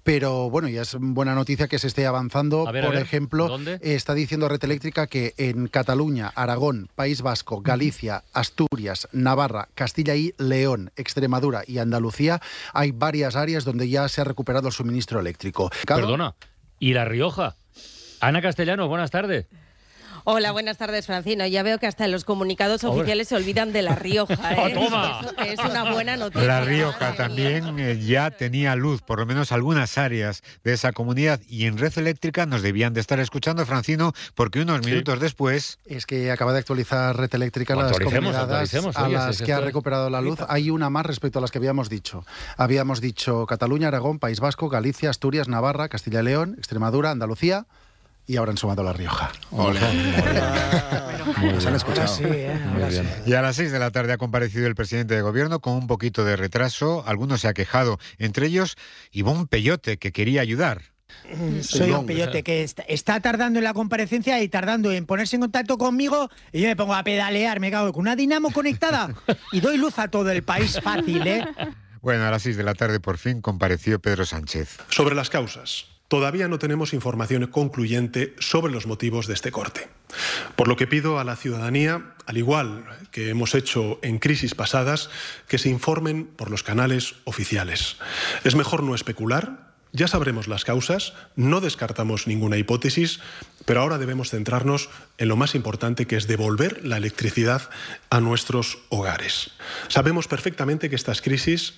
Pero bueno, ya es buena noticia que se esté avanzando. Ver, Por ver, ejemplo, ¿dónde? eh, está diciendo Red Eléctrica que en Cataluña, Aragón, País Vasco, Galicia, Asturias, Navarra, Castilla y León, Extremadura y Andalucía hay varias áreas donde ya se ha recuperado el suministro eléctrico. Perdona. ¿Y La Rioja? Ana Castellanos, buenas tardes. Hola, buenas tardes, Francino. Ya veo que hasta en los comunicados Hombre. oficiales se olvidan de La Rioja. ¿eh? ¡Toma! Eso que es una buena noticia. La Rioja también eh, ya tenía luz, por lo menos algunas áreas de esa comunidad. Y en Red Eléctrica nos debían de estar escuchando, Francino, porque unos minutos después... Es que acaba de actualizar Red Eléctrica las comunidades a oye, las si que ha recuperado la luz. Hay una más respecto a las que habíamos dicho. Habíamos dicho Cataluña, Aragón, País Vasco, Galicia, Asturias, Navarra, Castilla y León, Extremadura, Andalucía y ahora han sumado La Rioja. Nos han escuchado. Muy bien. Y a las seis de la tarde ha comparecido el presidente de gobierno con un poquito de retraso. Algunos se ha quejado, entre ellos Ivón Peyote, que quería ayudar. Soy un peyote que está, está tardando en la comparecencia y tardando en ponerse en contacto conmigo y yo me pongo a pedalear, me cago con una dinamo conectada y doy luz a todo el país fácil, ¿eh? Bueno, a las seis de la tarde por fin compareció Pedro Sánchez. Sobre las causas. Todavía no tenemos información concluyente sobre los motivos de este corte. Por lo que pido a la ciudadanía, al igual que hemos hecho en crisis pasadas, que se informen por los canales oficiales. Es mejor no especular, ya sabremos las causas, no descartamos ninguna hipótesis, pero ahora debemos centrarnos en lo más importante que es devolver la electricidad a nuestros hogares. Sabemos perfectamente que estas crisis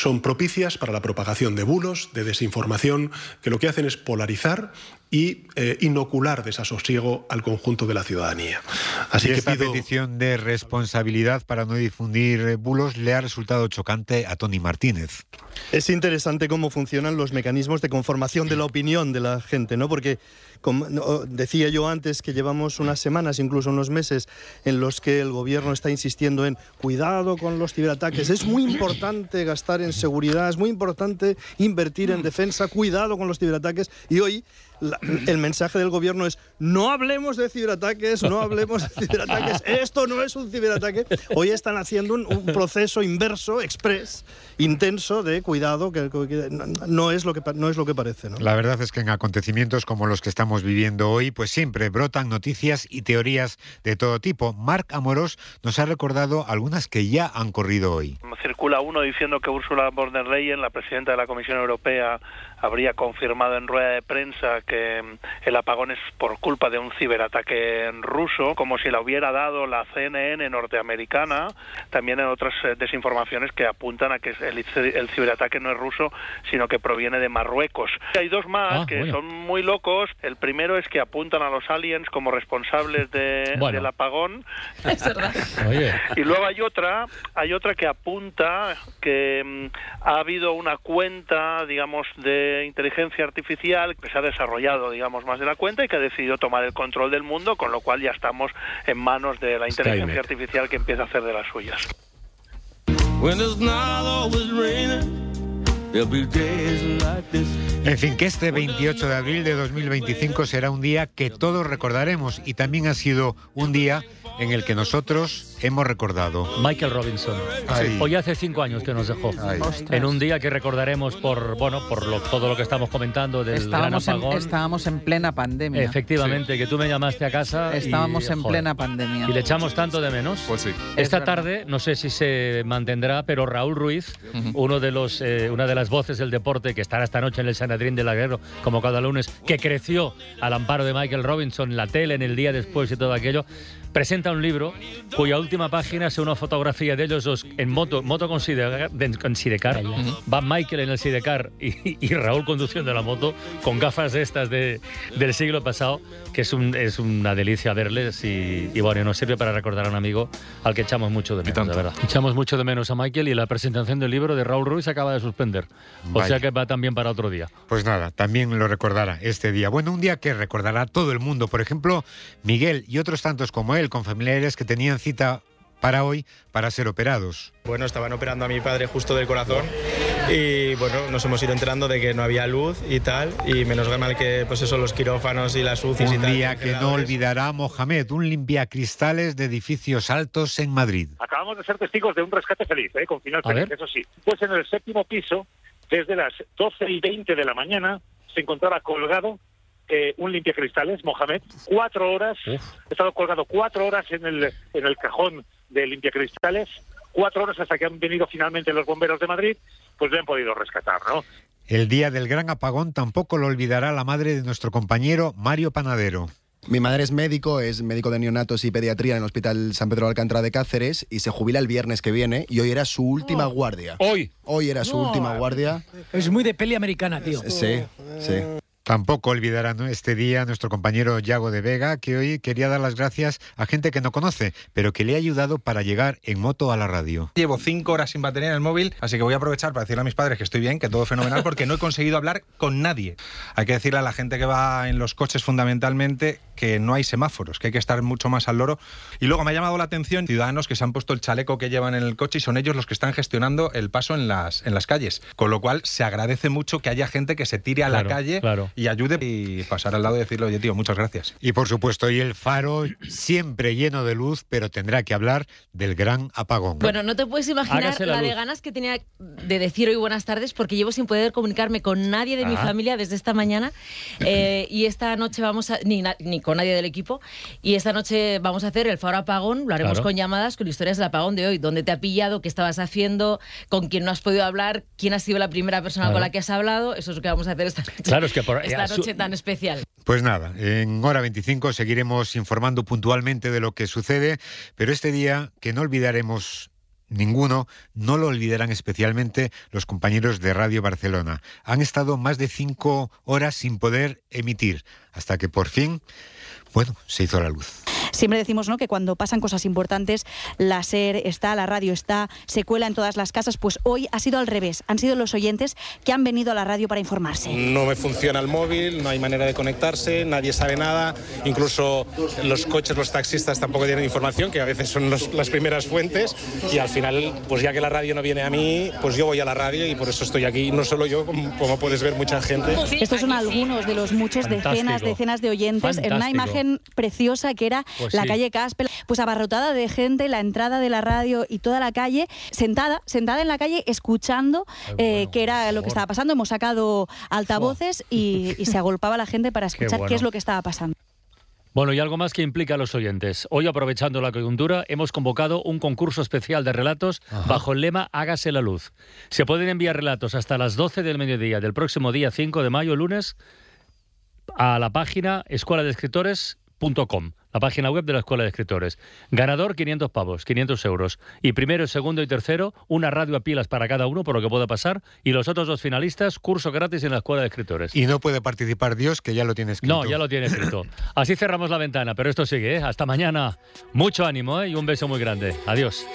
son propicias para la propagación de bulos, de desinformación, que lo que hacen es polarizar y eh, inocular desasosiego al conjunto de la ciudadanía. Así y que esta pido... petición de responsabilidad para no difundir eh, bulos le ha resultado chocante a Tony Martínez. Es interesante cómo funcionan los mecanismos de conformación de la opinión de la gente, ¿no? Porque como no, decía yo antes que llevamos unas semanas, incluso unos meses, en los que el gobierno está insistiendo en cuidado con los ciberataques. Es muy importante gastar en seguridad, es muy importante invertir en defensa, cuidado con los ciberataques. Y hoy la- el mensaje del gobierno es no hablemos de ciberataques, no hablemos de ciberataques, esto no es un ciberataque. Hoy están haciendo un, un proceso inverso, express, intenso de cuidado, que, que no- no, es lo que, no es lo que parece. ¿no? La verdad es que en acontecimientos como los que estamos viviendo hoy, pues siempre brotan noticias y teorías de todo tipo. Marc Amorós nos ha recordado algunas que ya han corrido hoy. Circula uno diciendo que Ursula von der Leyen, la presidenta de la Comisión Europea, habría confirmado en rueda de prensa que mm, el apagón es por culpa de un ciberataque ruso, como si la hubiera dado la CNN norteamericana. También hay otras eh, desinformaciones que apuntan a que el, el ciberataque no es ruso, sino que proviene de Marruecos. Hay dos más Ah, que bueno. son muy locos. El primero es que apuntan a los aliens como responsables de- Bueno. del apagón. Oye. Y luego hay otra, hay otra que apunta que mm, ha habido una cuenta, digamos, de inteligencia artificial que se ha desarrollado, digamos, más de la cuenta y que ha decidido tomar el control del mundo, con lo cual ya estamos en manos de la inteligencia Skynet. artificial que empieza a hacer de las suyas. En fin, que este 28 de abril de 2025 será un día que todos recordaremos y también ha sido un día en el que nosotros hemos recordado. Michael Robinson. Hoy hace cinco años que nos dejó. En un día que recordaremos por bueno por lo, todo lo que estamos comentando del estábamos gran apagón. En, estábamos en plena pandemia. Efectivamente, que tú me llamaste a casa. Estábamos y, en joder, plena pandemia. Y le echamos tanto de menos. Pues sí. Esta tarde, no sé si se mantendrá, pero Raúl Ruiz, uno de los, eh, una de las voces del deporte que estará esta noche en el Sanadrín de la Guerra, como cada lunes, que creció al amparo de Michael Robinson en la tele, en el día después y todo aquello, presenta un libro cuya última página es una fotografía de ellos dos en moto, moto con, sidecar, con sidecar. Va Michael en el sidecar y, y, Raúl conduciendo la moto con gafas de estas de, del siglo pasado, que es, un, es una delicia verles y, y, bueno, nos sirve para recordar a un amigo al que echamos mucho de menos, de verdad. Echamos mucho de menos a Michael y la presentación del libro de Raúl Ruiz se acaba de suspender. O Vaya. sea que va también para otro día. Pues nada, también lo recordará este día. Bueno, un día que recordará todo el mundo. Por ejemplo, Miguel y otros tantos como él, con familiares que tenían cita para hoy para ser operados. Bueno, estaban operando a mi padre justo del corazón y bueno, nos hemos ido enterando de que no había luz y tal y menos mal que pues eso los quirófanos y las UCIs y Un tal. día que no olvidará Mohamed, un limpiacristales de edificios altos en Madrid. Acabamos de ser testigos de un rescate feliz, ¿eh? con final A feliz, eso sí. Pues en el séptimo piso, desde las 12 y 20 de la mañana, se encontraba colgado eh, un limpiacristales, Mohamed, cuatro horas, ha estado colgado cuatro horas en el, en el cajón de limpiacristales, cuatro horas hasta que han venido finalmente los bomberos de Madrid, pues le han podido rescatar, ¿no? El día del gran apagón tampoco lo olvidará la madre de nuestro compañero Mario Panadero. Mi madre es médico, es médico de neonatos y pediatría en el Hospital San Pedro de Alcántara de Cáceres y se jubila el viernes que viene y hoy era su última guardia. ¿Hoy? Hoy era su No. última guardia. Es muy de peli americana, tío. Sí, sí. Tampoco olvidará ¿no? este día nuestro compañero Yago de Vega, que hoy quería dar las gracias a gente que no conoce, pero que le ha ayudado para llegar en moto a la radio. Llevo cinco horas sin batería en el móvil, así que voy a aprovechar para decirle a mis padres que estoy bien, que todo fenomenal, porque no he conseguido hablar con nadie. Hay que decirle a la gente que va en los coches fundamentalmente que no hay semáforos, que hay que estar mucho más al loro. Y luego me ha llamado la atención ciudadanos que se han puesto el chaleco que llevan en el coche y son ellos los que están gestionando el paso en las, en las calles. Con lo cual se agradece mucho que haya gente que se tire a Claro, la calle claro. Y ayude y pasar al lado y decirle, oye tío, muchas gracias. Y por supuesto, y el faro siempre lleno de luz, pero tendrá que hablar del gran apagón. Bueno, no te puedes imaginar Hágase la, la de ganas que tenía de decir hoy buenas tardes porque llevo sin poder comunicarme con nadie de mi Ah. familia desde esta mañana eh, y esta noche vamos a ni, ni con nadie del equipo y esta noche vamos a hacer el faro apagón, lo haremos Claro. con llamadas con historias del apagón de hoy, dónde te ha pillado, qué estabas haciendo, con quién no has podido hablar, quién ha sido la primera persona Claro. con la que has hablado, eso es lo que vamos a hacer esta noche, Claro, es que por- esta eh, su- noche tan especial. Pues nada, en hora 25 seguiremos informando puntualmente de lo que sucede, pero este día que no olvidaremos ninguno, no lo olvidarán especialmente los compañeros de Radio Barcelona. Han estado más de cinco horas sin poder emitir, hasta que por fin, bueno, se hizo la luz. Siempre decimos ¿no? que cuando pasan cosas importantes, la SER está, la radio está, se cuela en todas las casas. Pues hoy ha sido al revés. Han sido los oyentes que han venido a la radio para informarse. No me funciona el móvil, no hay manera de conectarse, nadie sabe nada, incluso los coches, los taxistas tampoco tienen información, que a veces son los- las primeras fuentes, y al final, pues ya que la radio no viene a mí, pues yo voy a la radio y por eso estoy aquí, no solo yo, como, como puedes ver mucha gente. Estos son algunos de los muchos Fantástico. decenas, decenas de oyentes en una imagen preciosa que era Pues la sí. calle Caspel, pues abarrotada de gente, la entrada de la radio y toda la calle, sentada, sentada en la calle escuchando eh, qué era lo que estaba pasando. Hemos sacado altavoces y, y se agolpaba la gente para escuchar qué bueno. es lo que estaba pasando. Bueno, y algo más que implica a los oyentes. Hoy, aprovechando la coyuntura, hemos convocado un concurso especial de relatos bajo el lema Hágase la luz. Se pueden enviar relatos hasta las 12 del mediodía del próximo día 5 de mayo, lunes, a la página escuela de escritores.com, la página web de la Escuela de Escritores. Ganador 500 pavos, 500 euros. Y primero, segundo y tercero, una radio a pilas para cada uno por lo que pueda pasar. Y los otros dos finalistas, curso gratis en la Escuela de Escritores. Y no puede participar Dios, que ya lo tiene escrito. No, ya lo tiene escrito. Así cerramos la ventana, pero esto sigue. ¿eh? Hasta mañana. Mucho ánimo ¿eh? y un beso muy grande. Adiós.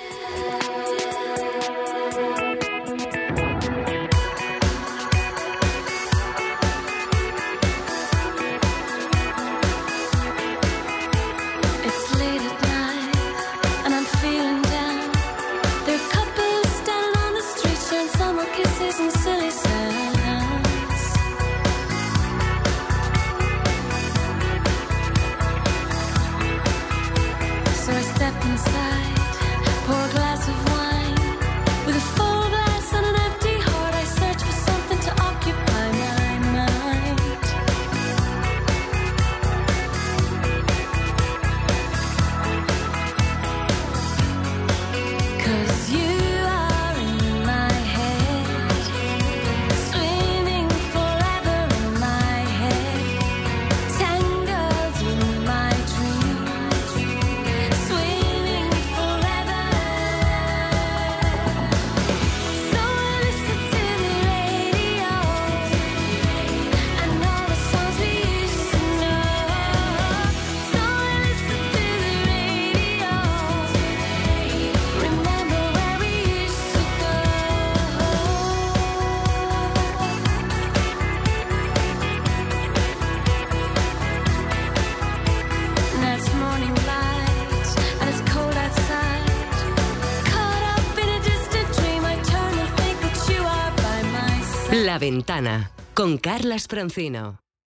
La Ventana con Carlas Francino.